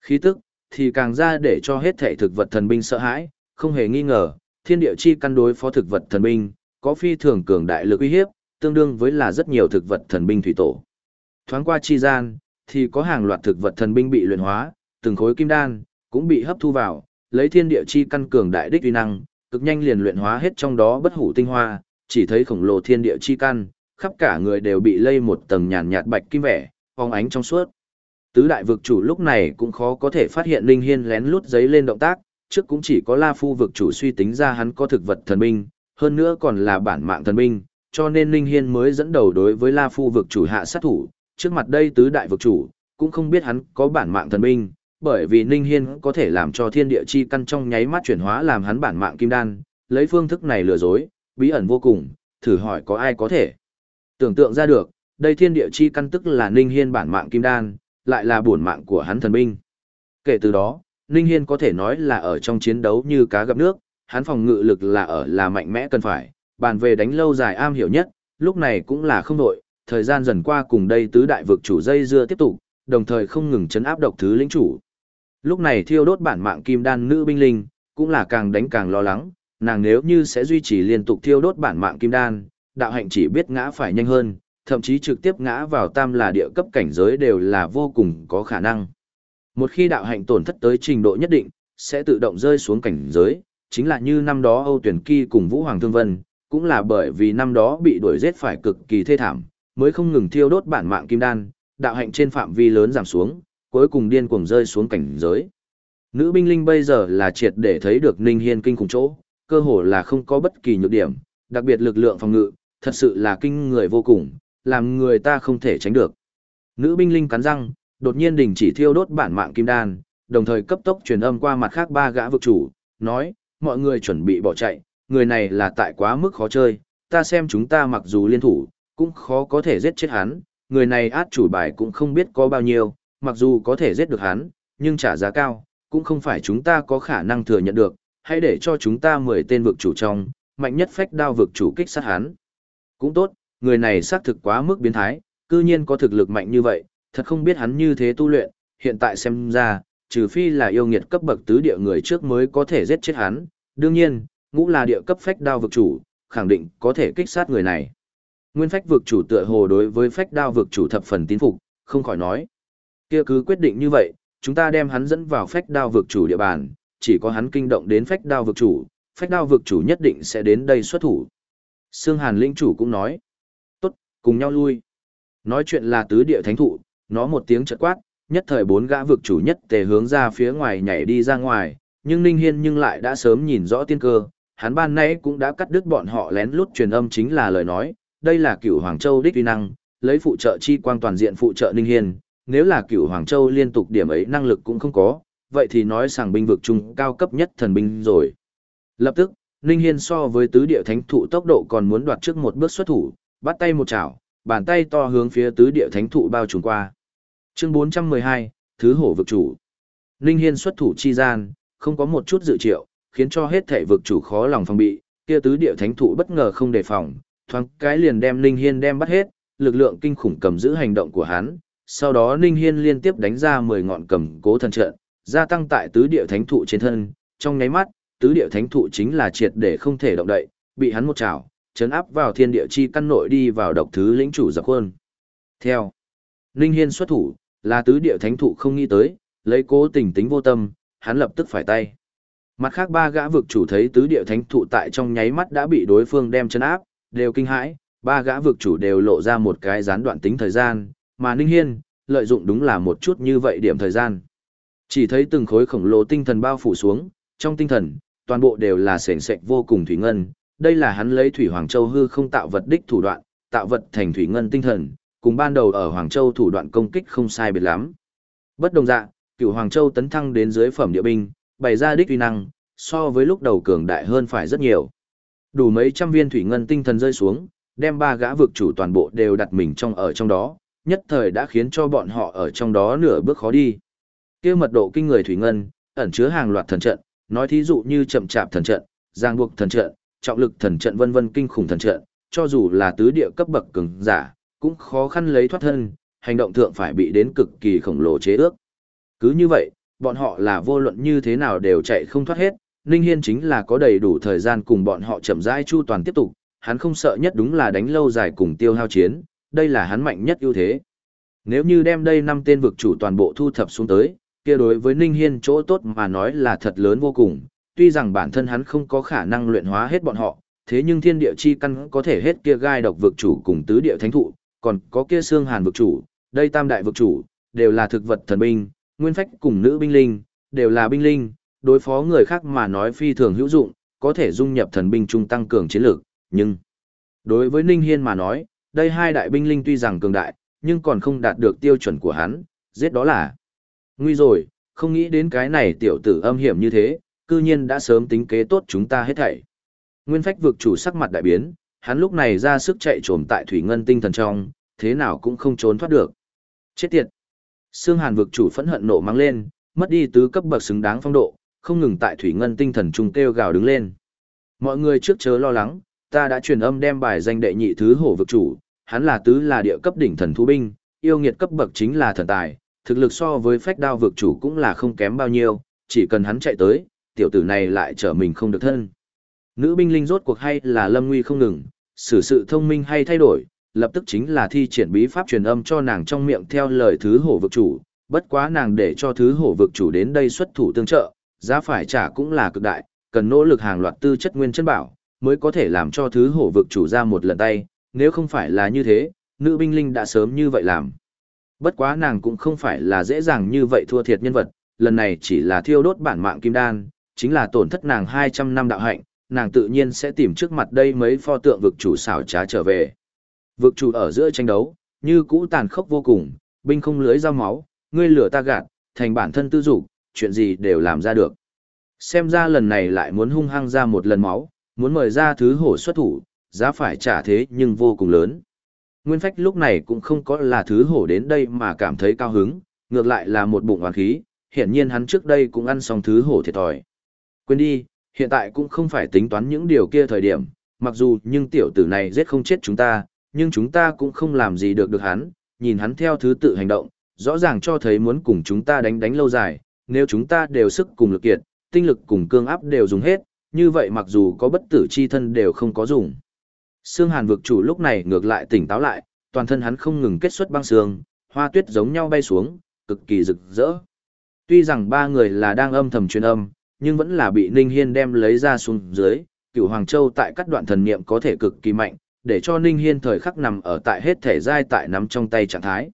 Khí tức thì càng ra để cho hết thể thực vật thần binh sợ hãi, không hề nghi ngờ, thiên địa chi căn đối phó thực vật thần binh, có phi thường cường đại lực uy hiếp, tương đương với là rất nhiều thực vật thần binh thủy tổ. Thoáng qua chi gian, thì có hàng loạt thực vật thần binh bị luyện hóa, từng khối kim đan cũng bị hấp thu vào, lấy thiên địa chi căn cường đại đích uy năng, cực nhanh liền luyện hóa hết trong đó bất hủ tinh hoa, chỉ thấy khổng lồ thiên địa chi căn, khắp cả người đều bị lây một tầng nhàn nhạt bạch kim vẻ, phóng ánh trong suốt. Tứ đại vực chủ lúc này cũng khó có thể phát hiện Linh Hiên lén lút giấy lên động tác, trước cũng chỉ có La Phu vực chủ suy tính ra hắn có thực vật thần binh, hơn nữa còn là bản mạng thần binh, cho nên Linh Hiên mới dẫn đầu đối với La Phu vực chủ hạ sát thủ, trước mặt đây tứ đại vực chủ, cũng không biết hắn có bản mạng thần binh, bởi vì Ninh Hiên có thể làm cho thiên địa chi căn trong nháy mắt chuyển hóa làm hắn bản mạng kim đan, lấy phương thức này lừa dối, bí ẩn vô cùng, thử hỏi có ai có thể tưởng tượng ra được, đây thiên địa chi căn tức là Ninh Hiên bản mạng kim đan, lại là bổn mạng của hắn thần binh. Kể từ đó, Ninh Hiên có thể nói là ở trong chiến đấu như cá gặp nước, hắn phòng ngự lực là ở là mạnh mẽ cần phải, bàn về đánh lâu dài am hiểu nhất, lúc này cũng là không đội, thời gian dần qua cùng đây tứ đại vực chủ dây dưa tiếp tục, đồng thời không ngừng chấn áp độc thứ lĩnh chủ. Lúc này thiêu đốt bản mạng kim đan nữ binh linh, cũng là càng đánh càng lo lắng, nàng nếu như sẽ duy trì liên tục thiêu đốt bản mạng kim đan, đạo hạnh chỉ biết ngã phải nhanh hơn, thậm chí trực tiếp ngã vào tam là địa cấp cảnh giới đều là vô cùng có khả năng. Một khi đạo hạnh tổn thất tới trình độ nhất định, sẽ tự động rơi xuống cảnh giới, chính là như năm đó Âu Tuyển Kỳ cùng Vũ Hoàng Thương Vân, cũng là bởi vì năm đó bị đuổi giết phải cực kỳ thê thảm, mới không ngừng thiêu đốt bản mạng kim đan, đạo hạnh trên phạm vi lớn giảm xuống, cuối cùng điên cuồng rơi xuống cảnh giới. Nữ binh linh bây giờ là triệt để thấy được Ninh Hiên kinh khủng chỗ, cơ hồ là không có bất kỳ nhược điểm, đặc biệt lực lượng phòng ngự, thật sự là kinh người vô cùng, làm người ta không thể tránh được. Nữ binh linh cắn răng, đột nhiên đình chỉ thiêu đốt bản mạng kim đan, đồng thời cấp tốc truyền âm qua mặt khác ba gã vực chủ, nói, mọi người chuẩn bị bỏ chạy, người này là tại quá mức khó chơi, ta xem chúng ta mặc dù liên thủ, cũng khó có thể giết chết hắn, người này át chủ bài cũng không biết có bao nhiêu, mặc dù có thể giết được hắn, nhưng trả giá cao, cũng không phải chúng ta có khả năng thừa nhận được, hãy để cho chúng ta 10 tên vực chủ trong, mạnh nhất phách đao vực chủ kích sát hắn. Cũng tốt, người này xác thực quá mức biến thái, cư nhiên có thực lực mạnh như vậy, thật không biết hắn như thế tu luyện, hiện tại xem ra, trừ phi là yêu nghiệt cấp bậc tứ địa người trước mới có thể giết chết hắn, đương nhiên, ngũ là địa cấp phách đao vực chủ, khẳng định có thể kích sát người này. Nguyên phách vực chủ tựa hồ đối với phách đao vực chủ thập phần tín phục, không khỏi nói. kia cứ quyết định như vậy, chúng ta đem hắn dẫn vào phách đao vực chủ địa bàn, chỉ có hắn kinh động đến phách đao vực chủ, phách đao vực chủ nhất định sẽ đến đây xuất thủ. Sương Hàn lĩnh chủ cũng nói. Tốt, cùng nhau lui. Nói chuyện là tứ địa thánh thụ, nó một tiếng chợt quát, nhất thời bốn gã vực chủ nhất tề hướng ra phía ngoài nhảy đi ra ngoài, nhưng Ninh Hiên nhưng lại đã sớm nhìn rõ tiên cơ, hắn ban nãy cũng đã cắt đứt bọn họ lén lút truyền âm chính là lời nói, đây là cửu Hoàng Châu đích uy năng, lấy phụ trợ chi quang toàn diện phụ trợ Ninh Hiên, nếu là cửu Hoàng Châu liên tục điểm ấy năng lực cũng không có, vậy thì nói sàng binh vực trung cao cấp nhất thần binh rồi. Lập tức, Ninh Hiên so với tứ địa thánh thụ tốc độ còn muốn đoạt trước một bước xuất thủ, bắt tay một chảo, bàn tay to hướng phía tứ địa thánh thụ bao trùm qua. Chương 412, Thứ hổ vực chủ. Ninh Hiên xuất thủ chi gian, không có một chút dự triệu, khiến cho hết thể vực chủ khó lòng phòng bị, kia tứ địa thánh thụ bất ngờ không đề phòng, thoáng cái liền đem Ninh Hiên đem bắt hết, lực lượng kinh khủng cầm giữ hành động của hắn. Sau đó Ninh Hiên liên tiếp đánh ra 10 ngọn cầm cố thần trận, gia tăng tại tứ địa thánh thụ trên thân, trong nháy mắt, tứ địa thánh thụ chính là triệt để không thể động đậy, bị hắn một chảo, chấn áp vào thiên địa chi căn nội đi vào độc thứ lĩnh chủ giặc quân. Theo, Ninh Hiên xuất thủ, là tứ địa thánh thụ không nghĩ tới, lấy cố tình tính vô tâm, hắn lập tức phải tay. Mặt khác ba gã vực chủ thấy tứ địa thánh thụ tại trong nháy mắt đã bị đối phương đem chấn áp, đều kinh hãi, ba gã vực chủ đều lộ ra một cái gián đoạn tính thời gian, mà Ninh Hiên, lợi dụng đúng là một chút như vậy điểm thời gian. Chỉ thấy từng khối khổng lồ tinh thần bao phủ xuống, trong tinh thần, toàn bộ đều là sền sệt vô cùng thủy ngân, đây là hắn lấy thủy hoàng châu hư không tạo vật đích thủ đoạn, tạo vật thành thủy ngân tinh thần, cùng ban đầu ở Hoàng Châu thủ đoạn công kích không sai biệt lắm. Bất đồng dạng, cựu Hoàng Châu tấn thăng đến dưới phẩm địa binh, bày ra đích uy năng, so với lúc đầu cường đại hơn phải rất nhiều. Đủ mấy trăm viên thủy ngân tinh thần rơi xuống, đem ba gã vực chủ toàn bộ đều đặt mình trong ở trong đó, nhất thời đã khiến cho bọn họ ở trong đó nửa bước khó đi. Kia mật độ kinh người thủy ngân, ẩn chứa hàng loạt thần trận, nói thí dụ như chậm chạp thần trận, giang buộc thần trận, trọng lực thần trận vân vân kinh khủng thần trận, cho dù là tứ địa cấp bậc cường giả, cũng khó khăn lấy thoát thân, hành động thượng phải bị đến cực kỳ khổng lồ chế ước. Cứ như vậy, bọn họ là vô luận như thế nào đều chạy không thoát hết, Ninh Hiên chính là có đầy đủ thời gian cùng bọn họ chậm rãi chu toàn tiếp tục, hắn không sợ nhất đúng là đánh lâu dài cùng tiêu hao chiến, đây là hắn mạnh nhất ưu thế. Nếu như đem đây năm tên vực chủ toàn bộ thu thập xuống tới, kia đối với Ninh Hiên chỗ tốt mà nói là thật lớn vô cùng, tuy rằng bản thân hắn không có khả năng luyện hóa hết bọn họ, thế nhưng thiên địa chi căn có thể hết kia gai độc vực chủ cùng tứ địa thánh thụ, còn có kia xương hàn vực chủ, đây tam đại vực chủ, đều là thực vật thần binh, nguyên phách cùng nữ binh linh, đều là binh linh, đối phó người khác mà nói phi thường hữu dụng, có thể dung nhập thần binh trung tăng cường chiến lược, nhưng đối với Ninh Hiên mà nói, đây hai đại binh linh tuy rằng cường đại, nhưng còn không đạt được tiêu chuẩn của hắn, giết đó là nguy rồi, không nghĩ đến cái này tiểu tử âm hiểm như thế, cư nhiên đã sớm tính kế tốt chúng ta hết thảy. Nguyên phách vực chủ sắc mặt đại biến, hắn lúc này ra sức chạy trồm tại thủy ngân tinh thần trong, thế nào cũng không trốn thoát được. Chết tiệt! Sương Hàn vực chủ phẫn hận nộ mang lên, mất đi tứ cấp bậc xứng đáng phong độ, không ngừng tại thủy ngân tinh thần trung kêu gào đứng lên. Mọi người trước chớ lo lắng, ta đã truyền âm đem bài danh đệ nhị thứ hổ vực chủ, hắn là tứ là địa cấp đỉnh thần thú binh, yêu nghiệt cấp bậc chính là thần tài, thực lực so với phách đao vực chủ cũng là không kém bao nhiêu, chỉ cần hắn chạy tới, tiểu tử này lại trở mình không được thân. Nữ binh linh rốt cuộc hay là lâm nguy không ngừng, xử sự thông minh hay thay đổi, lập tức chính là thi triển bí pháp truyền âm cho nàng trong miệng theo lời thứ hổ vực chủ, bất quá nàng để cho thứ hổ vực chủ đến đây xuất thủ tương trợ, giá phải trả cũng là cực đại, cần nỗ lực hàng loạt tư chất nguyên chân bảo, mới có thể làm cho thứ hổ vực chủ ra một lần tay, nếu không phải là như thế, nữ binh linh đã sớm như vậy làm. Bất quá nàng cũng không phải là dễ dàng như vậy thua thiệt nhân vật, lần này chỉ là thiêu đốt bản mạng kim đan, chính là tổn thất nàng 200 năm đạo hạnh, nàng tự nhiên sẽ tìm trước mặt đây mấy pho tượng vực chủ xảo trá trở về. Vực chủ ở giữa tranh đấu, như cũ tàn khốc vô cùng, binh không lưới dao máu, ngươi lửa ta gạt, thành bản thân tư dục, chuyện gì đều làm ra được. Xem ra lần này lại muốn hung hăng ra một lần máu, muốn mời ra thứ hổ xuất thủ, giá phải trả thế nhưng vô cùng lớn. Nguyên phách lúc này cũng không có là thứ hổ đến đây mà cảm thấy cao hứng, ngược lại là một bụng oán khí, hiển nhiên hắn trước đây cũng ăn xong thứ hổ thiệt thòi. Quên đi, hiện tại cũng không phải tính toán những điều kia thời điểm, mặc dù nhưng tiểu tử này giết không chết chúng ta, nhưng chúng ta cũng không làm gì được được hắn, nhìn hắn theo thứ tự hành động, rõ ràng cho thấy muốn cùng chúng ta đánh đánh lâu dài, nếu chúng ta đều sức cùng lực kiệt, tinh lực cùng cương áp đều dùng hết, như vậy mặc dù có bất tử chi thân đều không có dùng. Sương Hàn vực chủ lúc này ngược lại tỉnh táo lại, toàn thân hắn không ngừng kết xuất băng sương, hoa tuyết giống nhau bay xuống, cực kỳ rực rỡ. Tuy rằng ba người là đang âm thầm truyền âm, nhưng vẫn là bị Ninh Hiên đem lấy ra xuống dưới, Cựu Hoàng Châu tại các đoạn thần niệm có thể cực kỳ mạnh, để cho Ninh Hiên thời khắc nằm ở tại hết thể giai tại nắm trong tay trạng thái.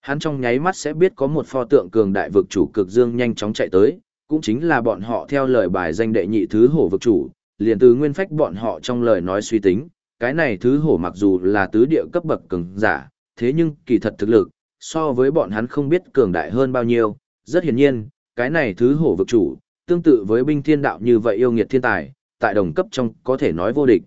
Hắn trong nháy mắt sẽ biết có một pho tượng cường đại vực chủ cực dương nhanh chóng chạy tới, cũng chính là bọn họ theo lời bài danh đệ nhị thứ hổ vực chủ, liền từ nguyên phách bọn họ trong lời nói suy tính, cái này thứ hổ mặc dù là tứ địa cấp bậc cường giả, thế nhưng kỳ thật thực lực, so với bọn hắn không biết cường đại hơn bao nhiêu, rất hiển nhiên, cái này thứ hổ vực chủ, tương tự với binh thiên đạo như vậy yêu nghiệt thiên tài, tại đồng cấp trong có thể nói vô địch.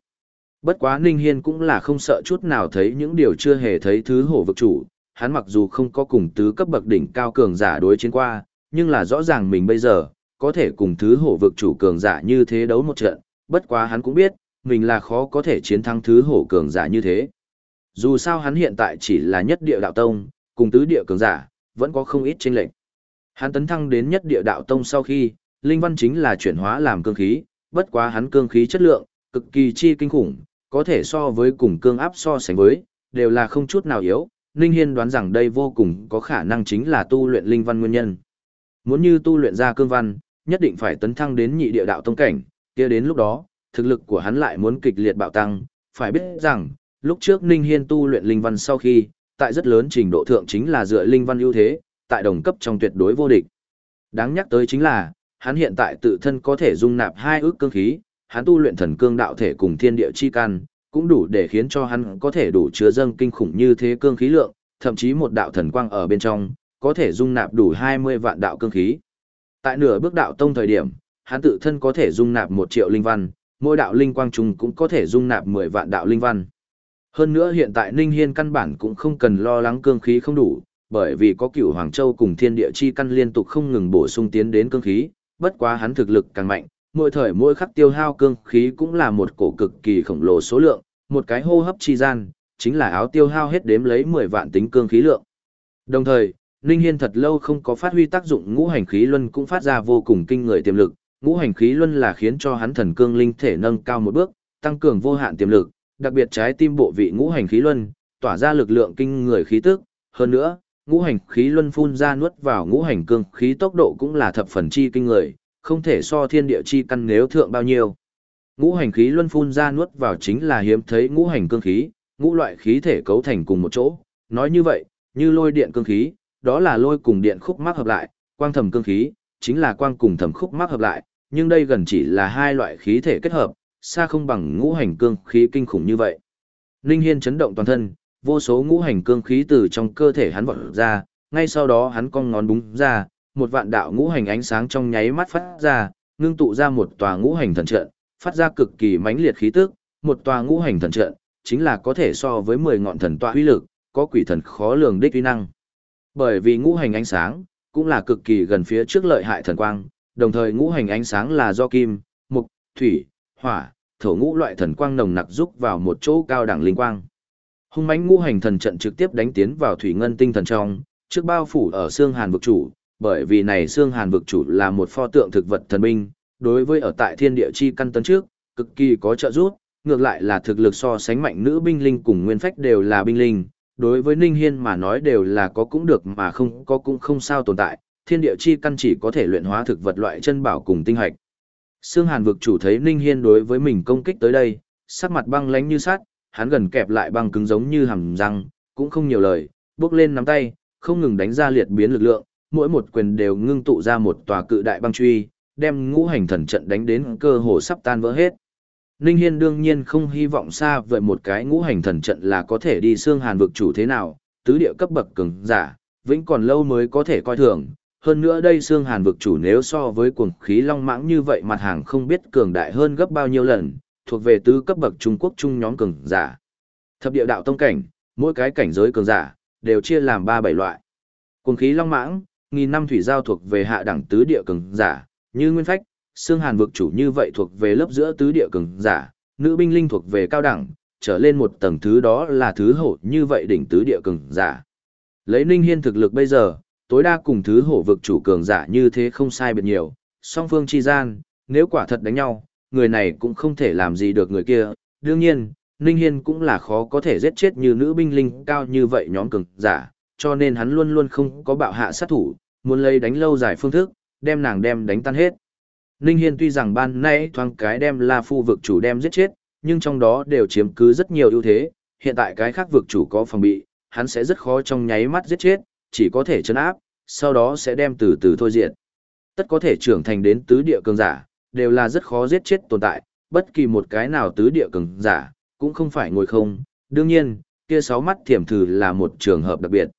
Bất quá Ninh Hiên cũng là không sợ chút nào thấy những điều chưa hề thấy thứ hổ vực chủ, hắn mặc dù không có cùng tứ cấp bậc đỉnh cao cường giả đối chiến qua, nhưng là rõ ràng mình bây giờ, có thể cùng thứ hổ vực chủ cường giả như thế đấu một trận, bất quá hắn cũng biết, mình là khó có thể chiến thắng thứ hổ cường giả như thế. Dù sao hắn hiện tại chỉ là nhất địa đạo tông, cùng tứ địa cường giả, vẫn có không ít chênh lệch. Hắn tấn thăng đến nhất địa đạo tông sau khi, linh văn chính là chuyển hóa làm cương khí, bất quá hắn cương khí chất lượng, cực kỳ chi kinh khủng, có thể so với cùng cương áp so sánh với, đều là không chút nào yếu. Ninh Hiên đoán rằng đây vô cùng có khả năng chính là tu luyện linh văn nguyên nhân. Muốn như tu luyện ra cương văn, nhất định phải tấn thăng đến nhị địa đạo tông cảnh, kia đến lúc đó, thực lực của hắn lại muốn kịch liệt bạo tăng, phải biết rằng, lúc trước Ninh Hiên tu luyện linh văn sau khi, tại rất lớn trình độ thượng chính là dựa linh văn ưu thế, tại đồng cấp trong tuyệt đối vô địch. Đáng nhắc tới chính là, hắn hiện tại tự thân có thể dung nạp hai ước cương khí, hắn tu luyện thần cương đạo thể cùng thiên địa chi căn, cũng đủ để khiến cho hắn có thể đủ chứa dâng kinh khủng như thế cương khí lượng, thậm chí một đạo thần quang ở bên trong, có thể dung nạp đủ 20 vạn đạo cương khí. Tại nửa bước đạo tông thời điểm, hắn tự thân có thể dung nạp 1 triệu linh văn, mỗi đạo linh quang trùng cũng có thể dung nạp 10 vạn đạo linh văn. Hơn nữa hiện tại Ninh Hiên căn bản cũng không cần lo lắng cương khí không đủ, bởi vì có cửu Hoàng Châu cùng thiên địa chi căn liên tục không ngừng bổ sung tiến đến cương khí, bất quá hắn thực lực càng mạnh, mỗi thời mỗi khắc tiêu hao cương khí cũng là một cổ cực kỳ khổng lồ số lượng, một cái hô hấp chi gian, chính là áo tiêu hao hết đếm lấy 10 vạn tính cương khí lượng. Đồng thời, Ninh Hiên thật lâu không có phát huy tác dụng ngũ hành khí luân cũng phát ra vô cùng kinh người tiềm lực, ngũ hành khí luân là khiến cho hắn thần cương linh thể nâng cao một bước, tăng cường vô hạn tiềm lực, đặc biệt trái tim bộ vị ngũ hành khí luân, tỏa ra lực lượng kinh người khí tức, hơn nữa, ngũ hành khí luân phun ra nuốt vào ngũ hành cương khí tốc độ cũng là thập phần chi kinh người, không thể so thiên địa chi căn nếu thượng bao nhiêu. Ngũ hành khí luân phun ra nuốt vào chính là hiếm thấy ngũ hành cương khí, ngũ loại khí thể cấu thành cùng một chỗ, nói như vậy, như lôi điện cương khí, đó là lôi cùng điện khúc mắc hợp lại, quang thầm cương khí, chính là quang cùng thầm khúc mắc hợp lại, nhưng đây gần chỉ là hai loại khí thể kết hợp, xa không bằng ngũ hành cương khí kinh khủng như vậy. Linh Hiên chấn động toàn thân, vô số ngũ hành cương khí từ trong cơ thể hắn vọt ra, ngay sau đó hắn cong ngón búng ra, một vạn đạo ngũ hành ánh sáng trong nháy mắt phát ra, ngưng tụ ra một tòa ngũ hành thần trận, phát ra cực kỳ mãnh liệt khí tức, một tòa ngũ hành thần trận, chính là có thể so với 10 ngọn thần tọa uy lực, có quỷ thần khó lường đích uy năng. Bởi vì ngũ hành ánh sáng, cũng là cực kỳ gần phía trước lợi hại thần quang, đồng thời ngũ hành ánh sáng là do kim, mộc, thủy, hỏa, thổ ngũ loại thần quang nồng nặc giúp vào một chỗ cao đẳng linh quang. Hung mãnh ngũ hành thần trận trực tiếp đánh tiến vào thủy ngân tinh thần trong, trước bao phủ ở xương hàn vực chủ, bởi vì này xương hàn vực chủ là một pho tượng thực vật thần binh, đối với ở tại thiên địa chi căn tấn trước, cực kỳ có trợ giúp, ngược lại là thực lực so sánh mạnh nữ binh linh cùng nguyên phách đều là binh linh, đối với Ninh Hiên mà nói đều là có cũng được mà không có cũng không sao tồn tại, thiên địa chi căn chỉ có thể luyện hóa thực vật loại chân bảo cùng tinh hạch. Sương Hàn vực chủ thấy Ninh Hiên đối với mình công kích tới đây, sắc mặt băng lãnh như sắt, hắn gần kẹp lại băng cứng giống như hàm răng, cũng không nhiều lời, bước lên nắm tay, không ngừng đánh ra liệt biến lực lượng, mỗi một quyền đều ngưng tụ ra một tòa cự đại băng truy, đem ngũ hành thần trận đánh đến cơ hồ sắp tan vỡ hết. Ninh Hiên đương nhiên không hy vọng xa vời một cái ngũ hành thần trận là có thể đi xương hàn vực chủ thế nào, tứ địa cấp bậc cường giả, vĩnh còn lâu mới có thể coi thường. Hơn nữa đây xương hàn vực chủ nếu so với cuồng khí long mãng như vậy mặt hàng không biết cường đại hơn gấp bao nhiêu lần, thuộc về tứ cấp bậc Trung Quốc trung nhóm cường giả. Thập địa đạo tông cảnh, mỗi cái cảnh giới cường giả, đều chia làm ba bảy loại. Cuồng khí long mãng, nghìn năm thủy giao thuộc về hạ đẳng tứ địa cường giả, như nguyên phách, xương hàn vực chủ như vậy thuộc về lớp giữa tứ địa cường giả, nữ binh linh thuộc về cao đẳng, trở lên một tầng thứ đó là thứ hổ như vậy đỉnh tứ địa cường giả. Lấy Ninh Hiên thực lực bây giờ, tối đa cùng thứ hổ vực chủ cường giả như thế không sai biệt nhiều, song phương chi gian, nếu quả thật đánh nhau, người này cũng không thể làm gì được người kia. Đương nhiên, Ninh Hiên cũng là khó có thể giết chết như nữ binh linh cao như vậy nhóm cường giả, cho nên hắn luôn luôn không có bạo hạ sát thủ, muốn lấy đánh lâu dài phương thức, đem nàng đem đánh tan hết. Ninh Hiên tuy rằng ban nãy thoáng cái đem La Phu vực chủ đem giết chết, nhưng trong đó đều chiếm cứ rất nhiều ưu thế, hiện tại cái khác vực chủ có phòng bị, hắn sẽ rất khó trong nháy mắt giết chết, chỉ có thể chấn áp, sau đó sẽ đem từ từ thôi diện. Tất có thể trưởng thành đến tứ địa cường giả, đều là rất khó giết chết tồn tại, bất kỳ một cái nào tứ địa cường giả, cũng không phải ngồi không, đương nhiên, kia sáu mắt thiểm thử là một trường hợp đặc biệt.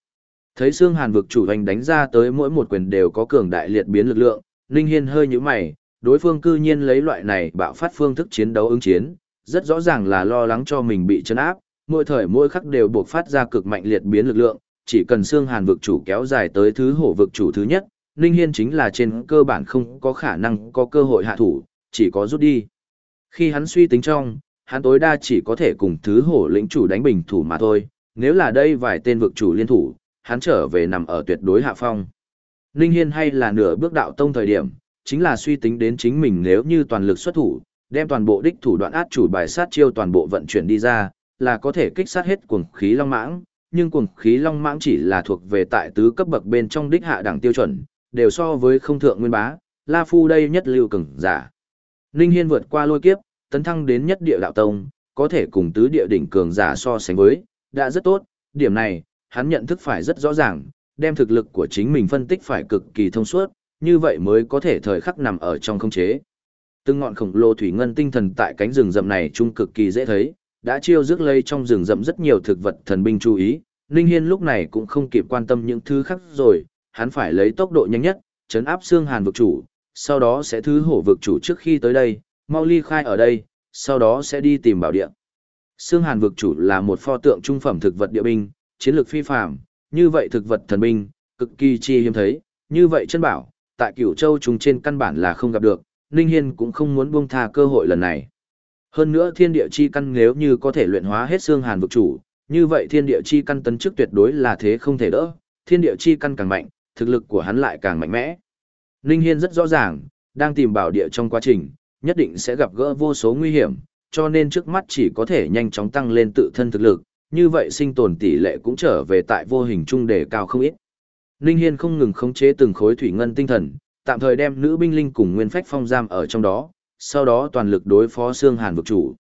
Thấy xương hàn vực chủ hành đánh ra tới mỗi một quyền đều có cường đại liệt biến lực lượng, Ninh Hiên hơi nhíu mày, đối phương cư nhiên lấy loại này bạo phát phương thức chiến đấu ứng chiến, rất rõ ràng là lo lắng cho mình bị chấn áp, mỗi thời mỗi khắc đều buộc phát ra cực mạnh liệt biến lực lượng, chỉ cần xương hàn vực chủ kéo dài tới thứ hổ vực chủ thứ nhất, Ninh Hiên chính là trên cơ bản không có khả năng có cơ hội hạ thủ, chỉ có rút đi. Khi hắn suy tính trong, hắn tối đa chỉ có thể cùng thứ hổ lĩnh chủ đánh bình thủ mà thôi, nếu là đây vài tên vực chủ liên thủ, hắn trở về nằm ở tuyệt đối hạ phong. Ninh Hiên hay là nửa bước đạo tông thời điểm, chính là suy tính đến chính mình nếu như toàn lực xuất thủ, đem toàn bộ đích thủ đoạn át chủ bài sát chiêu toàn bộ vận chuyển đi ra, là có thể kích sát hết cuồng khí long mãng, nhưng cuồng khí long mãng chỉ là thuộc về tại tứ cấp bậc bên trong đích hạ đẳng tiêu chuẩn, đều so với không thượng nguyên bá, La Phu đây nhất lưu cường giả. Ninh Hiên vượt qua lôi kiếp, tấn thăng đến nhất địa đạo tông, có thể cùng tứ địa đỉnh cường giả so sánh với, đã rất tốt, điểm này, hắn nhận thức phải rất rõ ràng, đem thực lực của chính mình phân tích phải cực kỳ thông suốt, như vậy mới có thể thời khắc nằm ở trong không chế. Từng ngọn khổng lồ thủy ngân tinh thần tại cánh rừng rậm này trung cực kỳ dễ thấy, đã chiêu rước lấy trong rừng rậm rất nhiều thực vật thần binh chú ý, Ninh Hiên lúc này cũng không kịp quan tâm những thứ khác rồi, hắn phải lấy tốc độ nhanh nhất, chấn áp xương hàn vực chủ, sau đó sẽ thứ hổ vực chủ trước khi tới đây, mau ly khai ở đây, sau đó sẽ đi tìm bảo địa. Xương hàn vực chủ là một pho tượng trung phẩm thực vật địa binh, chiến lược phi phàm, như vậy thực vật thần binh, cực kỳ chi hiếm thấy, như vậy chân bảo, tại cửu châu trùng trên căn bản là không gặp được, Ninh Hiên cũng không muốn buông tha cơ hội lần này. Hơn nữa thiên địa chi căn nếu như có thể luyện hóa hết xương hàn vực chủ, như vậy thiên địa chi căn tấn chức tuyệt đối là thế không thể đỡ, thiên địa chi căn càng mạnh, thực lực của hắn lại càng mạnh mẽ. Ninh Hiên rất rõ ràng, đang tìm bảo địa trong quá trình, nhất định sẽ gặp gỡ vô số nguy hiểm, cho nên trước mắt chỉ có thể nhanh chóng tăng lên tự thân thực lực, như vậy sinh tồn tỷ lệ cũng trở về tại vô hình trung đề cao không ít. Ninh Hiên không ngừng khống chế từng khối thủy ngân tinh thần, tạm thời đem nữ binh linh cùng nguyên phách phong giam ở trong đó, sau đó toàn lực đối phó xương hàn vực chủ.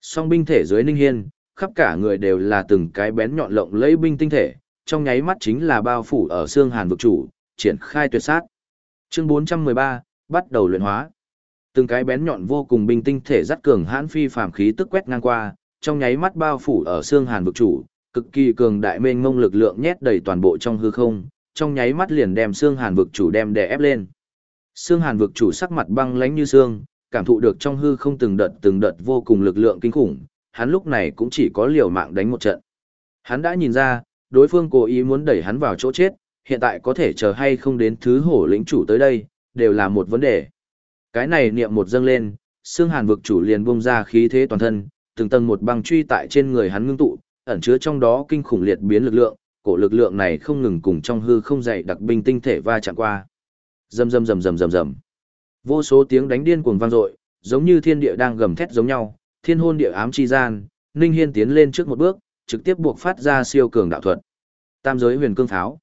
Song binh thể dưới Ninh Hiên, khắp cả người đều là từng cái bén nhọn lộng lấy binh tinh thể, trong nháy mắt chính là bao phủ ở xương hàn vực chủ, triển khai tuyệt sát. Chương 413, bắt đầu luyện hóa. Từng cái bén nhọn vô cùng binh tinh thể dắt cường hãn phi phàm khí tức quét ngang qua, trong nháy mắt bao phủ ở xương hàn vực chủ, cực kỳ cường đại mênh mông lực lượng nhét đầy toàn bộ trong hư không, trong nháy mắt liền đem xương hàn vực chủ đem đè ép lên. Xương hàn vực chủ sắc mặt băng lãnh như xương, cảm thụ được trong hư không từng đợt từng đợt vô cùng lực lượng kinh khủng, hắn lúc này cũng chỉ có liều mạng đánh một trận. Hắn đã nhìn ra, đối phương cố ý muốn đẩy hắn vào chỗ chết, hiện tại có thể chờ hay không đến thứ hổ lĩnh chủ tới đây, đều là một vấn đề. Cái này niệm một dâng lên, xương hàn vực chủ liền bung ra khí thế toàn thân, từng tầng một băng truy tại trên người hắn ngưng tụ, ẩn chứa trong đó kinh khủng liệt biến lực lượng, cổ lực lượng này không ngừng cùng trong hư không dày đặc binh tinh thể va chạm qua. Rầm rầm rầm rầm rầm rầm. Vô số tiếng đánh điên cuồng vang dội, giống như thiên địa đang gầm thét giống nhau, thiên hôn địa ám chi gian, Ninh Hiên tiến lên trước một bước, trực tiếp buộc phát ra siêu cường đạo thuật. Tam giới huyền cương pháo.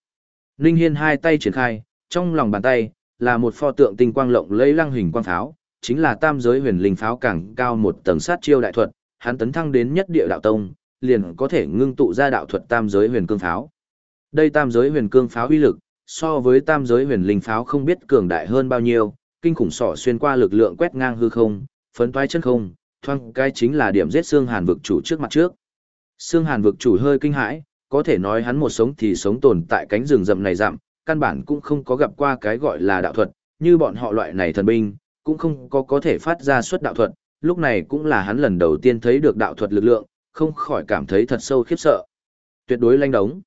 Ninh Hiên hai tay triển khai, trong lòng bàn tay là một pho tượng tinh quang lộng lẫy lăng hình quang pháo, chính là tam giới huyền linh pháo càng cao một tầng sát chiêu đại thuật, hắn tấn thăng đến nhất địa đạo tông, liền có thể ngưng tụ ra đạo thuật tam giới huyền cương pháo. Đây tam giới huyền cương pháo uy lực, so với tam giới huyền linh pháo không biết cường đại hơn bao nhiêu, kinh khủng sỏ xuyên qua lực lượng quét ngang hư không, phấn toái chân không, thoang cái chính là điểm giết xương hàn vực chủ trước mặt trước. Xương hàn vực chủ hơi kinh hãi, có thể nói hắn một sống thì sống tồn tại cánh rừng rậm này rậm, căn bản cũng không có gặp qua cái gọi là đạo thuật, như bọn họ loại này thần binh, cũng không có có thể phát ra xuất đạo thuật, lúc này cũng là hắn lần đầu tiên thấy được đạo thuật lực lượng, không khỏi cảm thấy thật sâu khiếp sợ. Tuyệt đối lanh đống.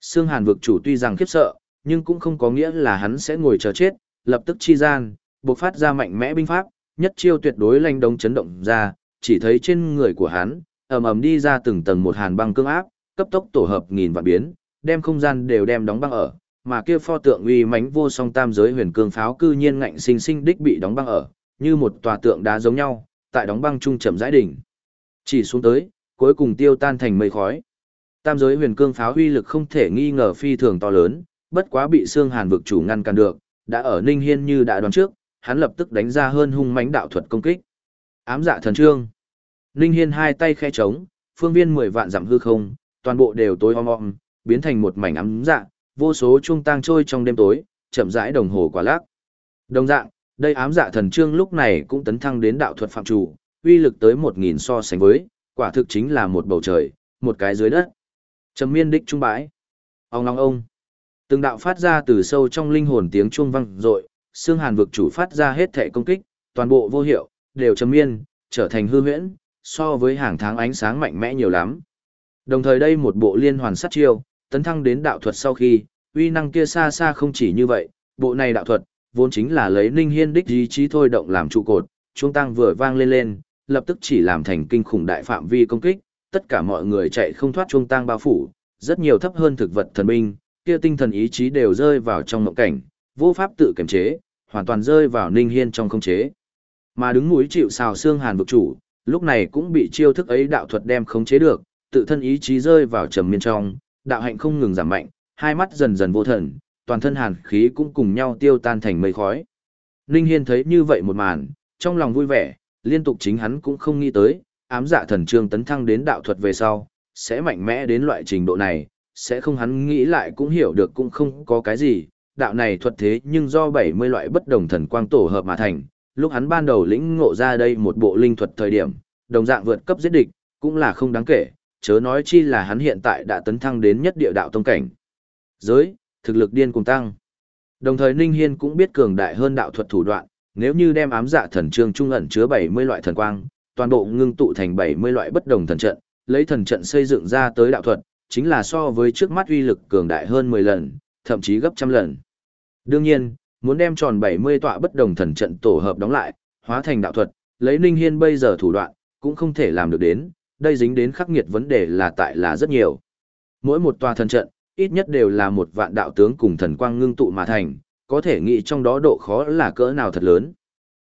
Sương Hàn vực chủ tuy rằng khiếp sợ, nhưng cũng không có nghĩa là hắn sẽ ngồi chờ chết, lập tức chi gian, bộc phát ra mạnh mẽ binh pháp, nhất chiêu tuyệt đối lanh đống chấn động ra, chỉ thấy trên người của hắn, ầm ầm đi ra từng tầng một hàn băng cương áp, cấp tốc tổ hợp nghìn vạn biến, đem không gian đều đem đóng băng ở, mà kia pho tượng uy mãnh vô song tam giới huyền cương pháo cư nhiên ngạnh sinh sinh đích bị đóng băng ở, như một tòa tượng đá giống nhau, tại đóng băng trung chậm rãi đỉnh. Chỉ xuống tới, cuối cùng tiêu tan thành mây khói. Tam giới huyền cương pháo uy lực không thể nghi ngờ phi thường to lớn, bất quá bị xương hàn vực chủ ngăn cản được, đã ở Ninh Hiên như đã đoán trước, hắn lập tức đánh ra hơn hung mãnh đạo thuật công kích. Ám dạ thần trương. Ninh Hiên hai tay khẽ trống, phương viên 10 vạn dặm hư không, toàn bộ đều tối om om, biến thành một mảnh ám dạ, vô số chuông tang trôi trong đêm tối, chậm rãi đồng hồ quả lắc. Đồng dạng, đây ám dạ thần trương lúc này cũng tấn thăng đến đạo thuật phạm chủ, uy lực tới 1000 so sánh với, quả thực chính là một bầu trời, một cái dưới đất. Trầm miên đích trung bãi. Ông long ông. Từng đạo phát ra từ sâu trong linh hồn tiếng chuông vang dội, xương hàn vực chủ phát ra hết thể công kích, toàn bộ vô hiệu, đều trầm miên, trở thành hư huyễn, so với hàng tháng ánh sáng mạnh mẽ nhiều lắm. Đồng thời đây một bộ liên hoàn sát chiêu, tấn thăng đến đạo thuật sau khi, uy năng kia xa xa không chỉ như vậy, bộ này đạo thuật, vốn chính là lấy Ninh Hiên đích ý chí thôi động làm trụ cột, trung tăng vừa vang lên lên, lập tức chỉ làm thành kinh khủng đại phạm vi công kích, tất cả mọi người chạy không thoát trung tăng bao phủ, rất nhiều thấp hơn thực vật thần binh, kia tinh thần ý chí đều rơi vào trong ngộng cảnh, vô pháp tự kiềm chế, hoàn toàn rơi vào Ninh Hiên trong không chế. Mà đứng mũi chịu sào xương hàn vực chủ, lúc này cũng bị chiêu thức ấy đạo thuật đem khống chế được, tự thân ý chí rơi vào trầm miên trong, đạo hạnh không ngừng giảm mạnh, hai mắt dần dần vô thần, toàn thân hàn khí cũng cùng nhau tiêu tan thành mây khói. Ninh Hiên thấy như vậy một màn, trong lòng vui vẻ, liên tục chính hắn cũng không nghĩ tới, ám dạ thần trương tấn thăng đến đạo thuật về sau, sẽ mạnh mẽ đến loại trình độ này, sẽ không hắn nghĩ lại cũng hiểu được cũng không có cái gì, đạo này thuật thế nhưng do 70 loại bất đồng thần quang tổ hợp mà thành, lúc hắn ban đầu lĩnh ngộ ra đây một bộ linh thuật thời điểm, đồng dạng vượt cấp giết địch, cũng là không đáng kể, chớ nói chi là hắn hiện tại đã tấn thăng đến nhất địa đạo tông cảnh. Giới, thực lực điên cùng tăng. Đồng thời Ninh Hiên cũng biết cường đại hơn đạo thuật thủ đoạn, nếu như đem ám dạ thần trương trung ẩn chứa 70 loại thần quang, toàn bộ ngưng tụ thành 70 loại bất đồng thần trận, lấy thần trận xây dựng ra tới đạo thuật, chính là so với trước mắt uy lực cường đại hơn 10 lần, thậm chí gấp trăm lần. Đương nhiên, muốn đem tròn 70 tọa bất đồng thần trận tổ hợp đóng lại, hóa thành đạo thuật, lấy Ninh Hiên bây giờ thủ đoạn, cũng không thể làm được đến, đây dính đến khắc nghiệt vấn đề là tại là rất nhiều. Mỗi một tòa thần trận, ít nhất đều là một vạn đạo tướng cùng thần quang ngưng tụ mà thành, có thể nghĩ trong đó độ khó là cỡ nào thật lớn.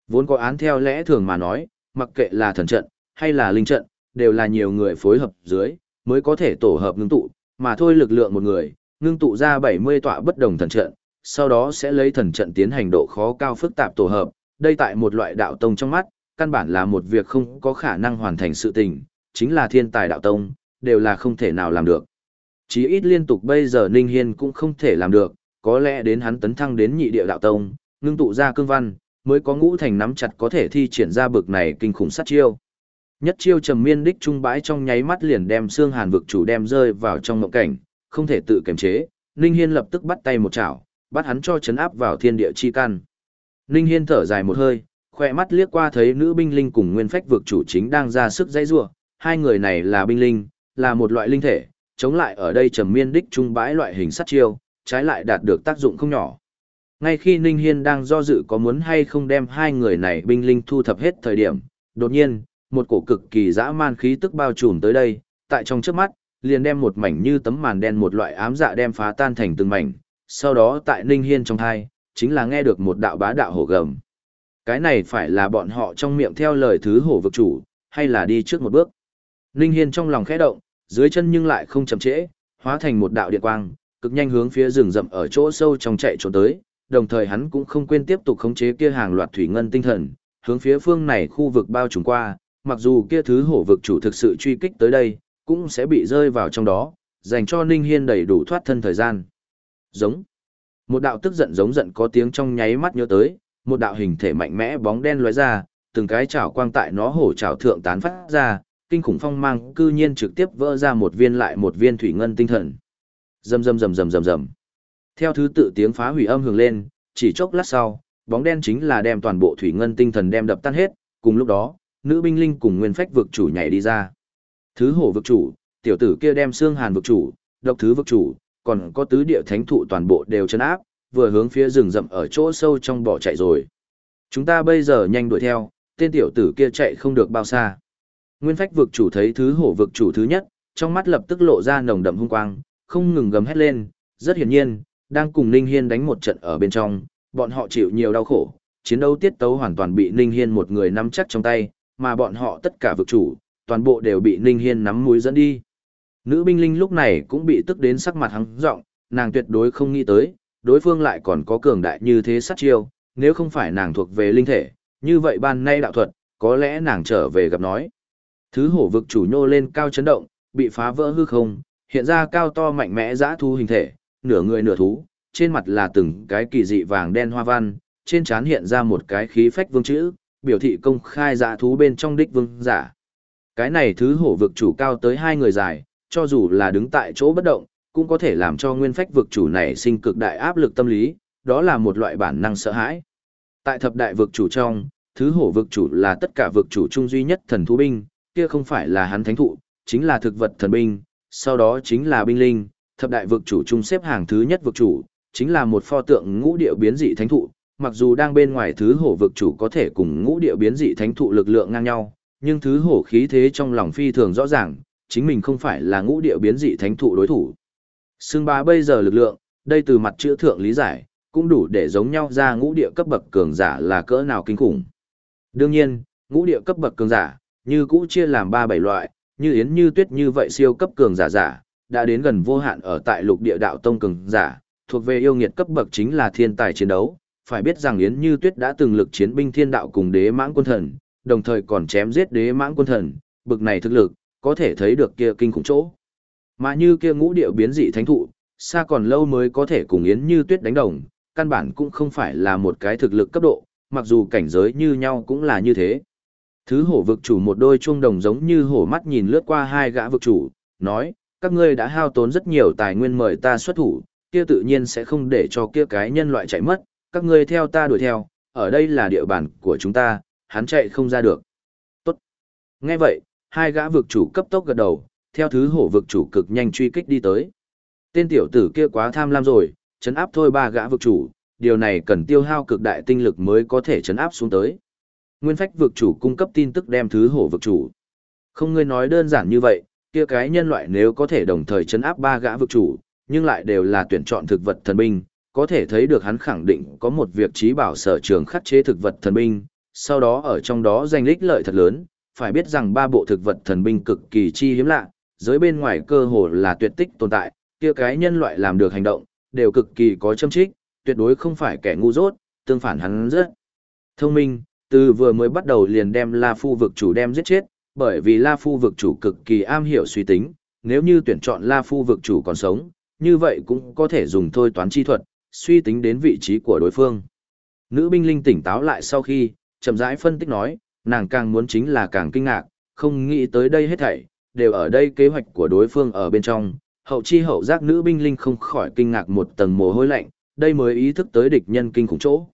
Vốn có án theo lẽ thường mà nói, mặc kệ là thần trận, hay là linh trận, đều là nhiều người phối hợp dưới, mới có thể tổ hợp ngưng tụ, mà thôi lực lượng một người, ngưng tụ ra 70 tọa bất đồng thần trận, sau đó sẽ lấy thần trận tiến hành độ khó cao phức tạp tổ hợp, đây tại một loại đạo tông trong mắt, căn bản là một việc không có khả năng hoàn thành sự tình, chính là thiên tài đạo tông, đều là không thể nào làm được. Chí ít liên tục bây giờ Ninh Hiên cũng không thể làm được, có lẽ đến hắn tấn thăng đến nhị địa đạo tông, ngưng tụ ra cương văn, mới có ngũ thành nắm chặt có thể thi triển ra bực này kinh khủng sát chiêu. Nhất chiêu trầm miên đích trung bãi trong nháy mắt liền đem xương hàn vực chủ đem rơi vào trong mộng cảnh, không thể tự kiềm chế, Ninh Hiên lập tức bắt tay một chảo, bắt hắn cho chấn áp vào thiên địa chi căn. Ninh Hiên thở dài một hơi, khoe mắt liếc qua thấy nữ binh linh cùng nguyên phách vực chủ chính đang ra sức dây rua, hai người này là binh linh, là một loại linh thể, chống lại ở đây trầm miên đích trung bãi loại hình sát chiêu, trái lại đạt được tác dụng không nhỏ. Ngay khi Ninh Hiên đang do dự có muốn hay không đem hai người này binh linh thu thập hết thời điểm, đột nhiên, một cổ cực kỳ dã man khí tức bao trùm tới đây, tại trong chớp mắt, liền đem một mảnh như tấm màn đen một loại ám dạ đem phá tan thành từng mảnh, sau đó tại Ninh Hiên trong hai, chính là nghe được một đạo bá đạo hổ gầm. Cái này phải là bọn họ trong miệng theo lời thứ hổ vực chủ, hay là đi trước một bước. Ninh Hiên trong lòng khẽ động, dưới chân nhưng lại không chậm trễ, hóa thành một đạo điện quang, cực nhanh hướng phía rừng rậm ở chỗ sâu trong chạy trốn tới, đồng thời hắn cũng không quên tiếp tục khống chế kia hàng loạt thủy ngân tinh thần, hướng phía phương này khu vực bao trùm qua, mặc dù kia thứ hổ vực chủ thực sự truy kích tới đây, cũng sẽ bị rơi vào trong đó, dành cho Ninh Hiên đầy đủ thoát thân thời gian. Giống. Một đạo tức giận giống giận có tiếng trong nháy mắt nhớ tới, một đạo hình thể mạnh mẽ bóng đen lóe ra, từng cái chảo quang tại nó hổ chảo thượng tán phát ra, kinh khủng phong mang cư nhiên trực tiếp vỡ ra một viên lại một viên thủy ngân tinh thần. Rầm rầm rầm rầm rầm rầm. Theo thứ tự tiếng phá hủy âm hưởng lên, chỉ chốc lát sau, bóng đen chính là đem toàn bộ thủy ngân tinh thần đem đập tan hết, cùng lúc đó, nữ binh linh cùng nguyên phách vực chủ nhảy đi ra. Thứ hổ vực chủ, tiểu tử kia đem xương hàn vực chủ, độc thứ vực chủ, còn có tứ địa thánh thụ toàn bộ đều chấn áp, vừa hướng phía rừng rậm ở chỗ sâu trong bỏ chạy rồi. Chúng ta bây giờ nhanh đuổi theo, tên tiểu tử kia chạy không được bao xa. Nguyên phách vực chủ thấy thứ hổ vực chủ thứ nhất, trong mắt lập tức lộ ra nồng đậm hung quang, không ngừng gầm hét lên, rất hiển nhiên, đang cùng Ninh Hiên đánh một trận ở bên trong, bọn họ chịu nhiều đau khổ, chiến đấu tiết tấu hoàn toàn bị Ninh Hiên một người nắm chắc trong tay, mà bọn họ tất cả vực chủ, toàn bộ đều bị Ninh Hiên nắm mũi dẫn đi. Nữ binh linh lúc này cũng bị tức đến sắc mặt hắng rộng, nàng tuyệt đối không nghĩ tới, đối phương lại còn có cường đại như thế sát chiêu, nếu không phải nàng thuộc về linh thể, như vậy ban nay đạo thuật, có lẽ nàng trở về gặp nói. Thứ hổ vực chủ nhô lên cao chấn động, bị phá vỡ hư không, hiện ra cao to mạnh mẽ dã thu hình thể, nửa người nửa thú, trên mặt là từng cái kỳ dị vàng đen hoa văn, trên trán hiện ra một cái khí phách vương chữ, biểu thị công khai dã thú bên trong đích vương giả. Cái này thứ hổ vực chủ cao tới hai người dài, cho dù là đứng tại chỗ bất động, cũng có thể làm cho nguyên phách vực chủ này sinh cực đại áp lực tâm lý, đó là một loại bản năng sợ hãi. Tại thập đại vực chủ trong, thứ hổ vực chủ là tất cả vực chủ trung duy nhất thần thú binh, kia không phải là hắn thánh thụ, chính là thực vật thần binh, sau đó chính là binh linh, thập đại vực chủ trung xếp hàng thứ nhất vực chủ, chính là một pho tượng ngũ điệu biến dị thánh thụ, mặc dù đang bên ngoài thứ hổ vực chủ có thể cùng ngũ điệu biến dị thánh thụ lực lượng ngang nhau, nhưng thứ hổ khí thế trong lòng phi thường rõ ràng, chính mình không phải là ngũ điệu biến dị thánh thụ đối thủ. Xương bá bây giờ lực lượng, đây từ mặt chữ thượng lý giải, cũng đủ để giống nhau ra ngũ địa cấp bậc cường giả là cỡ nào kinh khủng. Đương nhiên, ngũ địa cấp bậc cường giả, như cũ chia làm ba bảy loại, như yến như tuyết như vậy siêu cấp cường giả giả, đã đến gần vô hạn ở tại lục địa đạo tông cường giả, thuộc về yêu nghiệt cấp bậc chính là thiên tài chiến đấu. Phải biết rằng Yến Như Tuyết đã từng lực chiến binh thiên đạo cùng đế mãng quân thần, đồng thời còn chém giết đế mãng quân thần, bực này thực lực, có thể thấy được kia kinh khủng chỗ. Mà như kia ngũ điệu biến dị thánh thụ, xa còn lâu mới có thể cùng Yến Như Tuyết đánh đồng, căn bản cũng không phải là một cái thực lực cấp độ, mặc dù cảnh giới như nhau cũng là như thế. Thứ hổ vực chủ một đôi chuông đồng giống như hổ mắt nhìn lướt qua hai gã vực chủ, nói, các ngươi đã hao tốn rất nhiều tài nguyên mời ta xuất thủ, kia tự nhiên sẽ không để cho kia cái nhân loại chạy mất, các ngươi theo ta đuổi theo, ở đây là địa bàn của chúng ta, hắn chạy không ra được. Tốt. Nghe vậy, hai gã vực chủ cấp tốc gật đầu, theo thứ hổ vực chủ cực nhanh truy kích đi tới. Tên tiểu tử kia quá tham lam rồi, chấn áp thôi ba gã vực chủ, điều này cần tiêu hao cực đại tinh lực mới có thể chấn áp xuống tới. Nguyên phách vực chủ cung cấp tin tức đem thứ hổ vực chủ. Không ngươi nói đơn giản như vậy, kia cái nhân loại nếu có thể đồng thời chấn áp ba gã vực chủ, nhưng lại đều là tuyển chọn thực vật thần binh, có thể thấy được hắn khẳng định có một việc trí bảo sở trường khắc chế thực vật thần binh, sau đó ở trong đó giành lích lợi thật lớn, phải biết rằng ba bộ thực vật thần binh cực kỳ chi hiếm lạ, giới bên ngoài cơ hồ là tuyệt tích tồn tại, kia cái nhân loại làm được hành động, đều cực kỳ có châm trích, tuyệt đối không phải kẻ ngu dốt, tương phản hắn rất thông minh, từ vừa mới bắt đầu liền đem La Phu vực chủ đem giết chết, bởi vì La Phu vực chủ cực kỳ am hiểu suy tính, nếu như tuyển chọn La Phu vực chủ còn sống, như vậy cũng có thể dùng thôi toán chi thuật, suy tính đến vị trí của đối phương. Nữ binh linh tỉnh táo lại sau khi, chậm rãi phân tích nói, nàng càng muốn chính là càng kinh ngạc, không nghĩ tới đây hết thảy, đều ở đây kế hoạch của đối phương ở bên trong. Hậu chi hậu giác nữ binh linh không khỏi kinh ngạc một tầng mồ hôi lạnh, đây mới ý thức tới địch nhân kinh khủng chỗ.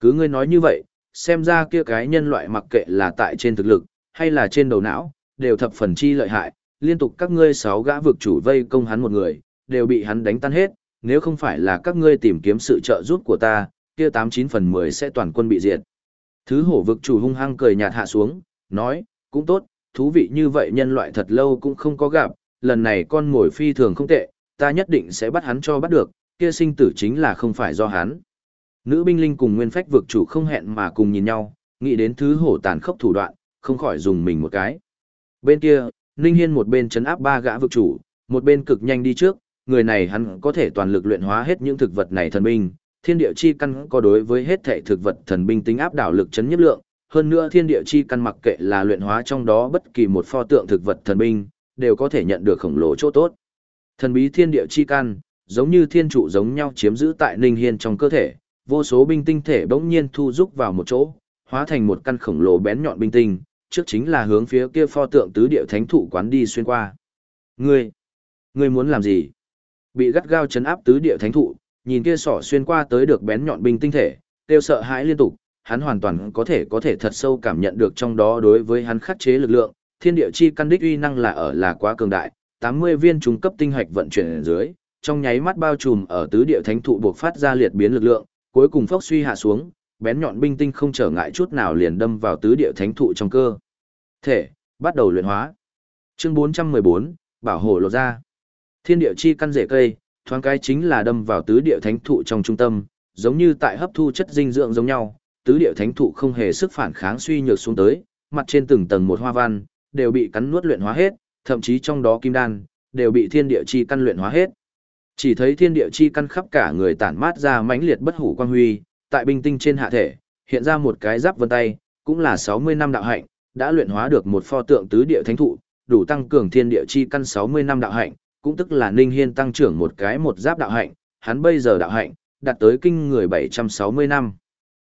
Cứ ngươi nói như vậy, xem ra kia cái nhân loại mặc kệ là tại trên thực lực, hay là trên đầu não, đều thập phần chi lợi hại, liên tục các ngươi sáu gã vực chủ vây công hắn một người, đều bị hắn đánh tan hết, nếu không phải là các ngươi tìm kiếm sự trợ giúp của ta, kia tám chín phần mười sẽ toàn quân bị diệt. Thứ hổ vực chủ hung hăng cười nhạt hạ xuống, nói, cũng tốt, thú vị như vậy nhân loại thật lâu cũng không có gặp, lần này con ngồi phi thường không tệ, ta nhất định sẽ bắt hắn cho bắt được, kia sinh tử chính là không phải do hắn. Nữ binh linh cùng nguyên phách vực chủ không hẹn mà cùng nhìn nhau, nghĩ đến thứ hổ tàn khốc thủ đoạn, không khỏi dùng mình một cái. Bên kia, Ninh Hiên một bên chấn áp ba gã vực chủ, một bên cực nhanh đi trước, người này hắn có thể toàn lực luyện hóa hết những thực vật này thần binh, thiên địa chi căn có đối với hết thể thực vật thần binh tính áp đảo lực chấn nhất lượng, hơn nữa thiên địa chi căn mặc kệ là luyện hóa trong đó bất kỳ một pho tượng thực vật thần binh, đều có thể nhận được khổng lồ chỗ tốt. Thần bí thiên địa chi căn, giống như thiên trụ giống nhau chiếm giữ tại Ninh Hiên trong cơ thể, vô số binh tinh thể bỗng nhiên thu rúc vào một chỗ, hóa thành một căn khổng lồ bén nhọn binh tinh, trước chính là hướng phía kia pho tượng tứ địa thánh thụ quán đi xuyên qua. Ngươi, ngươi muốn làm gì? Bị gắt gao chấn áp tứ địa thánh thụ, nhìn kia sỏ xuyên qua tới được bén nhọn binh tinh thể, tiêu sợ hãi liên tục, hắn hoàn toàn có thể có thể thật sâu cảm nhận được trong đó đối với hắn khắc chế lực lượng, thiên địa chi căn đích uy năng là ở là quá cường đại, 80 viên trung cấp tinh hạch vận chuyển ở dưới, trong nháy mắt bao trùm ở tứ địa thánh thụ buộc phát ra liệt biến lực lượng, cuối cùng phốc suy hạ xuống, bén nhọn binh tinh không trở ngại chút nào liền đâm vào tứ địa thánh thụ trong cơ. Thể, bắt đầu luyện hóa. Chương 414, bảo hộ lộ ra. Thiên địa chi căn rễ cây, thoáng cái chính là đâm vào tứ địa thánh thụ trong trung tâm, giống như tại hấp thu chất dinh dưỡng giống nhau, tứ địa thánh thụ không hề sức phản kháng suy nhược xuống tới, mặt trên từng tầng một hoa văn, đều bị cắn nuốt luyện hóa hết, thậm chí trong đó kim đan, đều bị thiên địa chi căn luyện hóa hết. Chỉ thấy thiên địa chi căn khắp cả người tản mát ra mãnh liệt bất hủ quang huy, tại binh tinh trên hạ thể, hiện ra một cái giáp vân tay, cũng là 60 năm đạo hạnh, đã luyện hóa được một pho tượng tứ địa thánh thụ, đủ tăng cường thiên địa chi căn 60 năm đạo hạnh, cũng tức là Ninh Hiên tăng trưởng một cái một giáp đạo hạnh, hắn bây giờ đạo hạnh đạt tới kinh người 760 năm.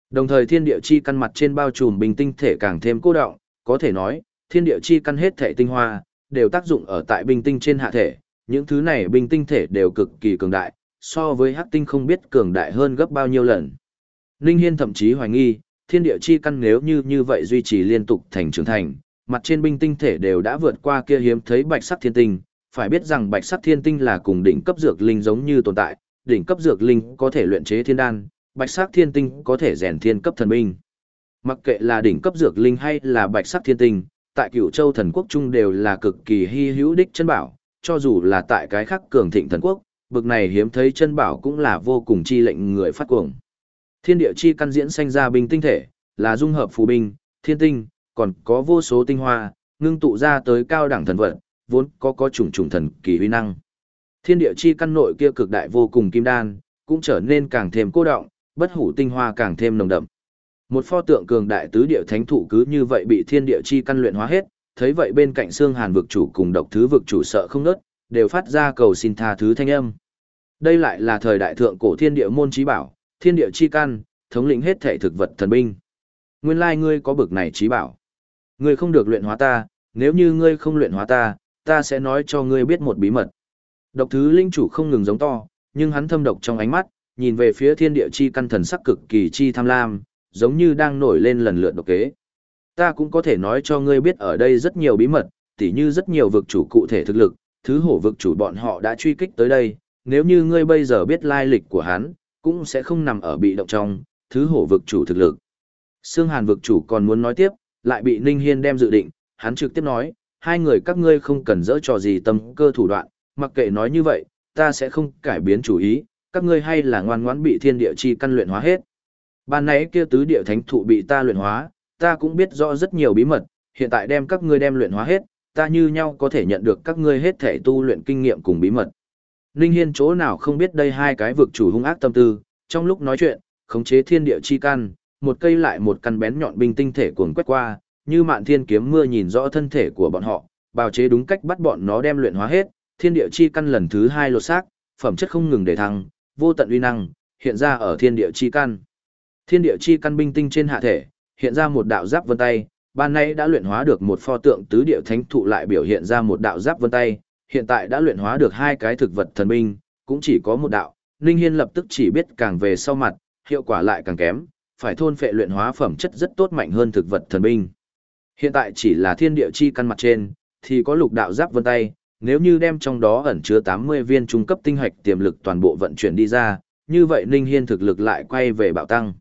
Đồng thời thiên địa chi căn mặt trên bao trùm bình tinh thể càng thêm cô động, có thể nói, thiên địa chi căn hết thể tinh hoa, đều tác dụng ở tại bình tinh trên hạ thể, những thứ này binh tinh thể đều cực kỳ cường đại, so với hắc tinh không biết cường đại hơn gấp bao nhiêu lần. Ninh Hiên thậm chí hoài nghi, thiên địa chi căn nếu như như vậy duy trì liên tục thành trưởng thành, mặt trên binh tinh thể đều đã vượt qua kia hiếm thấy bạch sắc thiên tinh, phải biết rằng bạch sắc thiên tinh là cùng đỉnh cấp dược linh giống như tồn tại, đỉnh cấp dược linh có thể luyện chế thiên đan, bạch sắc thiên tinh có thể rèn thiên cấp thần binh. Mặc kệ là đỉnh cấp dược linh hay là bạch sắc thiên tinh, tại cửu châu thần quốc trung đều là cực kỳ hy hữu đích chân bảo, cho dù là tại cái khác cường thịnh thần quốc, bực này hiếm thấy chân bảo cũng là vô cùng chi lệnh người phát cuồng. Thiên địa chi căn diễn sanh ra binh tinh thể, là dung hợp phù binh, thiên tinh, còn có vô số tinh hoa, ngưng tụ ra tới cao đẳng thần vật, vốn có có trùng trùng thần kỳ uy năng. Thiên địa chi căn nội kia cực đại vô cùng kim đan, cũng trở nên càng thêm cô động, bất hủ tinh hoa càng thêm nồng đậm. Một pho tượng cường đại tứ địa thánh thụ cứ như vậy bị thiên địa chi căn luyện hóa hết, thấy vậy bên cạnh xương hàn vực chủ cùng độc thứ vực chủ sợ không nớt, đều phát ra cầu xin tha thứ thanh âm. Đây lại là thời đại thượng cổ thiên địa môn trí bảo, thiên địa chi căn, thống lĩnh hết thể thực vật thần binh. Nguyên lai ngươi có bực này trí bảo. Ngươi không được luyện hóa ta, nếu như ngươi không luyện hóa ta, ta sẽ nói cho ngươi biết một bí mật. Độc thứ linh chủ không ngừng giống to, nhưng hắn thâm độc trong ánh mắt, nhìn về phía thiên địa chi căn thần sắc cực kỳ chi tham lam, giống như đang nổi lên lần lượt độc kế. Ta cũng có thể nói cho ngươi biết ở đây rất nhiều bí mật, tỉ như rất nhiều vực chủ cụ thể thực lực, thứ hổ vực chủ bọn họ đã truy kích tới đây, nếu như ngươi bây giờ biết lai lịch của hắn, cũng sẽ không nằm ở bị động trong, thứ hổ vực chủ thực lực. Sương Hàn vực chủ còn muốn nói tiếp, lại bị Ninh Hiên đem dự định, hắn trực tiếp nói, hai người các ngươi không cần dỡ trò gì tâm cơ thủ đoạn, mặc kệ nói như vậy, ta sẽ không cải biến chủ ý, các ngươi hay là ngoan ngoãn bị thiên địa chi căn luyện hóa hết. Ban nãy kia tứ địa thánh thụ bị ta luyện hóa, ta cũng biết rõ rất nhiều bí mật, hiện tại đem các ngươi đem luyện hóa hết, ta như nhau có thể nhận được các ngươi hết thể tu luyện kinh nghiệm cùng bí mật. Ninh Hiên chỗ nào không biết đây hai cái vực chủ hung ác tâm tư, trong lúc nói chuyện, khống chế thiên địa chi căn, một cây lại một căn bén nhọn binh tinh thể cuồng quét qua, như mạn thiên kiếm mưa nhìn rõ thân thể của bọn họ, bào chế đúng cách bắt bọn nó đem luyện hóa hết, thiên địa chi căn lần thứ hai lột xác, phẩm chất không ngừng để thăng, vô tận uy năng, hiện ra ở thiên địa chi căn. Thiên địa chi căn binh tinh trên hạ thể, hiện ra một đạo giáp vân tay, ban nay đã luyện hóa được một pho tượng tứ địa thánh thụ lại biểu hiện ra một đạo giáp vân tay, hiện tại đã luyện hóa được hai cái thực vật thần binh, cũng chỉ có một đạo, Ninh Hiên lập tức chỉ biết càng về sau mặt, hiệu quả lại càng kém, phải thôn phệ luyện hóa phẩm chất rất tốt mạnh hơn thực vật thần binh. Hiện tại chỉ là thiên địa chi căn mặt trên, thì có lục đạo giáp vân tay, nếu như đem trong đó ẩn chứa 80 viên trung cấp tinh hạch tiềm lực toàn bộ vận chuyển đi ra, như vậy Ninh Hiên thực lực lại quay về bạo tăng.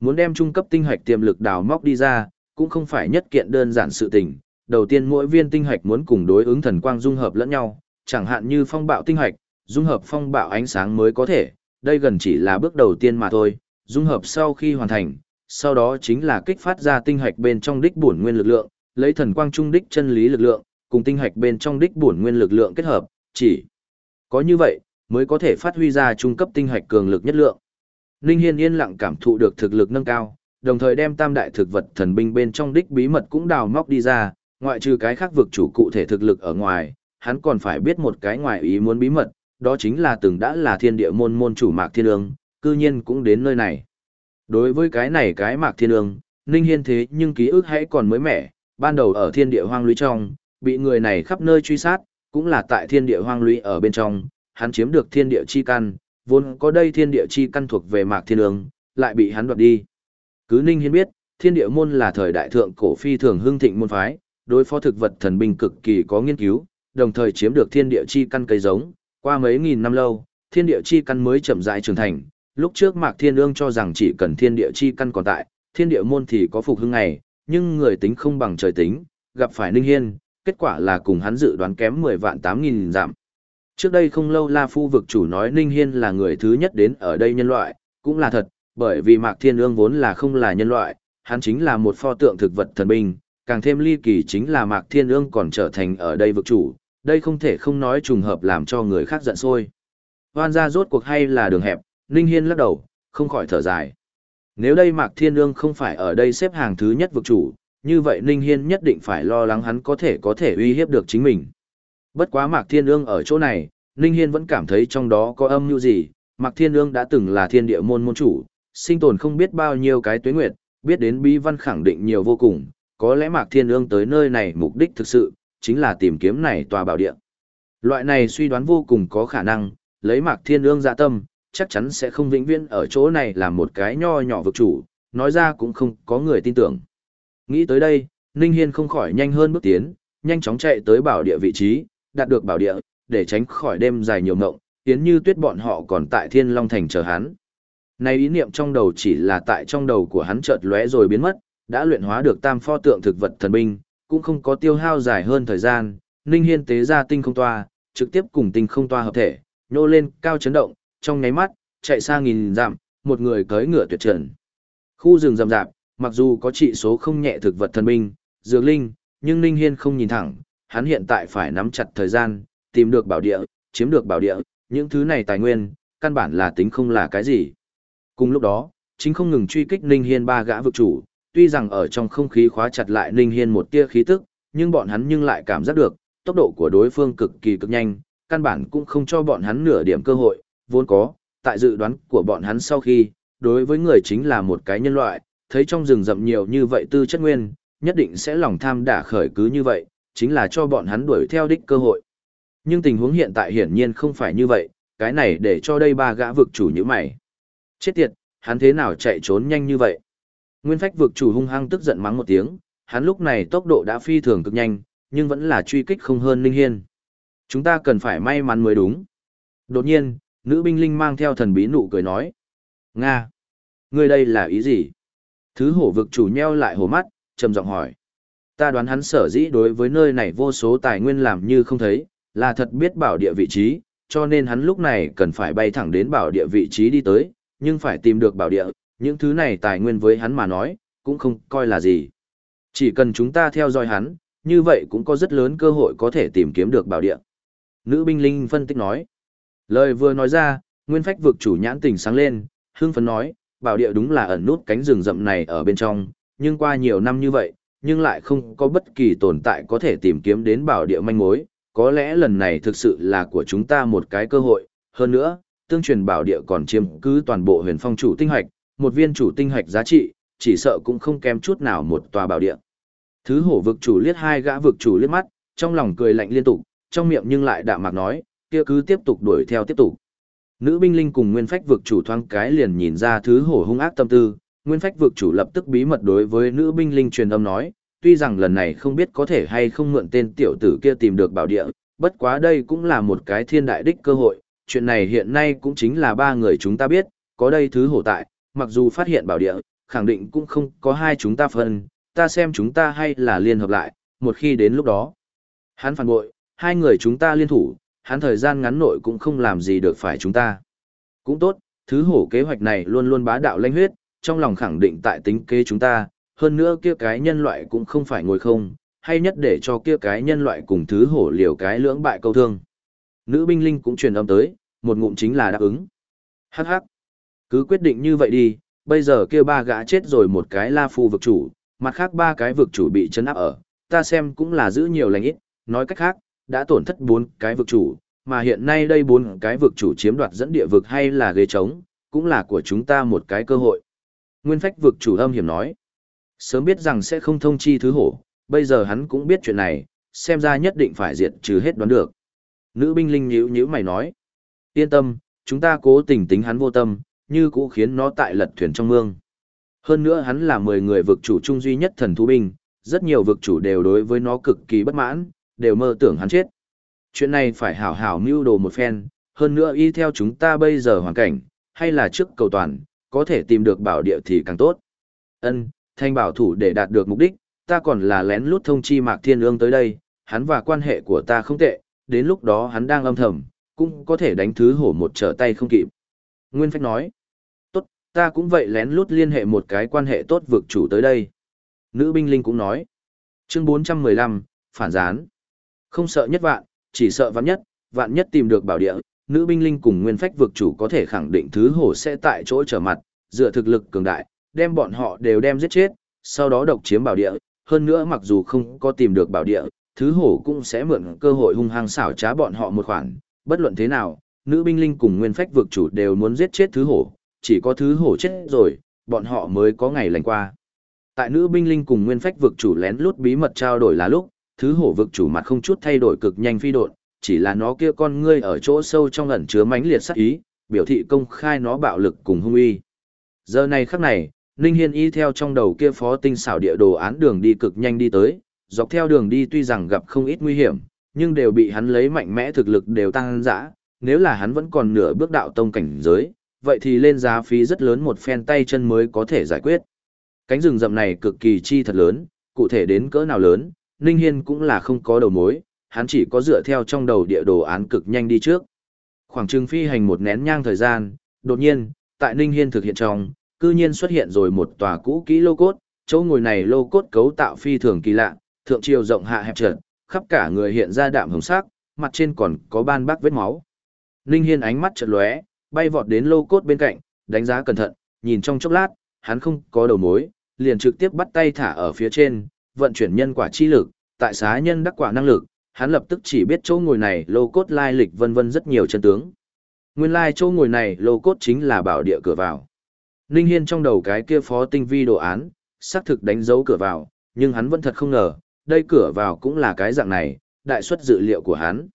Muốn đem trung cấp tinh hạch tiềm lực đào móc đi ra, cũng không phải nhất kiện đơn giản sự tình. Đầu tiên mỗi viên tinh hạch muốn cùng đối ứng thần quang dung hợp lẫn nhau, chẳng hạn như phong bạo tinh hạch, dung hợp phong bạo ánh sáng mới có thể, đây gần chỉ là bước đầu tiên mà thôi, dung hợp sau khi hoàn thành, sau đó chính là kích phát ra tinh hạch bên trong đích bổn nguyên lực lượng, lấy thần quang trung đích chân lý lực lượng, cùng tinh hạch bên trong đích bổn nguyên lực lượng kết hợp, chỉ có như vậy mới có thể phát huy ra trung cấp tinh hạch cường lực nhất lượng. Ninh Hiên yên lặng cảm thụ được thực lực nâng cao, đồng thời đem tam đại thực vật thần binh bên trong đích bí mật cũng đào móc đi ra, ngoại trừ cái khác vực chủ cụ thể thực lực ở ngoài, hắn còn phải biết một cái ngoài ý muốn bí mật, đó chính là từng đã là thiên địa môn môn chủ Mạc Thiên Ương, cư nhiên cũng đến nơi này. Đối với cái này cái Mạc Thiên Ương, Ninh Hiên thế nhưng ký ức hãy còn mới mẻ, ban đầu ở thiên địa hoang lũy trong, bị người này khắp nơi truy sát, cũng là tại thiên địa hoang lũy ở bên trong, hắn chiếm được thiên địa chi căn, vốn có đây thiên địa chi căn thuộc về Mạc Thiên Ương, lại bị hắn đoạt đi. Cứ Ninh Hiên biết, thiên địa môn là thời đại thượng cổ phi thường hưng thịnh môn phái, đối phó thực vật thần binh cực kỳ có nghiên cứu, đồng thời chiếm được thiên địa chi căn cây giống, qua mấy nghìn năm lâu, thiên địa chi căn mới chậm rãi trưởng thành, lúc trước Mạc Thiên Ương cho rằng chỉ cần thiên địa chi căn còn tại, thiên địa môn thì có phục hưng ngày, nhưng người tính không bằng trời tính, gặp phải Ninh Hiên, kết quả là cùng hắn dự đoán kém 10 vạn 8 nghìn giảm. Trước đây không lâu La Phu vực chủ nói Ninh Hiên là người thứ nhất đến ở đây nhân loại, cũng là thật, bởi vì Mạc Thiên Ương vốn là không là nhân loại, hắn chính là một pho tượng thực vật thần binh, càng thêm ly kỳ chính là Mạc Thiên Ương còn trở thành ở đây vực chủ, đây không thể không nói trùng hợp làm cho người khác giận sôi. Hoan ra rốt cuộc hay là đường hẹp, Ninh Hiên lắc đầu, không khỏi thở dài. Nếu đây Mạc Thiên Ương không phải ở đây xếp hàng thứ nhất vực chủ, như vậy Ninh Hiên nhất định phải lo lắng hắn có thể có thể uy hiếp được chính mình. Bất quá Mạc Thiên Ương ở chỗ này, Ninh Hiên vẫn cảm thấy trong đó có âm mưu gì, Mạc Thiên Ương đã từng là thiên địa môn môn chủ, sinh tồn không biết bao nhiêu cái tuế nguyệt, biết đến bí văn khẳng định nhiều vô cùng, có lẽ Mạc Thiên Ương tới nơi này mục đích thực sự, chính là tìm kiếm này tòa bảo địa. Loại này suy đoán vô cùng có khả năng, lấy Mạc Thiên Ương dạ tâm, chắc chắn sẽ không vĩnh viễn ở chỗ này làm một cái nho nhỏ vực chủ, nói ra cũng không có người tin tưởng. Nghĩ tới đây, Ninh Hiên không khỏi nhanh hơn bước tiến, nhanh chóng chạy tới bảo địa vị trí, đạt được bảo địa, để tránh khỏi đêm dài nhiều ngộng, tiến như tuyết bọn họ còn tại Thiên Long Thành chờ hắn. Này ý niệm trong đầu chỉ là tại trong đầu của hắn chợt lóe rồi biến mất, đã luyện hóa được tam pho tượng thực vật thần binh, cũng không có tiêu hao dài hơn thời gian, Ninh Hiên tế ra tinh không toa, trực tiếp cùng tinh không toa hợp thể, nhô lên cao chấn động, trong nháy mắt, chạy xa nghìn dặm, một người cưỡi ngựa tuyệt trần. Khu rừng rậm rạp, mặc dù có trị số không nhẹ thực vật thần binh, dược linh, nhưng Ninh Hiên không nhìn thẳng, hắn hiện tại phải nắm chặt thời gian, tìm được bảo địa, chiếm được bảo địa, những thứ này tài nguyên, căn bản là tính không là cái gì. Cùng lúc đó, chính không ngừng truy kích Ninh Hiên ba gã vực chủ, tuy rằng ở trong không khí khóa chặt lại Ninh Hiên một tia khí tức, nhưng bọn hắn nhưng lại cảm giác được, tốc độ của đối phương cực kỳ cực nhanh, căn bản cũng không cho bọn hắn nửa điểm cơ hội, vốn có, tại dự đoán của bọn hắn sau khi, đối với người chính là một cái nhân loại, thấy trong rừng rậm nhiều như vậy tư chất nguyên, nhất định sẽ lòng tham đả khởi cứ như vậy, chính là cho bọn hắn đuổi theo đích cơ hội. Nhưng tình huống hiện tại hiển nhiên không phải như vậy, cái này để cho đây ba gã vực chủ như mày. Chết tiệt, hắn thế nào chạy trốn nhanh như vậy? Nguyên phách vực chủ hung hăng tức giận mắng một tiếng, hắn lúc này tốc độ đã phi thường cực nhanh, nhưng vẫn là truy kích không hơn Ninh Hiên. Chúng ta cần phải may mắn mới đúng. Đột nhiên, nữ binh linh mang theo thần bí nụ cười nói. Nga! Ngươi đây là ý gì? Thứ hổ vực chủ nheo lại hổ mắt, trầm giọng hỏi. Ta đoán hắn sở dĩ đối với nơi này vô số tài nguyên làm như không thấy, là thật biết bảo địa vị trí, cho nên hắn lúc này cần phải bay thẳng đến bảo địa vị trí đi tới, nhưng phải tìm được bảo địa, những thứ này tài nguyên với hắn mà nói, cũng không coi là gì. Chỉ cần chúng ta theo dõi hắn, như vậy cũng có rất lớn cơ hội có thể tìm kiếm được bảo địa. Nữ binh linh phân tích nói. Lời vừa nói ra, nguyên phách vực chủ nhãn tình sáng lên, hương phấn nói, bảo địa đúng là ẩn nút cánh rừng rậm này ở bên trong, nhưng qua nhiều năm như vậy, nhưng lại không có bất kỳ tồn tại có thể tìm kiếm đến bảo địa manh mối, có lẽ lần này thực sự là của chúng ta một cái cơ hội, hơn nữa, tương truyền bảo địa còn chiếm cứ toàn bộ huyền phong chủ tinh hạch, một viên chủ tinh hạch giá trị, chỉ sợ cũng không kém chút nào một tòa bảo địa. Thứ hổ vực chủ liếc hai gã vực chủ liếc mắt, trong lòng cười lạnh liên tục, trong miệng nhưng lại đạm mạc nói, kia cứ tiếp tục đuổi theo tiếp tục. Nữ binh linh cùng nguyên phách vực chủ thoáng cái liền nhìn ra thứ hổ hung ác tâm tư, nguyên phách vực chủ lập tức bí mật đối với nữ binh linh truyền âm nói, tuy rằng lần này không biết có thể hay không mượn tên tiểu tử kia tìm được bảo địa, bất quá đây cũng là một cái thiên đại đích cơ hội, chuyện này hiện nay cũng chính là ba người chúng ta biết, có đây thứ hổ tại, mặc dù phát hiện bảo địa, khẳng định cũng không có hai chúng ta phân, ta xem chúng ta hay là liên hợp lại, một khi đến lúc đó. Hắn phản bội, hai người chúng ta liên thủ, hắn thời gian ngắn nội cũng không làm gì được phải chúng ta. Cũng tốt, thứ hổ kế hoạch này luôn luôn bá đạo lanh huyết, trong lòng khẳng định tại tính kế chúng ta, hơn nữa kia cái nhân loại cũng không phải ngồi không, hay nhất để cho kia cái nhân loại cùng thứ hổ liều cái lưỡng bại câu thương. Nữ binh linh cũng truyền âm tới, một ngụm chính là đáp ứng. Hắc hắc. Cứ quyết định như vậy đi, bây giờ kia ba gã chết rồi một cái la phu vực chủ, mặt khác ba cái vực chủ bị chấn áp ở, ta xem cũng là giữ nhiều lành ít, nói cách khác, đã tổn thất bốn cái vực chủ, mà hiện nay đây bốn cái vực chủ chiếm đoạt dẫn địa vực hay là ghế trống, cũng là của chúng ta một cái cơ hội. Nguyên phách vực chủ âm hiểm nói, sớm biết rằng sẽ không thông chi thứ hổ, bây giờ hắn cũng biết chuyện này, xem ra nhất định phải diệt trừ hết đoán được. Nữ binh linh nhíu nhíu mày nói, yên tâm, chúng ta cố tình tính hắn vô tâm, như cũ khiến nó tại lật thuyền trong mương. Hơn nữa hắn là 10 người vực chủ trung duy nhất thần thú binh, rất nhiều vực chủ đều đối với nó cực kỳ bất mãn, đều mơ tưởng hắn chết. Chuyện này phải hảo hảo mưu đồ một phen, hơn nữa y theo chúng ta bây giờ hoàn cảnh, hay là trước cầu toàn, có thể tìm được bảo địa thì càng tốt. Ân, thanh bảo thủ để đạt được mục đích, ta còn là lén lút thông chi Mạc Thiên Ương tới đây, hắn và quan hệ của ta không tệ, đến lúc đó hắn đang âm thầm, cũng có thể đánh thứ hổ một trở tay không kịp. Nguyên Phách nói, tốt, ta cũng vậy lén lút liên hệ một cái quan hệ tốt vực chủ tới đây. Nữ binh linh cũng nói, chương 415, phản gián. Không sợ nhất vạn, chỉ sợ vạn nhất, vạn nhất tìm được bảo địa, nữ binh linh cùng nguyên phách vực chủ có thể khẳng định thứ hổ sẽ tại chỗ trở mặt, dựa thực lực cường đại, đem bọn họ đều đem giết chết, sau đó độc chiếm bảo địa, hơn nữa mặc dù không có tìm được bảo địa, thứ hổ cũng sẽ mượn cơ hội hung hăng xảo trá bọn họ một khoản, bất luận thế nào, nữ binh linh cùng nguyên phách vực chủ đều muốn giết chết thứ hổ, chỉ có thứ hổ chết rồi, bọn họ mới có ngày lành qua. Tại nữ binh linh cùng nguyên phách vực chủ lén lút bí mật trao đổi là lúc, thứ hổ vực chủ mặt không chút thay đổi cực nhanh phi độn, chỉ là nó kia con ngươi ở chỗ sâu trong ẩn chứa mãnh liệt sát ý, biểu thị công khai nó bạo lực cùng hung uy. Giờ này khắc này, Ninh Hiên y theo trong đầu kia phó tinh xảo địa đồ án đường đi cực nhanh đi tới, dọc theo đường đi tuy rằng gặp không ít nguy hiểm, nhưng đều bị hắn lấy mạnh mẽ thực lực đều tăng dã, nếu là hắn vẫn còn nửa bước đạo tông cảnh giới, vậy thì lên giá phí rất lớn một phen tay chân mới có thể giải quyết. Cánh rừng rậm này cực kỳ chi thật lớn, cụ thể đến cỡ nào lớn, Ninh Hiên cũng là không có đầu mối, hắn chỉ có dựa theo trong đầu địa đồ án cực nhanh đi trước. Khoảng trừng phi hành một nén nhang thời gian, đột nhiên, tại Ninh Hiên thực hiện trong, cư nhiên xuất hiện rồi một tòa cũ kỹ lô cốt, chỗ ngồi này lô cốt cấu tạo phi thường kỳ lạ, thượng triều rộng hạ hẹp trật, khắp cả người hiện ra đạm hồng sắc, mặt trên còn có ban bác vết máu. Ninh Hiên ánh mắt chợt lóe, bay vọt đến lô cốt bên cạnh, đánh giá cẩn thận, nhìn trong chốc lát, hắn không có đầu mối, liền trực tiếp bắt tay thả ở phía trên, vận chuyển nhân quả chi lực, tại xá nhân đắc quả năng lực, hắn lập tức chỉ biết chỗ ngồi này lô cốt lai lịch vân vân rất nhiều chân tướng. Nguyên lai chỗ ngồi này lô cốt chính là bảo địa cửa vào. Ninh Hiên trong đầu cái kia phó tinh vi đồ án, xác thực đánh dấu cửa vào, nhưng hắn vẫn thật không ngờ, đây cửa vào cũng là cái dạng này, đại suất dự liệu của hắn.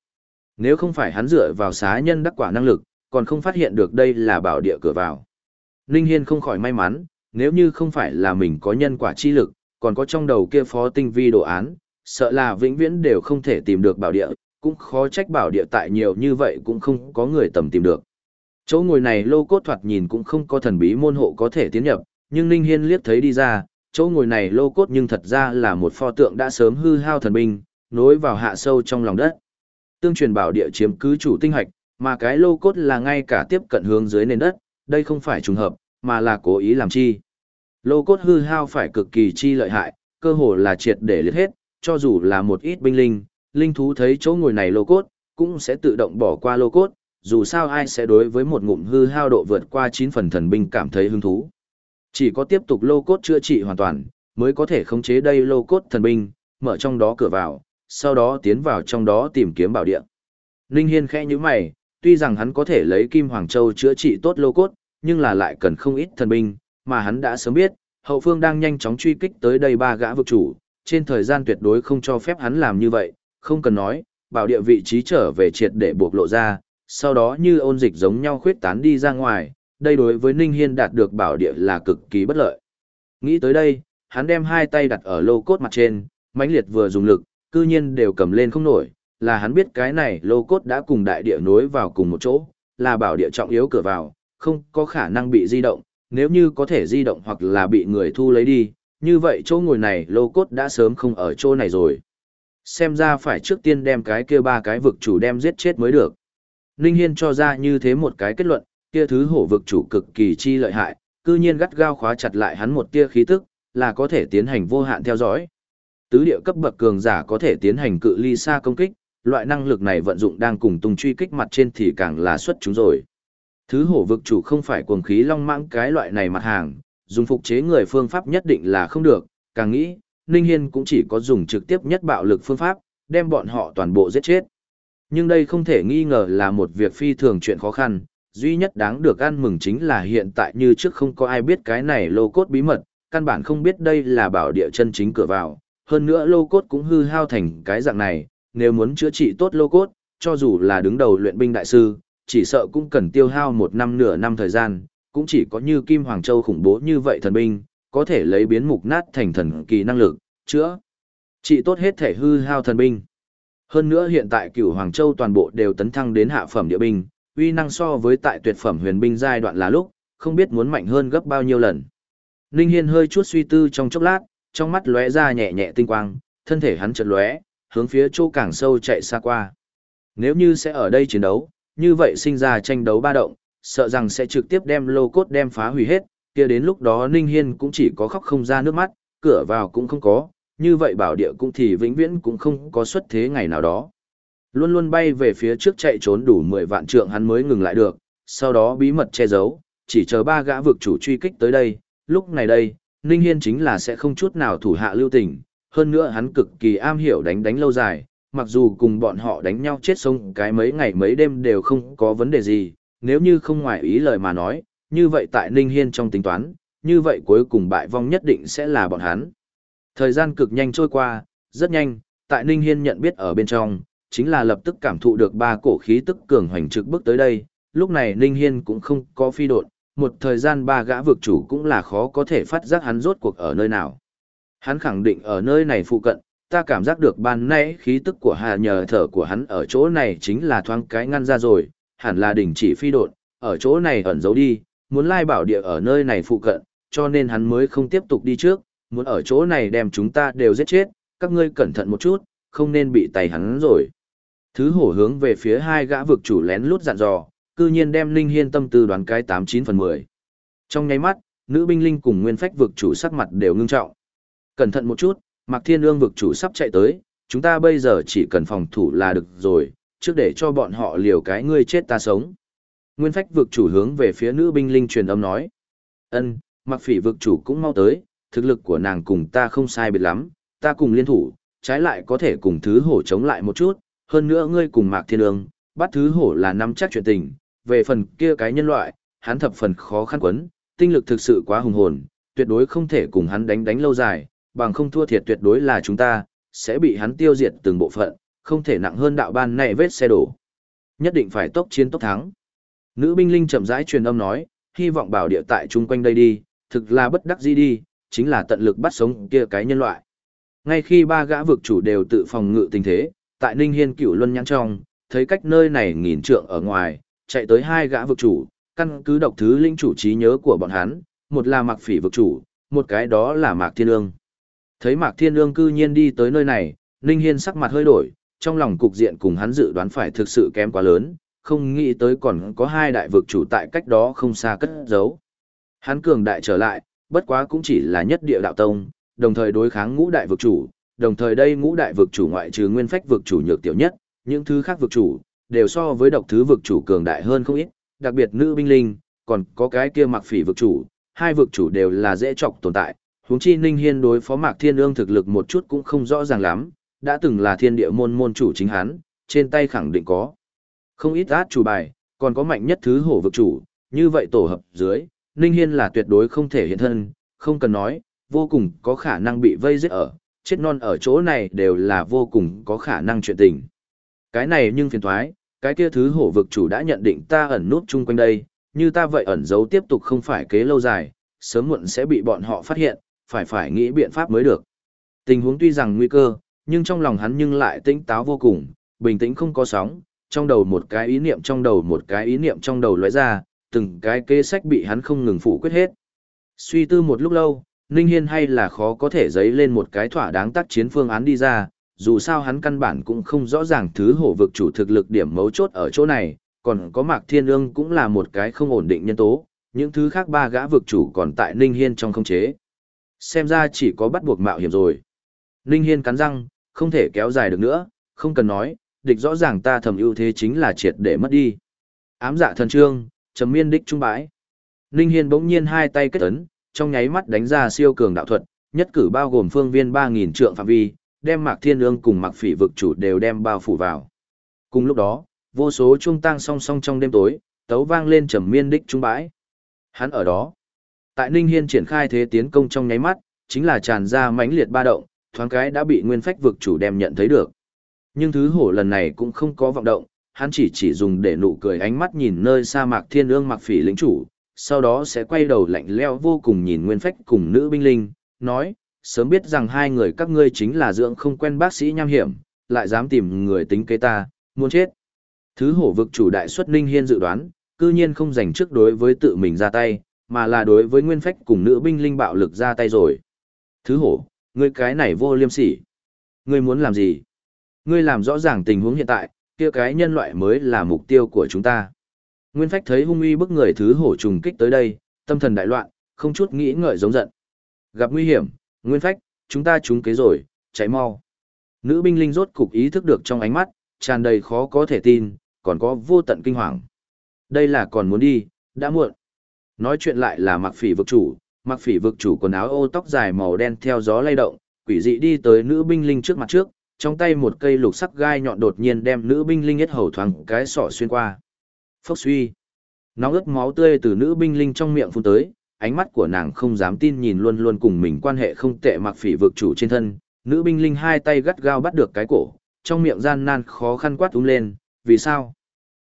Nếu không phải hắn dựa vào xá nhân đắc quả năng lực, còn không phát hiện được đây là bảo địa cửa vào. Ninh Hiên không khỏi may mắn, nếu như không phải là mình có nhân quả chi lực, còn có trong đầu kia phó tinh vi đồ án, sợ là vĩnh viễn đều không thể tìm được bảo địa, cũng khó trách bảo địa tại nhiều như vậy cũng không có người tầm tìm được. Chỗ ngồi này lô cốt thoạt nhìn cũng không có thần bí môn hộ có thể tiến nhập, nhưng Ninh Hiên liếc thấy đi ra, chỗ ngồi này lô cốt nhưng thật ra là một pho tượng đã sớm hư hao thần binh, nối vào hạ sâu trong lòng đất. Tương truyền bảo địa chiếm cứ chủ tinh hạch, mà cái lô cốt là ngay cả tiếp cận hướng dưới nền đất, đây không phải trùng hợp, mà là cố ý làm chi. Lô cốt hư hao phải cực kỳ chi lợi hại, cơ hồ là triệt để liệt hết, cho dù là một ít binh linh, linh thú thấy chỗ ngồi này lô cốt, cũng sẽ tự động bỏ qua lô cốt, dù sao ai sẽ đối với một ngụm hư hao độ vượt qua 9 phần thần binh cảm thấy hứng thú. Chỉ có tiếp tục lô cốt chữa trị hoàn toàn, mới có thể khống chế đây lô cốt thần binh, mở trong đó cửa vào, sau đó tiến vào trong đó tìm kiếm bảo địa. Linh Hiên khẽ như mày, tuy rằng hắn có thể lấy Kim Hoàng Châu chữa trị tốt lô cốt, nhưng là lại cần không ít thần binh, mà hắn đã sớm biết, hậu phương đang nhanh chóng truy kích tới đây ba gã vực chủ, trên thời gian tuyệt đối không cho phép hắn làm như vậy, không cần nói, bảo địa vị trí trở về triệt để buộc lộ ra, sau đó như ôn dịch giống nhau khuyết tán đi ra ngoài, đây đối với Ninh Hiên đạt được bảo địa là cực kỳ bất lợi. Nghĩ tới đây, hắn đem hai tay đặt ở lô cốt mặt trên, mãnh liệt vừa dùng lực, cư nhiên đều cầm lên không nổi, là hắn biết cái này lô cốt đã cùng đại địa nối vào cùng một chỗ, là bảo địa trọng yếu cửa vào, không có khả năng bị di động, nếu như có thể di động hoặc là bị người thu lấy đi, như vậy chỗ ngồi này lô cốt đã sớm không ở chỗ này rồi. Xem ra phải trước tiên đem cái kia ba cái vực chủ đem giết chết mới được. Ninh Hiên cho ra như thế một cái kết luận, kia thứ hổ vực chủ cực kỳ chi lợi hại, cư nhiên gắt gao khóa chặt lại hắn một tia khí tức, là có thể tiến hành vô hạn theo dõi. Tứ địa cấp bậc cường giả có thể tiến hành cự ly xa công kích, loại năng lực này vận dụng đang cùng tung truy kích mặt trên thì càng là xuất chúng rồi. Thứ hổ vực chủ không phải cuồng khí long mãng cái loại này mặt hàng, dùng phục chế người phương pháp nhất định là không được, càng nghĩ, Ninh Hiên cũng chỉ có dùng trực tiếp nhất bạo lực phương pháp, đem bọn họ toàn bộ giết chết. Nhưng đây không thể nghi ngờ là một việc phi thường chuyện khó khăn, duy nhất đáng được ăn mừng chính là hiện tại như trước không có ai biết cái này lô cốt bí mật, căn bản không biết đây là bảo địa chân chính cửa vào, hơn nữa lô cốt cũng hư hao thành cái dạng này, nếu muốn chữa trị tốt lô cốt, cho dù là đứng đầu luyện binh đại sư, chỉ sợ cũng cần tiêu hao một năm nửa năm thời gian, cũng chỉ có như Kim Hoàng Châu khủng bố như vậy thần binh, có thể lấy biến mục nát thành thần kỳ năng lực, chữa trị tốt hết thể hư hao thần binh. Hơn nữa hiện tại cửu Hoàng Châu toàn bộ đều tấn thăng đến hạ phẩm địa binh, uy năng so với tại tuyệt phẩm huyền binh giai đoạn là lúc, không biết muốn mạnh hơn gấp bao nhiêu lần. Ninh Hiên hơi chút suy tư trong chốc lát, trong mắt lóe ra nhẹ nhẹ tinh quang, thân thể hắn chợt lóe, hướng phía chỗ càng sâu chạy xa qua. Nếu như sẽ ở đây chiến đấu, như vậy sinh ra tranh đấu ba động, sợ rằng sẽ trực tiếp đem lô cốt đem phá hủy hết, kia đến lúc đó Ninh Hiên cũng chỉ có khóc không ra nước mắt, cửa vào cũng không có, như vậy bảo địa cũng thì vĩnh viễn cũng không có xuất thế ngày nào đó. Luôn luôn bay về phía trước chạy trốn đủ 10 vạn trượng hắn mới ngừng lại được, sau đó bí mật che giấu, chỉ chờ ba gã vực chủ truy kích tới đây, lúc này đây, Ninh Hiên chính là sẽ không chút nào thủ hạ lưu tình, hơn nữa hắn cực kỳ am hiểu đánh đánh lâu dài, mặc dù cùng bọn họ đánh nhau chết sống cái mấy ngày mấy đêm đều không có vấn đề gì, nếu như không ngoài ý lời mà nói, như vậy tại Ninh Hiên trong tính toán, như vậy cuối cùng bại vong nhất định sẽ là bọn hắn. Thời gian cực nhanh trôi qua, rất nhanh, tại Ninh Hiên nhận biết ở bên trong, chính là lập tức cảm thụ được ba cổ khí tức cường hoành trực bước tới đây, lúc này Ninh Hiên cũng không có phi đột, một thời gian ba gã vực chủ cũng là khó có thể phát giác hắn rốt cuộc ở nơi nào. Hắn khẳng định ở nơi này phụ cận, ta cảm giác được ban nãy khí tức của hà nhờ thở của hắn ở chỗ này chính là thoáng cái ngăn ra rồi, hẳn là đỉnh chỉ phi độn, ở chỗ này ẩn giấu đi, muốn lai bảo địa ở nơi này phụ cận, cho nên hắn mới không tiếp tục đi trước, muốn ở chỗ này đem chúng ta đều giết chết, các ngươi cẩn thận một chút, không nên bị tay hắn rồi. Thứ hổ hướng về phía hai gã vực chủ lén lút dặn dò, cư nhiên đem Linh Hiên tâm tư đoán cái 89 phần 10. Trong nháy mắt, nữ binh linh cùng nguyên phách vực chủ sắc mặt đều ngưng trọng. Cẩn thận một chút, Mạc Thiên Ương vực chủ sắp chạy tới, chúng ta bây giờ chỉ cần phòng thủ là được rồi, trước để cho bọn họ liều cái ngươi chết ta sống. Nguyên phách vực chủ hướng về phía nữ binh linh truyền âm nói. ân Mặc Phỉ vực chủ cũng mau tới, thực lực của nàng cùng ta không sai biệt lắm, ta cùng liên thủ, trái lại có thể cùng thứ hổ chống lại một chút, hơn nữa ngươi cùng Mạc Thiên Ương, bắt thứ hổ là nắm chắc chuyện tình, về phần kia cái nhân loại, hắn thập phần khó khăn quấn, tinh lực thực sự quá hùng hồn, tuyệt đối không thể cùng hắn đánh đánh lâu dài, bằng không thua thiệt tuyệt đối là chúng ta, sẽ bị hắn tiêu diệt từng bộ phận, không thể nặng hơn đạo ban này vết xe đổ. Nhất định phải tốc chiến tốc thắng. Nữ binh linh chậm rãi truyền âm nói, hy vọng bảo địa tại chung quanh đây đi, thực là bất đắc dĩ đi, chính là tận lực bắt sống kia cái nhân loại. Ngay khi ba gã vực chủ đều tự phòng ngự tình thế, tại Ninh Hiên cửu luân nhãn trong, thấy cách nơi này nghìn trượng ở ngoài, chạy tới hai gã vực chủ, căn cứ độc thứ linh chủ trí nhớ của bọn hắn, một là Mạc Phỉ vực chủ, một cái đó là Mạc Thiên Ương. Thấy Mạc Thiên Ương cư nhiên đi tới nơi này, Ninh Hiên sắc mặt hơi đổi, trong lòng cục diện cùng hắn dự đoán phải thực sự kém quá lớn, không nghĩ tới còn có hai đại vực chủ tại cách đó không xa cất giấu. Hắn cường đại trở lại, bất quá cũng chỉ là nhất địa đạo tông, đồng thời đối kháng ngũ đại vực chủ, đồng thời đây ngũ đại vực chủ ngoại trừ nguyên phách vực chủ nhược tiểu nhất, những thứ khác vực chủ đều so với độc thứ vực chủ cường đại hơn không ít, đặc biệt nữ binh linh, còn có cái kia mặc phỉ vực chủ, hai vực chủ đều là dễ chọc tồn tại. Huống chi Ninh Hiên đối phó Mạc Thiên Ương thực lực một chút cũng không rõ ràng lắm, đã từng là thiên địa môn môn chủ chính hắn, trên tay khẳng định có. Không ít át chủ bài, còn có mạnh nhất thứ hổ vực chủ, như vậy tổ hợp dưới, Ninh Hiên là tuyệt đối không thể hiện thân, không cần nói, vô cùng có khả năng bị vây giết ở, chết non ở chỗ này đều là vô cùng có khả năng chuyện tình. Cái này nhưng phiền toái cái kia thứ hổ vực chủ đã nhận định ta ẩn nút chung quanh đây, như ta vậy ẩn giấu tiếp tục không phải kế lâu dài, sớm muộn sẽ bị bọn họ phát hiện, phải phải nghĩ biện pháp mới được. Tình huống tuy rằng nguy cơ, nhưng trong lòng hắn nhưng lại tĩnh táo vô cùng, bình tĩnh không có sóng, trong đầu một cái ý niệm trong đầu một cái ý niệm trong đầu lóe ra, từng cái kế sách bị hắn không ngừng phụ quyết hết. Suy tư một lúc lâu, Ninh Hiên hay là khó có thể giấy lên một cái thỏa đáng tác chiến phương án đi ra, dù sao hắn căn bản cũng không rõ ràng thứ hổ vực chủ thực lực điểm mấu chốt ở chỗ này, còn có Mạc Thiên Ương cũng là một cái không ổn định nhân tố, những thứ khác ba gã vực chủ còn tại Ninh Hiên trong không chế. Xem ra chỉ có bắt buộc mạo hiểm rồi. Ninh Hiên cắn răng, không thể kéo dài được nữa, không cần nói, địch rõ ràng ta thầm ưu thế chính là triệt để mất đi. Ám dạ thần trương, trầm miên đích trung bãi. Ninh Hiên bỗng nhiên hai tay kết ấn, trong nháy mắt đánh ra siêu cường đạo thuật, nhất cử bao gồm phương viên 3000 trượng phạm vi, đem Mạc Thiên Ương cùng Mạc Phỉ vực chủ đều đem bao phủ vào. Cùng lúc đó, vô số trung tăng song song trong đêm tối, tấu vang lên trầm miên đích trung bãi. Hắn ở đó. Tại Ninh Hiên triển khai thế tiến công trong nháy mắt, chính là tràn ra mãnh liệt ba động, thoáng cái đã bị nguyên phách vực chủ đem nhận thấy được. Nhưng thứ hổ lần này cũng không có vọng động, hắn chỉ chỉ dùng để nụ cười ánh mắt nhìn nơi sa mạc thiên ương mặc phỉ lĩnh chủ, sau đó sẽ quay đầu lạnh leo vô cùng nhìn nguyên phách cùng nữ binh linh, nói, sớm biết rằng hai người các ngươi chính là dưỡng không quen bác sĩ nham hiểm, lại dám tìm người tính kế ta, muốn chết. Thứ hổ vực chủ đại xuất ninh hiên dự đoán, cư nhiên không dành trước đối với tự mình ra tay, mà là đối với nguyên phách cùng nữ binh linh bạo lực ra tay rồi. Thứ hổ, ngươi cái này vô liêm sỉ. Ngươi muốn làm gì? Ngươi làm rõ ràng tình huống hiện tại, kia cái nhân loại mới là mục tiêu của chúng ta. Nguyên Phách thấy hung uy bức người thứ hổ trùng kích tới đây, tâm thần đại loạn, không chút nghĩ ngợi giống giận. Gặp nguy hiểm, Nguyên Phách, chúng ta trúng kế rồi, chạy mau. Nữ binh linh rốt cục ý thức được trong ánh mắt, tràn đầy khó có thể tin, còn có vô tận kinh hoàng. Đây là còn muốn đi, đã muộn. Nói chuyện lại là mặc phỉ vực chủ, mặc phỉ vực chủ quần áo ô tóc dài màu đen theo gió lay động, quỷ dị đi tới nữ binh linh trước mặt trước, trong tay một cây lục sắc gai nhọn đột nhiên đem nữ binh linh hết hầu thoáng cái sọ xuyên qua. Phốc suy. Nóng ướt máu tươi từ nữ binh linh trong miệng phun tới, ánh mắt của nàng không dám tin nhìn luôn luôn cùng mình quan hệ không tệ mặc phỉ vực chủ trên thân. Nữ binh linh hai tay gắt gao bắt được cái cổ, trong miệng gian nan khó khăn quát túm lên, vì sao?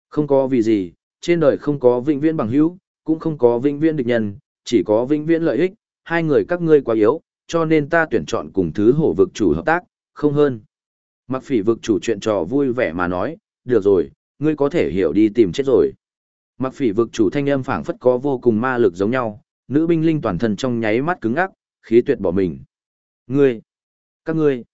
Không có vì gì, trên đời không có vĩnh viễn bằng hữu, cũng không có vĩnh viễn địch nhân, chỉ có vĩnh viễn lợi ích, hai người các ngươi quá yếu, cho nên ta tuyển chọn cùng thứ hổ vực chủ hợp tác, không hơn. Mặc phỉ vực chủ chuyện trò vui vẻ mà nói, được rồi, ngươi có thể hiểu đi tìm chết rồi. Mặc phỉ vực chủ thanh âm phảng phất có vô cùng ma lực giống nhau, nữ binh linh toàn thân trong nháy mắt cứng ngắc, khí tuyệt bỏ mình. Ngươi, các ngươi.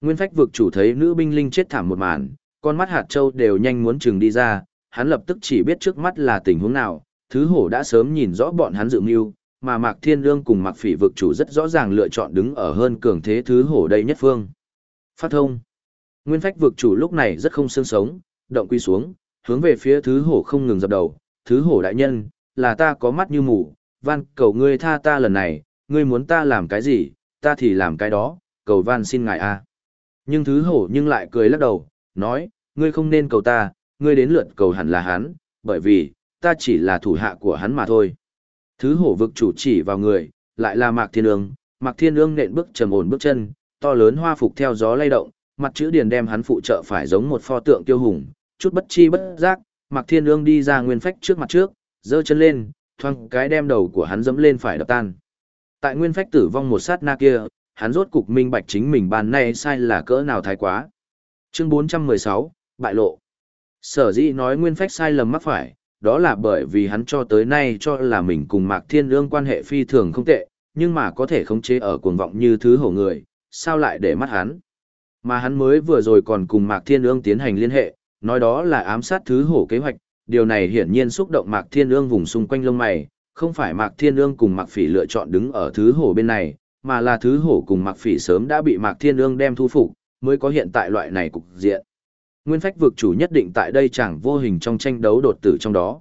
Nguyên phách vực chủ thấy nữ binh linh chết thảm một màn, con mắt hạt châu đều nhanh muốn trừng đi ra, hắn lập tức chỉ biết trước mắt là tình huống nào, thứ hổ đã sớm nhìn rõ bọn hắn dự mưu, mà Mạc Thiên Lương cùng Mạc Phỉ vực chủ rất rõ ràng lựa chọn đứng ở hơn cường thế thứ hổ đây nhất phương. Phát thông. Nguyên phách vực chủ lúc này rất không xương sống, động quy xuống, hướng về phía thứ hổ không ngừng dập đầu, thứ hổ đại nhân, là ta có mắt như mù, van cầu ngươi tha ta lần này, ngươi muốn ta làm cái gì, ta thì làm cái đó, cầu van xin ngài a. Nhưng thứ hổ nhưng lại cười lắc đầu, nói, ngươi không nên cầu ta, ngươi đến lượt cầu hẳn là hắn, bởi vì, ta chỉ là thủ hạ của hắn mà thôi. Thứ hổ vực chủ chỉ vào người, lại là Mạc Thiên Ương, Mạc Thiên Ương nện bước trầm ổn bước chân, to lớn hoa phục theo gió lay động, mặt chữ điền đem hắn phụ trợ phải giống một pho tượng tiêu hùng, chút bất chi bất giác, Mạc Thiên Ương đi ra nguyên phách trước mặt trước, giơ chân lên, thoang cái đem đầu của hắn dẫm lên phải đập tan. Tại nguyên phách tử vong một sát na kia, hắn rốt cục minh bạch chính mình bàn nay sai là cỡ nào thái quá. Chương 416, bại lộ. Sở dĩ nói nguyên phách sai lầm mắc phải, đó là bởi vì hắn cho tới nay cho là mình cùng Mạc Thiên Ương quan hệ phi thường không tệ, nhưng mà có thể khống chế ở cuồng vọng như thứ hổ người, sao lại để mắt hắn. Mà hắn mới vừa rồi còn cùng Mạc Thiên Ương tiến hành liên hệ, nói đó là ám sát thứ hổ kế hoạch, điều này hiển nhiên xúc động Mạc Thiên Ương vùng xung quanh lông mày, không phải Mạc Thiên Ương cùng Mạc Phỉ lựa chọn đứng ở thứ hổ bên này, mà là thứ hổ cùng Mạc Phỉ sớm đã bị Mạc Thiên Ương đem thu phục, mới có hiện tại loại này cục diện. Nguyên phách vực chủ nhất định tại đây chẳng vô hình trong tranh đấu đột tử trong đó.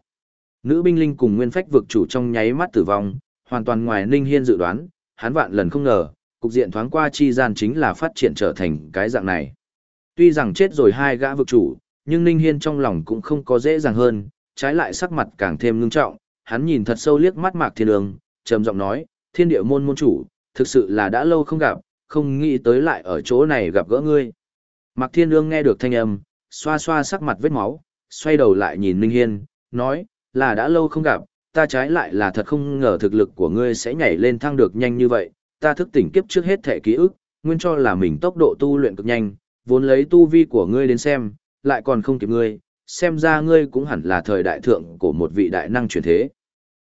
Nữ binh linh cùng nguyên phách vực chủ trong nháy mắt tử vong, hoàn toàn ngoài Ninh Hiên dự đoán, hắn vạn lần không ngờ, cục diện thoáng qua chi gian chính là phát triển trở thành cái dạng này. Tuy rằng chết rồi hai gã vực chủ, nhưng Ninh Hiên trong lòng cũng không có dễ dàng hơn, trái lại sắc mặt càng thêm ngưng trọng, hắn nhìn thật sâu liếc mắt Mạc Thiên Ương, trầm giọng nói, thiên địa môn môn chủ, thực sự là đã lâu không gặp, không nghĩ tới lại ở chỗ này gặp gỡ ngươi. Mạc Thiên Ương nghe được thanh âm, xoa xoa sắc mặt vết máu, xoay đầu lại nhìn Ninh Hiên, nói, là đã lâu không gặp, ta trái lại là thật không ngờ thực lực của ngươi sẽ nhảy lên thăng được nhanh như vậy, ta thức tỉnh kiếp trước hết thể ký ức, nguyên cho là mình tốc độ tu luyện cực nhanh, vốn lấy tu vi của ngươi đến xem, lại còn không kịp ngươi, xem ra ngươi cũng hẳn là thời đại thượng của một vị đại năng chuyển thế.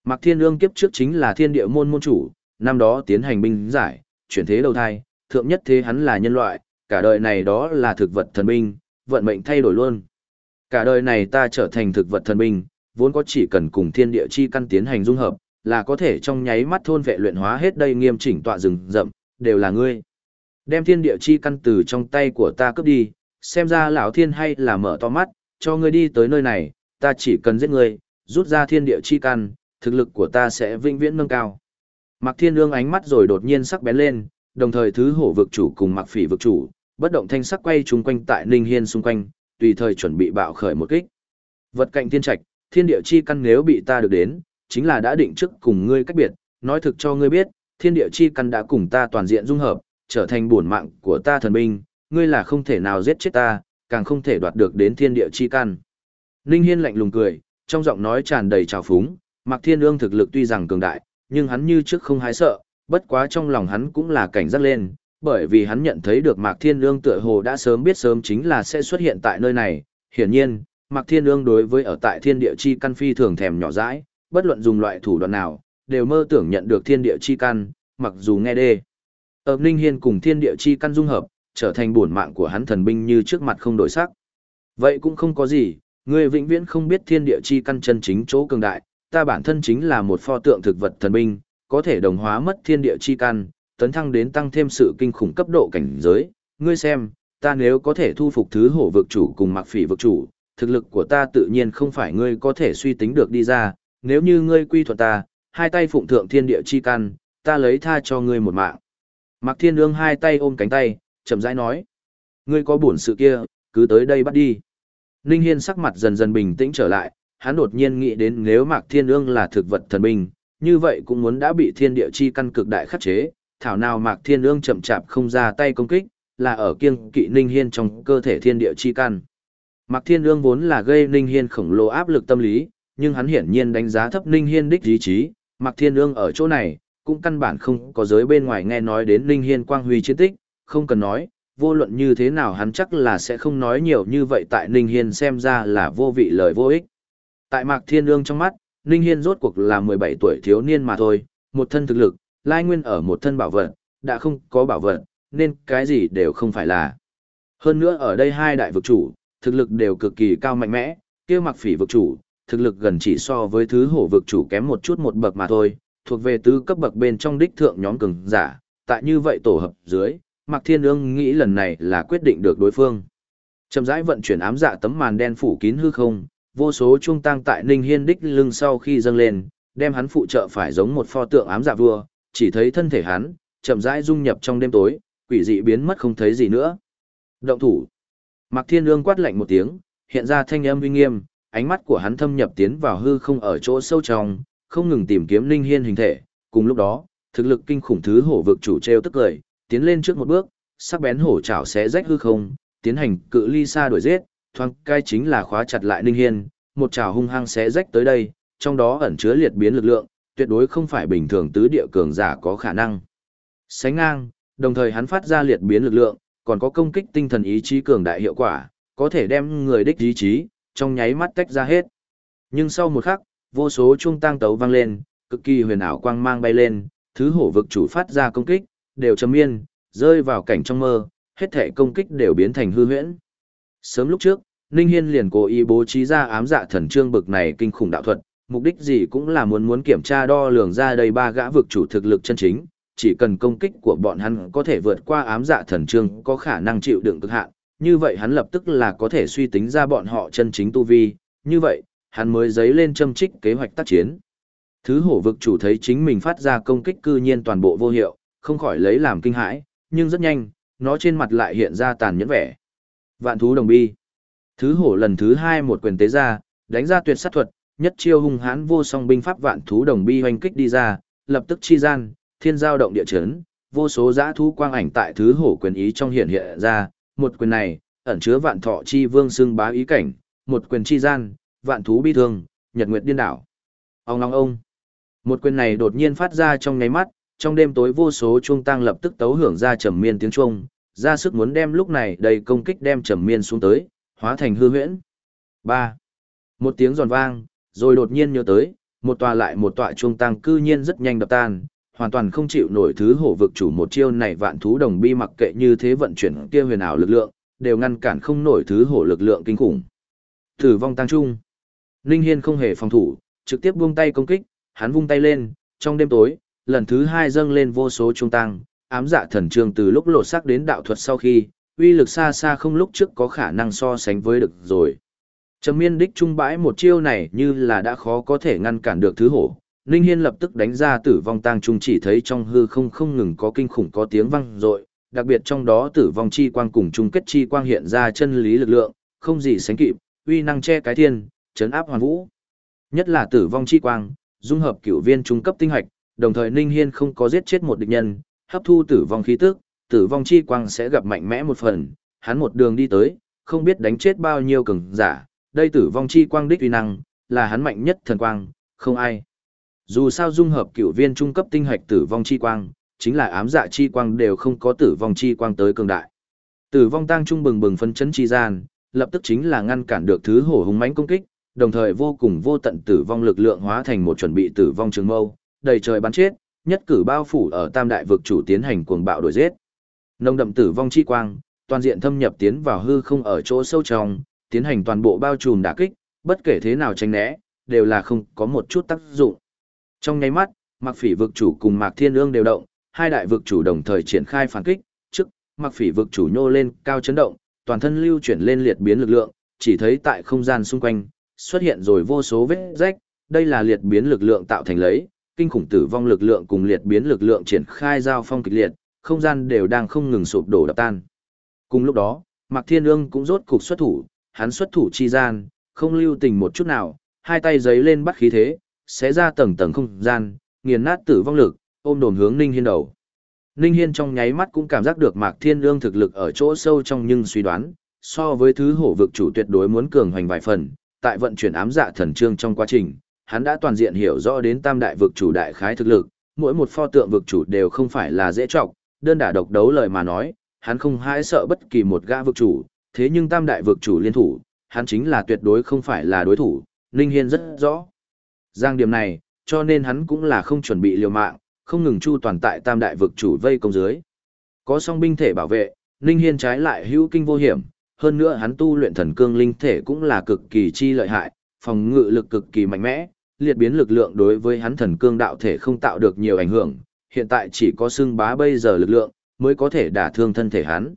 Mạc Thiên Ương kiếp trước chính là thiên địa môn môn chủ, năm đó tiến hành binh giải, chuyển thế đầu thai, thượng nhất thế hắn là nhân loại, cả đời này đó là thực vật thần binh, vận mệnh thay đổi luôn. Cả đời này ta trở thành thực vật thần binh, vốn có chỉ cần cùng thiên địa chi căn tiến hành dung hợp, là có thể trong nháy mắt thôn vệ luyện hóa hết đây nghiêm chỉnh tọa rừng rậm, đều là ngươi. Đem thiên địa chi căn từ trong tay của ta cướp đi, xem ra lão thiên hay là mở to mắt, cho ngươi đi tới nơi này, ta chỉ cần giết ngươi, rút ra thiên địa chi căn, thực lực của ta sẽ vĩnh viễn nâng cao. Mạc Thiên Nương ánh mắt rồi đột nhiên sắc bén lên, đồng thời thứ hổ vực chủ cùng Mạc Phỉ vực chủ, bất động thanh sắc quay chung quanh tại Ninh Hiên xung quanh, tùy thời chuẩn bị bạo khởi một kích. Vật cạnh thiên trạch, thiên địa chi căn nếu bị ta được đến, chính là đã định trước cùng ngươi cách biệt, nói thực cho ngươi biết, thiên địa chi căn đã cùng ta toàn diện dung hợp, trở thành bổn mạng của ta thần binh, ngươi là không thể nào giết chết ta, càng không thể đoạt được đến thiên địa chi căn. Ninh Hiên lạnh lùng cười, trong giọng nói tràn đầy trào phúng, Mạc Thiên Ương thực lực tuy rằng cường đại, nhưng hắn như trước không hái sợ, bất quá trong lòng hắn cũng là cảnh giác lên, bởi vì hắn nhận thấy được Mạc Thiên Ương tựa hồ đã sớm biết sớm chính là sẽ xuất hiện tại nơi này, hiển nhiên, Mạc Thiên Ương đối với ở tại thiên địa chi căn phi thường thèm nhỏ dãi, bất luận dùng loại thủ đoạn nào, đều mơ tưởng nhận được thiên địa chi căn, mặc dù nghe đê. Ấp Ninh Hiên cùng thiên địa chi căn dung hợp, trở thành bổn mạng của hắn thần binh như trước mặt không đổi sắc. Vậy cũng không có gì, người vĩnh viễn không biết thiên địa chi căn chân chính chỗ cường đại, ta bản thân chính là một pho tượng thực vật thần binh, có thể đồng hóa mất thiên địa chi căn, tấn thăng đến tăng thêm sự kinh khủng cấp độ cảnh giới. Ngươi xem, ta nếu có thể thu phục thứ hổ vực chủ cùng mặc phỉ vực chủ, thực lực của ta tự nhiên không phải ngươi có thể suy tính được đi ra, nếu như ngươi quy thuận ta, hai tay phụng thượng thiên địa chi căn, ta lấy tha cho ngươi một mạng. Mạc Thiên Ương hai tay ôm cánh tay, chậm rãi nói. Ngươi có buồn sự kia, cứ tới đây bắt đi. Ninh Hiên sắc mặt dần dần bình tĩnh trở lại, hắn đột nhiên nghĩ đến nếu Mạc Thiên Ương là thực vật thần binh, như vậy cũng muốn đã bị thiên địa chi căn cực đại khắc chế, thảo nào Mạc Thiên Ương chậm chạp không ra tay công kích, là ở kiêng kỵ Ninh Hiên trong cơ thể thiên địa chi căn. Mạc Thiên Ương vốn là gây Ninh Hiên khổng lồ áp lực tâm lý, nhưng hắn hiển nhiên đánh giá thấp Ninh Hiên đích ý chí, Mạc Thiên Ương ở chỗ này, cũng căn bản không có giới bên ngoài nghe nói đến Ninh Hiên quang huy chiến tích, không cần nói, vô luận như thế nào hắn chắc là sẽ không nói nhiều như vậy tại Ninh Hiên xem ra là vô vị lời vô ích. Tại Mạc Thiên Ương trong mắt, Ninh Hiên rốt cuộc là 17 tuổi thiếu niên mà thôi, một thân thực lực, lai nguyên ở một thân bảo vật, đã không có bảo vật, nên cái gì đều không phải là. Hơn nữa ở đây hai đại vực chủ, thực lực đều cực kỳ cao mạnh mẽ, kia mặc Phỉ vực chủ, thực lực gần chỉ so với thứ hổ vực chủ kém một chút một bậc mà thôi, thuộc về tứ cấp bậc bên trong đích thượng nhóm cường giả, tại như vậy tổ hợp dưới, Mạc Thiên Ương nghĩ lần này là quyết định được đối phương. Chậm rãi vận chuyển ám dạ tấm màn đen phủ kín hư không, vô số trung tăng tại Ninh Hiên đích lưng sau khi dâng lên, đem hắn phụ trợ phải giống một pho tượng ám dạ vua, chỉ thấy thân thể hắn chậm rãi dung nhập trong đêm tối, quỷ dị biến mất không thấy gì nữa. Động thủ. Mạc Thiên Ương quát lạnh một tiếng, hiện ra thanh âm uy nghiêm, ánh mắt của hắn thâm nhập tiến vào hư không ở chỗ sâu trong, không ngừng tìm kiếm Linh Hiên hình thể, cùng lúc đó, Thực lực kinh khủng thứ hổ vực chủ treo tức cười, tiến lên trước một bước, sắc bén hổ chảo xé rách hư không, tiến hành cự ly xa đuổi giết, thoáng cai chính là khóa chặt lại Linh Hiên, một chảo hung hăng xé rách tới đây, trong đó ẩn chứa liệt biến lực lượng, tuyệt đối không phải bình thường tứ địa cường giả có khả năng. Sánh ngang, đồng thời hắn phát ra liệt biến lực lượng, còn có công kích tinh thần ý chí cường đại hiệu quả, có thể đem người đích ý chí, trong nháy mắt tách ra hết. Nhưng sau một khắc, vô số trung tang tấu vang lên, cực kỳ huyền ảo quang mang bay lên, thứ hổ vực chủ phát ra công kích, đều chấm miên, rơi vào cảnh trong mơ, hết thể công kích đều biến thành hư huyễn. Sớm lúc trước, Ninh Hiên liền cố ý bố trí ra ám dạ thần trương bực này kinh khủng đạo thuật, mục đích gì cũng là muốn muốn kiểm tra đo lường ra đây ba gã vực chủ thực lực chân chính, chỉ cần công kích của bọn hắn có thể vượt qua ám dạ thần trương có khả năng chịu đựng cực hạn, như vậy hắn lập tức là có thể suy tính ra bọn họ chân chính tu vi, như vậy, hắn mới giấy lên châm trích kế hoạch tác chiến. Thứ hổ vực chủ thấy chính mình phát ra công kích cư nhiên toàn bộ vô hiệu, không khỏi lấy làm kinh hãi, nhưng rất nhanh, nó trên mặt lại hiện ra tàn nhẫn vẻ. Vạn thú đồng bi. Thứ hổ lần thứ hai một quyền tế ra, đánh ra tuyệt sát thuật, nhất chiêu hung hãn vô song binh pháp vạn thú đồng bi hoành kích đi ra, lập tức chi gian, thiên giao động địa chấn, vô số giã thú quang ảnh tại thứ hổ quyền ý trong hiện hiện ra, một quyền này, ẩn chứa vạn thọ chi vương xưng bá ý cảnh, một quyền chi gian, vạn thú bi thương, nhật nguyệt điên đảo. Ông long ông. Một quyền này đột nhiên phát ra trong nháy mắt, trong đêm tối vô số chuông tăng lập tức tấu hưởng ra trầm miên tiếng chuông, ra sức muốn đem lúc này đầy công kích đem trầm miên xuống tới, hóa thành hư huyễn. 3. Một tiếng giòn vang, rồi đột nhiên nhớ tới, một tòa lại một tọa chuông tăng cư nhiên rất nhanh đập tan, hoàn toàn không chịu nổi thứ hổ vực chủ một chiêu này vạn thú đồng bi mặc kệ như thế vận chuyển kia huyền ảo lực lượng, đều ngăn cản không nổi thứ hổ lực lượng kinh khủng. Tử vong tăng trung. Ninh Hiên không hề phòng thủ, trực tiếp buông tay công kích, hắn vung tay lên, trong đêm tối, lần thứ hai dâng lên vô số trung tăng, ám dạ thần trường từ lúc lột xác đến đạo thuật sau khi, uy lực xa xa không lúc trước có khả năng so sánh với được rồi. Trầm miên đích trung bãi một chiêu này như là đã khó có thể ngăn cản được thứ hổ. Ninh Hiên lập tức đánh ra tử vong tang trung chỉ thấy trong hư không không ngừng có kinh khủng có tiếng vang rội, đặc biệt trong đó tử vong chi quang cùng chung kết chi quang hiện ra chân lý lực lượng, không gì sánh kịp, uy năng che cái thiên, chấn áp hoàn vũ. Nhất là tử vong chi quang, dung hợp cửu viên trung cấp tinh hạch, đồng thời Ninh Hiên không có giết chết một địch nhân, hấp thu tử vong khí tức, tử vong chi quang sẽ gặp mạnh mẽ một phần, hắn một đường đi tới, không biết đánh chết bao nhiêu cường giả, đây tử vong chi quang đích uy năng, là hắn mạnh nhất thần quang, không ai. Dù sao dung hợp cửu viên trung cấp tinh hạch tử vong chi quang, chính là ám dạ chi quang đều không có tử vong chi quang tới cường đại. Tử vong tăng trung bừng bừng phân chấn chi gian, lập tức chính là ngăn cản được thứ hổ hùng mãnh công kích, đồng thời vô cùng vô tận tử vong lực lượng hóa thành một chuẩn bị tử vong trường mâu, đầy trời bắn chết, nhất cử bao phủ ở tam đại vực chủ tiến hành cuồng bạo đuổi giết. Nông đậm tử vong chi quang, toàn diện thâm nhập tiến vào hư không ở chỗ sâu trong, tiến hành toàn bộ bao trùm đả kích, bất kể thế nào tránh né, đều là không có một chút tác dụng. Trong nháy mắt, Mạc Phỉ vực chủ cùng Mạc Thiên Ương đều động, hai đại vực chủ đồng thời triển khai phản kích, trước, Mạc Phỉ vực chủ nhô lên, cao chấn động, toàn thân lưu chuyển lên liệt biến lực lượng, chỉ thấy tại không gian xung quanh, xuất hiện rồi vô số vết rách, đây là liệt biến lực lượng tạo thành lấy, kinh khủng tử vong lực lượng cùng liệt biến lực lượng triển khai giao phong kịch liệt, không gian đều đang không ngừng sụp đổ đập tan. Cùng lúc đó, Mạc Thiên Ương cũng rốt cục xuất thủ, hắn xuất thủ chi gian, không lưu tình một chút nào, hai tay giấy lên bắt khí thế, xé ra tầng tầng không gian, nghiền nát tử vong lực, ôm đồn hướng Ninh Hiên đầu. Ninh Hiên trong nháy mắt cũng cảm giác được Mạc Thiên Ương thực lực ở chỗ sâu trong nhưng suy đoán, so với thứ hổ vực chủ tuyệt đối muốn cường hoành vài phần, tại vận chuyển ám dạ thần trương trong quá trình, hắn đã toàn diện hiểu rõ đến tam đại vực chủ đại khái thực lực, mỗi một pho tượng vực chủ đều không phải là dễ trọng, đơn đả độc đấu lời mà nói, hắn không hãi sợ bất kỳ một gã vực chủ, thế nhưng tam đại vực chủ liên thủ, hắn chính là tuyệt đối không phải là đối thủ, Ninh Hiên rất rõ. Giang điểm này, cho nên hắn cũng là không chuẩn bị liều mạng, không ngừng chu toàn tại tam đại vực chủ vây công dưới. Có song binh thể bảo vệ, Ninh Hiên trái lại hữu kinh vô hiểm, hơn nữa hắn tu luyện thần cương linh thể cũng là cực kỳ chi lợi hại, phòng ngự lực cực kỳ mạnh mẽ, liệt biến lực lượng đối với hắn thần cương đạo thể không tạo được nhiều ảnh hưởng, hiện tại chỉ có xưng bá bây giờ lực lượng, mới có thể đả thương thân thể hắn.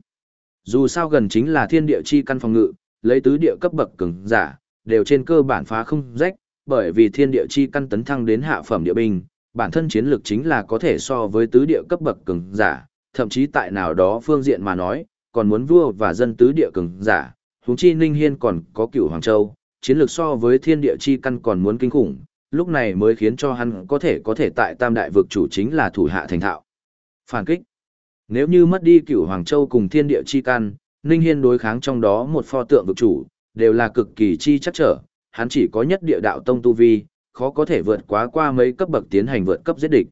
Dù sao gần chính là thiên địa chi căn phòng ngự, lấy tứ địa cấp bậc cường giả, đều trên cơ bản phá không rách, bởi vì thiên địa chi căn tấn thăng đến hạ phẩm địa binh, bản thân chiến lược chính là có thể so với tứ địa cấp bậc cường giả, thậm chí tại nào đó phương diện mà nói, còn muốn vua và dân tứ địa cường giả, huống chi Ninh Hiên còn có cửu Hoàng Châu, chiến lược so với thiên địa chi căn còn muốn kinh khủng, lúc này mới khiến cho hắn có thể có thể tại tam đại vực chủ chính là thủ hạ thành thạo. Phản kích. Nếu như mất đi cửu Hoàng Châu cùng thiên địa chi can, Ninh Hiên đối kháng trong đó một pho tượng vực chủ, đều là cực kỳ chi chắc trở, hắn chỉ có nhất địa đạo tông tu vi, khó có thể vượt quá qua mấy cấp bậc tiến hành vượt cấp giết địch.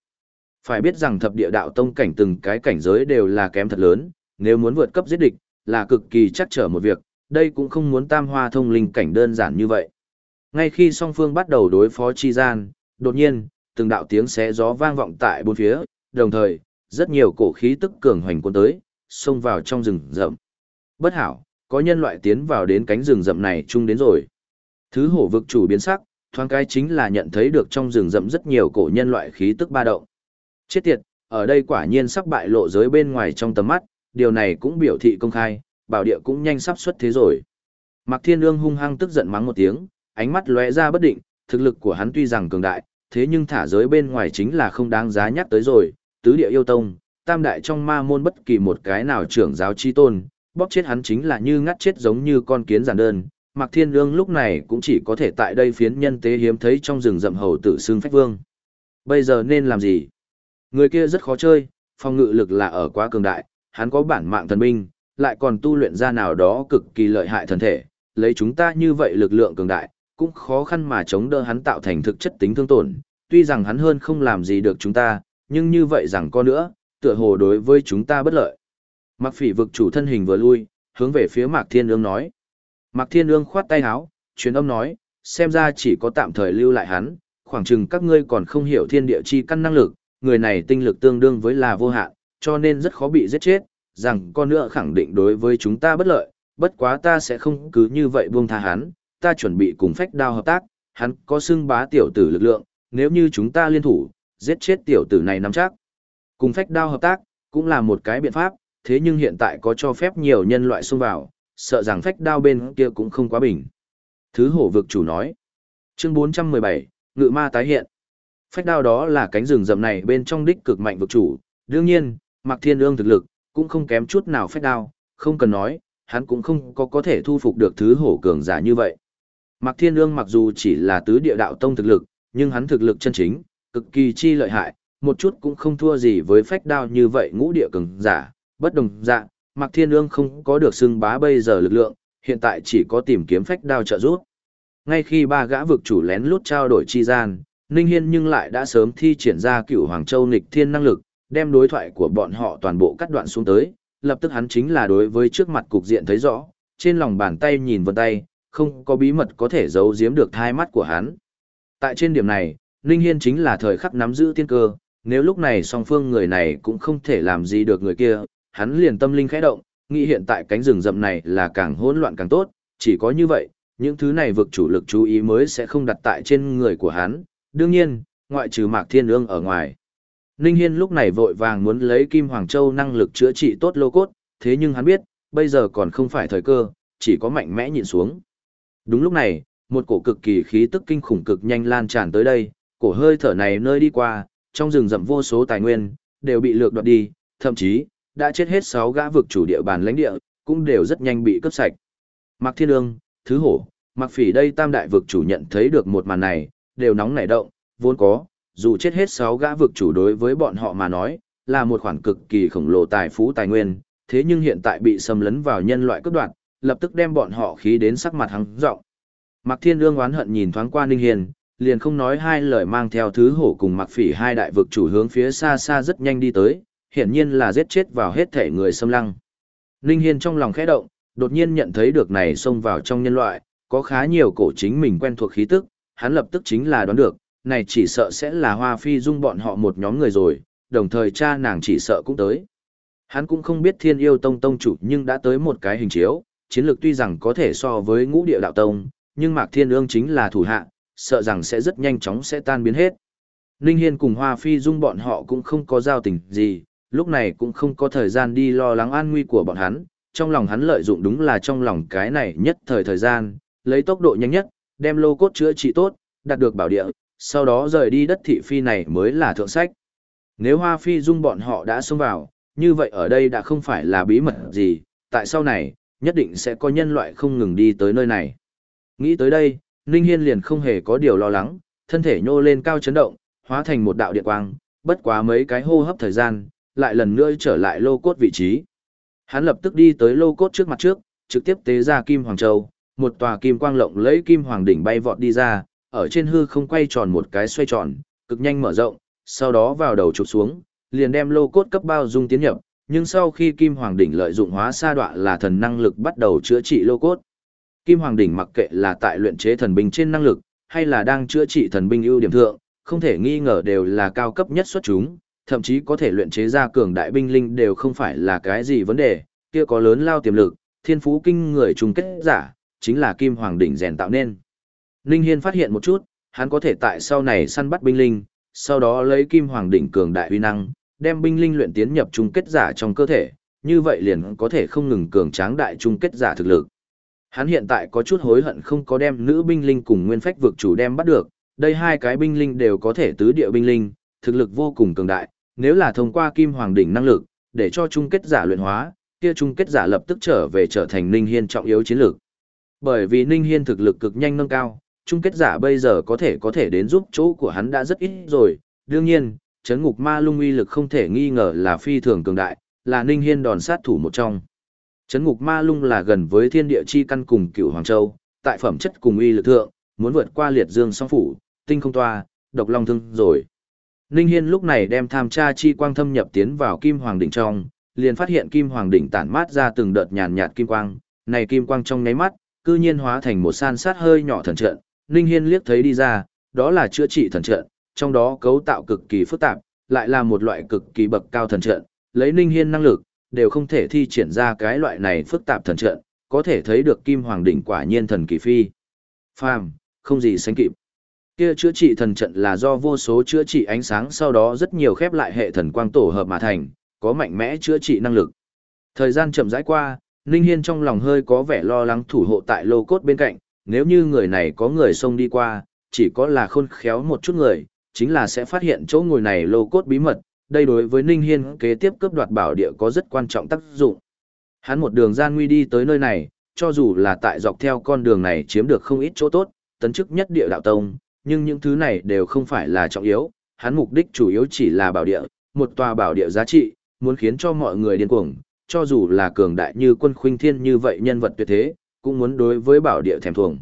Phải biết rằng thập địa đạo tông cảnh từng cái cảnh giới đều là kém thật lớn, nếu muốn vượt cấp giết địch, là cực kỳ chắc trở một việc, đây cũng không muốn tam hoa thông linh cảnh đơn giản như vậy. Ngay khi song phương bắt đầu đối phó chi gian, đột nhiên, từng đạo tiếng xé gió vang vọng tại bốn phía, đồng thời, rất nhiều cổ khí tức cường hoành cuốn tới, xông vào trong rừng rậm. Bất hảo, có nhân loại tiến vào đến cánh rừng rậm này chung đến rồi. Thứ hổ vực chủ biến sắc, thoáng cái chính là nhận thấy được trong rừng rậm rất nhiều cổ nhân loại khí tức ba động. Chết tiệt, ở đây quả nhiên sắp bại lộ giới bên ngoài trong tầm mắt, điều này cũng biểu thị công khai, bảo địa cũng nhanh sắp xuất thế rồi. Mạc Thiên Ương hung hăng tức giận mắng một tiếng, ánh mắt lóe ra bất định, thực lực của hắn tuy rằng cường đại, thế nhưng thả giới bên ngoài chính là không đáng giá nhắc tới rồi, tứ địa yêu tông, tam đại trong ma môn bất kỳ một cái nào trưởng giáo chi tôn, bóp chết hắn chính là như ngắt chết giống như con kiến giản đơn. Mạc Thiên Lương lúc này cũng chỉ có thể tại đây phiến nhân tế hiếm thấy trong rừng rậm hầu tử xương phách vương. Bây giờ nên làm gì? Người kia rất khó chơi, phòng ngự lực là ở quá cường đại, hắn có bản mạng thần binh, lại còn tu luyện ra nào đó cực kỳ lợi hại thần thể, lấy chúng ta như vậy lực lượng cường đại, cũng khó khăn mà chống đỡ hắn tạo thành thực chất tính thương tổn, tuy rằng hắn hơn không làm gì được chúng ta, nhưng như vậy rằng có nữa, tựa hồ đối với chúng ta bất lợi. Mạc phỉ vực chủ thân hình vừa lui, hướng về phía Mạc Thiên Ương nói. Mạc Thiên Ương khoát tay áo, truyền âm nói, xem ra chỉ có tạm thời lưu lại hắn, khoảng chừng các ngươi còn không hiểu thiên địa chi căn năng lực, người này tinh lực tương đương với là vô hạn, cho nên rất khó bị giết chết, rằng con nữa khẳng định đối với chúng ta bất lợi, bất quá ta sẽ không cứ như vậy buông tha hắn, ta chuẩn bị cùng phách đao hợp tác, hắn có xưng bá tiểu tử lực lượng, nếu như chúng ta liên thủ, giết chết tiểu tử này nắm chắc. Cùng phách đao hợp tác, cũng là một cái biện pháp, thế nhưng hiện tại có cho phép nhiều nhân loại xông vào, sợ rằng phách đao bên kia cũng không quá bình. Thứ hổ vực chủ nói. Chương 417, Ngự ma tái hiện. Phách đao đó là cánh rừng rậm này bên trong đích cực mạnh vực chủ, đương nhiên, Mạc Thiên Ương thực lực, cũng không kém chút nào phách đao, không cần nói, hắn cũng không có có thể thu phục được thứ hổ cường giả như vậy. Mạc Thiên Ương mặc dù chỉ là tứ địa đạo tông thực lực, nhưng hắn thực lực chân chính, cực kỳ chi lợi hại, một chút cũng không thua gì với phách đao như vậy ngũ địa cường giả, bất đồng dạng, Mạc Thiên Ương không có được xưng bá bây giờ lực lượng, hiện tại chỉ có tìm kiếm phách đao trợ giúp. Ngay khi ba gã vực chủ lén lút trao đổi chi gian, Ninh Hiên nhưng lại đã sớm thi triển ra cựu Hoàng Châu nghịch thiên năng lực, đem đối thoại của bọn họ toàn bộ cắt đoạn xuống tới, lập tức hắn chính là đối với trước mặt cục diện thấy rõ, trên lòng bàn tay nhìn vân tay, không có bí mật có thể giấu giếm được thai mắt của hắn. Tại trên điểm này, Ninh Hiên chính là thời khắc nắm giữ tiên cơ, nếu lúc này song phương người này cũng không thể làm gì được người kia, hắn liền tâm linh khẽ động, nghĩ hiện tại cánh rừng rậm này là càng hỗn loạn càng tốt, chỉ có như vậy, những thứ này vực chủ lực chú ý mới sẽ không đặt tại trên người của hắn, đương nhiên, ngoại trừ Mạc Thiên Ương ở ngoài. Ninh Hiên lúc này vội vàng muốn lấy Kim Hoàng Châu năng lực chữa trị tốt lô cốt, thế nhưng hắn biết, bây giờ còn không phải thời cơ, chỉ có mạnh mẽ nhịn xuống. Đúng lúc này, một cổ cực kỳ khí tức kinh khủng cực nhanh lan tràn tới đây, cổ hơi thở này nơi đi qua, trong rừng rậm vô số tài nguyên, đều bị lược đoạt đi, thậm chí, đã chết hết 6 gã vực chủ địa bàn lãnh địa, cũng đều rất nhanh bị cướp sạch. Mạc Thiên Ương, Thứ Hổ, Mạc Phỉ đây tam đại vực chủ nhận thấy được một màn này, đều nóng nảy động, vốn có, dù chết hết 6 gã vực chủ đối với bọn họ mà nói, là một khoản cực kỳ khổng lồ tài phú tài nguyên, thế nhưng hiện tại bị xâm lấn vào nhân loại cướp đoạt, lập tức đem bọn họ khí đến sắc mặt hắng rộng. Mạc Thiên Ương oán hận nhìn thoáng qua Ninh Hiền, liền không nói hai lời mang theo thứ hổ cùng mặc Phỉ hai đại vực chủ hướng phía xa xa rất nhanh đi tới, hiển nhiên là giết chết vào hết thể người xâm lăng. Ninh Hiên trong lòng khẽ động, đột nhiên nhận thấy được này xông vào trong nhân loại, có khá nhiều cổ chính mình quen thuộc khí tức, hắn lập tức chính là đoán được, này chỉ sợ sẽ là Hoa Phi Dung bọn họ một nhóm người rồi, đồng thời cha nàng chỉ sợ cũng tới. Hắn cũng không biết thiên yêu tông tông chủ nhưng đã tới một cái hình chiếu, chiến lược tuy rằng có thể so với ngũ địa đạo tông, nhưng Mạc Thiên Ương chính là thủ hạ, sợ rằng sẽ rất nhanh chóng sẽ tan biến hết. Ninh Hiên cùng Hoa Phi Dung bọn họ cũng không có giao tình gì, lúc này cũng không có thời gian đi lo lắng an nguy của bọn hắn, trong lòng hắn lợi dụng đúng là trong lòng cái này nhất thời thời gian, lấy tốc độ nhanh nhất, đem lô cốt chữa trị tốt, đạt được bảo địa, sau đó rời đi đất thị phi này mới là thượng sách. Nếu Hoa Phi Dung bọn họ đã xông vào, như vậy ở đây đã không phải là bí mật gì, tại sau này, nhất định sẽ có nhân loại không ngừng đi tới nơi này. Nghĩ tới đây, Ninh Hiên liền không hề có điều lo lắng, thân thể nhô lên cao chấn động, hóa thành một đạo điện quang, bất quá mấy cái hô hấp thời gian, lại lần nữa trở lại lô cốt vị trí. Hắn lập tức đi tới lô cốt trước mặt trước, trực tiếp tế ra kim hoàng châu, một tòa kim quang lộng lấy kim hoàng đỉnh bay vọt đi ra, ở trên hư không quay tròn một cái xoay tròn, cực nhanh mở rộng, sau đó vào đầu chụp xuống, liền đem lô cốt cấp bao dung tiến nhập, nhưng sau khi kim hoàng đỉnh lợi dụng hóa sa đoạn là thần năng lực bắt đầu chữa trị lô cốt. Kim hoàng đỉnh mặc kệ là tại luyện chế thần binh trên năng lực, hay là đang chữa trị thần binh ưu điểm thượng, không thể nghi ngờ đều là cao cấp nhất xuất chúng, thậm chí có thể luyện chế ra cường đại binh linh đều không phải là cái gì vấn đề, kia có lớn lao tiềm lực, thiên phú kinh người trùng kết giả, chính là kim hoàng đỉnh rèn tạo nên. Ninh Hiên phát hiện một chút, hắn có thể tại sau này săn bắt binh linh, sau đó lấy kim hoàng đỉnh cường đại uy năng, đem binh linh luyện tiến nhập trung kết giả trong cơ thể, như vậy liền có thể không ngừng cường tráng đại trung kết giả thực lực. Hắn hiện tại có chút hối hận không có đem nữ binh linh cùng nguyên phách vực chủ đem bắt được, đây hai cái binh linh đều có thể tứ địa binh linh, thực lực vô cùng cường đại, nếu là thông qua kim hoàng đỉnh năng lực, để cho Chung kết giả luyện hóa, kia Chung kết giả lập tức trở về trở thành Ninh Hiên trọng yếu chiến lược. Bởi vì Ninh Hiên thực lực cực nhanh nâng cao, Chung kết giả bây giờ có thể có thể đến giúp chỗ của hắn đã rất ít rồi, đương nhiên, chấn ngục ma lung uy lực không thể nghi ngờ là phi thường cường đại, là Ninh Hiên đòn sát thủ một trong. Chấn ngục ma lung là gần với thiên địa chi căn cùng cửu Hoàng Châu, tại phẩm chất cùng uy lực thượng, muốn vượt qua liệt dương song phủ, tinh không toa, độc long thương rồi. Ninh Hiên lúc này đem tham tra chi quang thâm nhập tiến vào kim hoàng đỉnh trong, liền phát hiện kim hoàng đỉnh tản mát ra từng đợt nhàn nhạt kim quang, này kim quang trong nháy mắt, cư nhiên hóa thành một san sát hơi nhỏ thần trận, Ninh Hiên liếc thấy đi ra, đó là chữa trị thần trận, trong đó cấu tạo cực kỳ phức tạp, lại là một loại cực kỳ bậc cao thần trận, lấy Ninh Hiên năng lực, đều không thể thi triển ra cái loại này phức tạp thần trận, có thể thấy được Kim Hoàng đỉnh quả nhiên thần kỳ phi. Phàm, không gì sánh kịp. Kia chữa trị thần trận là do vô số chữa trị ánh sáng sau đó rất nhiều khép lại hệ thần quang tổ hợp mà thành, có mạnh mẽ chữa trị năng lực. Thời gian chậm rãi qua, Ninh Hiên trong lòng hơi có vẻ lo lắng thủ hộ tại lô cốt bên cạnh, nếu như người này có người xông đi qua, chỉ có là khôn khéo một chút người, chính là sẽ phát hiện chỗ ngồi này lô cốt bí mật, đây đối với Ninh Hiên kế tiếp cướp đoạt bảo địa có rất quan trọng tác dụng. Hắn một đường gian nguy đi tới nơi này, cho dù là tại dọc theo con đường này chiếm được không ít chỗ tốt, tấn chức nhất địa đạo tông, nhưng những thứ này đều không phải là trọng yếu, hắn mục đích chủ yếu chỉ là bảo địa, một tòa bảo địa giá trị, muốn khiến cho mọi người điên cuồng, cho dù là cường đại như quân khuynh thiên như vậy nhân vật tuyệt thế, cũng muốn đối với bảo địa thèm thuồng.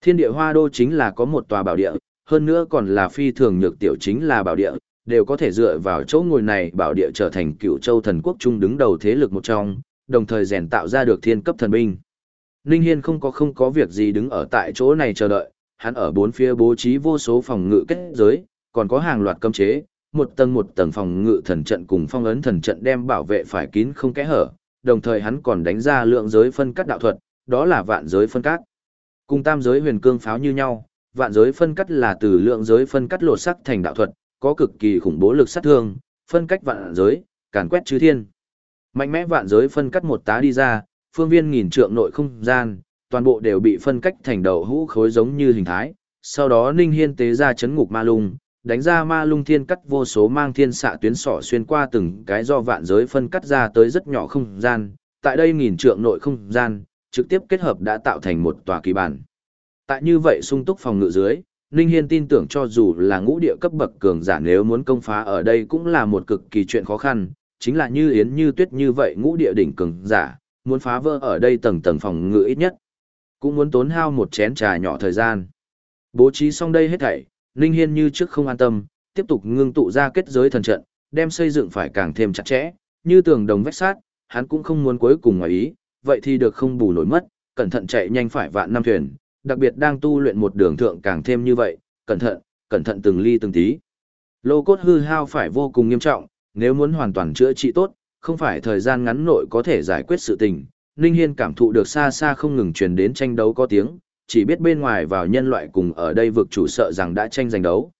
Thiên địa hoa đô chính là có một tòa bảo địa, hơn nữa còn là phi thường nhược tiểu chính là bảo địa, đều có thể dựa vào chỗ ngồi này bảo địa trở thành cựu châu thần quốc trung đứng đầu thế lực một trong, đồng thời rèn tạo ra được thiên cấp thần binh. Ninh Hiên không có không có việc gì đứng ở tại chỗ này chờ đợi, hắn ở bốn phía bố trí vô số phòng ngự kết giới, còn có hàng loạt cấm chế, một tầng một tầng phòng ngự thần trận cùng phong ấn thần trận đem bảo vệ phải kín không kẽ hở, đồng thời hắn còn đánh ra lượng giới phân cắt đạo thuật, đó là vạn giới phân cắt. Cùng tam giới huyền cương pháo như nhau, vạn giới phân cắt là từ lượng giới phân cắt lột sắc thành đạo thuật, có cực kỳ khủng bố lực sát thương, phân cách vạn giới, càn quét chư thiên. Mạnh mẽ vạn giới phân cắt một tá đi ra, phương viên nghìn trượng nội không gian, toàn bộ đều bị phân cách thành đầu hũ khối giống như hình thái. Sau đó Ninh Hiên tế ra chấn ngục ma lung, đánh ra ma lung thiên cắt vô số mang thiên xạ tuyến sỏ xuyên qua từng cái do vạn giới phân cắt ra tới rất nhỏ không gian. Tại đây nghìn trượng nội không gian, trực tiếp kết hợp đã tạo thành một tòa kỳ bản. Tại như vậy sung túc phòng ngự dưới, Ninh Hiên tin tưởng cho dù là ngũ địa cấp bậc cường giả nếu muốn công phá ở đây cũng là một cực kỳ chuyện khó khăn, chính là như yến như tuyết như vậy ngũ địa đỉnh cường giả, muốn phá vỡ ở đây tầng tầng phòng ngự ít nhất, cũng muốn tốn hao một chén trà nhỏ thời gian. Bố trí xong đây hết thảy, Ninh Hiên như trước không an tâm, tiếp tục ngưng tụ ra kết giới thần trận, đem xây dựng phải càng thêm chặt chẽ, như tường đồng vách sát, hắn cũng không muốn cuối cùng ngoài ý, vậy thì được không bù nổi mất, cẩn thận chạy nhanh phải vạn năm thuyền, đặc biệt đang tu luyện một đường thượng càng thêm như vậy, cẩn thận, cẩn thận từng ly từng tí. Lô cốt hư hao phải vô cùng nghiêm trọng, nếu muốn hoàn toàn chữa trị tốt, không phải thời gian ngắn nội có thể giải quyết sự tình. Ninh Hiên cảm thụ được xa xa không ngừng truyền đến tranh đấu có tiếng, chỉ biết bên ngoài vào nhân loại cùng ở đây vực chủ sợ rằng đã tranh giành đấu.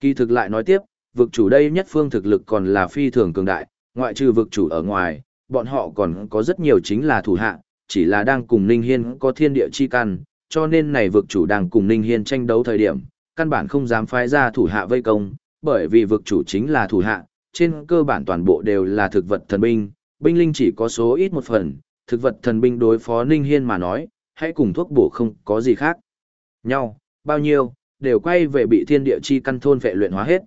Kỳ thực lại nói tiếp, vực chủ đây nhất phương thực lực còn là phi thường cường đại, ngoại trừ vực chủ ở ngoài, bọn họ còn có rất nhiều chính là thủ hạ, chỉ là đang cùng Ninh Hiên có thiên địa chi căn, cho nên này vực chủ đang cùng Ninh Hiên tranh đấu thời điểm, căn bản không dám phái ra thủ hạ vây công, bởi vì vực chủ chính là thủ hạ, trên cơ bản toàn bộ đều là thực vật thần binh, binh linh chỉ có số ít một phần, thực vật thần binh đối phó Ninh Hiên mà nói, hãy cùng thuốc bổ không có gì khác. Nhau, bao nhiêu, đều quay về bị thiên địa chi căn thôn vệ luyện hóa hết.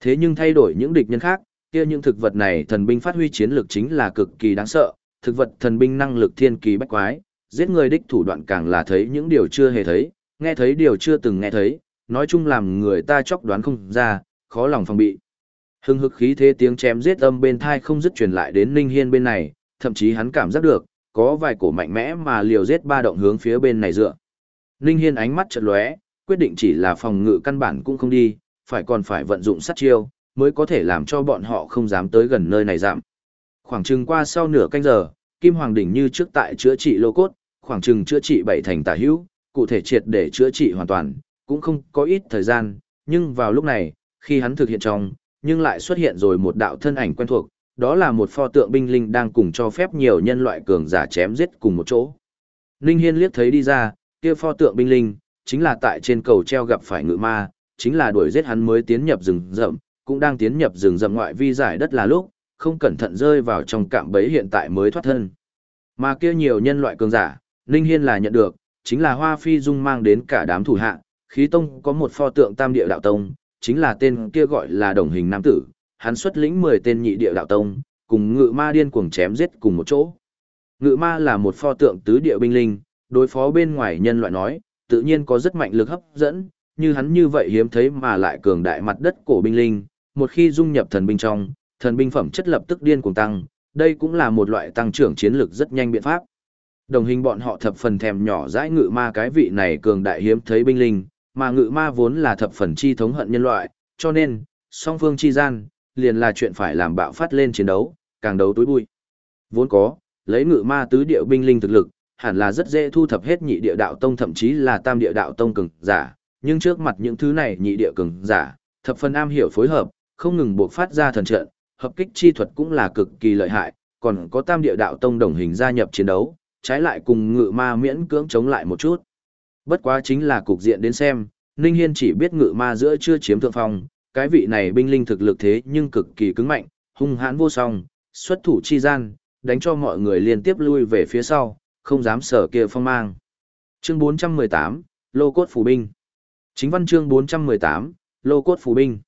Thế nhưng thay đổi những địch nhân khác, kia những thực vật này thần binh phát huy chiến lược chính là cực kỳ đáng sợ, thực vật thần binh năng lực thiên kỳ bách quái, giết người đích thủ đoạn càng là thấy những điều chưa hề thấy, nghe thấy điều chưa từng nghe thấy, nói chung làm người ta chóc đoán không ra, khó lòng phòng bị. Hưng hực khí thế tiếng chém giết âm bên thai không dứt truyền lại đến Ninh Hiên bên này, thậm chí hắn cảm giác được, có vài cổ mạnh mẽ mà liều giết ba động hướng phía bên này dựa. Ninh Hiên ánh mắt chợt lóe, quyết định chỉ là phòng ngự căn bản cũng không đi, phải còn phải vận dụng sát chiêu, mới có thể làm cho bọn họ không dám tới gần nơi này giảm. Khoảng chừng qua sau nửa canh giờ, Kim Hoàng đỉnh như trước tại chữa trị lô cốt, khoảng chừng chữa trị bảy thành tả hữu, cụ thể triệt để chữa trị hoàn toàn, cũng không có ít thời gian, nhưng vào lúc này, khi hắn thực hiện trong, nhưng lại xuất hiện rồi một đạo thân ảnh quen thuộc, đó là một pho tượng binh linh đang cùng cho phép nhiều nhân loại cường giả chém giết cùng một chỗ. Ninh Hiên liếc thấy đi ra, kia pho tượng binh linh, chính là tại trên cầu treo gặp phải ngự ma, chính là đuổi giết hắn mới tiến nhập rừng rậm, cũng đang tiến nhập rừng rậm ngoại vi giải đất là lúc, không cẩn thận rơi vào trong cạm bẫy hiện tại mới thoát thân. Mà kia nhiều nhân loại cường giả, Ninh Hiên là nhận được, chính là Hoa Phi Dung mang đến cả đám thủ hạ, khí tông có một pho tượng tam địa đạo tông, chính là tên kia gọi là đồng hình nam tử, hắn xuất lĩnh 10 tên nhị địa đạo tông, cùng ngự ma điên cuồng chém giết cùng một chỗ. Ngự ma là một pho tượng tứ địa binh linh, đối phó bên ngoài nhân loại nói, tự nhiên có rất mạnh lực hấp dẫn, như hắn như vậy hiếm thấy mà lại cường đại mặt đất cổ binh linh, một khi dung nhập thần binh trong, thần binh phẩm chất lập tức điên cuồng tăng, đây cũng là một loại tăng trưởng chiến lược rất nhanh biện pháp. Đồng hình bọn họ thập phần thèm nhỏ dãi ngự ma cái vị này cường đại hiếm thấy binh linh, mà ngự ma vốn là thập phần chi thống hận nhân loại, cho nên, song phương chi gian, liền là chuyện phải làm bạo phát lên chiến đấu, càng đấu tối bụi. Vốn có, lấy ngự ma tứ địa binh linh thực lực, hẳn là rất dễ thu thập hết nhị địa đạo tông thậm chí là tam địa đạo tông cường giả, nhưng trước mặt những thứ này nhị địa cường giả, thập phần am hiểu phối hợp, không ngừng buộc phát ra thần trận, hợp kích chi thuật cũng là cực kỳ lợi hại, còn có tam địa đạo tông đồng hình gia nhập chiến đấu, trái lại cùng ngự ma miễn cưỡng chống lại một chút. Bất quá chính là cục diện đến xem, Ninh Hiên chỉ biết ngự ma giữa chưa chiếm thượng phong, cái vị này binh linh thực lực thế nhưng cực kỳ cứng mạnh, hung hãn vô song, xuất thủ chi gian, đánh cho mọi người liên tiếp lui về phía sau, không dám sở kia phong mang. Chương 418, Lô Cốt Phủ Binh Chính văn chương 418, Lô Cốt Phủ Binh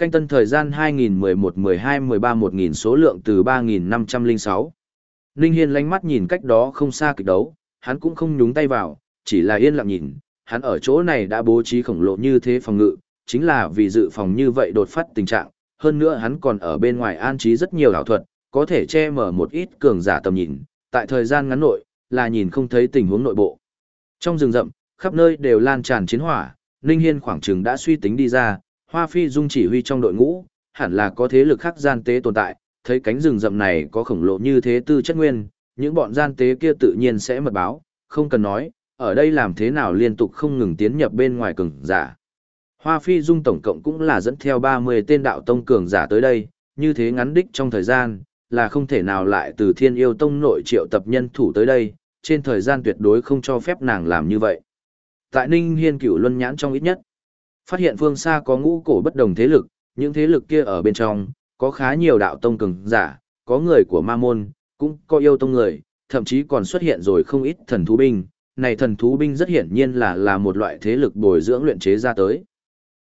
Canh tân thời gian 2011 12 13 1000 số lượng từ 3506. Ninh Hiên lánh mắt nhìn cách đó không xa kịch đấu, hắn cũng không nhúng tay vào, chỉ là yên lặng nhìn, hắn ở chỗ này đã bố trí khổng lồ như thế phòng ngự, chính là vì dự phòng như vậy đột phát tình trạng, hơn nữa hắn còn ở bên ngoài an trí rất nhiều ảo thuật, có thể che mở một ít cường giả tầm nhìn, tại thời gian ngắn nội, là nhìn không thấy tình huống nội bộ. Trong rừng rậm, khắp nơi đều lan tràn chiến hỏa, Ninh Hiên khoảng chừng đã suy tính đi ra, Hoa Phi Dung chỉ huy trong đội ngũ, hẳn là có thế lực khác gian tế tồn tại, thấy cánh rừng rậm này có khổng lồ như thế tư chất nguyên, những bọn gian tế kia tự nhiên sẽ mật báo, không cần nói, ở đây làm thế nào liên tục không ngừng tiến nhập bên ngoài cường giả. Hoa Phi Dung tổng cộng cũng là dẫn theo 30 tên đạo tông cường giả tới đây, như thế ngắn đích trong thời gian, là không thể nào lại từ thiên yêu tông nội triệu tập nhân thủ tới đây, trên thời gian tuyệt đối không cho phép nàng làm như vậy. Tại Ninh Hiên cửu luân nhãn trong ít nhất, phát hiện phương xa có ngũ cổ bất đồng thế lực, những thế lực kia ở bên trong, có khá nhiều đạo tông cường giả, có người của ma môn, cũng có yêu tông người, thậm chí còn xuất hiện rồi không ít thần thú binh. Này thần thú binh rất hiển nhiên là là một loại thế lực bồi dưỡng luyện chế ra tới.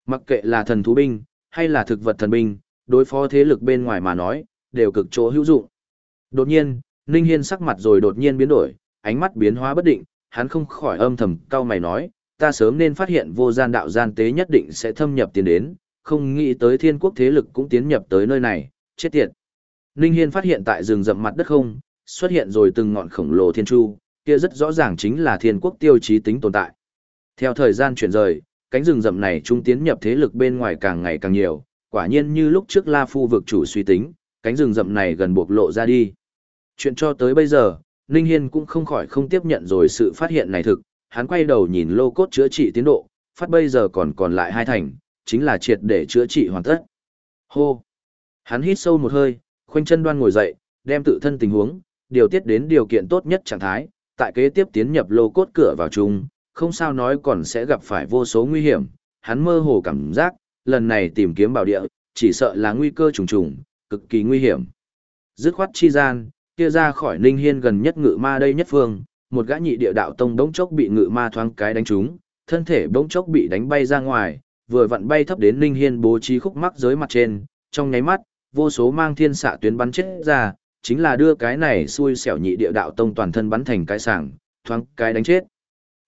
Mặc kệ là thần thú binh, hay là thực vật thần binh, đối phó thế lực bên ngoài mà nói, đều cực chỗ hữu dụng. Đột nhiên, Ninh Hiên sắc mặt rồi đột nhiên biến đổi, ánh mắt biến hóa bất định, hắn không khỏi âm thầm cau mày nói, ta sớm nên phát hiện vô gian đạo gian tế nhất định sẽ thâm nhập tiến đến, không nghĩ tới thiên quốc thế lực cũng tiến nhập tới nơi này, chết tiệt. Ninh Hiên phát hiện tại rừng rậm mặt đất không, xuất hiện rồi từng ngọn khổng lồ thiên chu, kia rất rõ ràng chính là thiên quốc tiêu chí tính tồn tại. Theo thời gian chuyển rời, cánh rừng rậm này trung tiến nhập thế lực bên ngoài càng ngày càng nhiều, quả nhiên như lúc trước La Phu vực chủ suy tính, cánh rừng rậm này gần bộc lộ ra đi. Chuyện cho tới bây giờ, Ninh Hiên cũng không khỏi không tiếp nhận rồi sự phát hiện này thực, hắn quay đầu nhìn lô cốt chữa trị tiến độ, phát bây giờ còn còn lại hai thành, chính là triệt để chữa trị hoàn tất. Hô! Hắn hít sâu một hơi, khoanh chân đoan ngồi dậy, đem tự thân tình huống, điều tiết đến điều kiện tốt nhất trạng thái, tại kế tiếp tiến nhập lô cốt cửa vào chung, không sao nói còn sẽ gặp phải vô số nguy hiểm, hắn mơ hồ cảm giác, lần này tìm kiếm bảo địa, chỉ sợ là nguy cơ trùng trùng, cực kỳ nguy hiểm. Dứt khoát chi gian, kia ra khỏi Ninh Hiên gần nhất ngự ma đây nhất phương, một gã nhị địa đạo tông đống chốc bị ngự ma thoáng cái đánh trúng, thân thể bỗng chốc bị đánh bay ra ngoài, vừa vặn bay thấp đến Ninh Hiên bố trí khúc mắc dưới mặt trên, trong nháy mắt, vô số mang thiên xạ tuyến bắn chết ra, chính là đưa cái này xui xẻo nhị địa đạo tông toàn thân bắn thành cái sảng, thoáng cái đánh chết.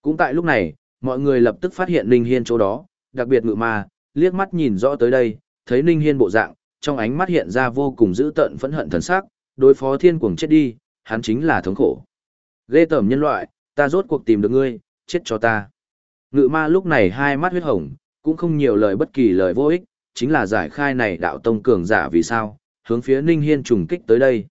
Cũng tại lúc này, mọi người lập tức phát hiện Ninh Hiên chỗ đó, đặc biệt ngự ma, liếc mắt nhìn rõ tới đây, thấy Ninh Hiên bộ dạng, trong ánh mắt hiện ra vô cùng dữ tợn phẫn hận thần sắc, đối phó thiên cuồng chết đi, hắn chính là thống khổ. Ghê tởm nhân loại, ta rốt cuộc tìm được ngươi, chết cho ta. Ngự ma lúc này hai mắt huyết hồng, cũng không nhiều lời bất kỳ lời vô ích, chính là giải khai này đạo tông cường giả vì sao, hướng phía Ninh Hiên trùng kích tới đây.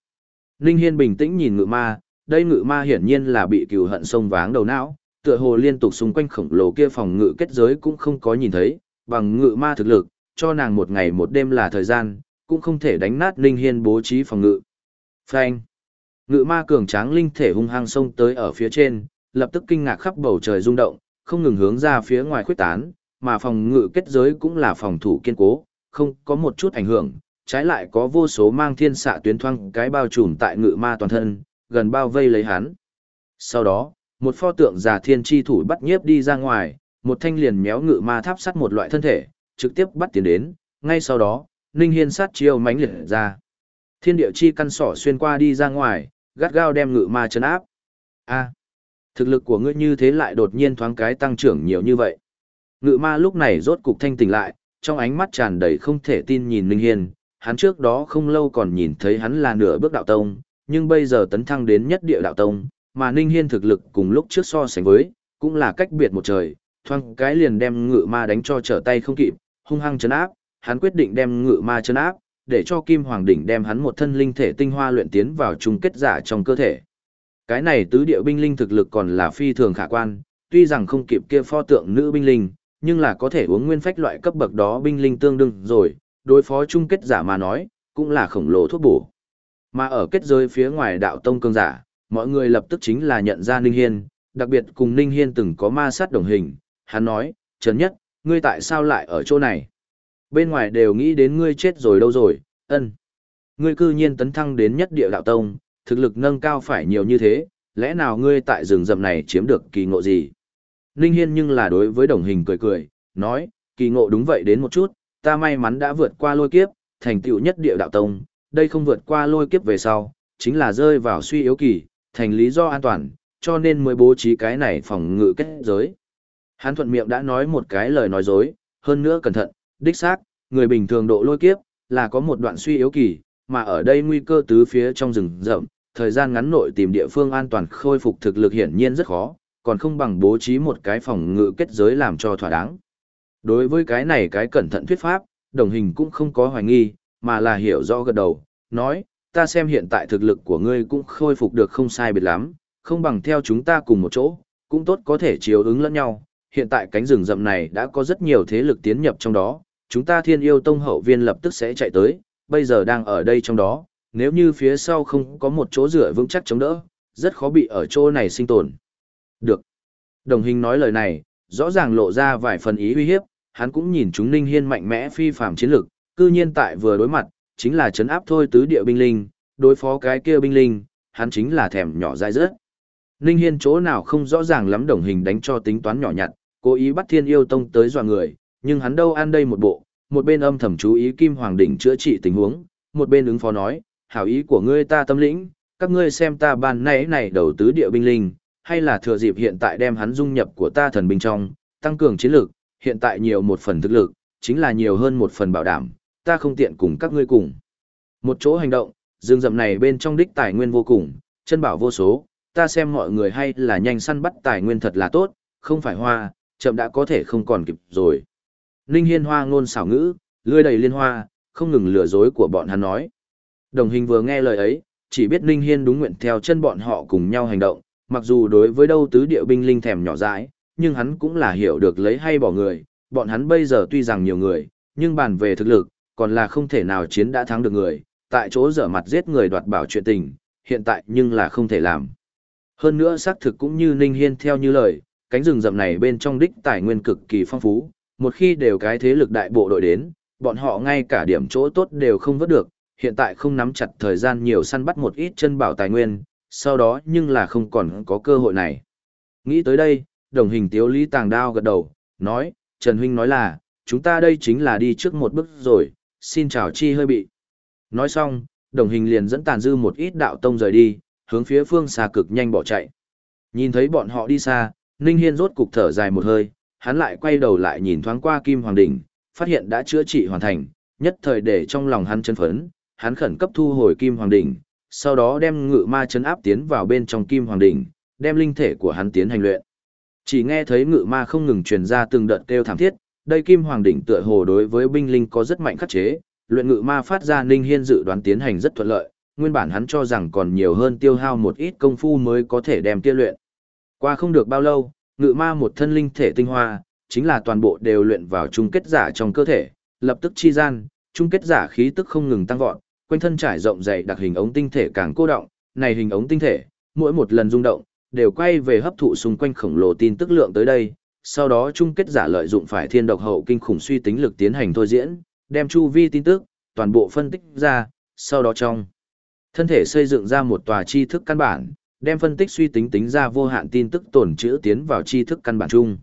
Ninh Hiên bình tĩnh nhìn ngự ma, đây ngự ma hiển nhiên là bị cừu hận sông váng đầu não, tựa hồ liên tục xung quanh khổng lồ kia phòng ngự kết giới cũng không có nhìn thấy, bằng ngự ma thực lực, cho nàng một ngày một đêm là thời gian, cũng không thể đánh nát Ninh Hiên bố trí phòng ngự. Phanh! Ngự ma cường tráng linh thể hung hăng xông tới ở phía trên, lập tức kinh ngạc khắp bầu trời rung động, không ngừng hướng ra phía ngoài khuyết tán, mà phòng ngự kết giới cũng là phòng thủ kiên cố, không có một chút ảnh hưởng, trái lại có vô số mang thiên xạ tuyến thoang cái bao trùm tại ngự ma toàn thân, gần bao vây lấy hắn. Sau đó, một pho tượng già thiên chi thủ bắt nhiếp đi ra ngoài, một thanh liền méo ngự ma tháp sắt một loại thân thể, trực tiếp bắt tiến đến, ngay sau đó, Ninh Hiên sát chiêu mãnh liệt ra. Thiên địa chi căn sỏ xuyên qua đi ra ngoài, gắt gao đem ngự ma chấn áp. A, thực lực của ngươi như thế lại đột nhiên thoáng cái tăng trưởng nhiều như vậy. Ngự ma lúc này rốt cục thanh tỉnh lại, trong ánh mắt tràn đầy không thể tin nhìn Ninh Hiên, hắn trước đó không lâu còn nhìn thấy hắn là nửa bước đạo tông, nhưng bây giờ tấn thăng đến nhất địa đạo tông, mà Ninh Hiên thực lực cùng lúc trước so sánh với, cũng là cách biệt một trời, thoáng cái liền đem ngự ma đánh cho trở tay không kịp, hung hăng chấn áp, hắn quyết định đem ngự ma chấn áp, để cho Kim Hoàng Đỉnh đem hắn một thân linh thể tinh hoa luyện tiến vào chung kết giả trong cơ thể. Cái này tứ địa binh linh thực lực còn là phi thường khả quan, tuy rằng không kịp kia pho tượng nữ binh linh, nhưng là có thể uống nguyên phách loại cấp bậc đó binh linh tương đương rồi, đối phó chung kết giả mà nói, cũng là khổng lồ thuốc bổ. Mà ở kết giới phía ngoài đạo tông cương giả, mọi người lập tức chính là nhận ra Ninh Hiên, đặc biệt cùng Ninh Hiên từng có ma sát đồng hình, hắn nói, Trấn Nhất, ngươi tại sao lại ở chỗ này? Bên ngoài đều nghĩ đến ngươi chết rồi đâu rồi, ân. Ngươi cư nhiên tấn thăng đến nhất địa đạo tông, thực lực nâng cao phải nhiều như thế, lẽ nào ngươi tại rừng rậm này chiếm được kỳ ngộ gì? Ninh Hiên nhưng là đối với đồng hình cười cười, nói, kỳ ngộ đúng vậy đến một chút, ta may mắn đã vượt qua lôi kiếp, thành tựu nhất địa đạo tông, đây không vượt qua lôi kiếp về sau, chính là rơi vào suy yếu kỳ, thành lý do an toàn, cho nên mới bố trí cái này phòng ngự kết giới. Hắn thuận miệng đã nói một cái lời nói dối, hơn nữa cẩn thận, đích xác, người bình thường độ lôi kiếp, là có một đoạn suy yếu kỳ, mà ở đây nguy cơ tứ phía trong rừng rậm, thời gian ngắn nội tìm địa phương an toàn khôi phục thực lực hiển nhiên rất khó, còn không bằng bố trí một cái phòng ngự kết giới làm cho thỏa đáng. Đối với cái này cái cẩn thận thuyết pháp, đồng hình cũng không có hoài nghi, mà là hiểu rõ gật đầu, nói, ta xem hiện tại thực lực của ngươi cũng khôi phục được không sai biệt lắm, không bằng theo chúng ta cùng một chỗ, cũng tốt có thể chiếu ứng lẫn nhau. Hiện tại cánh rừng rậm này đã có rất nhiều thế lực tiến nhập trong đó, chúng ta thiên yêu tông hậu viên lập tức sẽ chạy tới, bây giờ đang ở đây trong đó, nếu như phía sau không có một chỗ dựa vững chắc chống đỡ, rất khó bị ở chỗ này sinh tồn. Được. Đồng hình nói lời này, rõ ràng lộ ra vài phần ý uy hiếp, hắn cũng nhìn chúng Ninh Hiên mạnh mẽ phi phàm chiến lực, cư nhiên tại vừa đối mặt, chính là chấn áp thôi tứ địa binh linh, đối phó cái kia binh linh, hắn chính là thèm nhỏ dại rớt. Ninh Hiên chỗ nào không rõ ràng lắm đồng hình đánh cho tính toán nhỏ nhặt, cố ý bắt thiên yêu tông tới dọa người, nhưng hắn đâu ăn đây một bộ, một bên âm thầm chú ý Kim Hoàng Đỉnh chữa trị tình huống, một bên ứng phó nói, hảo ý của ngươi ta tâm lĩnh, các ngươi xem ta ban nãy này đầu tứ địa binh linh, hay là thừa dịp hiện tại đem hắn dung nhập của ta thần binh trong, tăng cường chiến lực, hiện tại nhiều một phần thực lực, chính là nhiều hơn một phần bảo đảm, ta không tiện cùng các ngươi cùng. Một chỗ hành động, rừng rậm này bên trong đích tài nguyên vô cùng, chân bảo vô số, ta xem mọi người hay là nhanh săn bắt tài nguyên thật là tốt, không phải hoa, chậm đã có thể không còn kịp rồi. Ninh Hiên hoa ngôn xảo ngữ, lươi đầy liên hoa, không ngừng lừa dối của bọn hắn nói. Đồng hình vừa nghe lời ấy, chỉ biết Ninh Hiên đúng nguyện theo chân bọn họ cùng nhau hành động, mặc dù đối với đâu tứ địa binh linh thèm nhỏ dãi, nhưng hắn cũng là hiểu được lấy hay bỏ người, bọn hắn bây giờ tuy rằng nhiều người, nhưng bàn về thực lực, còn là không thể nào chiến đã thắng được người, tại chỗ dở mặt giết người đoạt bảo chuyện tình, hiện tại nhưng là không thể làm. Hơn nữa xác thực cũng như Ninh Hiên theo như lời, cánh rừng rậm này bên trong đích tài nguyên cực kỳ phong phú, một khi đều cái thế lực đại bộ đội đến, bọn họ ngay cả điểm chỗ tốt đều không vớt được, hiện tại không nắm chặt thời gian nhiều săn bắt một ít chân bảo tài nguyên, sau đó nhưng là không còn có cơ hội này. Nghĩ tới đây, đồng hình tiếu lý tàng đao gật đầu, nói, Trần Huynh nói là, chúng ta đây chính là đi trước một bước rồi, xin chào chi hơi bị. Nói xong, đồng hình liền dẫn tàn dư một ít đạo tông rời đi, hướng phía phương xa cực nhanh bỏ chạy. Nhìn thấy bọn họ đi xa, Ninh Hiên rốt cục thở dài một hơi, hắn lại quay đầu lại nhìn thoáng qua Kim Hoàng Đỉnh, phát hiện đã chữa trị hoàn thành, nhất thời để trong lòng hắn chân phấn, hắn khẩn cấp thu hồi Kim Hoàng Đỉnh, sau đó đem ngự ma chấn áp tiến vào bên trong Kim Hoàng Đỉnh, đem linh thể của hắn tiến hành luyện. Chỉ nghe thấy ngự ma không ngừng truyền ra từng đợt kêu thảm thiết, đây Kim Hoàng Đỉnh tựa hồ đối với binh linh có rất mạnh khắc chế, luyện ngự ma phát ra Ninh Hiên dự đoán tiến hành rất thuận lợi, nguyên bản hắn cho rằng còn nhiều hơn tiêu hao một ít công phu mới có thể đem kia luyện. Qua không được bao lâu, ngự ma một thân linh thể tinh hoa, chính là toàn bộ đều luyện vào chung kết giả trong cơ thể, lập tức chi gian, chung kết giả khí tức không ngừng tăng vọt, quanh thân trải rộng dày đặc hình ống tinh thể càng cô động, này hình ống tinh thể, mỗi một lần rung động, đều quay về hấp thụ xung quanh khổng lồ tin tức lượng tới đây, sau đó chung kết giả lợi dụng phải thiên độc hậu kinh khủng suy tính lực tiến hành thôi diễn, đem chu vi tin tức, toàn bộ phân tích ra, sau đó trong thân thể xây dựng ra một tòa tri thức căn bản, đem phân tích suy tính tính ra vô hạn tin tức tổn trữ tiến vào tri thức căn bản chung.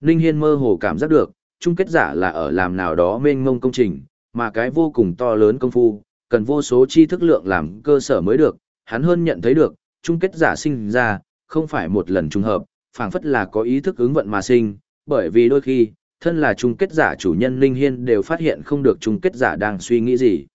Ninh Hiên mơ hồ cảm giác được, chung kết giả là ở làm nào đó mênh mông công trình, mà cái vô cùng to lớn công phu, cần vô số tri thức lượng làm cơ sở mới được, hắn hơn nhận thấy được, chung kết giả sinh ra, không phải một lần trùng hợp, phảng phất là có ý thức ứng vận mà sinh, bởi vì đôi khi, thân là chung kết giả chủ nhân Linh Hiên đều phát hiện không được chung kết giả đang suy nghĩ gì.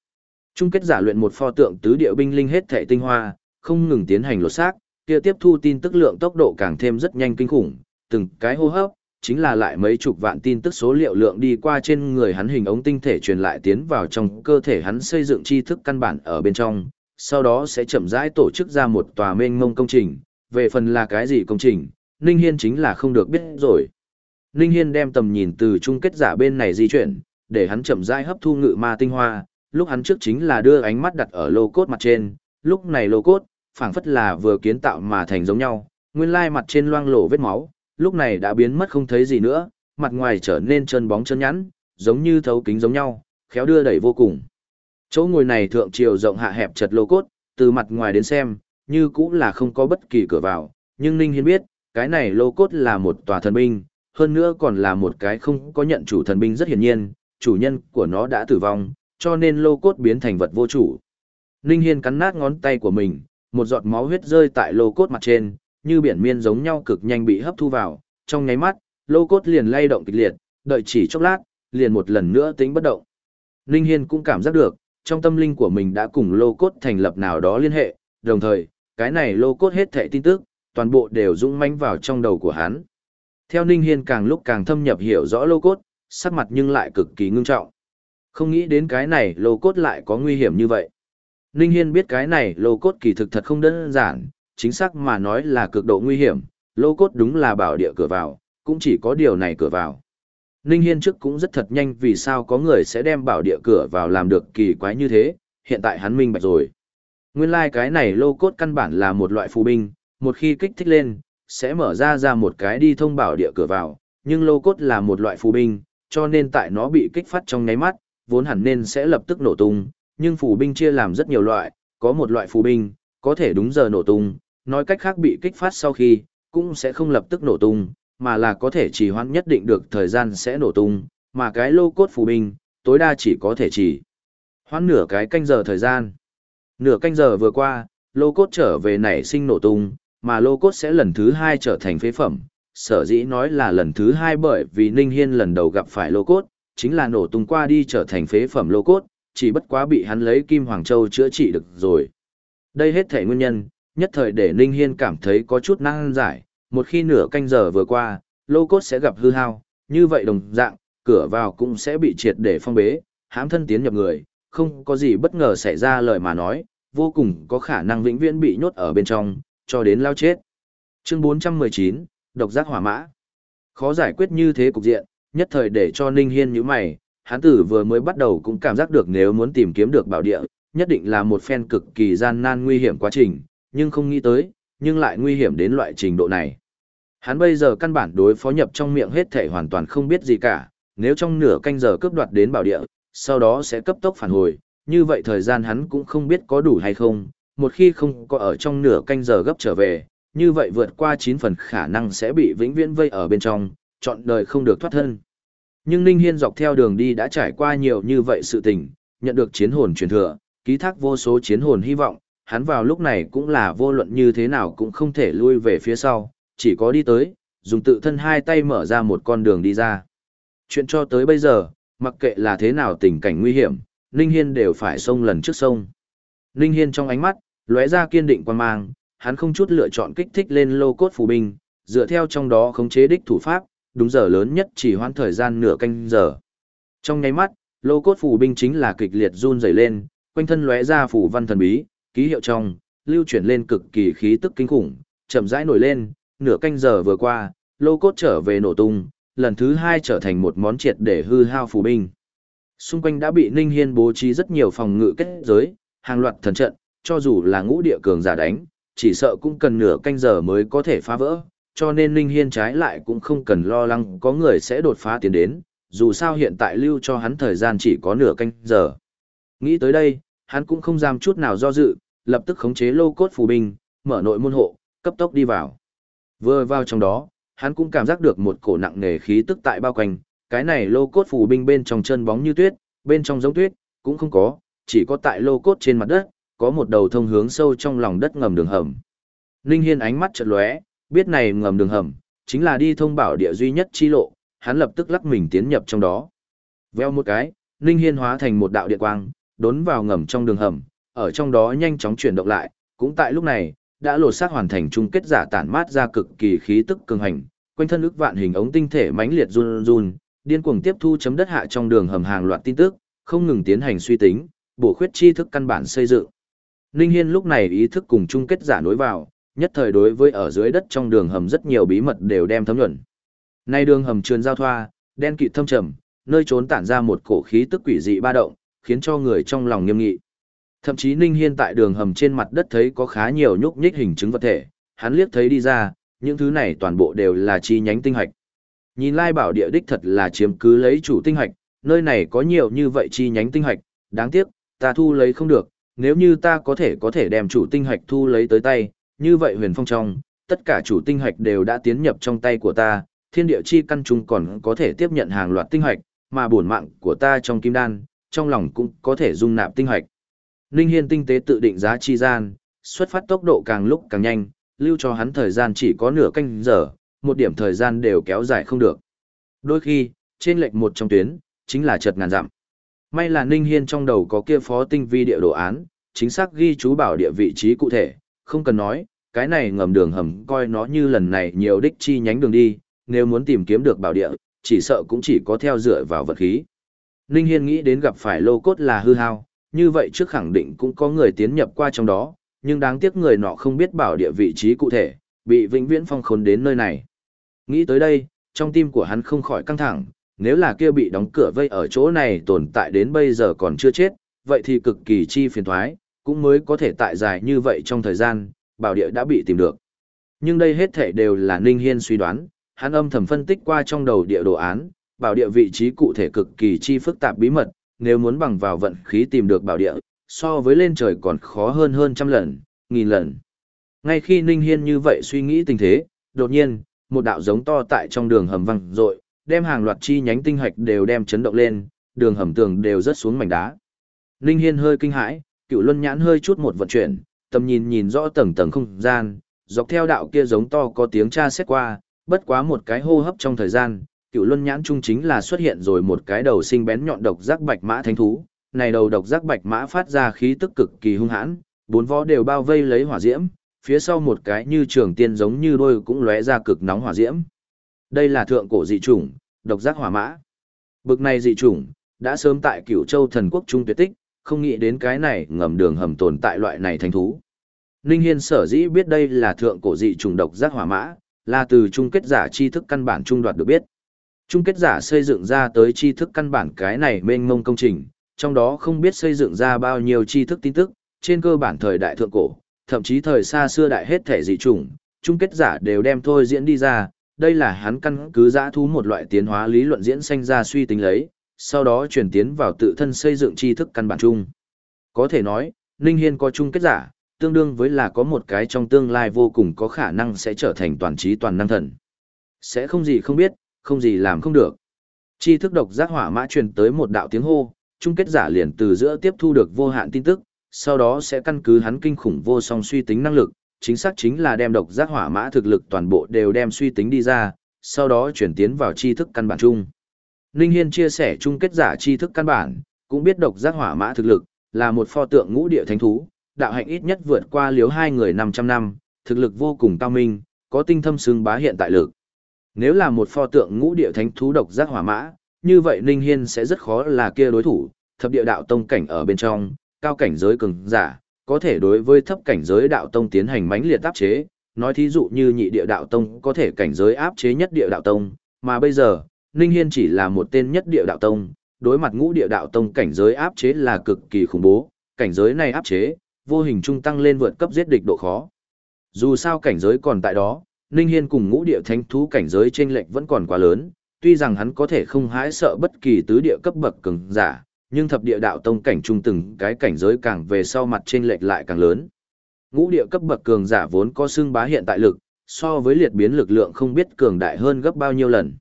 Chung kết giả luyện một pho tượng tứ địa binh linh hết thể tinh hoa, không ngừng tiến hành lột xác, kia tiếp thu tin tức lượng tốc độ càng thêm rất nhanh kinh khủng, từng cái hô hấp, chính là lại mấy chục vạn tin tức số liệu lượng đi qua trên người hắn hình ống tinh thể truyền lại tiến vào trong cơ thể hắn xây dựng tri thức căn bản ở bên trong, sau đó sẽ chậm rãi tổ chức ra một tòa mênh mông công trình, về phần là cái gì công trình, Ninh Hiên chính là không được biết rồi. Ninh Hiên đem tầm nhìn từ chung kết giả bên này di chuyển, để hắn chậm rãi hấp thu ngự ma tinh hoa, lúc hắn trước chính là đưa ánh mắt đặt ở lô cốt mặt trên, lúc này lô cốt, phảng phất là vừa kiến tạo mà thành giống nhau, nguyên lai mặt trên loang lổ vết máu, lúc này đã biến mất không thấy gì nữa, mặt ngoài trở nên trơn bóng trơn nhẵn, giống như thấu kính giống nhau, khéo đưa đẩy vô cùng. Chỗ ngồi này thượng chiều rộng hạ hẹp chật lô cốt, từ mặt ngoài đến xem, như cũng là không có bất kỳ cửa vào, nhưng Ninh Hiên biết, cái này lô cốt là một tòa thần binh, hơn nữa còn là một cái không có nhận chủ thần binh rất hiển nhiên, chủ nhân của nó đã tử vong, cho nên lô cốt biến thành vật vô chủ. Ninh Hiên cắn nát ngón tay của mình, một giọt máu huyết rơi tại lô cốt mặt trên, như biển miên giống nhau cực nhanh bị hấp thu vào, trong nháy mắt, lô cốt liền lay động kịch liệt, đợi chỉ chốc lát, liền một lần nữa tính bất động. Ninh Hiên cũng cảm giác được, trong tâm linh của mình đã cùng lô cốt thành lập nào đó liên hệ, đồng thời, cái này lô cốt hết thảy tin tức, toàn bộ đều dũng mãnh vào trong đầu của hắn. Theo Ninh Hiên càng lúc càng thâm nhập hiểu rõ lô cốt, sắc mặt nhưng lại cực kỳ ngưng trọng. Không nghĩ đến cái này lô cốt lại có nguy hiểm như vậy. Ninh Hiên biết cái này lô cốt kỳ thực thật không đơn giản, chính xác mà nói là cực độ nguy hiểm, lô cốt đúng là bảo địa cửa vào, cũng chỉ có điều này cửa vào. Ninh Hiên trước cũng rất thật nhanh vì sao có người sẽ đem bảo địa cửa vào làm được kỳ quái như thế, hiện tại hắn minh bạch rồi. Nguyên lai like cái này lô cốt căn bản là một loại phù binh, một khi kích thích lên, sẽ mở ra ra một cái đi thông bảo địa cửa vào, nhưng lô cốt là một loại phù binh, cho nên tại nó bị kích phát trong nháy mắt, vốn hẳn nên sẽ lập tức nổ tung, nhưng phù binh chia làm rất nhiều loại, có một loại phù binh, có thể đúng giờ nổ tung, nói cách khác bị kích phát sau khi, cũng sẽ không lập tức nổ tung, mà là có thể chỉ hoãn nhất định được thời gian sẽ nổ tung, mà cái lô cốt phù binh, tối đa chỉ có thể chỉ hoãn nửa cái canh giờ thời gian. Nửa canh giờ vừa qua, lô cốt trở về nảy sinh nổ tung, mà lô cốt sẽ lần thứ hai trở thành phế phẩm. Sở dĩ nói là lần thứ hai bởi vì Ninh Hiên lần đầu gặp phải lô cốt, chính là nổ tung qua đi trở thành phế phẩm lô cốt, chỉ bất quá bị hắn lấy Kim Hoàng Châu chữa trị được rồi. Đây hết thể nguyên nhân, nhất thời để Ninh Hiên cảm thấy có chút năng giải, một khi nửa canh giờ vừa qua, lô cốt sẽ gặp hư hao, như vậy đồng dạng, cửa vào cũng sẽ bị triệt để phong bế, hãm thân tiến nhập người, không có gì bất ngờ xảy ra lời mà nói, vô cùng có khả năng vĩnh viễn bị nhốt ở bên trong, cho đến lao chết. Chương 419, Độc giác hỏa mã. Khó giải quyết như thế cục diện, nhất thời để cho Ninh Hiên như mày, Hán tử vừa mới bắt đầu cũng cảm giác được nếu muốn tìm kiếm được bảo địa, nhất định là một phen cực kỳ gian nan nguy hiểm quá trình, nhưng không nghĩ tới, nhưng lại nguy hiểm đến loại trình độ này. Hắn bây giờ căn bản đối phó nhập trong miệng hết thể hoàn toàn không biết gì cả, nếu trong nửa canh giờ cướp đoạt đến bảo địa, sau đó sẽ cấp tốc phản hồi, như vậy thời gian hắn cũng không biết có đủ hay không, một khi không có ở trong nửa canh giờ gấp trở về, như vậy vượt qua 9 phần khả năng sẽ bị vĩnh viễn vây ở bên trong, chọn đời không được thoát thân. Nhưng Ninh Hiên dọc theo đường đi đã trải qua nhiều như vậy sự tình, nhận được chiến hồn truyền thừa, ký thác vô số chiến hồn hy vọng, hắn vào lúc này cũng là vô luận như thế nào cũng không thể lui về phía sau, chỉ có đi tới, dùng tự thân hai tay mở ra một con đường đi ra. Chuyện cho tới bây giờ, mặc kệ là thế nào tình cảnh nguy hiểm, Ninh Hiên đều phải xông lần trước sông. Ninh Hiên trong ánh mắt, lóe ra kiên định quan mang, hắn không chút lựa chọn kích thích lên lô cốt phù binh, dựa theo trong đó khống chế đích thủ pháp, đúng giờ lớn nhất chỉ hoãn thời gian nửa canh giờ. Trong nháy mắt, lô cốt phù binh chính là kịch liệt run rẩy lên, quanh thân lóe ra phù văn thần bí, ký hiệu trong, lưu chuyển lên cực kỳ khí tức kinh khủng, chậm rãi nổi lên, nửa canh giờ vừa qua, lô cốt trở về nổ tung, lần thứ hai trở thành một món triệt để hư hao phù binh. Xung quanh đã bị Ninh Hiên bố trí rất nhiều phòng ngự kết giới, hàng loạt thần trận, cho dù là ngũ địa cường giả đánh, chỉ sợ cũng cần nửa canh giờ mới có thể phá vỡ, cho nên Ninh Hiên trái lại cũng không cần lo lắng có người sẽ đột phá tiến đến, dù sao hiện tại lưu cho hắn thời gian chỉ có nửa canh giờ. Nghĩ tới đây, hắn cũng không dám chút nào do dự, lập tức khống chế lô cốt phù binh, mở nội môn hộ, cấp tốc đi vào. Vừa vào trong đó, hắn cũng cảm giác được một cổ nặng nề khí tức tại bao quanh, cái này lô cốt phù binh bên trong chân bóng như tuyết, bên trong giống tuyết, cũng không có, chỉ có tại lô cốt trên mặt đất, có một đầu thông hướng sâu trong lòng đất ngầm đường hầm. Ninh Hiên ánh mắt chợt lóe, biết này ngầm đường hầm, chính là đi thông bảo địa duy nhất chi lộ, hắn lập tức lắc mình tiến nhập trong đó. Veo một cái, Ninh Hiên hóa thành một đạo điện quang, đốn vào ngầm trong đường hầm, ở trong đó nhanh chóng chuyển động lại, cũng tại lúc này, đã lột xác hoàn thành chung kết giả tản mát ra cực kỳ khí tức cường hành, quanh thân ức vạn hình ống tinh thể mãnh liệt run run, điên cuồng tiếp thu chấm đất hạ trong đường hầm hàng loạt tin tức, không ngừng tiến hành suy tính, bổ khuyết tri thức căn bản xây dựng. Ninh Hiên lúc này ý thức cùng chung kết giả nối vào, nhất thời đối với ở dưới đất trong đường hầm rất nhiều bí mật đều đem thấm nhuận. Nay đường hầm truyền giao thoa, đen kịt thâm trầm, nơi trốn tản ra một cổ khí tức quỷ dị ba động, khiến cho người trong lòng nghiêm nghị. Thậm chí Ninh Hiên tại đường hầm trên mặt đất thấy có khá nhiều nhúc nhích hình chứng vật thể, hắn liếc thấy đi ra, những thứ này toàn bộ đều là chi nhánh tinh hạch. Nhìn lai bảo địa đích thật là chiếm cứ lấy chủ tinh hạch, nơi này có nhiều như vậy chi nhánh tinh hạch, đáng tiếc, ta thu lấy không được, nếu như ta có thể có thể đem chủ tinh hạch thu lấy tới tay, như vậy huyền phong trong, tất cả chủ tinh hạch đều đã tiến nhập trong tay của ta, thiên địa chi căn trung còn có thể tiếp nhận hàng loạt tinh hạch, mà bổn mạng của ta trong kim đan, trong lòng cũng có thể dung nạp tinh hạch. Ninh Hiên tinh tế tự định giá chi gian, xuất phát tốc độ càng lúc càng nhanh, lưu cho hắn thời gian chỉ có nửa canh giờ, một điểm thời gian đều kéo dài không được. Đôi khi, trên lệch một trong tuyến, chính là chợt ngàn dặm. May là Ninh Hiên trong đầu có kia phó tinh vi địa đồ án, chính xác ghi chú bảo địa vị trí cụ thể, không cần nói, cái này ngầm đường hầm coi nó như lần này nhiều đích chi nhánh đường đi, nếu muốn tìm kiếm được bảo địa, chỉ sợ cũng chỉ có theo dựa vào vật khí. Ninh Hiên nghĩ đến gặp phải lô cốt là hư hao, như vậy trước khẳng định cũng có người tiến nhập qua trong đó, nhưng đáng tiếc người nọ không biết bảo địa vị trí cụ thể, bị vĩnh viễn phong khốn đến nơi này. Nghĩ tới đây, trong tim của hắn không khỏi căng thẳng, nếu là kia bị đóng cửa vây ở chỗ này tồn tại đến bây giờ còn chưa chết, vậy thì cực kỳ chi phiền toái, cũng mới có thể tại dài như vậy trong thời gian, bảo địa đã bị tìm được. Nhưng đây hết thể đều là Ninh Hiên suy đoán, hắn âm thầm phân tích qua trong đầu địa đồ án, bảo địa vị trí cụ thể cực kỳ chi phức tạp bí mật, nếu muốn bằng vào vận khí tìm được bảo địa, so với lên trời còn khó hơn hơn trăm lần, nghìn lần. Ngay khi Ninh Hiên như vậy suy nghĩ tình thế, đột nhiên, một đạo giống to tại trong đường hầm văng rội, đem hàng loạt chi nhánh tinh hạch đều đem chấn động lên, đường hầm tường đều rớt xuống mảnh đá. Ninh Hiên hơi kinh hãi, cựu luân nhãn hơi chút một vận chuyển, tầm nhìn nhìn rõ tầng tầng không gian, dọc theo đạo kia giống to có tiếng tra xét qua, bất quá một cái hô hấp trong thời gian, cựu luân nhãn trung chính là xuất hiện rồi một cái đầu sinh bén nhọn độc giác bạch mã thánh thú. Này đầu độc giác bạch mã phát ra khí tức cực kỳ hung hãn, bốn vó đều bao vây lấy hỏa diễm, phía sau một cái như trường tiên giống như đôi cũng lóe ra cực nóng hỏa diễm. Đây là thượng cổ dị chủng, độc giác hỏa mã. Bực này dị chủng, đã sớm tại cửu châu thần quốc trung tuyệt tích, không nghĩ đến cái này ngầm đường hầm tồn tại loại này thánh thú. Ninh Hiên sở dĩ biết đây là thượng cổ dị trùng độc giác hỏa mã, là từ chung kết giả tri thức căn bản trung đoạt được biết. Chung kết giả xây dựng ra tới tri thức căn bản cái này mênh mông công trình, trong đó không biết xây dựng ra bao nhiêu tri thức tin tức, trên cơ bản thời đại thượng cổ, thậm chí thời xa xưa đại hết thể dị trùng, chung kết giả đều đem thôi diễn đi ra, đây là hắn căn cứ giã thú một loại tiến hóa lý luận diễn sanh ra suy tính lấy, sau đó chuyển tiến vào tự thân xây dựng tri thức căn bản chung. Có thể nói, Ninh Hiên có chung kết giả, tương đương với là có một cái trong tương lai vô cùng có khả năng sẽ trở thành toàn trí toàn năng thần. Sẽ không gì không biết, không gì làm không được. Tri thức độc giác hỏa mã truyền tới một đạo tiếng hô, chung kết giả liền từ giữa tiếp thu được vô hạn tin tức, sau đó sẽ căn cứ hắn kinh khủng vô song suy tính năng lực, chính xác chính là đem độc giác hỏa mã thực lực toàn bộ đều đem suy tính đi ra, sau đó chuyển tiến vào tri thức căn bản chung. Ninh Hiên chia sẻ chung kết giả tri thức căn bản, cũng biết độc giác hỏa mã thực lực, là một pho tượng ngũ địa thánh thú, đạo hạnh ít nhất vượt qua liếu hai người 500 năm, thực lực vô cùng cao minh, có tinh thâm xương bá hiện tại lực. Nếu là một pho tượng ngũ địa thánh thú độc giác hỏa mã, như vậy Ninh Hiên sẽ rất khó là kia đối thủ, thập địa đạo tông cảnh ở bên trong, cao cảnh giới cường giả, có thể đối với thấp cảnh giới đạo tông tiến hành mãnh liệt áp chế, nói thí dụ như nhị địa đạo tông có thể cảnh giới áp chế nhất địa đạo tông, mà bây giờ, Ninh Hiên chỉ là một tên nhất địa đạo tông, đối mặt ngũ địa đạo tông cảnh giới áp chế là cực kỳ khủng bố, cảnh giới này áp chế, vô hình trung tăng lên vượt cấp giết địch độ khó. Dù sao cảnh giới còn tại đó, Ninh Hiên cùng ngũ địa thánh thú cảnh giới trên lệnh vẫn còn quá lớn, tuy rằng hắn có thể không hãi sợ bất kỳ tứ địa cấp bậc cường giả, nhưng thập địa đạo tông cảnh trung từng cái cảnh giới càng về sau mặt trên lệch lại càng lớn. Ngũ địa cấp bậc cường giả vốn có xương bá hiện tại lực, so với liệt biến lực lượng không biết cường đại hơn gấp bao nhiêu lần.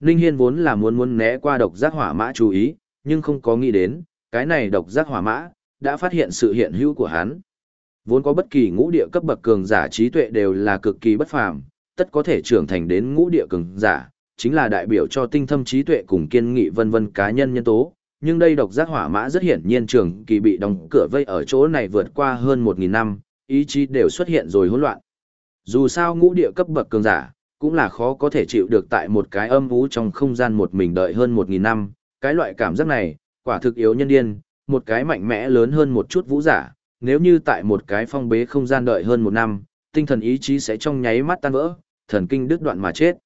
Ninh Hiên vốn là muốn muốn né qua độc giác hỏa mã chú ý, nhưng không có nghĩ đến, cái này độc giác hỏa mã, đã phát hiện sự hiện hữu của hắn. Vốn có bất kỳ ngũ địa cấp bậc cường giả trí tuệ đều là cực kỳ bất phàm, tất có thể trưởng thành đến ngũ địa cường giả, chính là đại biểu cho tinh thâm trí tuệ cùng kiên nghị vân vân cá nhân nhân tố. Nhưng đây độc giác hỏa mã rất hiển nhiên trường kỳ bị đóng cửa vây ở chỗ này vượt qua hơn 1.000 năm, ý chí đều xuất hiện rồi hỗn loạn. Dù sao ngũ địa cấp bậc cường giả, cũng là khó có thể chịu được tại một cái âm vũ trong không gian một mình đợi hơn 1.000 năm, cái loại cảm giác này, quả thực yếu nhân điên, một cái mạnh mẽ lớn hơn một chút vũ giả, nếu như tại một cái phong bế không gian đợi hơn một năm, tinh thần ý chí sẽ trong nháy mắt tan vỡ, thần kinh đứt đoạn mà chết.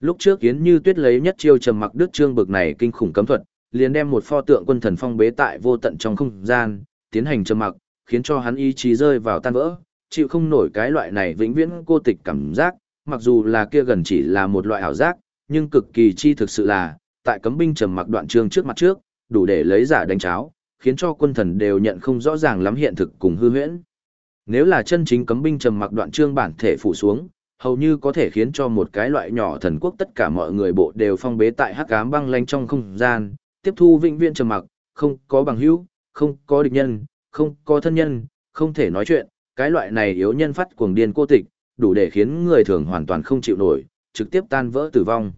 Lúc trước Yến Như Tuyết lấy nhất chiêu trầm mặc đức trương bực này kinh khủng cấm thuật, liền đem một pho tượng quân thần phong bế tại vô tận trong không gian, tiến hành trầm mặc, khiến cho hắn ý chí rơi vào tan vỡ, chịu không nổi cái loại này vĩnh viễn cô tịch cảm giác, mặc dù là kia gần chỉ là một loại ảo giác, nhưng cực kỳ chi thực sự là, tại cấm binh trầm mặc đoạn trương trước mặt trước, đủ để lấy giả đánh cháo, khiến cho quân thần đều nhận không rõ ràng lắm hiện thực cùng hư huyễn. Nếu là chân chính cấm binh trầm mặc đoạn trương bản thể phủ xuống, hầu như có thể khiến cho một cái loại nhỏ thần quốc tất cả mọi người bộ đều phong bế tại hắc ám băng lanh trong không gian, tiếp thu vĩnh viễn trầm mặc, không có bằng hữu, không có địch nhân, không có thân nhân, không thể nói chuyện, cái loại này yếu nhân phát cuồng điên cô tịch, đủ để khiến người thường hoàn toàn không chịu nổi, trực tiếp tan vỡ tử vong.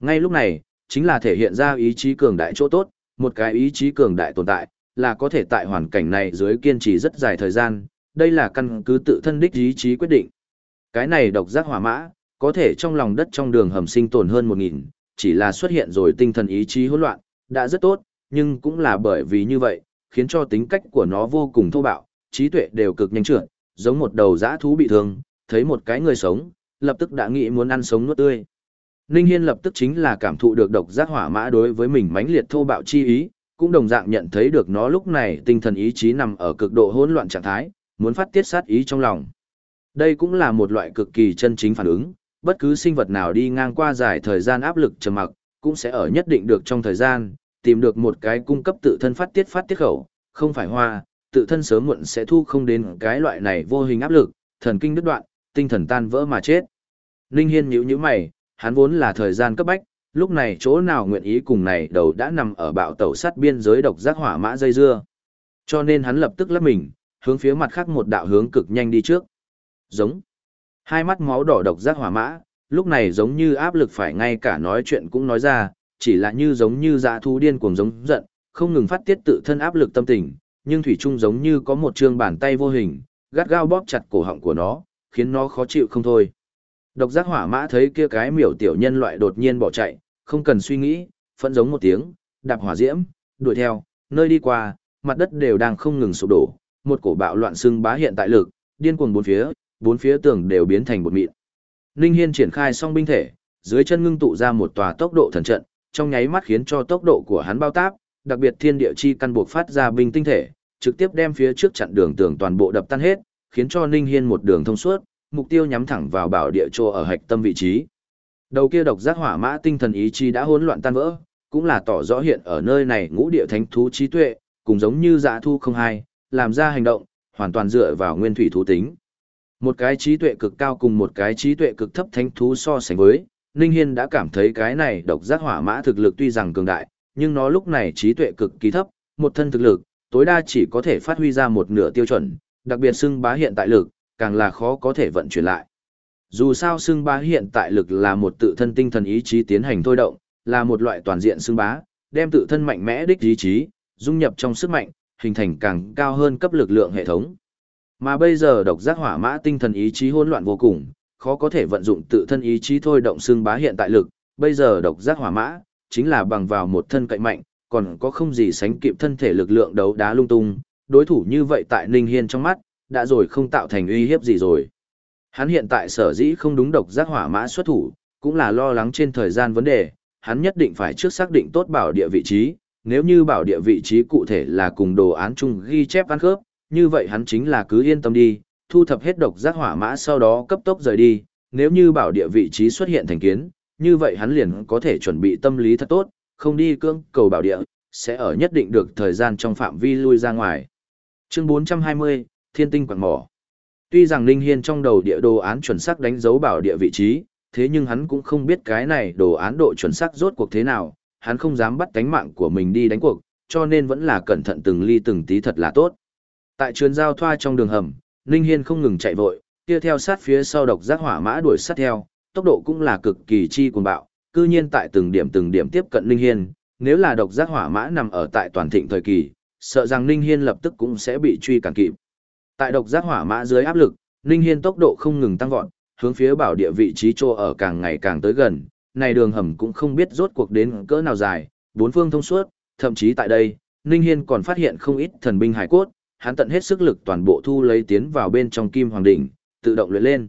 Ngay lúc này, chính là thể hiện ra ý chí cường đại chỗ tốt, một cái ý chí cường đại tồn tại, là có thể tại hoàn cảnh này dưới kiên trì rất dài thời gian, đây là căn cứ tự thân đích ý chí quyết định. Cái này độc giác hỏa mã, có thể trong lòng đất trong đường hầm sinh tồn hơn 1.000, chỉ là xuất hiện rồi tinh thần ý chí hỗn loạn, đã rất tốt, nhưng cũng là bởi vì như vậy, khiến cho tính cách của nó vô cùng thô bạo, trí tuệ đều cực nhanh trưởng, giống một đầu dã thú bị thương, thấy một cái người sống, lập tức đã nghĩ muốn ăn sống nuốt tươi. Ninh Hiên lập tức chính là cảm thụ được độc giác hỏa mã đối với mình mãnh liệt thô bạo chi ý, cũng đồng dạng nhận thấy được nó lúc này tinh thần ý chí nằm ở cực độ hỗn loạn trạng thái, muốn phát tiết sát ý trong lòng. Đây cũng là một loại cực kỳ chân chính phản ứng, bất cứ sinh vật nào đi ngang qua dài thời gian áp lực trầm mặc, cũng sẽ ở nhất định được trong thời gian, tìm được một cái cung cấp tự thân phát tiết phát tiết khẩu, không phải hoa, tự thân sớm muộn sẽ thu không đến cái loại này vô hình áp lực, thần kinh đứt đoạn, tinh thần tan vỡ mà chết. Ninh Hiên nhíu nhíu mày, hắn vốn là thời gian cấp bách, lúc này chỗ nào nguyện ý cùng này đầu đã nằm ở bạo tẩu sát biên giới độc giác hỏa mã dây dưa. Cho nên hắn lập tức lấp mình, hướng phía mặt khác một đạo hướng cực nhanh đi trước. Giống. Hai mắt máu đỏ độc giác hỏa mã, lúc này giống như áp lực phải ngay cả nói chuyện cũng nói ra, chỉ là như giống như dã thú điên cuồng giống giận, không ngừng phát tiết tự thân áp lực tâm tình, nhưng thủy chung giống như có một trương bàn tay vô hình, gắt gao bóp chặt cổ họng của nó, khiến nó khó chịu không thôi. Độc giác hỏa mã thấy kia cái miểu tiểu nhân loại đột nhiên bỏ chạy, không cần suy nghĩ, phẫn giống một tiếng, đạp hỏa diễm, đuổi theo, nơi đi qua, mặt đất đều đang không ngừng sụp đổ, một cổ bạo loạn xương bá hiện tại lực, điên cuồng bốn phía, bốn phía tường đều biến thành bột mịn. Ninh Hiên triển khai xong binh thể, dưới chân ngưng tụ ra một tòa tốc độ thần trận, trong nháy mắt khiến cho tốc độ của hắn bao táp, đặc biệt thiên địa chi căn buộc phát ra binh tinh thể, trực tiếp đem phía trước chặn đường tường toàn bộ đập tan hết, khiến cho Ninh Hiên một đường thông suốt, mục tiêu nhắm thẳng vào bảo địa trô ở hạch tâm vị trí. Đầu kia độc giác hỏa mã tinh thần ý chí đã hỗn loạn tan vỡ, cũng là tỏ rõ hiện ở nơi này ngũ địa thánh thú trí tuệ, cùng giống như dạ thu không hai, làm ra hành động, hoàn toàn dựa vào nguyên thủy thú tính. Một cái trí tuệ cực cao cùng một cái trí tuệ cực thấp thánh thú so sánh với, Ninh Hiên đã cảm thấy cái này độc giác hỏa mã thực lực tuy rằng cường đại, nhưng nó lúc này trí tuệ cực kỳ thấp, một thân thực lực, tối đa chỉ có thể phát huy ra một nửa tiêu chuẩn, đặc biệt xưng bá hiện tại lực, càng là khó có thể vận chuyển lại. Dù sao xưng bá hiện tại lực là một tự thân tinh thần ý chí tiến hành thôi động, là một loại toàn diện xưng bá, đem tự thân mạnh mẽ đích ý chí, dung nhập trong sức mạnh, hình thành càng cao hơn cấp lực lượng hệ thống. Mà bây giờ độc giác hỏa mã tinh thần ý chí hỗn loạn vô cùng, khó có thể vận dụng tự thân ý chí thôi động xương bá hiện tại lực, bây giờ độc giác hỏa mã, chính là bằng vào một thân cậy mạnh, còn có không gì sánh kịp thân thể lực lượng đấu đá lung tung, đối thủ như vậy tại Ninh Hiên trong mắt, đã rồi không tạo thành uy hiếp gì rồi. Hắn hiện tại sở dĩ không đúng độc giác hỏa mã xuất thủ, cũng là lo lắng trên thời gian vấn đề, hắn nhất định phải trước xác định tốt bảo địa vị trí, nếu như bảo địa vị trí cụ thể là cùng đồ án chung ghi chép ăn khớp, như vậy hắn chính là cứ yên tâm đi, thu thập hết độc giác hỏa mã sau đó cấp tốc rời đi, nếu như bảo địa vị trí xuất hiện thành kiến, như vậy hắn liền có thể chuẩn bị tâm lý thật tốt, không đi cưỡng cầu bảo địa, sẽ ở nhất định được thời gian trong phạm vi lui ra ngoài. Chương 420, Thiên tinh quảng mỏ. Tuy rằng Linh Hiên trong đầu địa đồ án chuẩn xác đánh dấu bảo địa vị trí, thế nhưng hắn cũng không biết cái này đồ án độ chuẩn xác rốt cuộc thế nào, hắn không dám bắt cánh mạng của mình đi đánh cuộc, cho nên vẫn là cẩn thận từng ly từng tí thật là tốt. Tại chuyến giao thoa trong đường hầm, Ninh Hiên không ngừng chạy vội, kia theo sát phía sau độc giác hỏa mã đuổi sát theo, tốc độ cũng là cực kỳ chi cuồng bạo, cư nhiên tại từng điểm từng điểm tiếp cận Ninh Hiên, nếu là độc giác hỏa mã nằm ở tại toàn thịnh thời kỳ, sợ rằng Ninh Hiên lập tức cũng sẽ bị truy cản kịp. Tại độc giác hỏa mã dưới áp lực, Ninh Hiên tốc độ không ngừng tăng vọt, hướng phía bảo địa vị trí trô ở càng ngày càng tới gần, này đường hầm cũng không biết rốt cuộc đến cỡ nào dài, bốn phương thông suốt, thậm chí tại đây, Ninh Hiên còn phát hiện không ít thần binh hải cốt, hắn tận hết sức lực toàn bộ thu lấy tiến vào bên trong kim hoàng đỉnh, tự động luyện lên.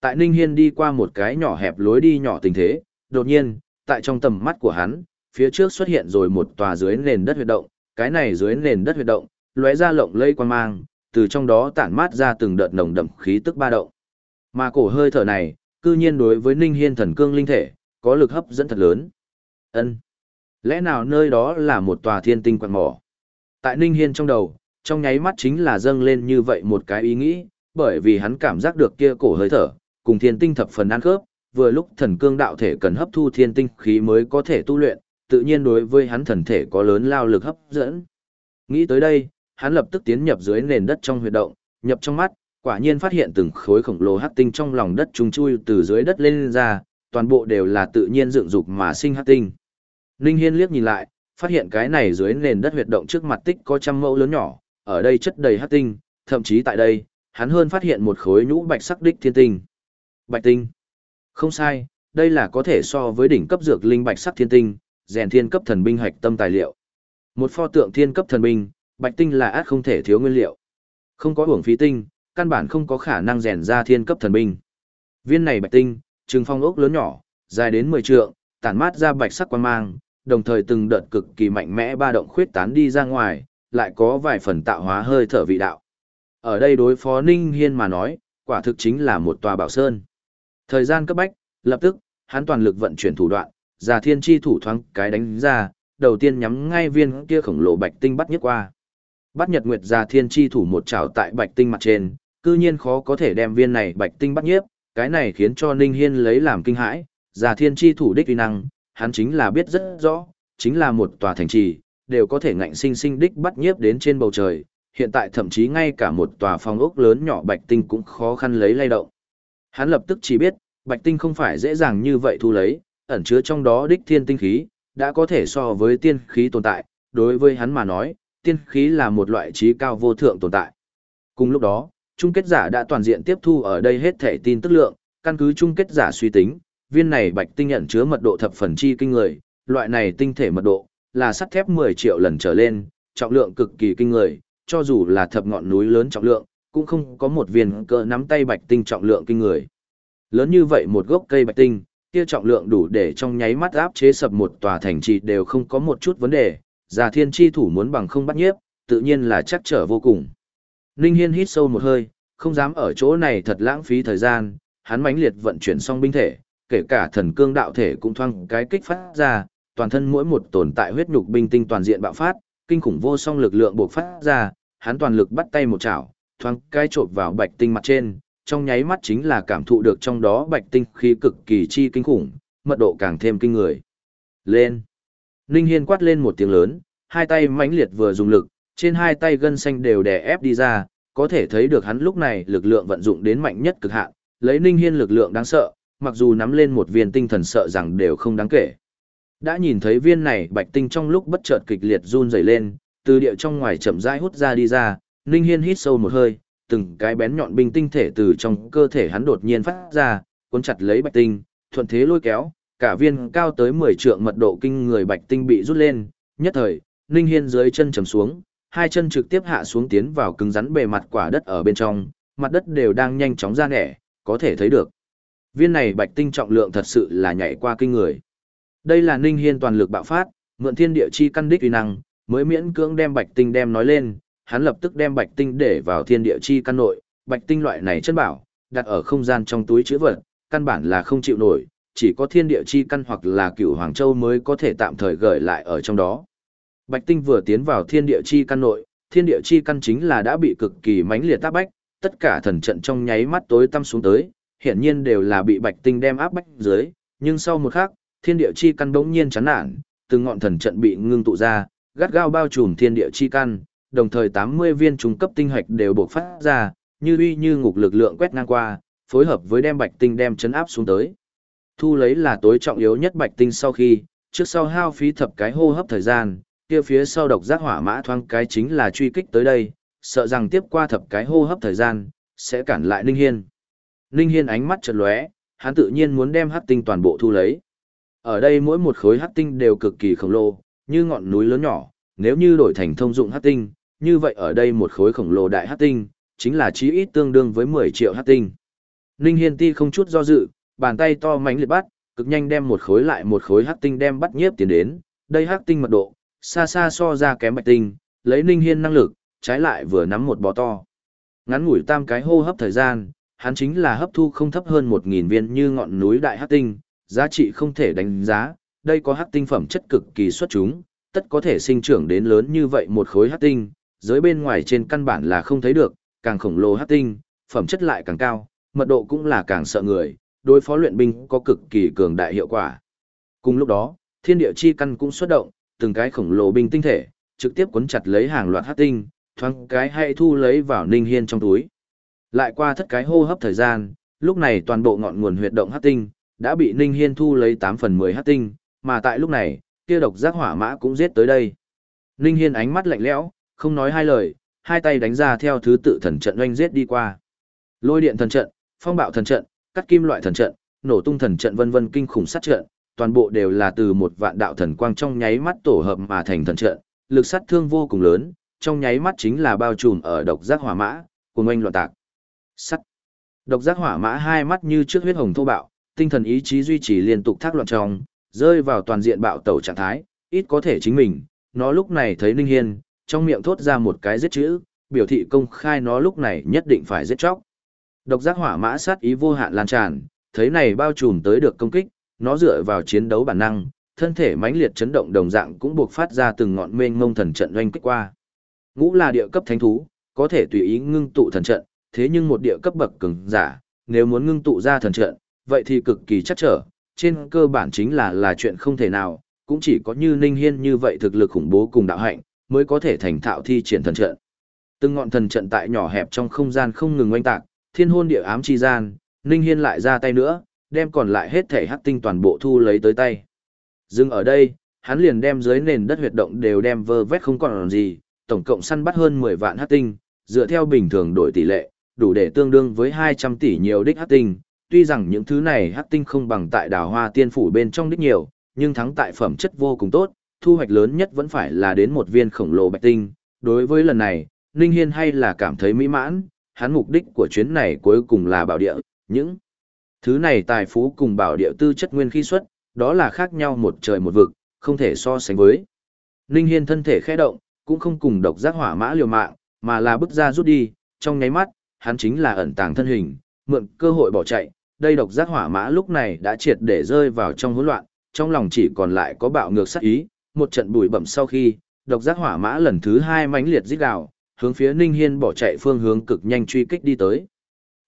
Tại Ninh Hiên đi qua một cái nhỏ hẹp lối đi nhỏ tình thế, đột nhiên, tại trong tầm mắt của hắn, phía trước xuất hiện rồi một tòa dưới nền đất huyệt động, cái này dưới nền đất huyệt động, lóe ra lộng lây quan mang, từ trong đó tản mát ra từng đợt nồng đậm khí tức ba động. Mà cổ hơi thở này, cư nhiên đối với Ninh Hiên thần cương linh thể, có lực hấp dẫn thật lớn. Ân, Lẽ nào nơi đó là một tòa thiên tinh quạng mỏ? Tại Ninh Hiên trong đầu, trong nháy mắt chính là dâng lên như vậy một cái ý nghĩ, bởi vì hắn cảm giác được kia cổ hơi thở, cùng thiên tinh thập phần ăn khớp, vừa lúc thần cương đạo thể cần hấp thu thiên tinh khí mới có thể tu luyện, tự nhiên đối với hắn thần thể có lớn lao lực hấp dẫn. Nghĩ tới đây, hắn lập tức tiến nhập dưới nền đất trong huyệt động, nhập trong mắt, quả nhiên phát hiện từng khối khổng lồ hắc tinh trong lòng đất trùng chui từ dưới đất lên ra, toàn bộ đều là tự nhiên dựng dục mà sinh hắc tinh. Linh Hiên liếc nhìn lại, phát hiện cái này dưới nền đất huyệt động trước mặt tích có trăm mẫu lớn nhỏ, ở đây chất đầy hắc tinh, thậm chí tại đây, hắn hơn phát hiện một khối nhũ bạch sắc đích thiên tinh. Bạch tinh. Không sai, đây là có thể so với đỉnh cấp dược linh bạch sắc thiên tinh, rèn thiên cấp thần binh hạch tâm tài liệu. Một pho tượng thiên cấp thần binh, bạch tinh là át không thể thiếu nguyên liệu. Không có uổng phí tinh, căn bản không có khả năng rèn ra thiên cấp thần binh. Viên này bạch tinh, trừng phong ốc lớn nhỏ, dài đến 10 trượng, tản mát ra bạch sắc quang mang, đồng thời từng đợt cực kỳ mạnh mẽ ba động khuyết tán đi ra ngoài, lại có vài phần tạo hóa hơi thở vị đạo. Ở đây đối phó Ninh Hiên mà nói, quả thực chính là một tòa bảo sơn. Thời gian cấp bách, lập tức, hắn toàn lực vận chuyển thủ đoạn, già thiên chi thủ thoáng cái đánh ra, đầu tiên nhắm ngay viên kia khổng lồ bạch tinh bắt nhất qua. Bắt nhật nguyệt già thiên chi thủ một chảo tại bạch tinh mặt trên, cư nhiên khó có thể đem viên này bạch tinh bắt nhiếp, cái này khiến cho Ninh Hiên lấy làm kinh hãi, già thiên chi thủ đích uy năng, hắn chính là biết rất rõ, chính là một tòa thành trì, đều có thể ngạnh sinh sinh đích bắt nhiếp đến trên bầu trời, hiện tại thậm chí ngay cả một tòa phong ốc lớn nhỏ bạch tinh cũng khó khăn lấy lay động. Hắn lập tức chỉ biết, bạch tinh không phải dễ dàng như vậy thu lấy, ẩn chứa trong đó đích thiên tinh khí, đã có thể so với tiên khí tồn tại, đối với hắn mà nói, tiên khí là một loại trí cao vô thượng tồn tại. Cùng lúc đó, chung kết giả đã toàn diện tiếp thu ở đây hết thể tin tức lượng, căn cứ chung kết giả suy tính, viên này bạch tinh ẩn chứa mật độ thập phần chi kinh người, loại này tinh thể mật độ, là sắt thép 10 triệu lần trở lên, trọng lượng cực kỳ kinh người, cho dù là thập ngọn núi lớn trọng lượng, cũng không có một viên cỡ nắm tay bạch tinh trọng lượng kinh người. Lớn như vậy một gốc cây bạch tinh, kia trọng lượng đủ để trong nháy mắt áp chế sập một tòa thành trì đều không có một chút vấn đề, già thiên chi thủ muốn bằng không bắt nhiếp, tự nhiên là chắc trở vô cùng. Ninh Hiên hít sâu một hơi, không dám ở chỗ này thật lãng phí thời gian, hắn mãnh liệt vận chuyển xong binh thể, kể cả thần cương đạo thể cũng thoang cái kích phát ra, toàn thân mỗi một tồn tại huyết nhục binh tinh toàn diện bạo phát, kinh khủng vô song lực lượng bộc phát ra, hắn toàn lực bắt tay một chảo, thoang cái trộn vào bạch tinh mặt trên, trong nháy mắt chính là cảm thụ được trong đó bạch tinh khí cực kỳ chi kinh khủng, mật độ càng thêm kinh người. Lên! Ninh Hiên quát lên một tiếng lớn, hai tay mãnh liệt vừa dùng lực, trên hai tay gân xanh đều đè ép đi ra, có thể thấy được hắn lúc này lực lượng vận dụng đến mạnh nhất cực hạn, lấy Ninh Hiên lực lượng đáng sợ, mặc dù nắm lên một viên tinh thần sợ rằng đều không đáng kể. Đã nhìn thấy viên này bạch tinh trong lúc bất chợt kịch liệt run rẩy lên, từ địa trong ngoài chậm rãi hút ra đi ra, Ninh Hiên hít sâu một hơi, từng cái bén nhọn binh tinh thể từ trong cơ thể hắn đột nhiên phát ra, cuốn chặt lấy bạch tinh, thuận thế lôi kéo, cả viên cao tới 10 trượng mật độ kinh người bạch tinh bị rút lên, nhất thời, Ninh Hiên dưới chân trầm xuống, hai chân trực tiếp hạ xuống tiến vào cứng rắn bề mặt quả đất ở bên trong, mặt đất đều đang nhanh chóng ra nẻ, có thể thấy được. Viên này bạch tinh trọng lượng thật sự là nhảy qua kinh người. Đây là Ninh Hiên toàn lực bạo phát, mượn thiên địa chi căn đích uy năng, mới miễn cưỡng đem bạch tinh đem nói lên, hắn lập tức đem bạch tinh để vào thiên địa chi căn nội, bạch tinh loại này chân bảo, đặt ở không gian trong túi chứa vật, căn bản là không chịu nổi, chỉ có thiên địa chi căn hoặc là cửu hoàng châu mới có thể tạm thời gửi lại ở trong đó. Bạch tinh vừa tiến vào thiên địa chi căn nội, thiên địa chi căn chính là đã bị cực kỳ mãnh liệt tác bách, tất cả thần trận trong nháy mắt tối tăm xuống tới, hiển nhiên đều là bị bạch tinh đem áp bách dưới, nhưng sau một khắc, thiên địa chi căn bỗng nhiên chán nản, từng ngọn thần trận bị ngưng tụ ra, gắt gao bao trùm thiên địa chi căn, đồng thời 80 viên trung cấp tinh hạch đều buộc phát ra, như uy như ngục lực lượng quét ngang qua, phối hợp với đem bạch tinh đem chấn áp xuống tới. Thu lấy là tối trọng yếu nhất bạch tinh sau khi, trước sau hao phí thập cái hô hấp thời gian, kia phía sau độc giác hỏa mã thoáng cái chính là truy kích tới đây, sợ rằng tiếp qua thập cái hô hấp thời gian, sẽ cản lại Ninh Hiên. Ninh Hiên ánh mắt chợt lóe, hắn tự nhiên muốn đem hắc tinh toàn bộ thu lấy. Ở đây mỗi một khối hắc tinh đều cực kỳ khổng lồ, như ngọn núi lớn nhỏ, nếu như đổi thành thông dụng hắc tinh, như vậy ở đây một khối khổng lồ đại hát tinh, chính là chí ít tương đương với 10 triệu hát tinh. Ninh Hiên ti không chút do dự, bàn tay to mảnh liệt bắt, cực nhanh đem một khối lại một khối hát tinh đem bắt nhiếp tiến đến, đây hát tinh mật độ, xa xa so ra kém bạch tinh, lấy Ninh Hiên năng lực, trái lại vừa nắm một bò to. Ngắn ngủi tam cái hô hấp thời gian, hắn chính là hấp thu không thấp hơn 1.000 viên như ngọn núi đại hát tinh, giá trị không thể đánh giá, đây có hát tinh phẩm chất cực kỳ xuất chúng, tất có thể sinh trưởng đến lớn như vậy một khối hát tinh, dưới bên ngoài trên căn bản là không thấy được, càng khổng lồ hắc tinh, phẩm chất lại càng cao, mật độ cũng là càng sợ người, đối phó luyện binh có cực kỳ cường đại hiệu quả. Cùng lúc đó, thiên địa chi căn cũng xuất động, từng cái khổng lồ binh tinh thể, trực tiếp cuốn chặt lấy hàng loạt hắc tinh, thoáng cái hay thu lấy vào Ninh Hiên trong túi. Lại qua thất cái hô hấp thời gian, lúc này toàn bộ ngọn nguồn huyệt động hắc tinh đã bị Ninh Hiên thu lấy 8 phần 10 hắc tinh, mà tại lúc này, kia độc giác hỏa mã cũng giết tới đây. Ninh Hiên ánh mắt lạnh lẽo, không nói hai lời, hai tay đánh ra theo thứ tự thần trận oanh giết đi qua. Lôi điện thần trận, phong bạo thần trận, cắt kim loại thần trận, nổ tung thần trận vân vân kinh khủng sát trận, toàn bộ đều là từ một vạn đạo thần quang trong nháy mắt tổ hợp mà thành thần trận, lực sát thương vô cùng lớn, trong nháy mắt chính là bao trùm ở độc giác hỏa mã, cùng oanh loạn tạc. Sắt. Độc giác hỏa mã hai mắt như trước huyết hồng thô bạo, tinh thần ý chí duy trì liên tục thác loạn trong, rơi vào toàn diện bạo tẩu trạng thái, ít có thể chính mình. Nó lúc này thấy Ninh Hiên, trong miệng thốt ra một cái giết chữ, biểu thị công khai nó lúc này nhất định phải giết chóc. Độc giác hỏa mã sát ý vô hạn lan tràn, thấy này bao trùm tới được công kích, nó dựa vào chiến đấu bản năng, thân thể mãnh liệt chấn động đồng dạng cũng buộc phát ra từng ngọn mênh mông thần trận oanh kích qua. Ngũ là địa cấp thánh thú, có thể tùy ý ngưng tụ thần trận, thế nhưng một địa cấp bậc cường giả, nếu muốn ngưng tụ ra thần trận, vậy thì cực kỳ chắc trở, trên cơ bản chính là là chuyện không thể nào, cũng chỉ có như Ninh Hiên như vậy thực lực khủng bố cùng đạo hạnh, mới có thể thành thạo thi triển thần trận. Từng ngọn thần trận tại nhỏ hẹp trong không gian không ngừng oanh tạc, thiên hôn địa ám chi gian, Ninh Hiên lại ra tay nữa, đem còn lại hết thể hắc tinh toàn bộ thu lấy tới tay. Dừng ở đây, hắn liền đem dưới nền đất huyệt động đều đem vơ vét không còn gì, tổng cộng săn bắt hơn 10 vạn hắc tinh, dựa theo bình thường đổi tỷ lệ, đủ để tương đương với 200 tỷ nhiều đích hắc tinh. Tuy rằng những thứ này hắc tinh không bằng tại đào hoa tiên phủ bên trong đích nhiều, nhưng thắng tại phẩm chất vô cùng tốt, thu hoạch lớn nhất vẫn phải là đến một viên khổng lồ bạch tinh. Đối với lần này, Ninh Hiên hay là cảm thấy mỹ mãn, hắn mục đích của chuyến này cuối cùng là bảo địa, những thứ này tài phú cùng bảo địa tư chất nguyên khí xuất, đó là khác nhau một trời một vực, không thể so sánh với. Ninh Hiên thân thể khẽ động, cũng không cùng độc giác hỏa mã liều mạng, mà là bước ra rút đi, trong nháy mắt, hắn chính là ẩn tàng thân hình, mượn cơ hội bỏ chạy. Đây độc giác hỏa mã lúc này đã triệt để rơi vào trong hỗn loạn, trong lòng chỉ còn lại có bạo ngược sát ý, một trận bụi bẩm sau khi, độc giác hỏa mã lần thứ hai mãnh liệt rít gào, hướng phía Ninh Hiên bỏ chạy phương hướng cực nhanh truy kích đi tới.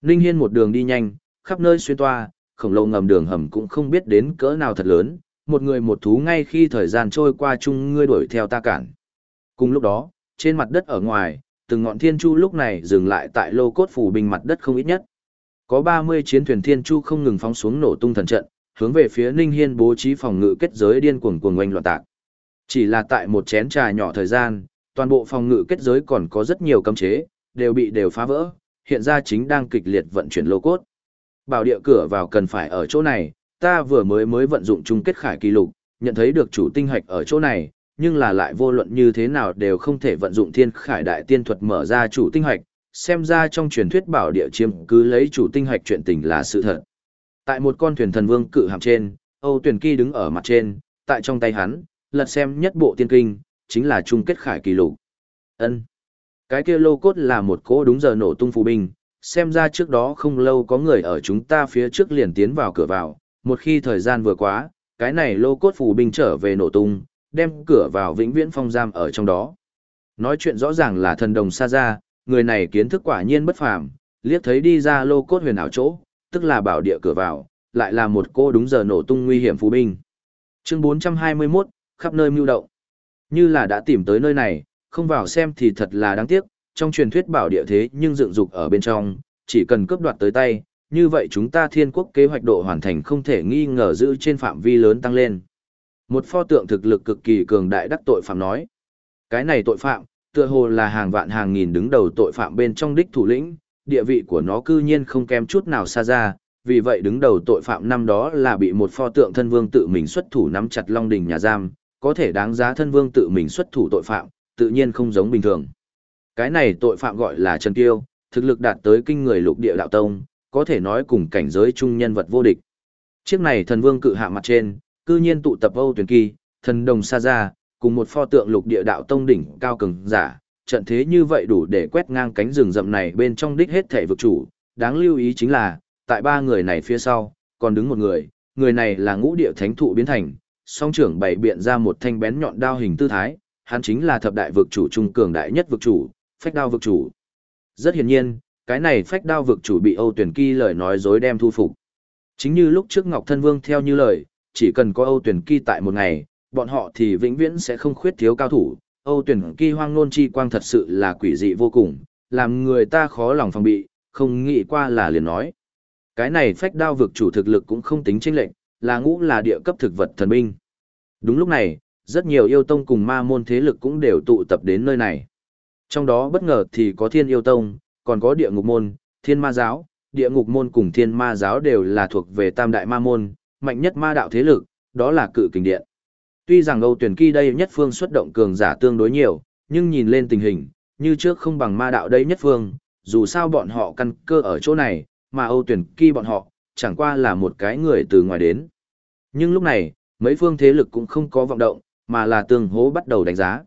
Ninh Hiên một đường đi nhanh, khắp nơi xuyên toa, khổng lồ ngầm đường hầm cũng không biết đến cỡ nào thật lớn, một người một thú ngay khi thời gian trôi qua chung ngươi đuổi theo ta cản. Cùng lúc đó, trên mặt đất ở ngoài, từng ngọn thiên chu lúc này dừng lại tại lô cốt phủ bình mặt đất không ít nhất. Có 30 chiến thuyền thiên chu không ngừng phóng xuống nổ tung thần trận, hướng về phía Ninh Hiên bố trí phòng ngự kết giới điên cuồng cuồng oanh loạn tạc. Chỉ là tại một chén trà nhỏ thời gian, toàn bộ phòng ngự kết giới còn có rất nhiều cấm chế, đều bị đều phá vỡ, hiện ra chính đang kịch liệt vận chuyển lô cốt. Bảo địa cửa vào cần phải ở chỗ này, ta vừa mới mới vận dụng chung kết khải kỳ lục, nhận thấy được chủ tinh hạch ở chỗ này, nhưng là lại vô luận như thế nào đều không thể vận dụng thiên khải đại tiên thuật mở ra chủ tinh hạch, xem ra trong truyền thuyết bảo địa chiếm cứ lấy chủ tinh hạch chuyện tình là sự thật. Tại một con thuyền thần vương cự hàm trên, Âu Tuyển Kỳ đứng ở mặt trên, tại trong tay hắn, lật xem nhất bộ tiên kinh, chính là chung kết khải kỳ lục. Ân. Cái kia lô cốt là một cỗ đúng giờ nổ tung phù binh, xem ra trước đó không lâu có người ở chúng ta phía trước liền tiến vào cửa vào, một khi thời gian vừa quá, cái này lô cốt phù binh trở về nổ tung, đem cửa vào vĩnh viễn phong giam ở trong đó. Nói chuyện rõ ràng là thần đồng xa ra, người này kiến thức quả nhiên bất phàm, liếc thấy đi ra lô cốt huyền ảo chỗ, tức là bảo địa cửa vào, lại là một cô đúng giờ nổ tung nguy hiểm phù binh. Chương 421, khắp nơi mưu động. Như là đã tìm tới nơi này, không vào xem thì thật là đáng tiếc, trong truyền thuyết bảo địa thế nhưng dựng dục ở bên trong, chỉ cần cướp đoạt tới tay, như vậy chúng ta thiên quốc kế hoạch độ hoàn thành không thể nghi ngờ giữ trên phạm vi lớn tăng lên. Một pho tượng thực lực cực kỳ cường đại đắc tội phạm nói. Cái này tội phạm, tựa hồ là hàng vạn hàng nghìn đứng đầu tội phạm bên trong đích thủ lĩnh, địa vị của nó cư nhiên không kém chút nào xa ra, vì vậy đứng đầu tội phạm năm đó là bị một pho tượng thân vương tự mình xuất thủ nắm chặt long đình nhà giam, có thể đáng giá thân vương tự mình xuất thủ tội phạm, tự nhiên không giống bình thường. Cái này tội phạm gọi là Trần Kiêu, thực lực đạt tới kinh người lục địa đạo tông, có thể nói cùng cảnh giới trung nhân vật vô địch. Chiếc này thần vương cự hạ mặt trên, cư nhiên tụ tập Âu Tuyển Kỳ, thần đồng sa ra, cùng một pho tượng lục địa đạo tông đỉnh cao cường giả, trận thế như vậy đủ để quét ngang cánh rừng rậm này bên trong đích hết thể vực chủ. Đáng lưu ý chính là, tại ba người này phía sau, còn đứng một người, người này là ngũ địa thánh thụ biến thành, song trưởng bày biện ra một thanh bén nhọn đao hình tư thái, hắn chính là thập đại vực chủ trung cường đại nhất vực chủ, phách đao vực chủ. Rất hiển nhiên, cái này phách đao vực chủ bị Âu Tuyển Kỳ lời nói dối đem thu phục. Chính như lúc trước Ngọc Thân Vương theo như lời, chỉ cần có Âu Tuyển Kỳ tại một ngày, bọn họ thì vĩnh viễn sẽ không khuyết thiếu cao thủ. Âu Tuyển Kỳ hoang nôn chi quang thật sự là quỷ dị vô cùng, làm người ta khó lòng phòng bị, không nghĩ qua là liền nói. Cái này phách đao vực chủ thực lực cũng không tính chênh lệnh, là ngũ là địa cấp thực vật thần binh. Đúng lúc này, rất nhiều yêu tông cùng ma môn thế lực cũng đều tụ tập đến nơi này. Trong đó bất ngờ thì có thiên yêu tông, còn có địa ngục môn, thiên ma giáo, địa ngục môn cùng thiên ma giáo đều là thuộc về tam đại ma môn, mạnh nhất ma đạo thế lực, đó là cự kình điện. Tuy rằng Âu tuyển kỳ đây nhất phương xuất động cường giả tương đối nhiều, nhưng nhìn lên tình hình, như trước không bằng ma đạo đây nhất phương, dù sao bọn họ căn cơ ở chỗ này, mà Âu tuyển kỳ bọn họ, chẳng qua là một cái người từ ngoài đến. Nhưng lúc này, mấy phương thế lực cũng không có vọng động, mà là tương hố bắt đầu đánh giá.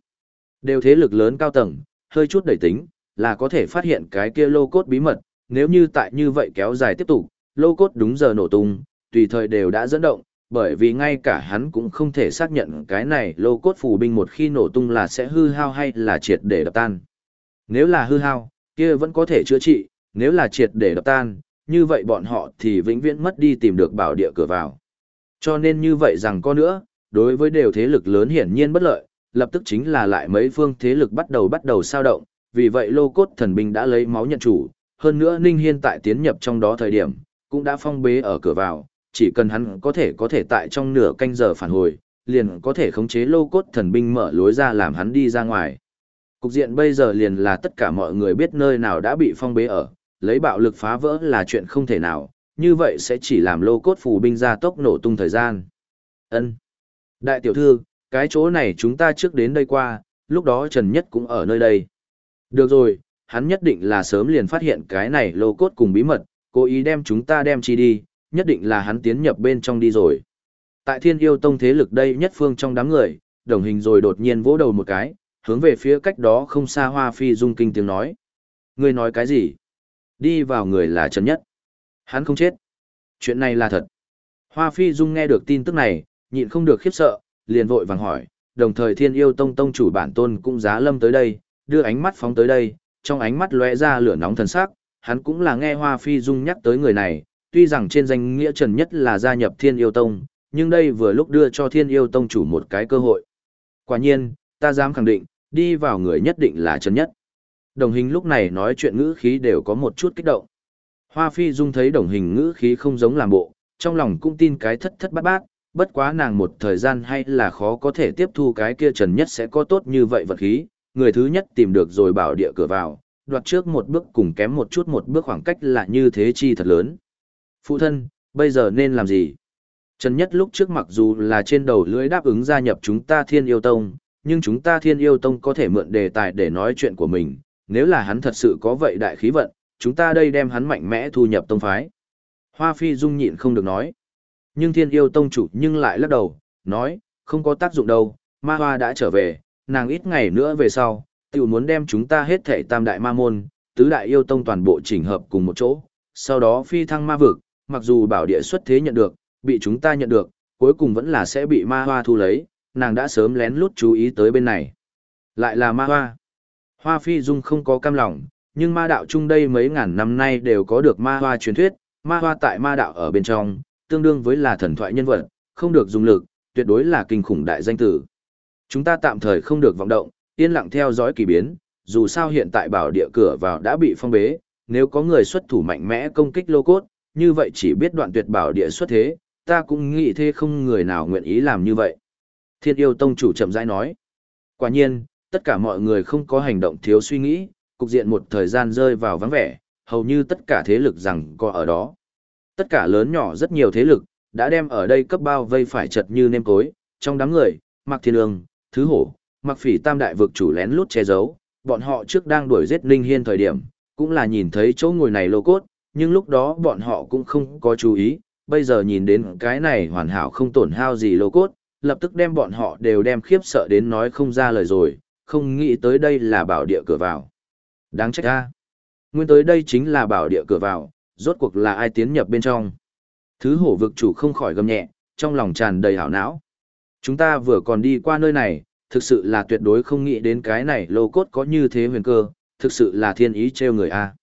Đều thế lực lớn cao tầng, hơi chút đẩy tính, là có thể phát hiện cái kia lô cốt bí mật, nếu như tại như vậy kéo dài tiếp tục, lô cốt đúng giờ nổ tung, tùy thời đều đã dẫn động, bởi vì ngay cả hắn cũng không thể xác nhận cái này lô cốt phù binh một khi nổ tung là sẽ hư hao hay là triệt để đập tan. Nếu là hư hao, kia vẫn có thể chữa trị, nếu là triệt để đập tan, như vậy bọn họ thì vĩnh viễn mất đi tìm được bảo địa cửa vào. Cho nên như vậy rằng có nữa, đối với đều thế lực lớn hiển nhiên bất lợi, lập tức chính là lại mấy phương thế lực bắt đầu bắt đầu sao động, vì vậy lô cốt thần binh đã lấy máu nhận chủ, hơn nữa Ninh Hiên tại tiến nhập trong đó thời điểm, cũng đã phong bế ở cửa vào, chỉ cần hắn có thể có thể tại trong nửa canh giờ phản hồi, liền có thể khống chế lô cốt thần binh mở lối ra làm hắn đi ra ngoài. Cục diện bây giờ liền là tất cả mọi người biết nơi nào đã bị phong bế ở, lấy bạo lực phá vỡ là chuyện không thể nào, như vậy sẽ chỉ làm lô cốt phù binh ra tốc nổ tung thời gian. Ân, Đại tiểu thư, cái chỗ này chúng ta trước đến đây qua, lúc đó Trần Nhất cũng ở nơi đây. Được rồi, hắn nhất định là sớm liền phát hiện cái này lô cốt cùng bí mật, cố ý đem chúng ta đem chi đi, nhất định là hắn tiến nhập bên trong đi rồi. Tại thiên yêu tông thế lực đây nhất phương trong đám người, đồng hình rồi đột nhiên vỗ đầu một cái, hướng về phía cách đó không xa hoa phi dung kinh tiếng nói. Người nói cái gì? Đi vào người là Trần Nhất. Hắn không chết. Chuyện này là thật. Hoa phi dung nghe được tin tức này, nhịn không được khiếp sợ, liền vội vàng hỏi, đồng thời thiên yêu tông tông chủ bản tôn cũng giá lâm tới đây, đưa ánh mắt phóng tới đây, trong ánh mắt lóe ra lửa nóng thần sắc, hắn cũng là nghe Hoa Phi Dung nhắc tới người này, tuy rằng trên danh nghĩa Trần Nhất là gia nhập Thiên Yêu Tông, nhưng đây vừa lúc đưa cho Thiên Yêu Tông chủ một cái cơ hội. Quả nhiên, ta dám khẳng định, đi vào người nhất định là Trần Nhất. Đồng hình lúc này nói chuyện ngữ khí đều có một chút kích động. Hoa Phi Dung thấy đồng hình ngữ khí không giống làm bộ, trong lòng cũng tin cái thất thất bát bát, bất quá nàng một thời gian hay là khó có thể tiếp thu cái kia Trần Nhất sẽ có tốt như vậy vật khí, người thứ nhất tìm được rồi bảo địa cửa vào, đoạt trước một bước cùng kém một chút một bước khoảng cách là như thế chi thật lớn. Phụ thân, bây giờ nên làm gì? Trần Nhất lúc trước mặc dù là trên đầu lưỡi đáp ứng gia nhập chúng ta Thiên Yêu Tông, nhưng chúng ta Thiên Yêu Tông có thể mượn đề tài để nói chuyện của mình, nếu là hắn thật sự có vậy đại khí vận, chúng ta đây đem hắn mạnh mẽ thu nhập tông phái. Hoa Phi Dung nhịn không được nói. Nhưng Thiên Yêu Tông chủ nhưng lại lắc đầu, nói, không có tác dụng đâu, ma hoa đã trở về, nàng ít ngày nữa về sau, tiểu muốn đem chúng ta hết thể tam đại ma môn, tứ đại yêu tông toàn bộ chỉnh hợp cùng một chỗ, sau đó phi thăng ma vực, mặc dù bảo địa xuất thế nhận được, bị chúng ta nhận được, cuối cùng vẫn là sẽ bị ma hoa thu lấy, nàng đã sớm lén lút chú ý tới bên này. Lại là ma hoa. Hoa phi dung không có cam lòng, nhưng ma đạo chung đây mấy ngàn năm nay đều có được ma hoa truyền thuyết, ma hoa tại ma đạo ở bên trong, tương đương với là thần thoại nhân vật, không được dùng lực, tuyệt đối là kinh khủng đại danh tử. Chúng ta tạm thời không được vọng động, yên lặng theo dõi kỳ biến, dù sao hiện tại bảo địa cửa vào đã bị phong bế, nếu có người xuất thủ mạnh mẽ công kích lô cốt, như vậy chỉ biết đoạn tuyệt bảo địa xuất thế, ta cũng nghĩ thế không người nào nguyện ý làm như vậy. Thiên yêu tông chủ chậm rãi nói. Quả nhiên, tất cả mọi người không có hành động thiếu suy nghĩ, cục diện một thời gian rơi vào vắng vẻ, hầu như tất cả thế lực rằng có ở đó. Tất cả lớn nhỏ rất nhiều thế lực, đã đem ở đây cấp bao vây phải chật như nêm cối, trong đám người, Mạc Thiên Ương, Thứ Hổ, Mạc Phỉ tam đại vực chủ lén lút che giấu, bọn họ trước đang đuổi giết Ninh Hiên thời điểm, cũng là nhìn thấy chỗ ngồi này lô cốt, nhưng lúc đó bọn họ cũng không có chú ý, bây giờ nhìn đến cái này hoàn hảo không tổn hao gì lô cốt, lập tức đem bọn họ đều đem khiếp sợ đến nói không ra lời rồi, không nghĩ tới đây là bảo địa cửa vào. Đáng trách ta. Nguyên tới đây chính là bảo địa cửa vào, rốt cuộc là ai tiến nhập bên trong. Thứ hổ vực chủ không khỏi gầm nhẹ, trong lòng tràn đầy hảo não. Chúng ta vừa còn đi qua nơi này, thực sự là tuyệt đối không nghĩ đến cái này lô cốt có như thế huyền cơ, thực sự là thiên ý treo người a.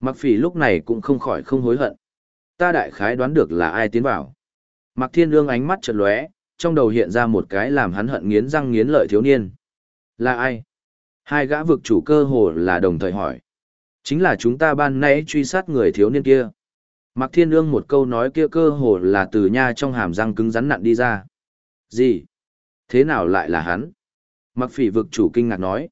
Mặc phỉ lúc này cũng không khỏi không hối hận. Ta đại khái đoán được là ai tiến vào. Mặc thiên lương ánh mắt chợt lóe, trong đầu hiện ra một cái làm hắn hận nghiến răng nghiến lợi thiếu niên. Là ai? Hai gã vực chủ cơ hồ là đồng thời hỏi. Chính là chúng ta ban nãy truy sát người thiếu niên kia. Mạc Thiên Ương một câu nói kia cơ hồ là từ nha trong hàm răng cứng rắn nặn đi ra. Gì? Thế nào lại là hắn? Mạc Phỉ vực chủ kinh ngạc nói.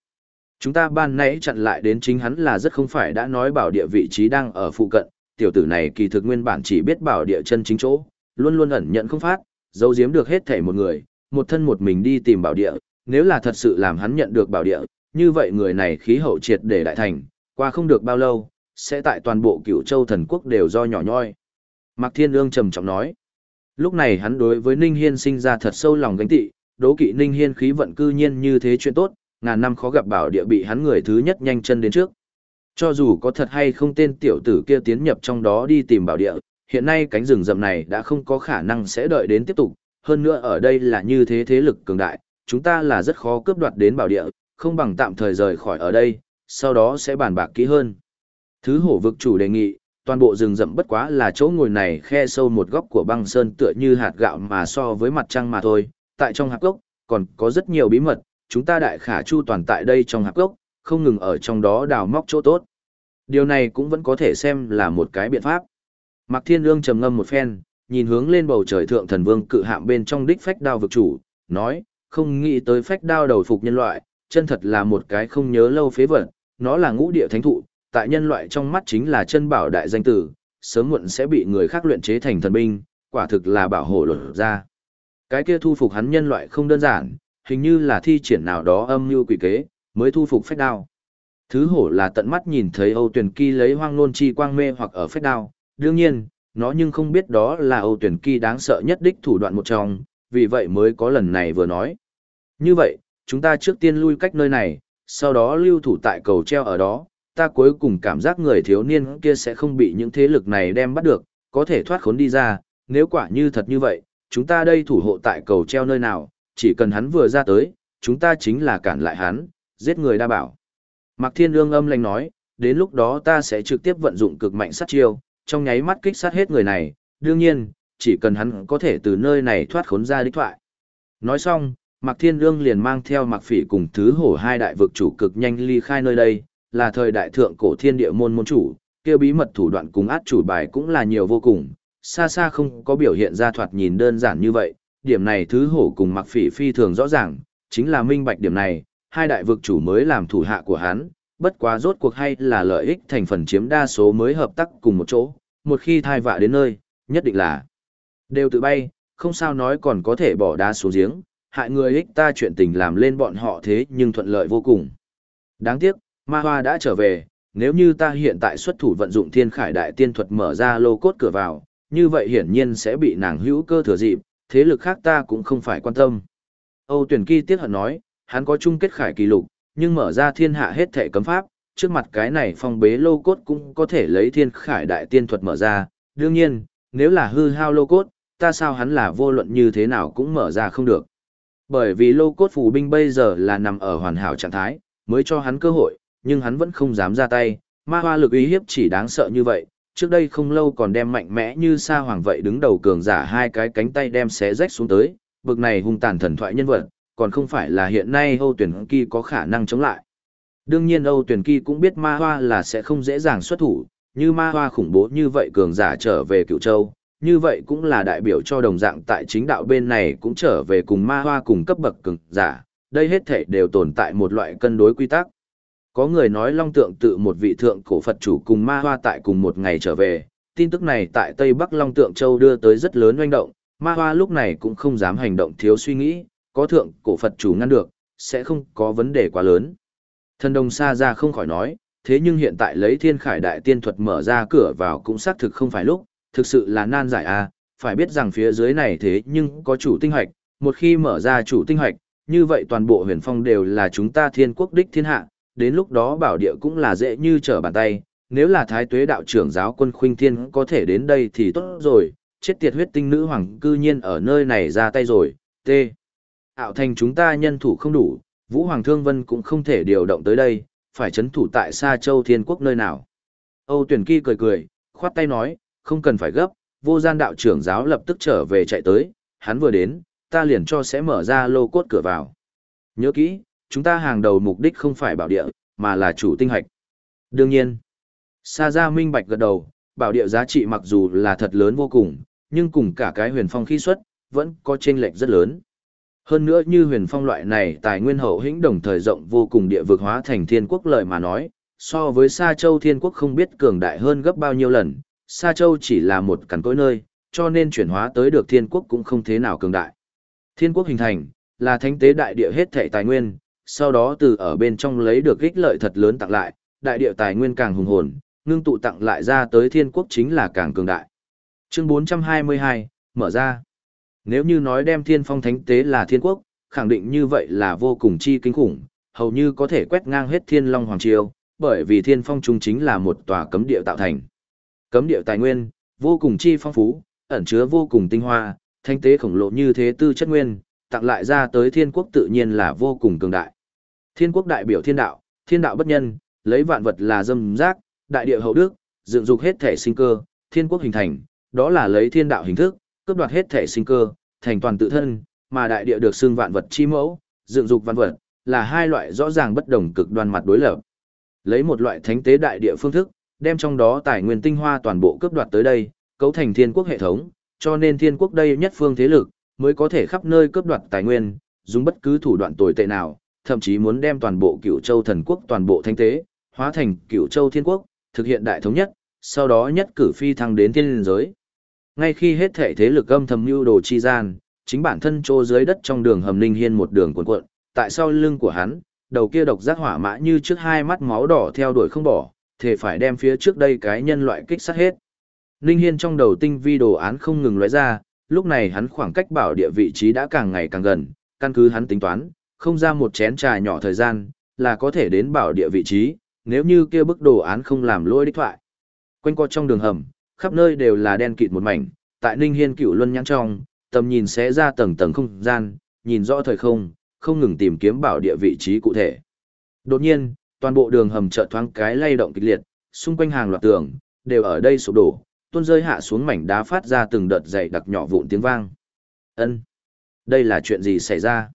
Chúng ta ban nãy chặn lại đến chính hắn là rất không phải đã nói bảo địa vị trí đang ở phụ cận. Tiểu tử này kỳ thực nguyên bản chỉ biết bảo địa chân chính chỗ, luôn luôn ẩn nhận không phát, giấu giếm được hết thể một người, một thân một mình đi tìm bảo địa. Nếu là thật sự làm hắn nhận được bảo địa, như vậy người này khí hậu triệt để đại thành, qua không được bao lâu, sẽ tại toàn bộ cựu châu thần quốc đều do nhỏ nhoi. Mạc Thiên Ương trầm trọng nói. Lúc này hắn đối với Ninh Hiên sinh ra thật sâu lòng gánh tị, đố kỵ Ninh Hiên khí vận cư nhiên như thế chuyện tốt, ngàn năm khó gặp bảo địa bị hắn người thứ nhất nhanh chân đến trước. Cho dù có thật hay không tên tiểu tử kia tiến nhập trong đó đi tìm bảo địa, hiện nay cánh rừng rậm này đã không có khả năng sẽ đợi đến tiếp tục, hơn nữa ở đây là như thế thế lực cường đại, chúng ta là rất khó cướp đoạt đến bảo địa, không bằng tạm thời rời khỏi ở đây, sau đó sẽ bàn bạc kỹ hơn. Thứ hổ vực chủ đề nghị, toàn bộ rừng rậm bất quá là chỗ ngồi này khe sâu một góc của băng sơn tựa như hạt gạo mà so với mặt trăng mà thôi, tại trong hạp gốc, còn có rất nhiều bí mật, chúng ta đại khả chu toàn tại đây trong hạp gốc, không ngừng ở trong đó đào móc chỗ tốt. Điều này cũng vẫn có thể xem là một cái biện pháp. Mạc Thiên lương trầm ngâm một phen, nhìn hướng lên bầu trời thượng thần vương cự hạm bên trong đích phách đao vực chủ, nói, không nghĩ tới phách đao đầu phục nhân loại, chân thật là một cái không nhớ lâu phế vật, nó là ngũ địa thánh thụ, tại nhân loại trong mắt chính là chân bảo đại danh tử, sớm muộn sẽ bị người khác luyện chế thành thần binh, quả thực là bảo hộ lột ra. Cái kia thu phục hắn nhân loại không đơn giản, hình như là thi triển nào đó âm mưu quỷ kế, mới thu phục phách đao. Thứ hổ là tận mắt nhìn thấy Âu Tuyển Kỳ lấy hoang nôn chi quang mê hoặc ở phách đao, đương nhiên, nó nhưng không biết đó là Âu Tuyển Kỳ đáng sợ nhất đích thủ đoạn một trong, vì vậy mới có lần này vừa nói. Như vậy, chúng ta trước tiên lui cách nơi này, sau đó lưu thủ tại cầu treo ở đó, ta cuối cùng cảm giác người thiếu niên kia sẽ không bị những thế lực này đem bắt được, có thể thoát khốn đi ra, nếu quả như thật như vậy, chúng ta đây thủ hộ tại cầu treo nơi nào, chỉ cần hắn vừa ra tới, chúng ta chính là cản lại hắn, giết người đa bảo. Mạc Thiên Ương âm lành nói, đến lúc đó ta sẽ trực tiếp vận dụng cực mạnh sát chiêu, trong nháy mắt kích sát hết người này, đương nhiên, chỉ cần hắn có thể từ nơi này thoát khốn ra đích thoại. Nói xong, Mạc Thiên Ương liền mang theo Mạc Phỉ cùng thứ hổ hai đại vực chủ cực nhanh ly khai nơi đây, là thời đại thượng cổ thiên địa môn môn chủ, kêu bí mật thủ đoạn cùng át chủ bài cũng là nhiều vô cùng, xa xa không có biểu hiện ra thoạt nhìn đơn giản như vậy, điểm này thứ hổ cùng Mạc Phỉ phi thường rõ ràng, chính là minh bạch điểm này, hai đại vực chủ mới làm thủ hạ của hắn, bất quá rốt cuộc hay là lợi ích thành phần chiếm đa số mới hợp tác cùng một chỗ, một khi thai vạ đến nơi, nhất định là đều tự bay, không sao nói còn có thể bỏ đá xuống giếng, hại người ích ta chuyện tình làm lên bọn họ thế nhưng thuận lợi vô cùng. Đáng tiếc, ma hoa đã trở về, nếu như ta hiện tại xuất thủ vận dụng thiên khải đại tiên thuật mở ra lô cốt cửa vào, như vậy hiển nhiên sẽ bị nàng hữu cơ thừa dịp, thế lực khác ta cũng không phải quan tâm. Âu tuyển kỳ tiếc hận nói, hắn có chung kết khải kỳ lục, nhưng mở ra thiên hạ hết thể cấm pháp, trước mặt cái này phong bế lô cốt cũng có thể lấy thiên khải đại tiên thuật mở ra, đương nhiên, nếu là hư hao lô cốt, ta sao hắn là vô luận như thế nào cũng mở ra không được. Bởi vì lô cốt phù binh bây giờ là nằm ở hoàn hảo trạng thái, mới cho hắn cơ hội, nhưng hắn vẫn không dám ra tay, ma hoa lực uy hiếp chỉ đáng sợ như vậy, trước đây không lâu còn đem mạnh mẽ như sa hoàng vậy đứng đầu cường giả hai cái cánh tay đem xé rách xuống tới, bực này hung tàn thần thoại nhân vật, còn không phải là hiện nay Âu Tuyển Kỳ có khả năng chống lại. Đương nhiên Âu Tuyển Kỳ cũng biết ma hoa là sẽ không dễ dàng xuất thủ, như ma hoa khủng bố như vậy cường giả trở về cựu châu, như vậy cũng là đại biểu cho đồng dạng tại chính đạo bên này cũng trở về cùng ma hoa cùng cấp bậc cường giả, đây hết thể đều tồn tại một loại cân đối quy tắc. Có người nói long tượng tự một vị thượng cổ Phật chủ cùng ma hoa tại cùng một ngày trở về, tin tức này tại Tây Bắc Long Tượng Châu đưa tới rất lớn oanh động, ma hoa lúc này cũng không dám hành động thiếu suy nghĩ, có thượng cổ Phật chủ ngăn được, sẽ không có vấn đề quá lớn. Thần đồng xa ra không khỏi nói, thế nhưng hiện tại lấy thiên khải đại tiên thuật mở ra cửa vào cũng xác thực không phải lúc, thực sự là nan giải a phải biết rằng phía dưới này thế nhưng có chủ tinh hoạch, một khi mở ra chủ tinh hoạch, như vậy toàn bộ huyền phong đều là chúng ta thiên quốc đích thiên hạ, đến lúc đó bảo địa cũng là dễ như trở bàn tay, nếu là thái tuế đạo trưởng giáo quân khuynh thiên có thể đến đây thì tốt rồi, chết tiệt huyết tinh nữ hoàng cư nhiên ở nơi này ra tay rồi, t. Ảo thành chúng ta nhân thủ không đủ, Vũ Hoàng Thương Vân cũng không thể điều động tới đây, phải chấn thủ tại Sa Châu Thiên Quốc nơi nào. Âu Tuyển Kỳ cười cười, khoát tay nói, không cần phải gấp, vô gian đạo trưởng giáo lập tức trở về chạy tới, hắn vừa đến, ta liền cho sẽ mở ra lô cốt cửa vào. Nhớ kỹ, chúng ta hàng đầu mục đích không phải bảo địa, mà là chủ tinh hạch. Đương nhiên, Sa Gia minh bạch gật đầu, bảo địa giá trị mặc dù là thật lớn vô cùng, nhưng cùng cả cái huyền phong khí xuất, vẫn có chênh lệch rất lớn. Hơn nữa như huyền phong loại này tài nguyên hậu hĩnh đồng thời rộng vô cùng địa vực hóa thành thiên quốc lợi mà nói, so với Sa Châu thiên quốc không biết cường đại hơn gấp bao nhiêu lần, Sa Châu chỉ là một cằn cỗi nơi, cho nên chuyển hóa tới được thiên quốc cũng không thế nào cường đại. Thiên quốc hình thành, là thánh tế đại địa hết thảy tài nguyên, sau đó từ ở bên trong lấy được ích lợi thật lớn tặng lại, đại địa tài nguyên càng hùng hồn, ngưng tụ tặng lại ra tới thiên quốc chính là càng cường đại. Chương 422, mở ra. Nếu như nói đem thiên phong thánh tế là thiên quốc, khẳng định như vậy là vô cùng chi kinh khủng, hầu như có thể quét ngang hết thiên long hoàng triều, bởi vì thiên phong trung chính là một tòa cấm địa tạo thành. Cấm địa tài nguyên, vô cùng chi phong phú, ẩn chứa vô cùng tinh hoa, thanh tế khổng lồ như thế tư chất nguyên, tặng lại ra tới thiên quốc tự nhiên là vô cùng cường đại. Thiên quốc đại biểu thiên đạo, thiên đạo bất nhân, lấy vạn vật là dâm giác, đại địa hậu đức, dựng dục hết thể sinh cơ, thiên quốc hình thành, đó là lấy thiên đạo hình thức, cướp đoạt hết thể sinh cơ, thành toàn tự thân, mà đại địa được xưng vạn vật chi mẫu, dựng dục vạn vật, là hai loại rõ ràng bất đồng cực đoan mặt đối lập. Lấy một loại thánh tế đại địa phương thức, đem trong đó tài nguyên tinh hoa toàn bộ cướp đoạt tới đây, cấu thành thiên quốc hệ thống, cho nên thiên quốc đây nhất phương thế lực, mới có thể khắp nơi cướp đoạt tài nguyên, dùng bất cứ thủ đoạn tồi tệ nào, thậm chí muốn đem toàn bộ cựu châu thần quốc toàn bộ thanh tế, hóa thành cựu châu thiên quốc, thực hiện đại thống nhất, sau đó nhất cử phi thăng đến thiên liên giới. Ngay khi hết thể thế lực âm thầm mưu đồ chi gian, chính bản thân trô dưới đất trong đường hầm linh hiên một đường cuộn cuộn, tại sau lưng của hắn, đầu kia độc giác hỏa mã như trước hai mắt máu đỏ theo đuổi không bỏ, thể phải đem phía trước đây cái nhân loại kích sát hết. Ninh Hiên trong đầu tinh vi đồ án không ngừng lóe ra, lúc này hắn khoảng cách bảo địa vị trí đã càng ngày càng gần, căn cứ hắn tính toán, không ra một chén trà nhỏ thời gian, là có thể đến bảo địa vị trí, nếu như kia bức đồ án không làm lỗi đích thoại. Quanh co trong đường hầm, khắp nơi đều là đen kịt một mảnh, tại Ninh Hiên cựu luân nhãn trong, tầm nhìn sẽ ra tầng tầng không gian, nhìn rõ thời không, không ngừng tìm kiếm bảo địa vị trí cụ thể. Đột nhiên, toàn bộ đường hầm chợt thoáng cái lay động kịch liệt, xung quanh hàng loạt tường đều ở đây sụp đổ, tuôn rơi hạ xuống mảnh đá phát ra từng đợt dày đặc nhỏ vụn tiếng vang. Ân, đây là chuyện gì xảy ra?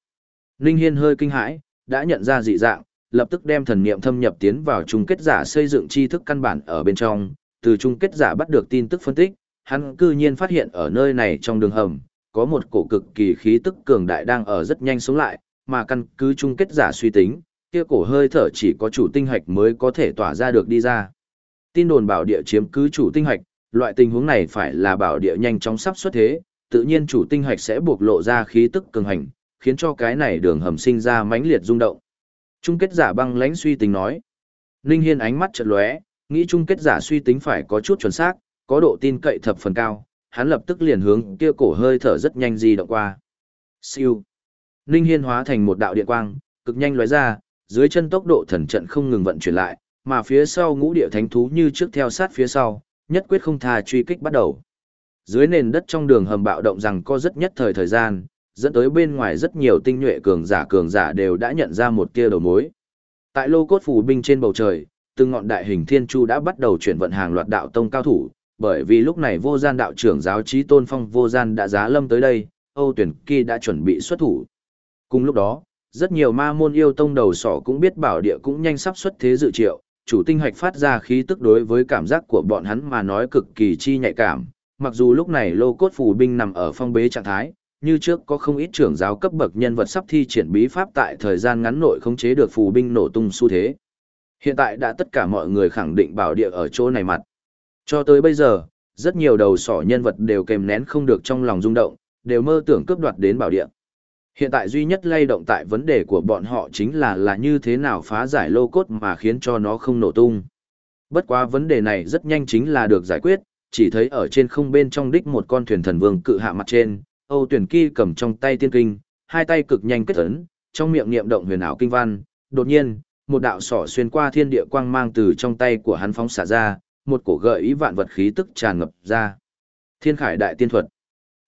Ninh Hiên hơi kinh hãi, đã nhận ra dị dạng, lập tức đem thần niệm thâm nhập tiến vào chung kết giả xây dựng tri thức căn bản ở bên trong, từ chung kết giả bắt được tin tức phân tích, hắn cư nhiên phát hiện ở nơi này trong đường hầm, có một cổ cực kỳ khí tức cường đại đang ở rất nhanh sống lại, mà căn cứ chung kết giả suy tính, kia cổ hơi thở chỉ có chủ tinh hạch mới có thể tỏa ra được đi ra. Tin đồn bảo địa chiếm cứ chủ tinh hạch, loại tình huống này phải là bảo địa nhanh chóng sắp xuất thế, tự nhiên chủ tinh hạch sẽ buộc lộ ra khí tức cường hành, khiến cho cái này đường hầm sinh ra mãnh liệt rung động. Chung kết giả băng lãnh suy tính nói. Ninh Hiên ánh mắt chợt lóe, nghĩ chung kết giả suy tính phải có chút chuẩn xác, có độ tin cậy thập phần cao, hắn lập tức liền hướng kia cổ hơi thở rất nhanh di động qua. Siêu. Ninh Hiên hóa thành một đạo điện quang, cực nhanh lóe ra, dưới chân tốc độ thần trận không ngừng vận chuyển lại, mà phía sau ngũ địa thánh thú như trước theo sát phía sau, nhất quyết không tha truy kích bắt đầu. Dưới nền đất trong đường hầm bạo động rằng có rất nhất thời thời gian, dẫn tới bên ngoài rất nhiều tinh nhuệ cường giả cường giả đều đã nhận ra một tia đầu mối. Tại lô cốt phủ binh trên bầu trời, từng ngọn đại hình thiên chu đã bắt đầu chuyển vận hàng loạt đạo tông cao thủ, bởi vì lúc này vô gian đạo trưởng giáo trí tôn phong vô gian đã giá lâm tới đây, Âu tuyển kỳ đã chuẩn bị xuất thủ. Cùng lúc đó, rất nhiều ma môn yêu tông đầu sỏ cũng biết bảo địa cũng nhanh sắp xuất thế dự triệu, chủ tinh hạch phát ra khí tức đối với cảm giác của bọn hắn mà nói cực kỳ chi nhạy cảm, mặc dù lúc này lô cốt phù binh nằm ở phong bế trạng thái, như trước có không ít trưởng giáo cấp bậc nhân vật sắp thi triển bí pháp tại thời gian ngắn nội khống chế được phù binh nổ tung xu thế. Hiện tại đã tất cả mọi người khẳng định bảo địa ở chỗ này mặt. Cho tới bây giờ, rất nhiều đầu sỏ nhân vật đều kèm nén không được trong lòng rung động, đều mơ tưởng cướp đoạt đến bảo địa. Hiện tại duy nhất lay động tại vấn đề của bọn họ chính là là như thế nào phá giải lô cốt mà khiến cho nó không nổ tung. Bất quá vấn đề này rất nhanh chính là được giải quyết, chỉ thấy ở trên không bên trong đích một con thuyền thần vương cự hạ mặt trên, Âu tuyển kỳ cầm trong tay tiên kinh, hai tay cực nhanh kết ấn, trong miệng niệm động huyền ảo kinh văn, đột nhiên, một đạo sỏ xuyên qua thiên địa quang mang từ trong tay của hắn phóng xả ra, một cổ gợi ý vạn vật khí tức tràn ngập ra. Thiên Khải đại tiên thuật.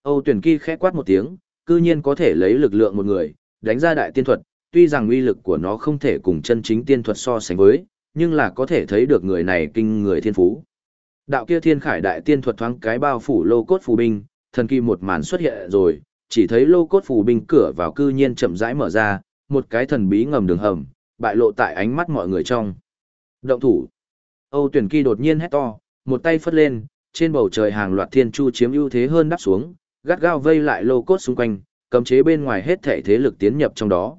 Âu Tuyển Kỳ khẽ quát một tiếng, cư nhiên có thể lấy lực lượng một người, đánh ra đại tiên thuật, tuy rằng uy lực của nó không thể cùng chân chính tiên thuật so sánh với, nhưng là có thể thấy được người này kinh người thiên phú. Đạo kia Thiên Khải đại tiên thuật thoáng cái bao phủ lô cốt phù binh, thần kỳ một màn xuất hiện rồi, chỉ thấy lô cốt phù binh cửa vào cư nhiên chậm rãi mở ra, một cái thần bí ngầm đường hầm, bại lộ tại ánh mắt mọi người trong. Động thủ. Âu tuyển kỳ đột nhiên hét to, một tay phất lên, trên bầu trời hàng loạt thiên chu chiếm ưu thế hơn đắp xuống, gắt gao vây lại lô cốt xung quanh, cấm chế bên ngoài hết thể thế lực tiến nhập trong đó.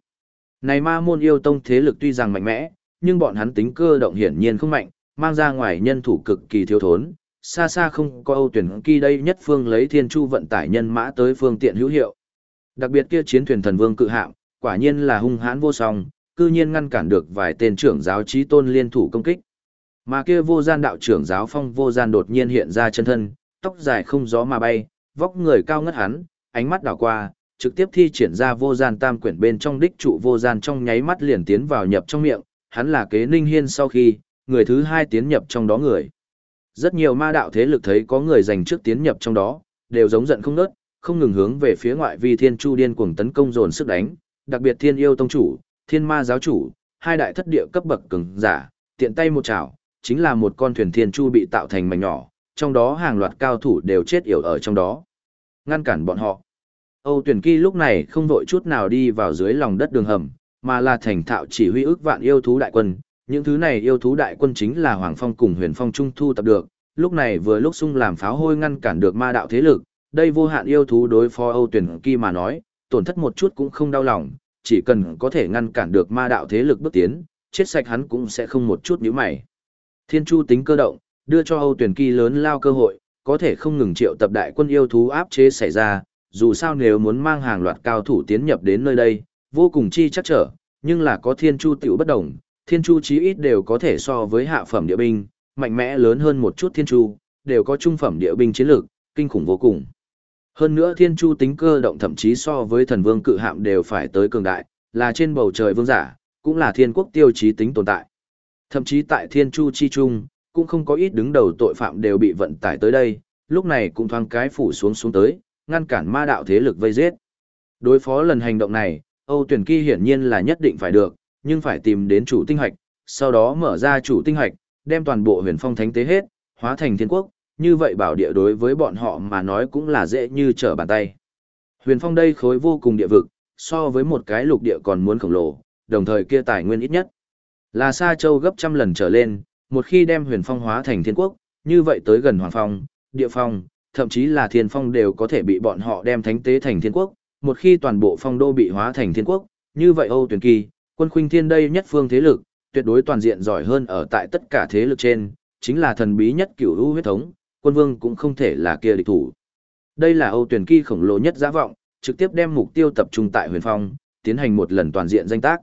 Này ma môn yêu tông thế lực tuy rằng mạnh mẽ, nhưng bọn hắn tính cơ động hiển nhiên không mạnh, mang ra ngoài nhân thủ cực kỳ thiếu thốn, xa xa không có Âu tuyển kỳ đây nhất phương lấy thiên chu vận tải nhân mã tới phương tiện hữu hiệu. Đặc biệt kia chiến thuyền thần vương cự hạm, quả nhiên là hung hãn vô song, cư nhiên ngăn cản được vài tên trưởng giáo trí tôn liên thủ công kích. Mà kia vô gian đạo trưởng giáo phong vô gian đột nhiên hiện ra chân thân, tóc dài không gió mà bay, vóc người cao ngất hắn, ánh mắt đảo qua, trực tiếp thi triển ra vô gian tam quyển bên trong đích trụ vô gian trong nháy mắt liền tiến vào nhập trong miệng, hắn là kế ninh hiên sau khi, người thứ hai tiến nhập trong đó người. Rất nhiều ma đạo thế lực thấy có người giành trước tiến nhập trong đó, đều giống giận không nớt, không ngừng hướng về phía ngoại vi thiên chu điên cuồng tấn công dồn sức đánh, đặc biệt thiên yêu tông chủ, thiên ma giáo chủ, hai đại thất địa cấp bậc cường giả, tiện tay một chảo, chính là một con thuyền thiên chu bị tạo thành mảnh nhỏ, trong đó hàng loạt cao thủ đều chết yểu ở trong đó. Ngăn cản bọn họ. Âu tuyển kỳ lúc này không vội chút nào đi vào dưới lòng đất đường hầm, mà là thành thạo chỉ huy ước vạn yêu thú đại quân. Những thứ này yêu thú đại quân chính là Hoàng Phong cùng huyền phong trung thu tập được, lúc này vừa lúc sung làm pháo hôi ngăn cản được ma đạo thế lực, đây vô hạn yêu thú đối phó Âu tuyển kỳ mà nói, tổn thất một chút cũng không đau lòng, chỉ cần có thể ngăn cản được ma đạo thế lực bước tiến, chết sạch hắn cũng sẽ không một chút nhíu mày. Thiên Chu tính cơ động, đưa cho Âu Tuyển Kỳ lớn lao cơ hội, có thể không ngừng triệu tập đại quân yêu thú áp chế xảy ra, dù sao nếu muốn mang hàng loạt cao thủ tiến nhập đến nơi đây, vô cùng chi chắc trở, nhưng là có Thiên Chu tiểu bất đồng, Thiên Chu chí ít đều có thể so với hạ phẩm địa binh, mạnh mẽ lớn hơn một chút Thiên Chu, đều có trung phẩm địa binh chiến lược, kinh khủng vô cùng. Hơn nữa Thiên Chu tính cơ động thậm chí so với thần vương cự hạm đều phải tới cường đại, là trên bầu trời vương giả, cũng là thiên quốc tiêu chí tính tồn tại. Thậm chí tại Thiên Chu chi trung, cũng không có ít đứng đầu tội phạm đều bị vận tải tới đây, lúc này cũng thoáng cái phủ xuống xuống tới, ngăn cản ma đạo thế lực vây giết. Đối phó lần hành động này, Âu Tuyển Kỳ hiển nhiên là nhất định phải được, nhưng phải tìm đến chủ tinh hạch, sau đó mở ra chủ tinh hạch, đem toàn bộ huyền phong thánh tế hết, hóa thành thiên quốc, như vậy bảo địa đối với bọn họ mà nói cũng là dễ như trở bàn tay. Huyền phong đây khối vô cùng địa vực, so với một cái lục địa còn muốn khổng lồ, đồng thời kia tài nguyên ít nhất. Là Sa Châu gấp trăm lần trở lên, một khi đem huyền phong hóa thành thiên quốc, như vậy tới gần hoàng phong, địa phong, thậm chí là thiên phong đều có thể bị bọn họ đem thánh tế thành thiên quốc, một khi toàn bộ phong đô bị hóa thành thiên quốc, như vậy Âu Tuyển Kỳ, quân khuynh thiên đây nhất phương thế lực, tuyệt đối toàn diện giỏi hơn ở tại tất cả thế lực trên, chính là thần bí nhất cửu hữu huyết thống, quân vương cũng không thể là kia địch thủ. Đây là Âu Tuyển Kỳ khổng lồ nhất giá vọng, trực tiếp đem mục tiêu tập trung tại huyền phong, tiến hành một lần toàn diện danh tác.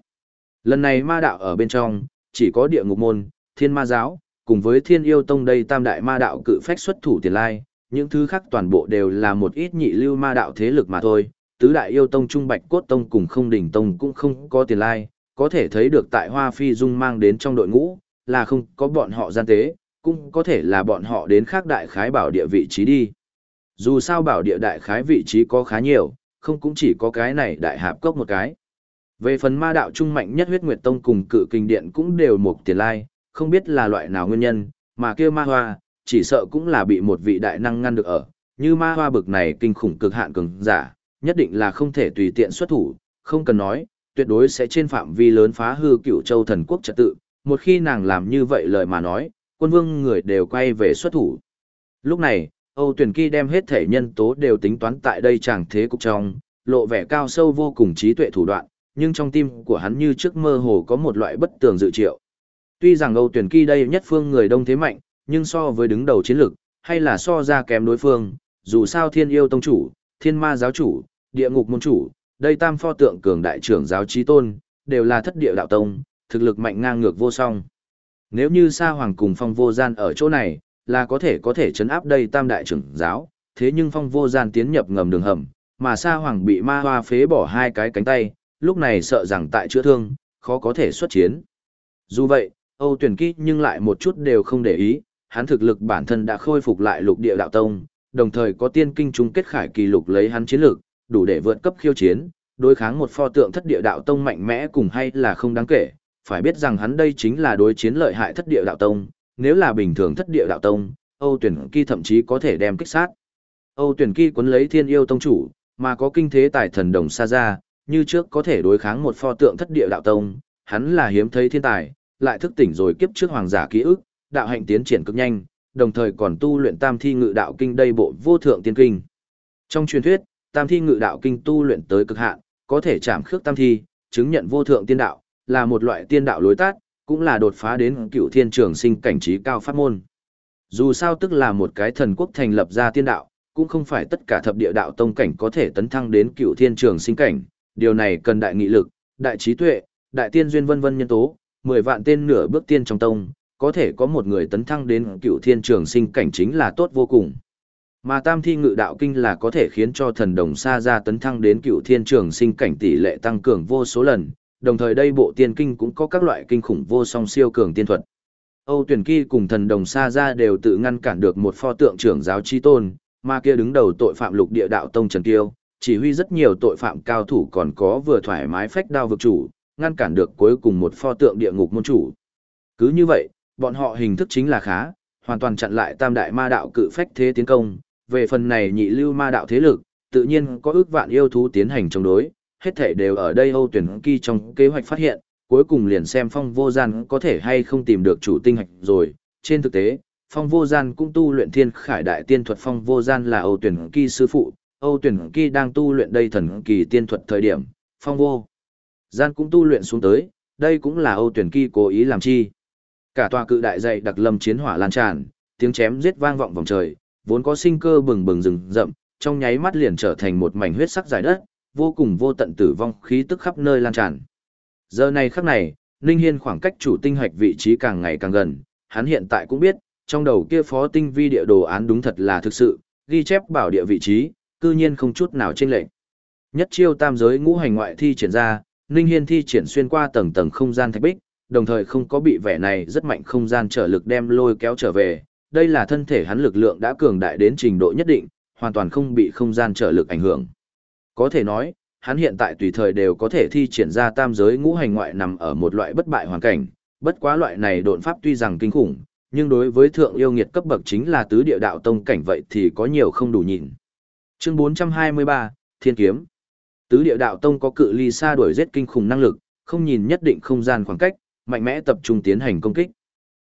Lần này ma đạo ở bên trong, chỉ có địa ngục môn, thiên ma giáo, cùng với thiên yêu tông đây tam đại ma đạo cự phách xuất thủ tiền lai, những thứ khác toàn bộ đều là một ít nhị lưu ma đạo thế lực mà thôi, tứ đại yêu tông trung bạch cốt tông cùng không đỉnh tông cũng không có tiền lai, có thể thấy được tại Hoa Phi Dung mang đến trong đội ngũ, là không có bọn họ gian tế, cũng có thể là bọn họ đến khác đại khái bảo địa vị trí đi. Dù sao bảo địa đại khái vị trí có khá nhiều, không cũng chỉ có cái này đại hạp cốc một cái. Về phần ma đạo trung mạnh nhất huyết nguyệt tông cùng cự kinh điện cũng đều một tiền lai, không biết là loại nào nguyên nhân, mà kêu ma hoa, chỉ sợ cũng là bị một vị đại năng ngăn được ở, như ma hoa bực này kinh khủng cực hạn cường giả, nhất định là không thể tùy tiện xuất thủ, không cần nói, tuyệt đối sẽ trên phạm vi lớn phá hư cựu châu thần quốc trật tự, một khi nàng làm như vậy lời mà nói, quân vương người đều quay về xuất thủ. Lúc này, Âu Tuyển Kỳ đem hết thể nhân tố đều tính toán tại đây chẳng thế cục trong, lộ vẻ cao sâu vô cùng trí tuệ thủ đoạn, nhưng trong tim của hắn như trước mơ hồ có một loại bất tường dự triệu. Tuy rằng Âu Tuyển Kỳ đây nhất phương người đông thế mạnh, nhưng so với đứng đầu chiến lực, hay là so ra kém đối phương, dù sao thiên yêu tông chủ, thiên ma giáo chủ, địa ngục môn chủ, đây tam pho tượng cường đại trưởng giáo trí tôn, đều là thất địa đạo tông, thực lực mạnh ngang ngược vô song. Nếu như Sa Hoàng cùng Phong Vô Gian ở chỗ này, là có thể có thể chấn áp đây tam đại trưởng giáo, thế nhưng Phong Vô Gian tiến nhập ngầm đường hầm, mà Sa Hoàng bị ma hoa phế bỏ hai cái cánh tay, lúc này sợ rằng tại chữa thương, khó có thể xuất chiến. Dù vậy, Âu Tuyển Kỵ nhưng lại một chút đều không để ý, hắn thực lực bản thân đã khôi phục lại lục địa đạo tông, đồng thời có tiên kinh trung kết khải kỳ lục lấy hắn chiến lược, đủ để vượt cấp khiêu chiến, đối kháng một pho tượng thất địa đạo tông mạnh mẽ cùng hay là không đáng kể, phải biết rằng hắn đây chính là đối chiến lợi hại thất địa đạo tông, nếu là bình thường thất địa đạo tông, Âu Tuyển Kỳ thậm chí có thể đem kích sát. Âu Tuyển Kỳ quấn lấy Thiên Yêu tông chủ, mà có kinh thế tài thần đồng xa ra, như trước có thể đối kháng một pho tượng thất địa đạo tông, hắn là hiếm thấy thiên tài, lại thức tỉnh rồi kiếp trước hoàng giả ký ức, đạo hạnh tiến triển cực nhanh, đồng thời còn tu luyện Tam Thi Ngự Đạo Kinh đây bộ vô thượng tiên kinh. Trong truyền thuyết, Tam Thi Ngự Đạo Kinh tu luyện tới cực hạn, có thể chạm khước Tam Thi, chứng nhận vô thượng tiên đạo, là một loại tiên đạo lối tát, cũng là đột phá đến cựu thiên trường sinh cảnh trí cao pháp môn. Dù sao tức là một cái thần quốc thành lập ra tiên đạo, cũng không phải tất cả thập địa đạo tông cảnh có thể tấn thăng đến cựu thiên trường sinh cảnh, điều này cần đại nghị lực, đại trí tuệ, đại tiên duyên vân vân nhân tố, 10 vạn tên nửa bước tiên trong tông, có thể có một người tấn thăng đến cựu thiên trường sinh cảnh chính là tốt vô cùng. Mà tam thi ngự đạo kinh là có thể khiến cho thần đồng xa ra tấn thăng đến cựu thiên trường sinh cảnh tỷ lệ tăng cường vô số lần, đồng thời đây bộ tiên kinh cũng có các loại kinh khủng vô song siêu cường tiên thuật. Âu tuyển kỳ cùng thần đồng xa ra đều tự ngăn cản được một pho tượng trưởng giáo chi tôn, mà kia đứng đầu tội phạm lục địa đạo tông Trần Kiêu, chỉ huy rất nhiều tội phạm cao thủ còn có vừa thoải mái phách đao vực chủ, ngăn cản được cuối cùng một pho tượng địa ngục môn chủ. Cứ như vậy, bọn họ hình thức chính là khá, hoàn toàn chặn lại tam đại ma đạo cự phách thế tiến công, về phần này nhị lưu ma đạo thế lực, tự nhiên có ước vạn yêu thú tiến hành chống đối, hết thể đều ở đây Âu tuyển kỳ trong kế hoạch phát hiện, cuối cùng liền xem phong vô gian có thể hay không tìm được chủ tinh hạch rồi, trên thực tế, phong vô gian cũng tu luyện thiên khải đại tiên thuật. Phong vô gian là Âu tuyển kỳ sư phụ, Âu tuyển kỳ đang tu luyện đây thần kỳ tiên thuật thời điểm, phong vô gian cũng tu luyện xuống tới, đây cũng là Âu tuyển kỳ cố ý làm chi. Cả tòa cự đại dậy đặc lâm chiến hỏa lan tràn, tiếng chém giết vang vọng vòng trời, vốn có sinh cơ bừng bừng rừng rậm, trong nháy mắt liền trở thành một mảnh huyết sắc dài đất, vô cùng vô tận tử vong khí tức khắp nơi lan tràn. Giờ này khắc này, Ninh Hiên khoảng cách chủ tinh hạch vị trí càng ngày càng gần, hắn hiện tại cũng biết, trong đầu kia phó tinh vi địa đồ án đúng thật là thực sự, ghi chép bảo địa vị trí, cư nhiên không chút nào chênh lệch. Nhất chiêu tam giới ngũ hành ngoại thi triển ra, Ninh Hiên thi triển xuyên qua tầng tầng không gian thạch bích, đồng thời không có bị vẻ này rất mạnh không gian trở lực đem lôi kéo trở về. Đây là thân thể hắn lực lượng đã cường đại đến trình độ nhất định, hoàn toàn không bị không gian trở lực ảnh hưởng. Có thể nói, hắn hiện tại tùy thời đều có thể thi triển ra tam giới ngũ hành ngoại nằm ở một loại bất bại hoàn cảnh, Bất quá loại này độn pháp tuy rằng kinh khủng, nhưng đối với thượng yêu nghiệt cấp bậc chính là tứ địa đạo tông cảnh vậy thì có nhiều không đủ nhìn. Chương 423, Thiên Kiếm Tứ địa đạo tông có cự ly xa đuổi giết kinh khủng năng lực, không nhìn nhất định không gian khoảng cách, mạnh mẽ tập trung tiến hành công kích.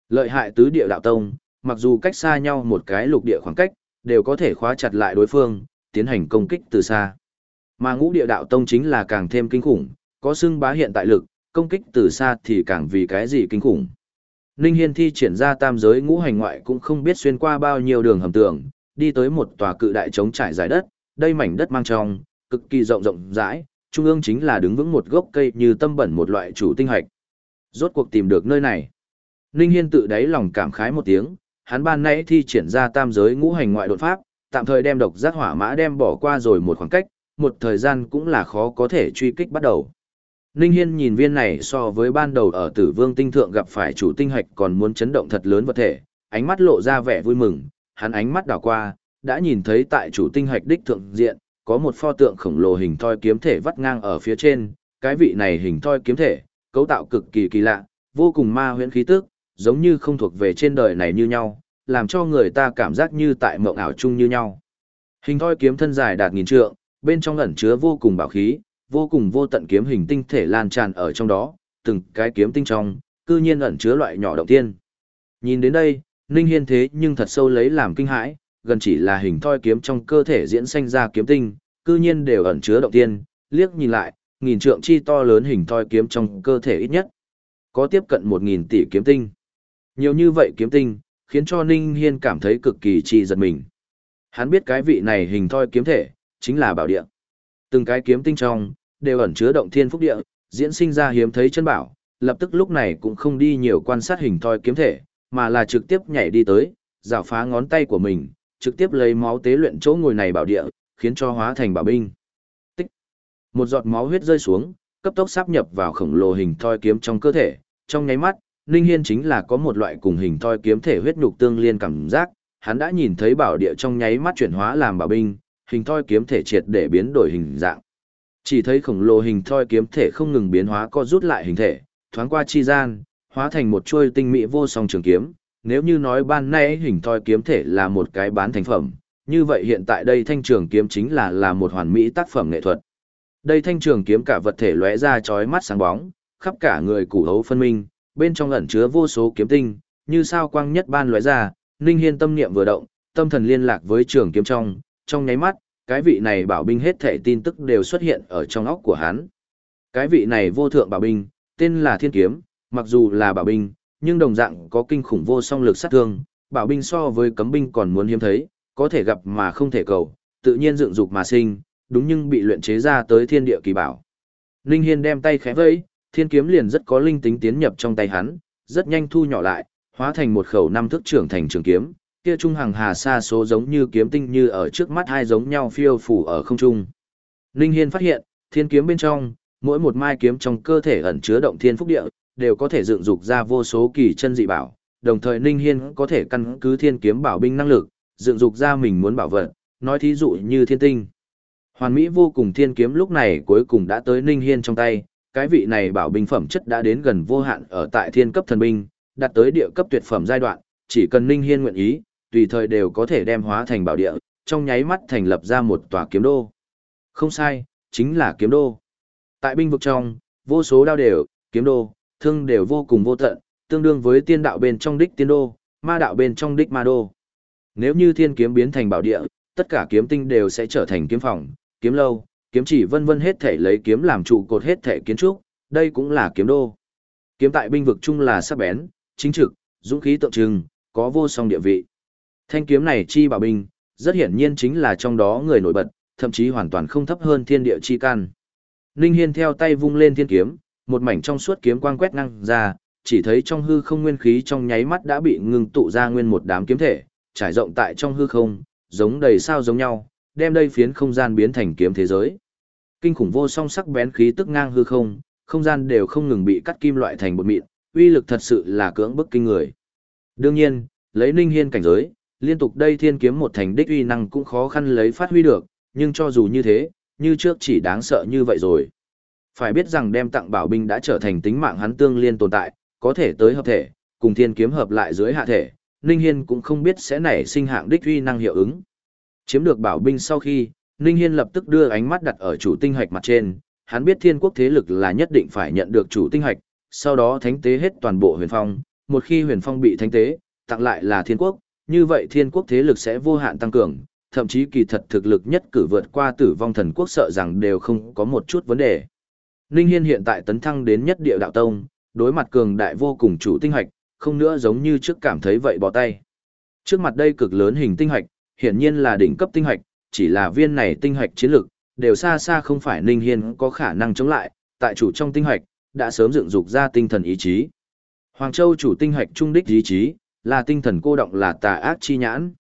Lợi hại tứ địa đạo tông, mặc dù cách xa nhau một cái lục địa khoảng cách, đều có thể khóa chặt lại đối phương, tiến hành công kích từ xa. Mà ngũ địa đạo tông chính là càng thêm kinh khủng, có xưng bá hiện tại lực, công kích từ xa thì càng vì cái gì kinh khủng. Ninh Hiên thi triển ra tam giới ngũ hành ngoại cũng không biết xuyên qua bao nhiêu đường hầm tường, đi tới một tòa cự đại trống trải dài đất, đây mảnh đất mang trong, cực kỳ rộng rộng rãi, trung ương chính là đứng vững một gốc cây như tâm bẩn một loại chủ tinh hạch. Rốt cuộc tìm được nơi này. Ninh Hiên tự đáy lòng cảm khái một tiếng, hắn ban nãy thi triển ra tam giới ngũ hành ngoại đột pháp, tạm thời đem độc giác hỏa mã đem bỏ qua rồi một khoảng cách, một thời gian cũng là khó có thể truy kích bắt đầu. Ninh Hiên nhìn viên này so với ban đầu ở tử vương tinh thượng gặp phải chủ tinh hạch còn muốn chấn động thật lớn vật thể, ánh mắt lộ ra vẻ vui mừng, hắn ánh mắt đảo qua, đã nhìn thấy tại chủ tinh hạch đích thượng diện, có một pho tượng khổng lồ hình thoi kiếm thể vắt ngang ở phía trên, cái vị này hình thoi kiếm thể, cấu tạo cực kỳ kỳ lạ, vô cùng ma huyễn khí tức, giống như không thuộc về trên đời này như nhau, làm cho người ta cảm giác như tại mộng ảo chung như nhau. Hình thoi kiếm thân dài đạt nghìn trượng, bên trong ẩn chứa vô cùng bảo khí, vô cùng vô tận kiếm hình tinh thể lan tràn ở trong đó, từng cái kiếm tinh trong, cư nhiên ẩn chứa loại nhỏ động tiên. Nhìn đến đây, Ninh Hiên thế nhưng thật sâu lấy làm kinh hãi, gần chỉ là hình thoi kiếm trong cơ thể diễn sinh ra kiếm tinh, cư nhiên đều ẩn chứa động tiên, liếc nhìn lại, nghìn trượng chi to lớn hình thoi kiếm trong cơ thể ít nhất có tiếp cận một nghìn tỷ kiếm tinh. Nhiều như vậy kiếm tinh, khiến cho Ninh Hiên cảm thấy cực kỳ chi giật mình. Hắn biết cái vị này hình thoi kiếm thể, chính là bảo địa. Từng cái kiếm tinh trong, đều ẩn chứa động thiên phúc địa, diễn sinh ra hiếm thấy chân bảo, lập tức lúc này cũng không đi nhiều quan sát hình thoi kiếm thể, mà là trực tiếp nhảy đi tới, rào phá ngón tay của mình, trực tiếp lấy máu tế luyện chỗ ngồi này bảo địa, khiến cho hóa thành bảo binh. Tích. Một giọt máu huyết rơi xuống, cấp tốc sáp nhập vào khổng lồ hình thoi kiếm trong cơ thể, trong nháy mắt, Ninh Hiên chính là có một loại cùng hình thoi kiếm thể huyết nhục tương liên cảm giác, hắn đã nhìn thấy bảo địa trong nháy mắt chuyển hóa làm bảo binh, hình thoi kiếm thể triệt để biến đổi hình dạng. Chỉ thấy khổng lồ hình thoi kiếm thể không ngừng biến hóa co rút lại hình thể, thoáng qua chi gian, hóa thành một chuôi tinh mỹ vô song trường kiếm. Nếu như nói ban nay hình thoi kiếm thể là một cái bán thành phẩm, như vậy hiện tại đây thanh trường kiếm chính là là một hoàn mỹ tác phẩm nghệ thuật. Đây thanh trường kiếm cả vật thể lóe ra chói mắt sáng bóng, khắp cả người củ hấu phân minh, bên trong ẩn chứa vô số kiếm tinh, như sao quang nhất ban lóe ra, Ninh Hiên tâm niệm vừa động, tâm thần liên lạc với trường kiếm trong, trong nháy mắt, cái vị này bảo binh hết thể tin tức đều xuất hiện ở trong óc của hắn. Cái vị này vô thượng bảo binh, tên là Thiên Kiếm, mặc dù là bảo binh, nhưng đồng dạng có kinh khủng vô song lực sát thương, bảo binh so với cấm binh còn muốn hiếm thấy, có thể gặp mà không thể cầu, tự nhiên dựng dục mà sinh, đúng nhưng bị luyện chế ra tới thiên địa kỳ bảo. Linh Hiên đem tay khẽ vẫy, thiên kiếm liền rất có linh tính tiến nhập trong tay hắn, rất nhanh thu nhỏ lại, hóa thành một khẩu năm thước trưởng thành trường kiếm, kia trung hàng hà xa số giống như kiếm tinh như ở trước mắt hai giống nhau phiêu phủ ở không trung. Linh Hiên phát hiện, thiên kiếm bên trong, mỗi một mai kiếm trong cơ thể ẩn chứa động thiên phúc địa, đều có thể dựng dục ra vô số kỳ chân dị bảo, đồng thời Ninh Hiên có thể căn cứ thiên kiếm bảo binh năng lực, dựng dục ra mình muốn bảo vật, nói thí dụ như thiên tinh. Hoàn Mỹ vô cùng thiên kiếm lúc này cuối cùng đã tới Ninh Hiên trong tay, cái vị này bảo binh phẩm chất đã đến gần vô hạn ở tại thiên cấp thần binh, đạt tới địa cấp tuyệt phẩm giai đoạn, chỉ cần Ninh Hiên nguyện ý, tùy thời đều có thể đem hóa thành bảo địa, trong nháy mắt thành lập ra một tòa kiếm đô. Không sai, chính là kiếm đô. Tại binh vực trong, vô số đao đều, kiếm đô, thương đều vô cùng vô tận, tương đương với tiên đạo bên trong đích tiên đô, ma đạo bên trong đích ma đô. Nếu như thiên kiếm biến thành bảo địa, tất cả kiếm tinh đều sẽ trở thành kiếm phòng, kiếm lâu, kiếm chỉ vân vân hết thể lấy kiếm làm trụ cột hết thể kiến trúc, đây cũng là kiếm đô. Kiếm tại binh vực chung là sắc bén, chính trực, dũng khí tượng trưng, có vô song địa vị. Thanh kiếm này chi bảo binh, rất hiển nhiên chính là trong đó người nổi bật, thậm chí hoàn toàn không thấp hơn thiên địa chi can. Ninh Hiên theo tay vung lên thiên kiếm, một mảnh trong suốt kiếm quang quét ngang ra, chỉ thấy trong hư không nguyên khí trong nháy mắt đã bị ngưng tụ ra nguyên một đám kiếm thể, trải rộng tại trong hư không, giống đầy sao giống nhau, đem đây phiến không gian biến thành kiếm thế giới. Kinh khủng vô song sắc bén khí tức ngang hư không, không gian đều không ngừng bị cắt kim loại thành bột mịn, uy lực thật sự là cưỡng bức kinh người. Đương nhiên, lấy Ninh Hiên cảnh giới, liên tục đây thiên kiếm một thành đích uy năng cũng khó khăn lấy phát huy được, nhưng cho dù như thế, như trước chỉ đáng sợ như vậy rồi. Phải biết rằng đem tặng bảo binh đã trở thành tính mạng hắn tương liên tồn tại, có thể tới hợp thể, cùng thiên kiếm hợp lại dưới hạ thể, Ninh Hiên cũng không biết sẽ nảy sinh hạng đích uy năng hiệu ứng. Chiếm được bảo binh sau khi, Ninh Hiên lập tức đưa ánh mắt đặt ở chủ tinh hạch mặt trên, hắn biết thiên quốc thế lực là nhất định phải nhận được chủ tinh hạch, sau đó thánh tế hết toàn bộ huyền phong, một khi huyền phong bị thánh tế, tặng lại là thiên quốc, như vậy thiên quốc thế lực sẽ vô hạn tăng cường, thậm chí kỳ thật thực lực nhất cử vượt qua tử vong thần quốc sợ rằng đều không có một chút vấn đề. Ninh Hiên hiện tại tấn thăng đến nhất địa đạo tông, đối mặt cường đại vô cùng chủ tinh hạch, không nữa giống như trước cảm thấy vậy bỏ tay. Trước mặt đây cực lớn hình tinh hạch, hiển nhiên là đỉnh cấp tinh hạch, chỉ là viên này tinh hạch chiến lực, đều xa xa không phải Ninh Hiên có khả năng chống lại, tại chủ trong tinh hạch, đã sớm dựng dục ra tinh thần ý chí. Hoàng Châu chủ tinh hạch trung đích ý chí, là tinh thần cô động là tà ác chi nhãn.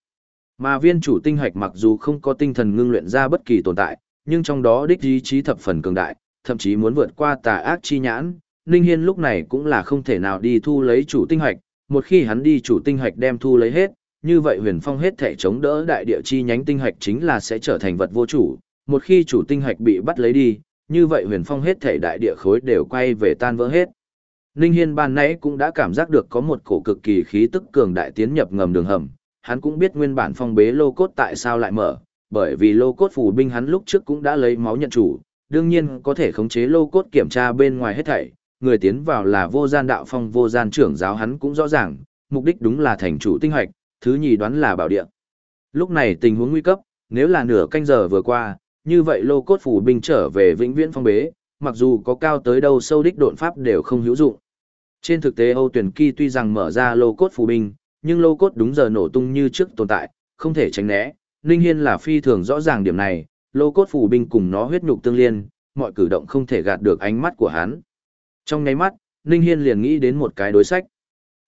Mà viên chủ tinh hạch mặc dù không có tinh thần ngưng luyện ra bất kỳ tồn tại, nhưng trong đó đích ý chí thập phần cường đại, thậm chí muốn vượt qua tà ác chi nhãn, Ninh Hiên lúc này cũng là không thể nào đi thu lấy chủ tinh hạch, một khi hắn đi chủ tinh hạch đem thu lấy hết, như vậy huyền phong hết thể chống đỡ đại địa chi nhánh tinh hạch chính là sẽ trở thành vật vô chủ, một khi chủ tinh hạch bị bắt lấy đi, như vậy huyền phong hết thể đại địa khối đều quay về tan vỡ hết. Ninh Hiên ban nãy cũng đã cảm giác được có một cổ cực kỳ khí tức cường đại tiến nhập ngầm đường hầm, hắn cũng biết nguyên bản phong bế lô cốt tại sao lại mở, bởi vì lô cốt phủ binh hắn lúc trước cũng đã lấy máu nhận chủ, đương nhiên có thể khống chế lô cốt kiểm tra bên ngoài hết thảy, người tiến vào là vô gian đạo phong vô gian trưởng giáo hắn cũng rõ ràng, mục đích đúng là thành chủ tinh hoạch, thứ nhì đoán là bảo địa. Lúc này tình huống nguy cấp, nếu là nửa canh giờ vừa qua, như vậy lô cốt phủ binh trở về vĩnh viễn phong bế, mặc dù có cao tới đâu sâu đích độn pháp đều không hữu dụng. Trên thực tế Âu Tuyển Kỳ tuy rằng mở ra lô cốt phủ binh, nhưng lô cốt đúng giờ nổ tung như trước tồn tại, không thể tránh né. Ninh Hiên là phi thường rõ ràng điểm này, lô cốt phủ binh cùng nó huyết nhục tương liên, mọi cử động không thể gạt được ánh mắt của hắn. Trong nháy mắt, Ninh Hiên liền nghĩ đến một cái đối sách.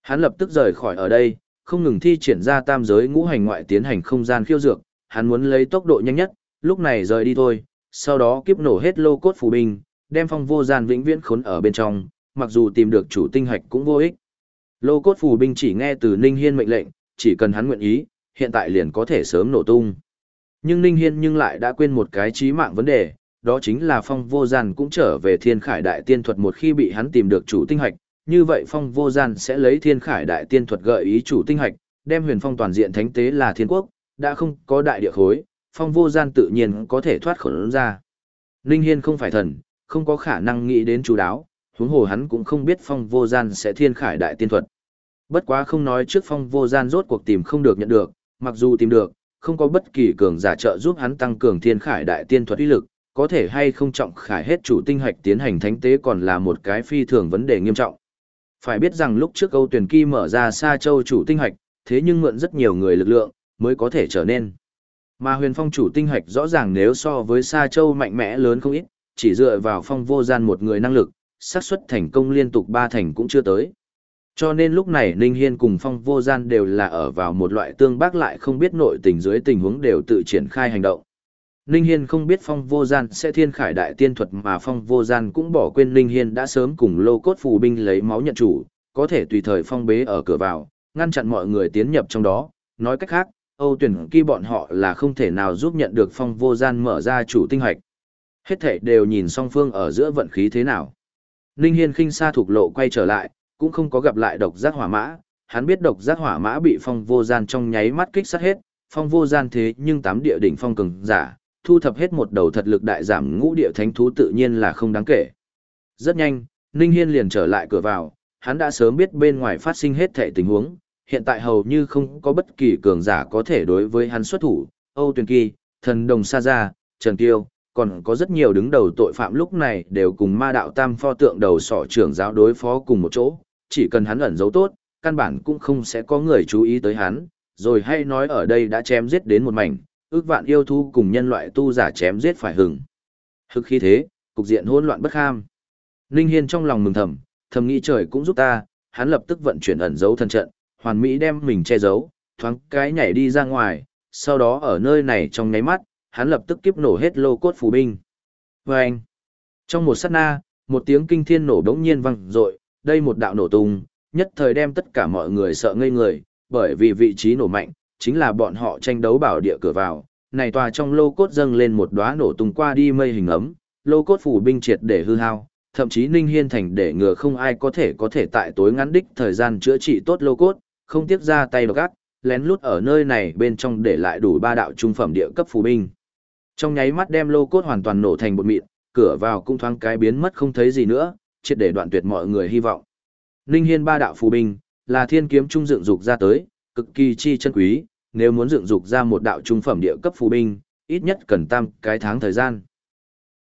Hắn lập tức rời khỏi ở đây, không ngừng thi triển ra tam giới ngũ hành ngoại tiến hành không gian khiêu dược, hắn muốn lấy tốc độ nhanh nhất, lúc này rời đi thôi, sau đó kiếp nổ hết lô cốt phù binh, đem phong vô gian vĩnh viễn khốn ở bên trong, mặc dù tìm được chủ tinh hạch cũng vô ích. Lô cốt phù binh chỉ nghe từ Ninh Hiên mệnh lệnh, chỉ cần hắn nguyện ý, hiện tại liền có thể sớm nổ tung. Nhưng Ninh Hiên nhưng lại đã quên một cái chí mạng vấn đề, đó chính là phong vô gian cũng trở về thiên khải đại tiên thuật một khi bị hắn tìm được chủ tinh hạch, như vậy phong vô gian sẽ lấy thiên khải đại tiên thuật gợi ý chủ tinh hạch, đem huyền phong toàn diện thánh tế là thiên quốc, đã không có đại địa khối, phong vô gian tự nhiên có thể thoát khổn ra. Ninh Hiên không phải thần, không có khả năng nghĩ đến chú đáo, huống hồ hắn cũng không biết phong vô gian sẽ thiên khải đại tiên thuật. Bất quá không nói trước phong vô gian rốt cuộc tìm không được nhận được, mặc dù tìm được, không có bất kỳ cường giả trợ giúp hắn tăng cường thiên khải đại tiên thuật uy lực, có thể hay không trọng khải hết chủ tinh hạch tiến hành thánh tế còn là một cái phi thường vấn đề nghiêm trọng. Phải biết rằng lúc trước Âu Tuyển Kỳ mở ra Sa Châu chủ tinh hạch, thế nhưng mượn rất nhiều người lực lượng, mới có thể trở nên. Mà huyền phong chủ tinh hạch rõ ràng nếu so với Sa Châu mạnh mẽ lớn không ít, chỉ dựa vào phong vô gian một người năng lực, xác suất thành công liên tục ba thành cũng chưa tới. Cho nên lúc này Ninh Hiên cùng phong vô gian đều là ở vào một loại tương bác lại không biết nội tình dưới tình huống đều tự triển khai hành động. Ninh Hiên không biết phong vô gian sẽ thiên khải đại tiên thuật mà phong vô gian cũng bỏ quên Ninh Hiên đã sớm cùng lô cốt phù binh lấy máu nhận chủ, có thể tùy thời phong bế ở cửa vào, ngăn chặn mọi người tiến nhập trong đó. Nói cách khác, Âu tuyển kỳ bọn họ là không thể nào giúp nhận được phong vô gian mở ra chủ tinh hoạch. Hết thể đều nhìn song phương ở giữa vận khí thế nào. Ninh Hiên khinh xa thuộc lộ quay trở lại, cũng không có gặp lại độc giác hỏa mã, hắn biết độc giác hỏa mã bị phong vô gian trong nháy mắt kích sát hết, phong vô gian thế nhưng tám địa đỉnh phong cường giả, thu thập hết một đầu thật lực đại giảm ngũ địa thánh thú tự nhiên là không đáng kể. Rất nhanh, Ninh Hiên liền trở lại cửa vào, hắn đã sớm biết bên ngoài phát sinh hết thể tình huống, hiện tại hầu như không có bất kỳ cường giả có thể đối với hắn xuất thủ, Âu Tuyền Kỳ, Thần Đồng Sa Gia, Trần Tiêu, còn có rất nhiều đứng đầu tội phạm lúc này đều cùng ma đạo tam pho tượng đầu sỏ trưởng giáo đối phó cùng một chỗ, chỉ cần hắn ẩn giấu tốt, căn bản cũng không sẽ có người chú ý tới hắn, rồi hay nói ở đây đã chém giết đến một mảnh, ước vạn yêu thú cùng nhân loại tu giả chém giết phải hừng. Hực khi thế, cục diện hỗn loạn bất kham. Ninh Hiên trong lòng mừng thầm, thầm nghĩ trời cũng giúp ta, hắn lập tức vận chuyển ẩn giấu thân trận, hoàn mỹ đem mình che giấu, thoáng cái nhảy đi ra ngoài, sau đó ở nơi này trong nháy mắt, hắn lập tức kiếp nổ hết lô cốt phù binh. Vâng! Trong một sát na, một tiếng kinh thiên nổ đống nhiên vang rội, đây một đạo nổ tung, nhất thời đem tất cả mọi người sợ ngây người, bởi vì vị trí nổ mạnh, chính là bọn họ tranh đấu bảo địa cửa vào. Này tòa trong lô cốt dâng lên một đóa nổ tung qua đi mây hình ấm, lô cốt phủ binh triệt để hư hao, thậm chí Ninh Hiên Thành để ngừa không ai có thể có thể tại tối ngắn đích thời gian chữa trị tốt lô cốt, không tiếc ra tay độc ác, lén lút ở nơi này bên trong để lại đủ ba đạo trung phẩm địa cấp phù binh. Trong nháy mắt đem lô cốt hoàn toàn nổ thành bột mịn, cửa vào cũng thoáng cái biến mất không thấy gì nữa, triệt để đoạn tuyệt mọi người hy vọng. Ninh Hiên ba đạo phù binh, là thiên kiếm trung dựng dục ra tới, cực kỳ chi chân quý, nếu muốn dựng dục ra một đạo trung phẩm địa cấp phù binh, ít nhất cần tam cái tháng thời gian.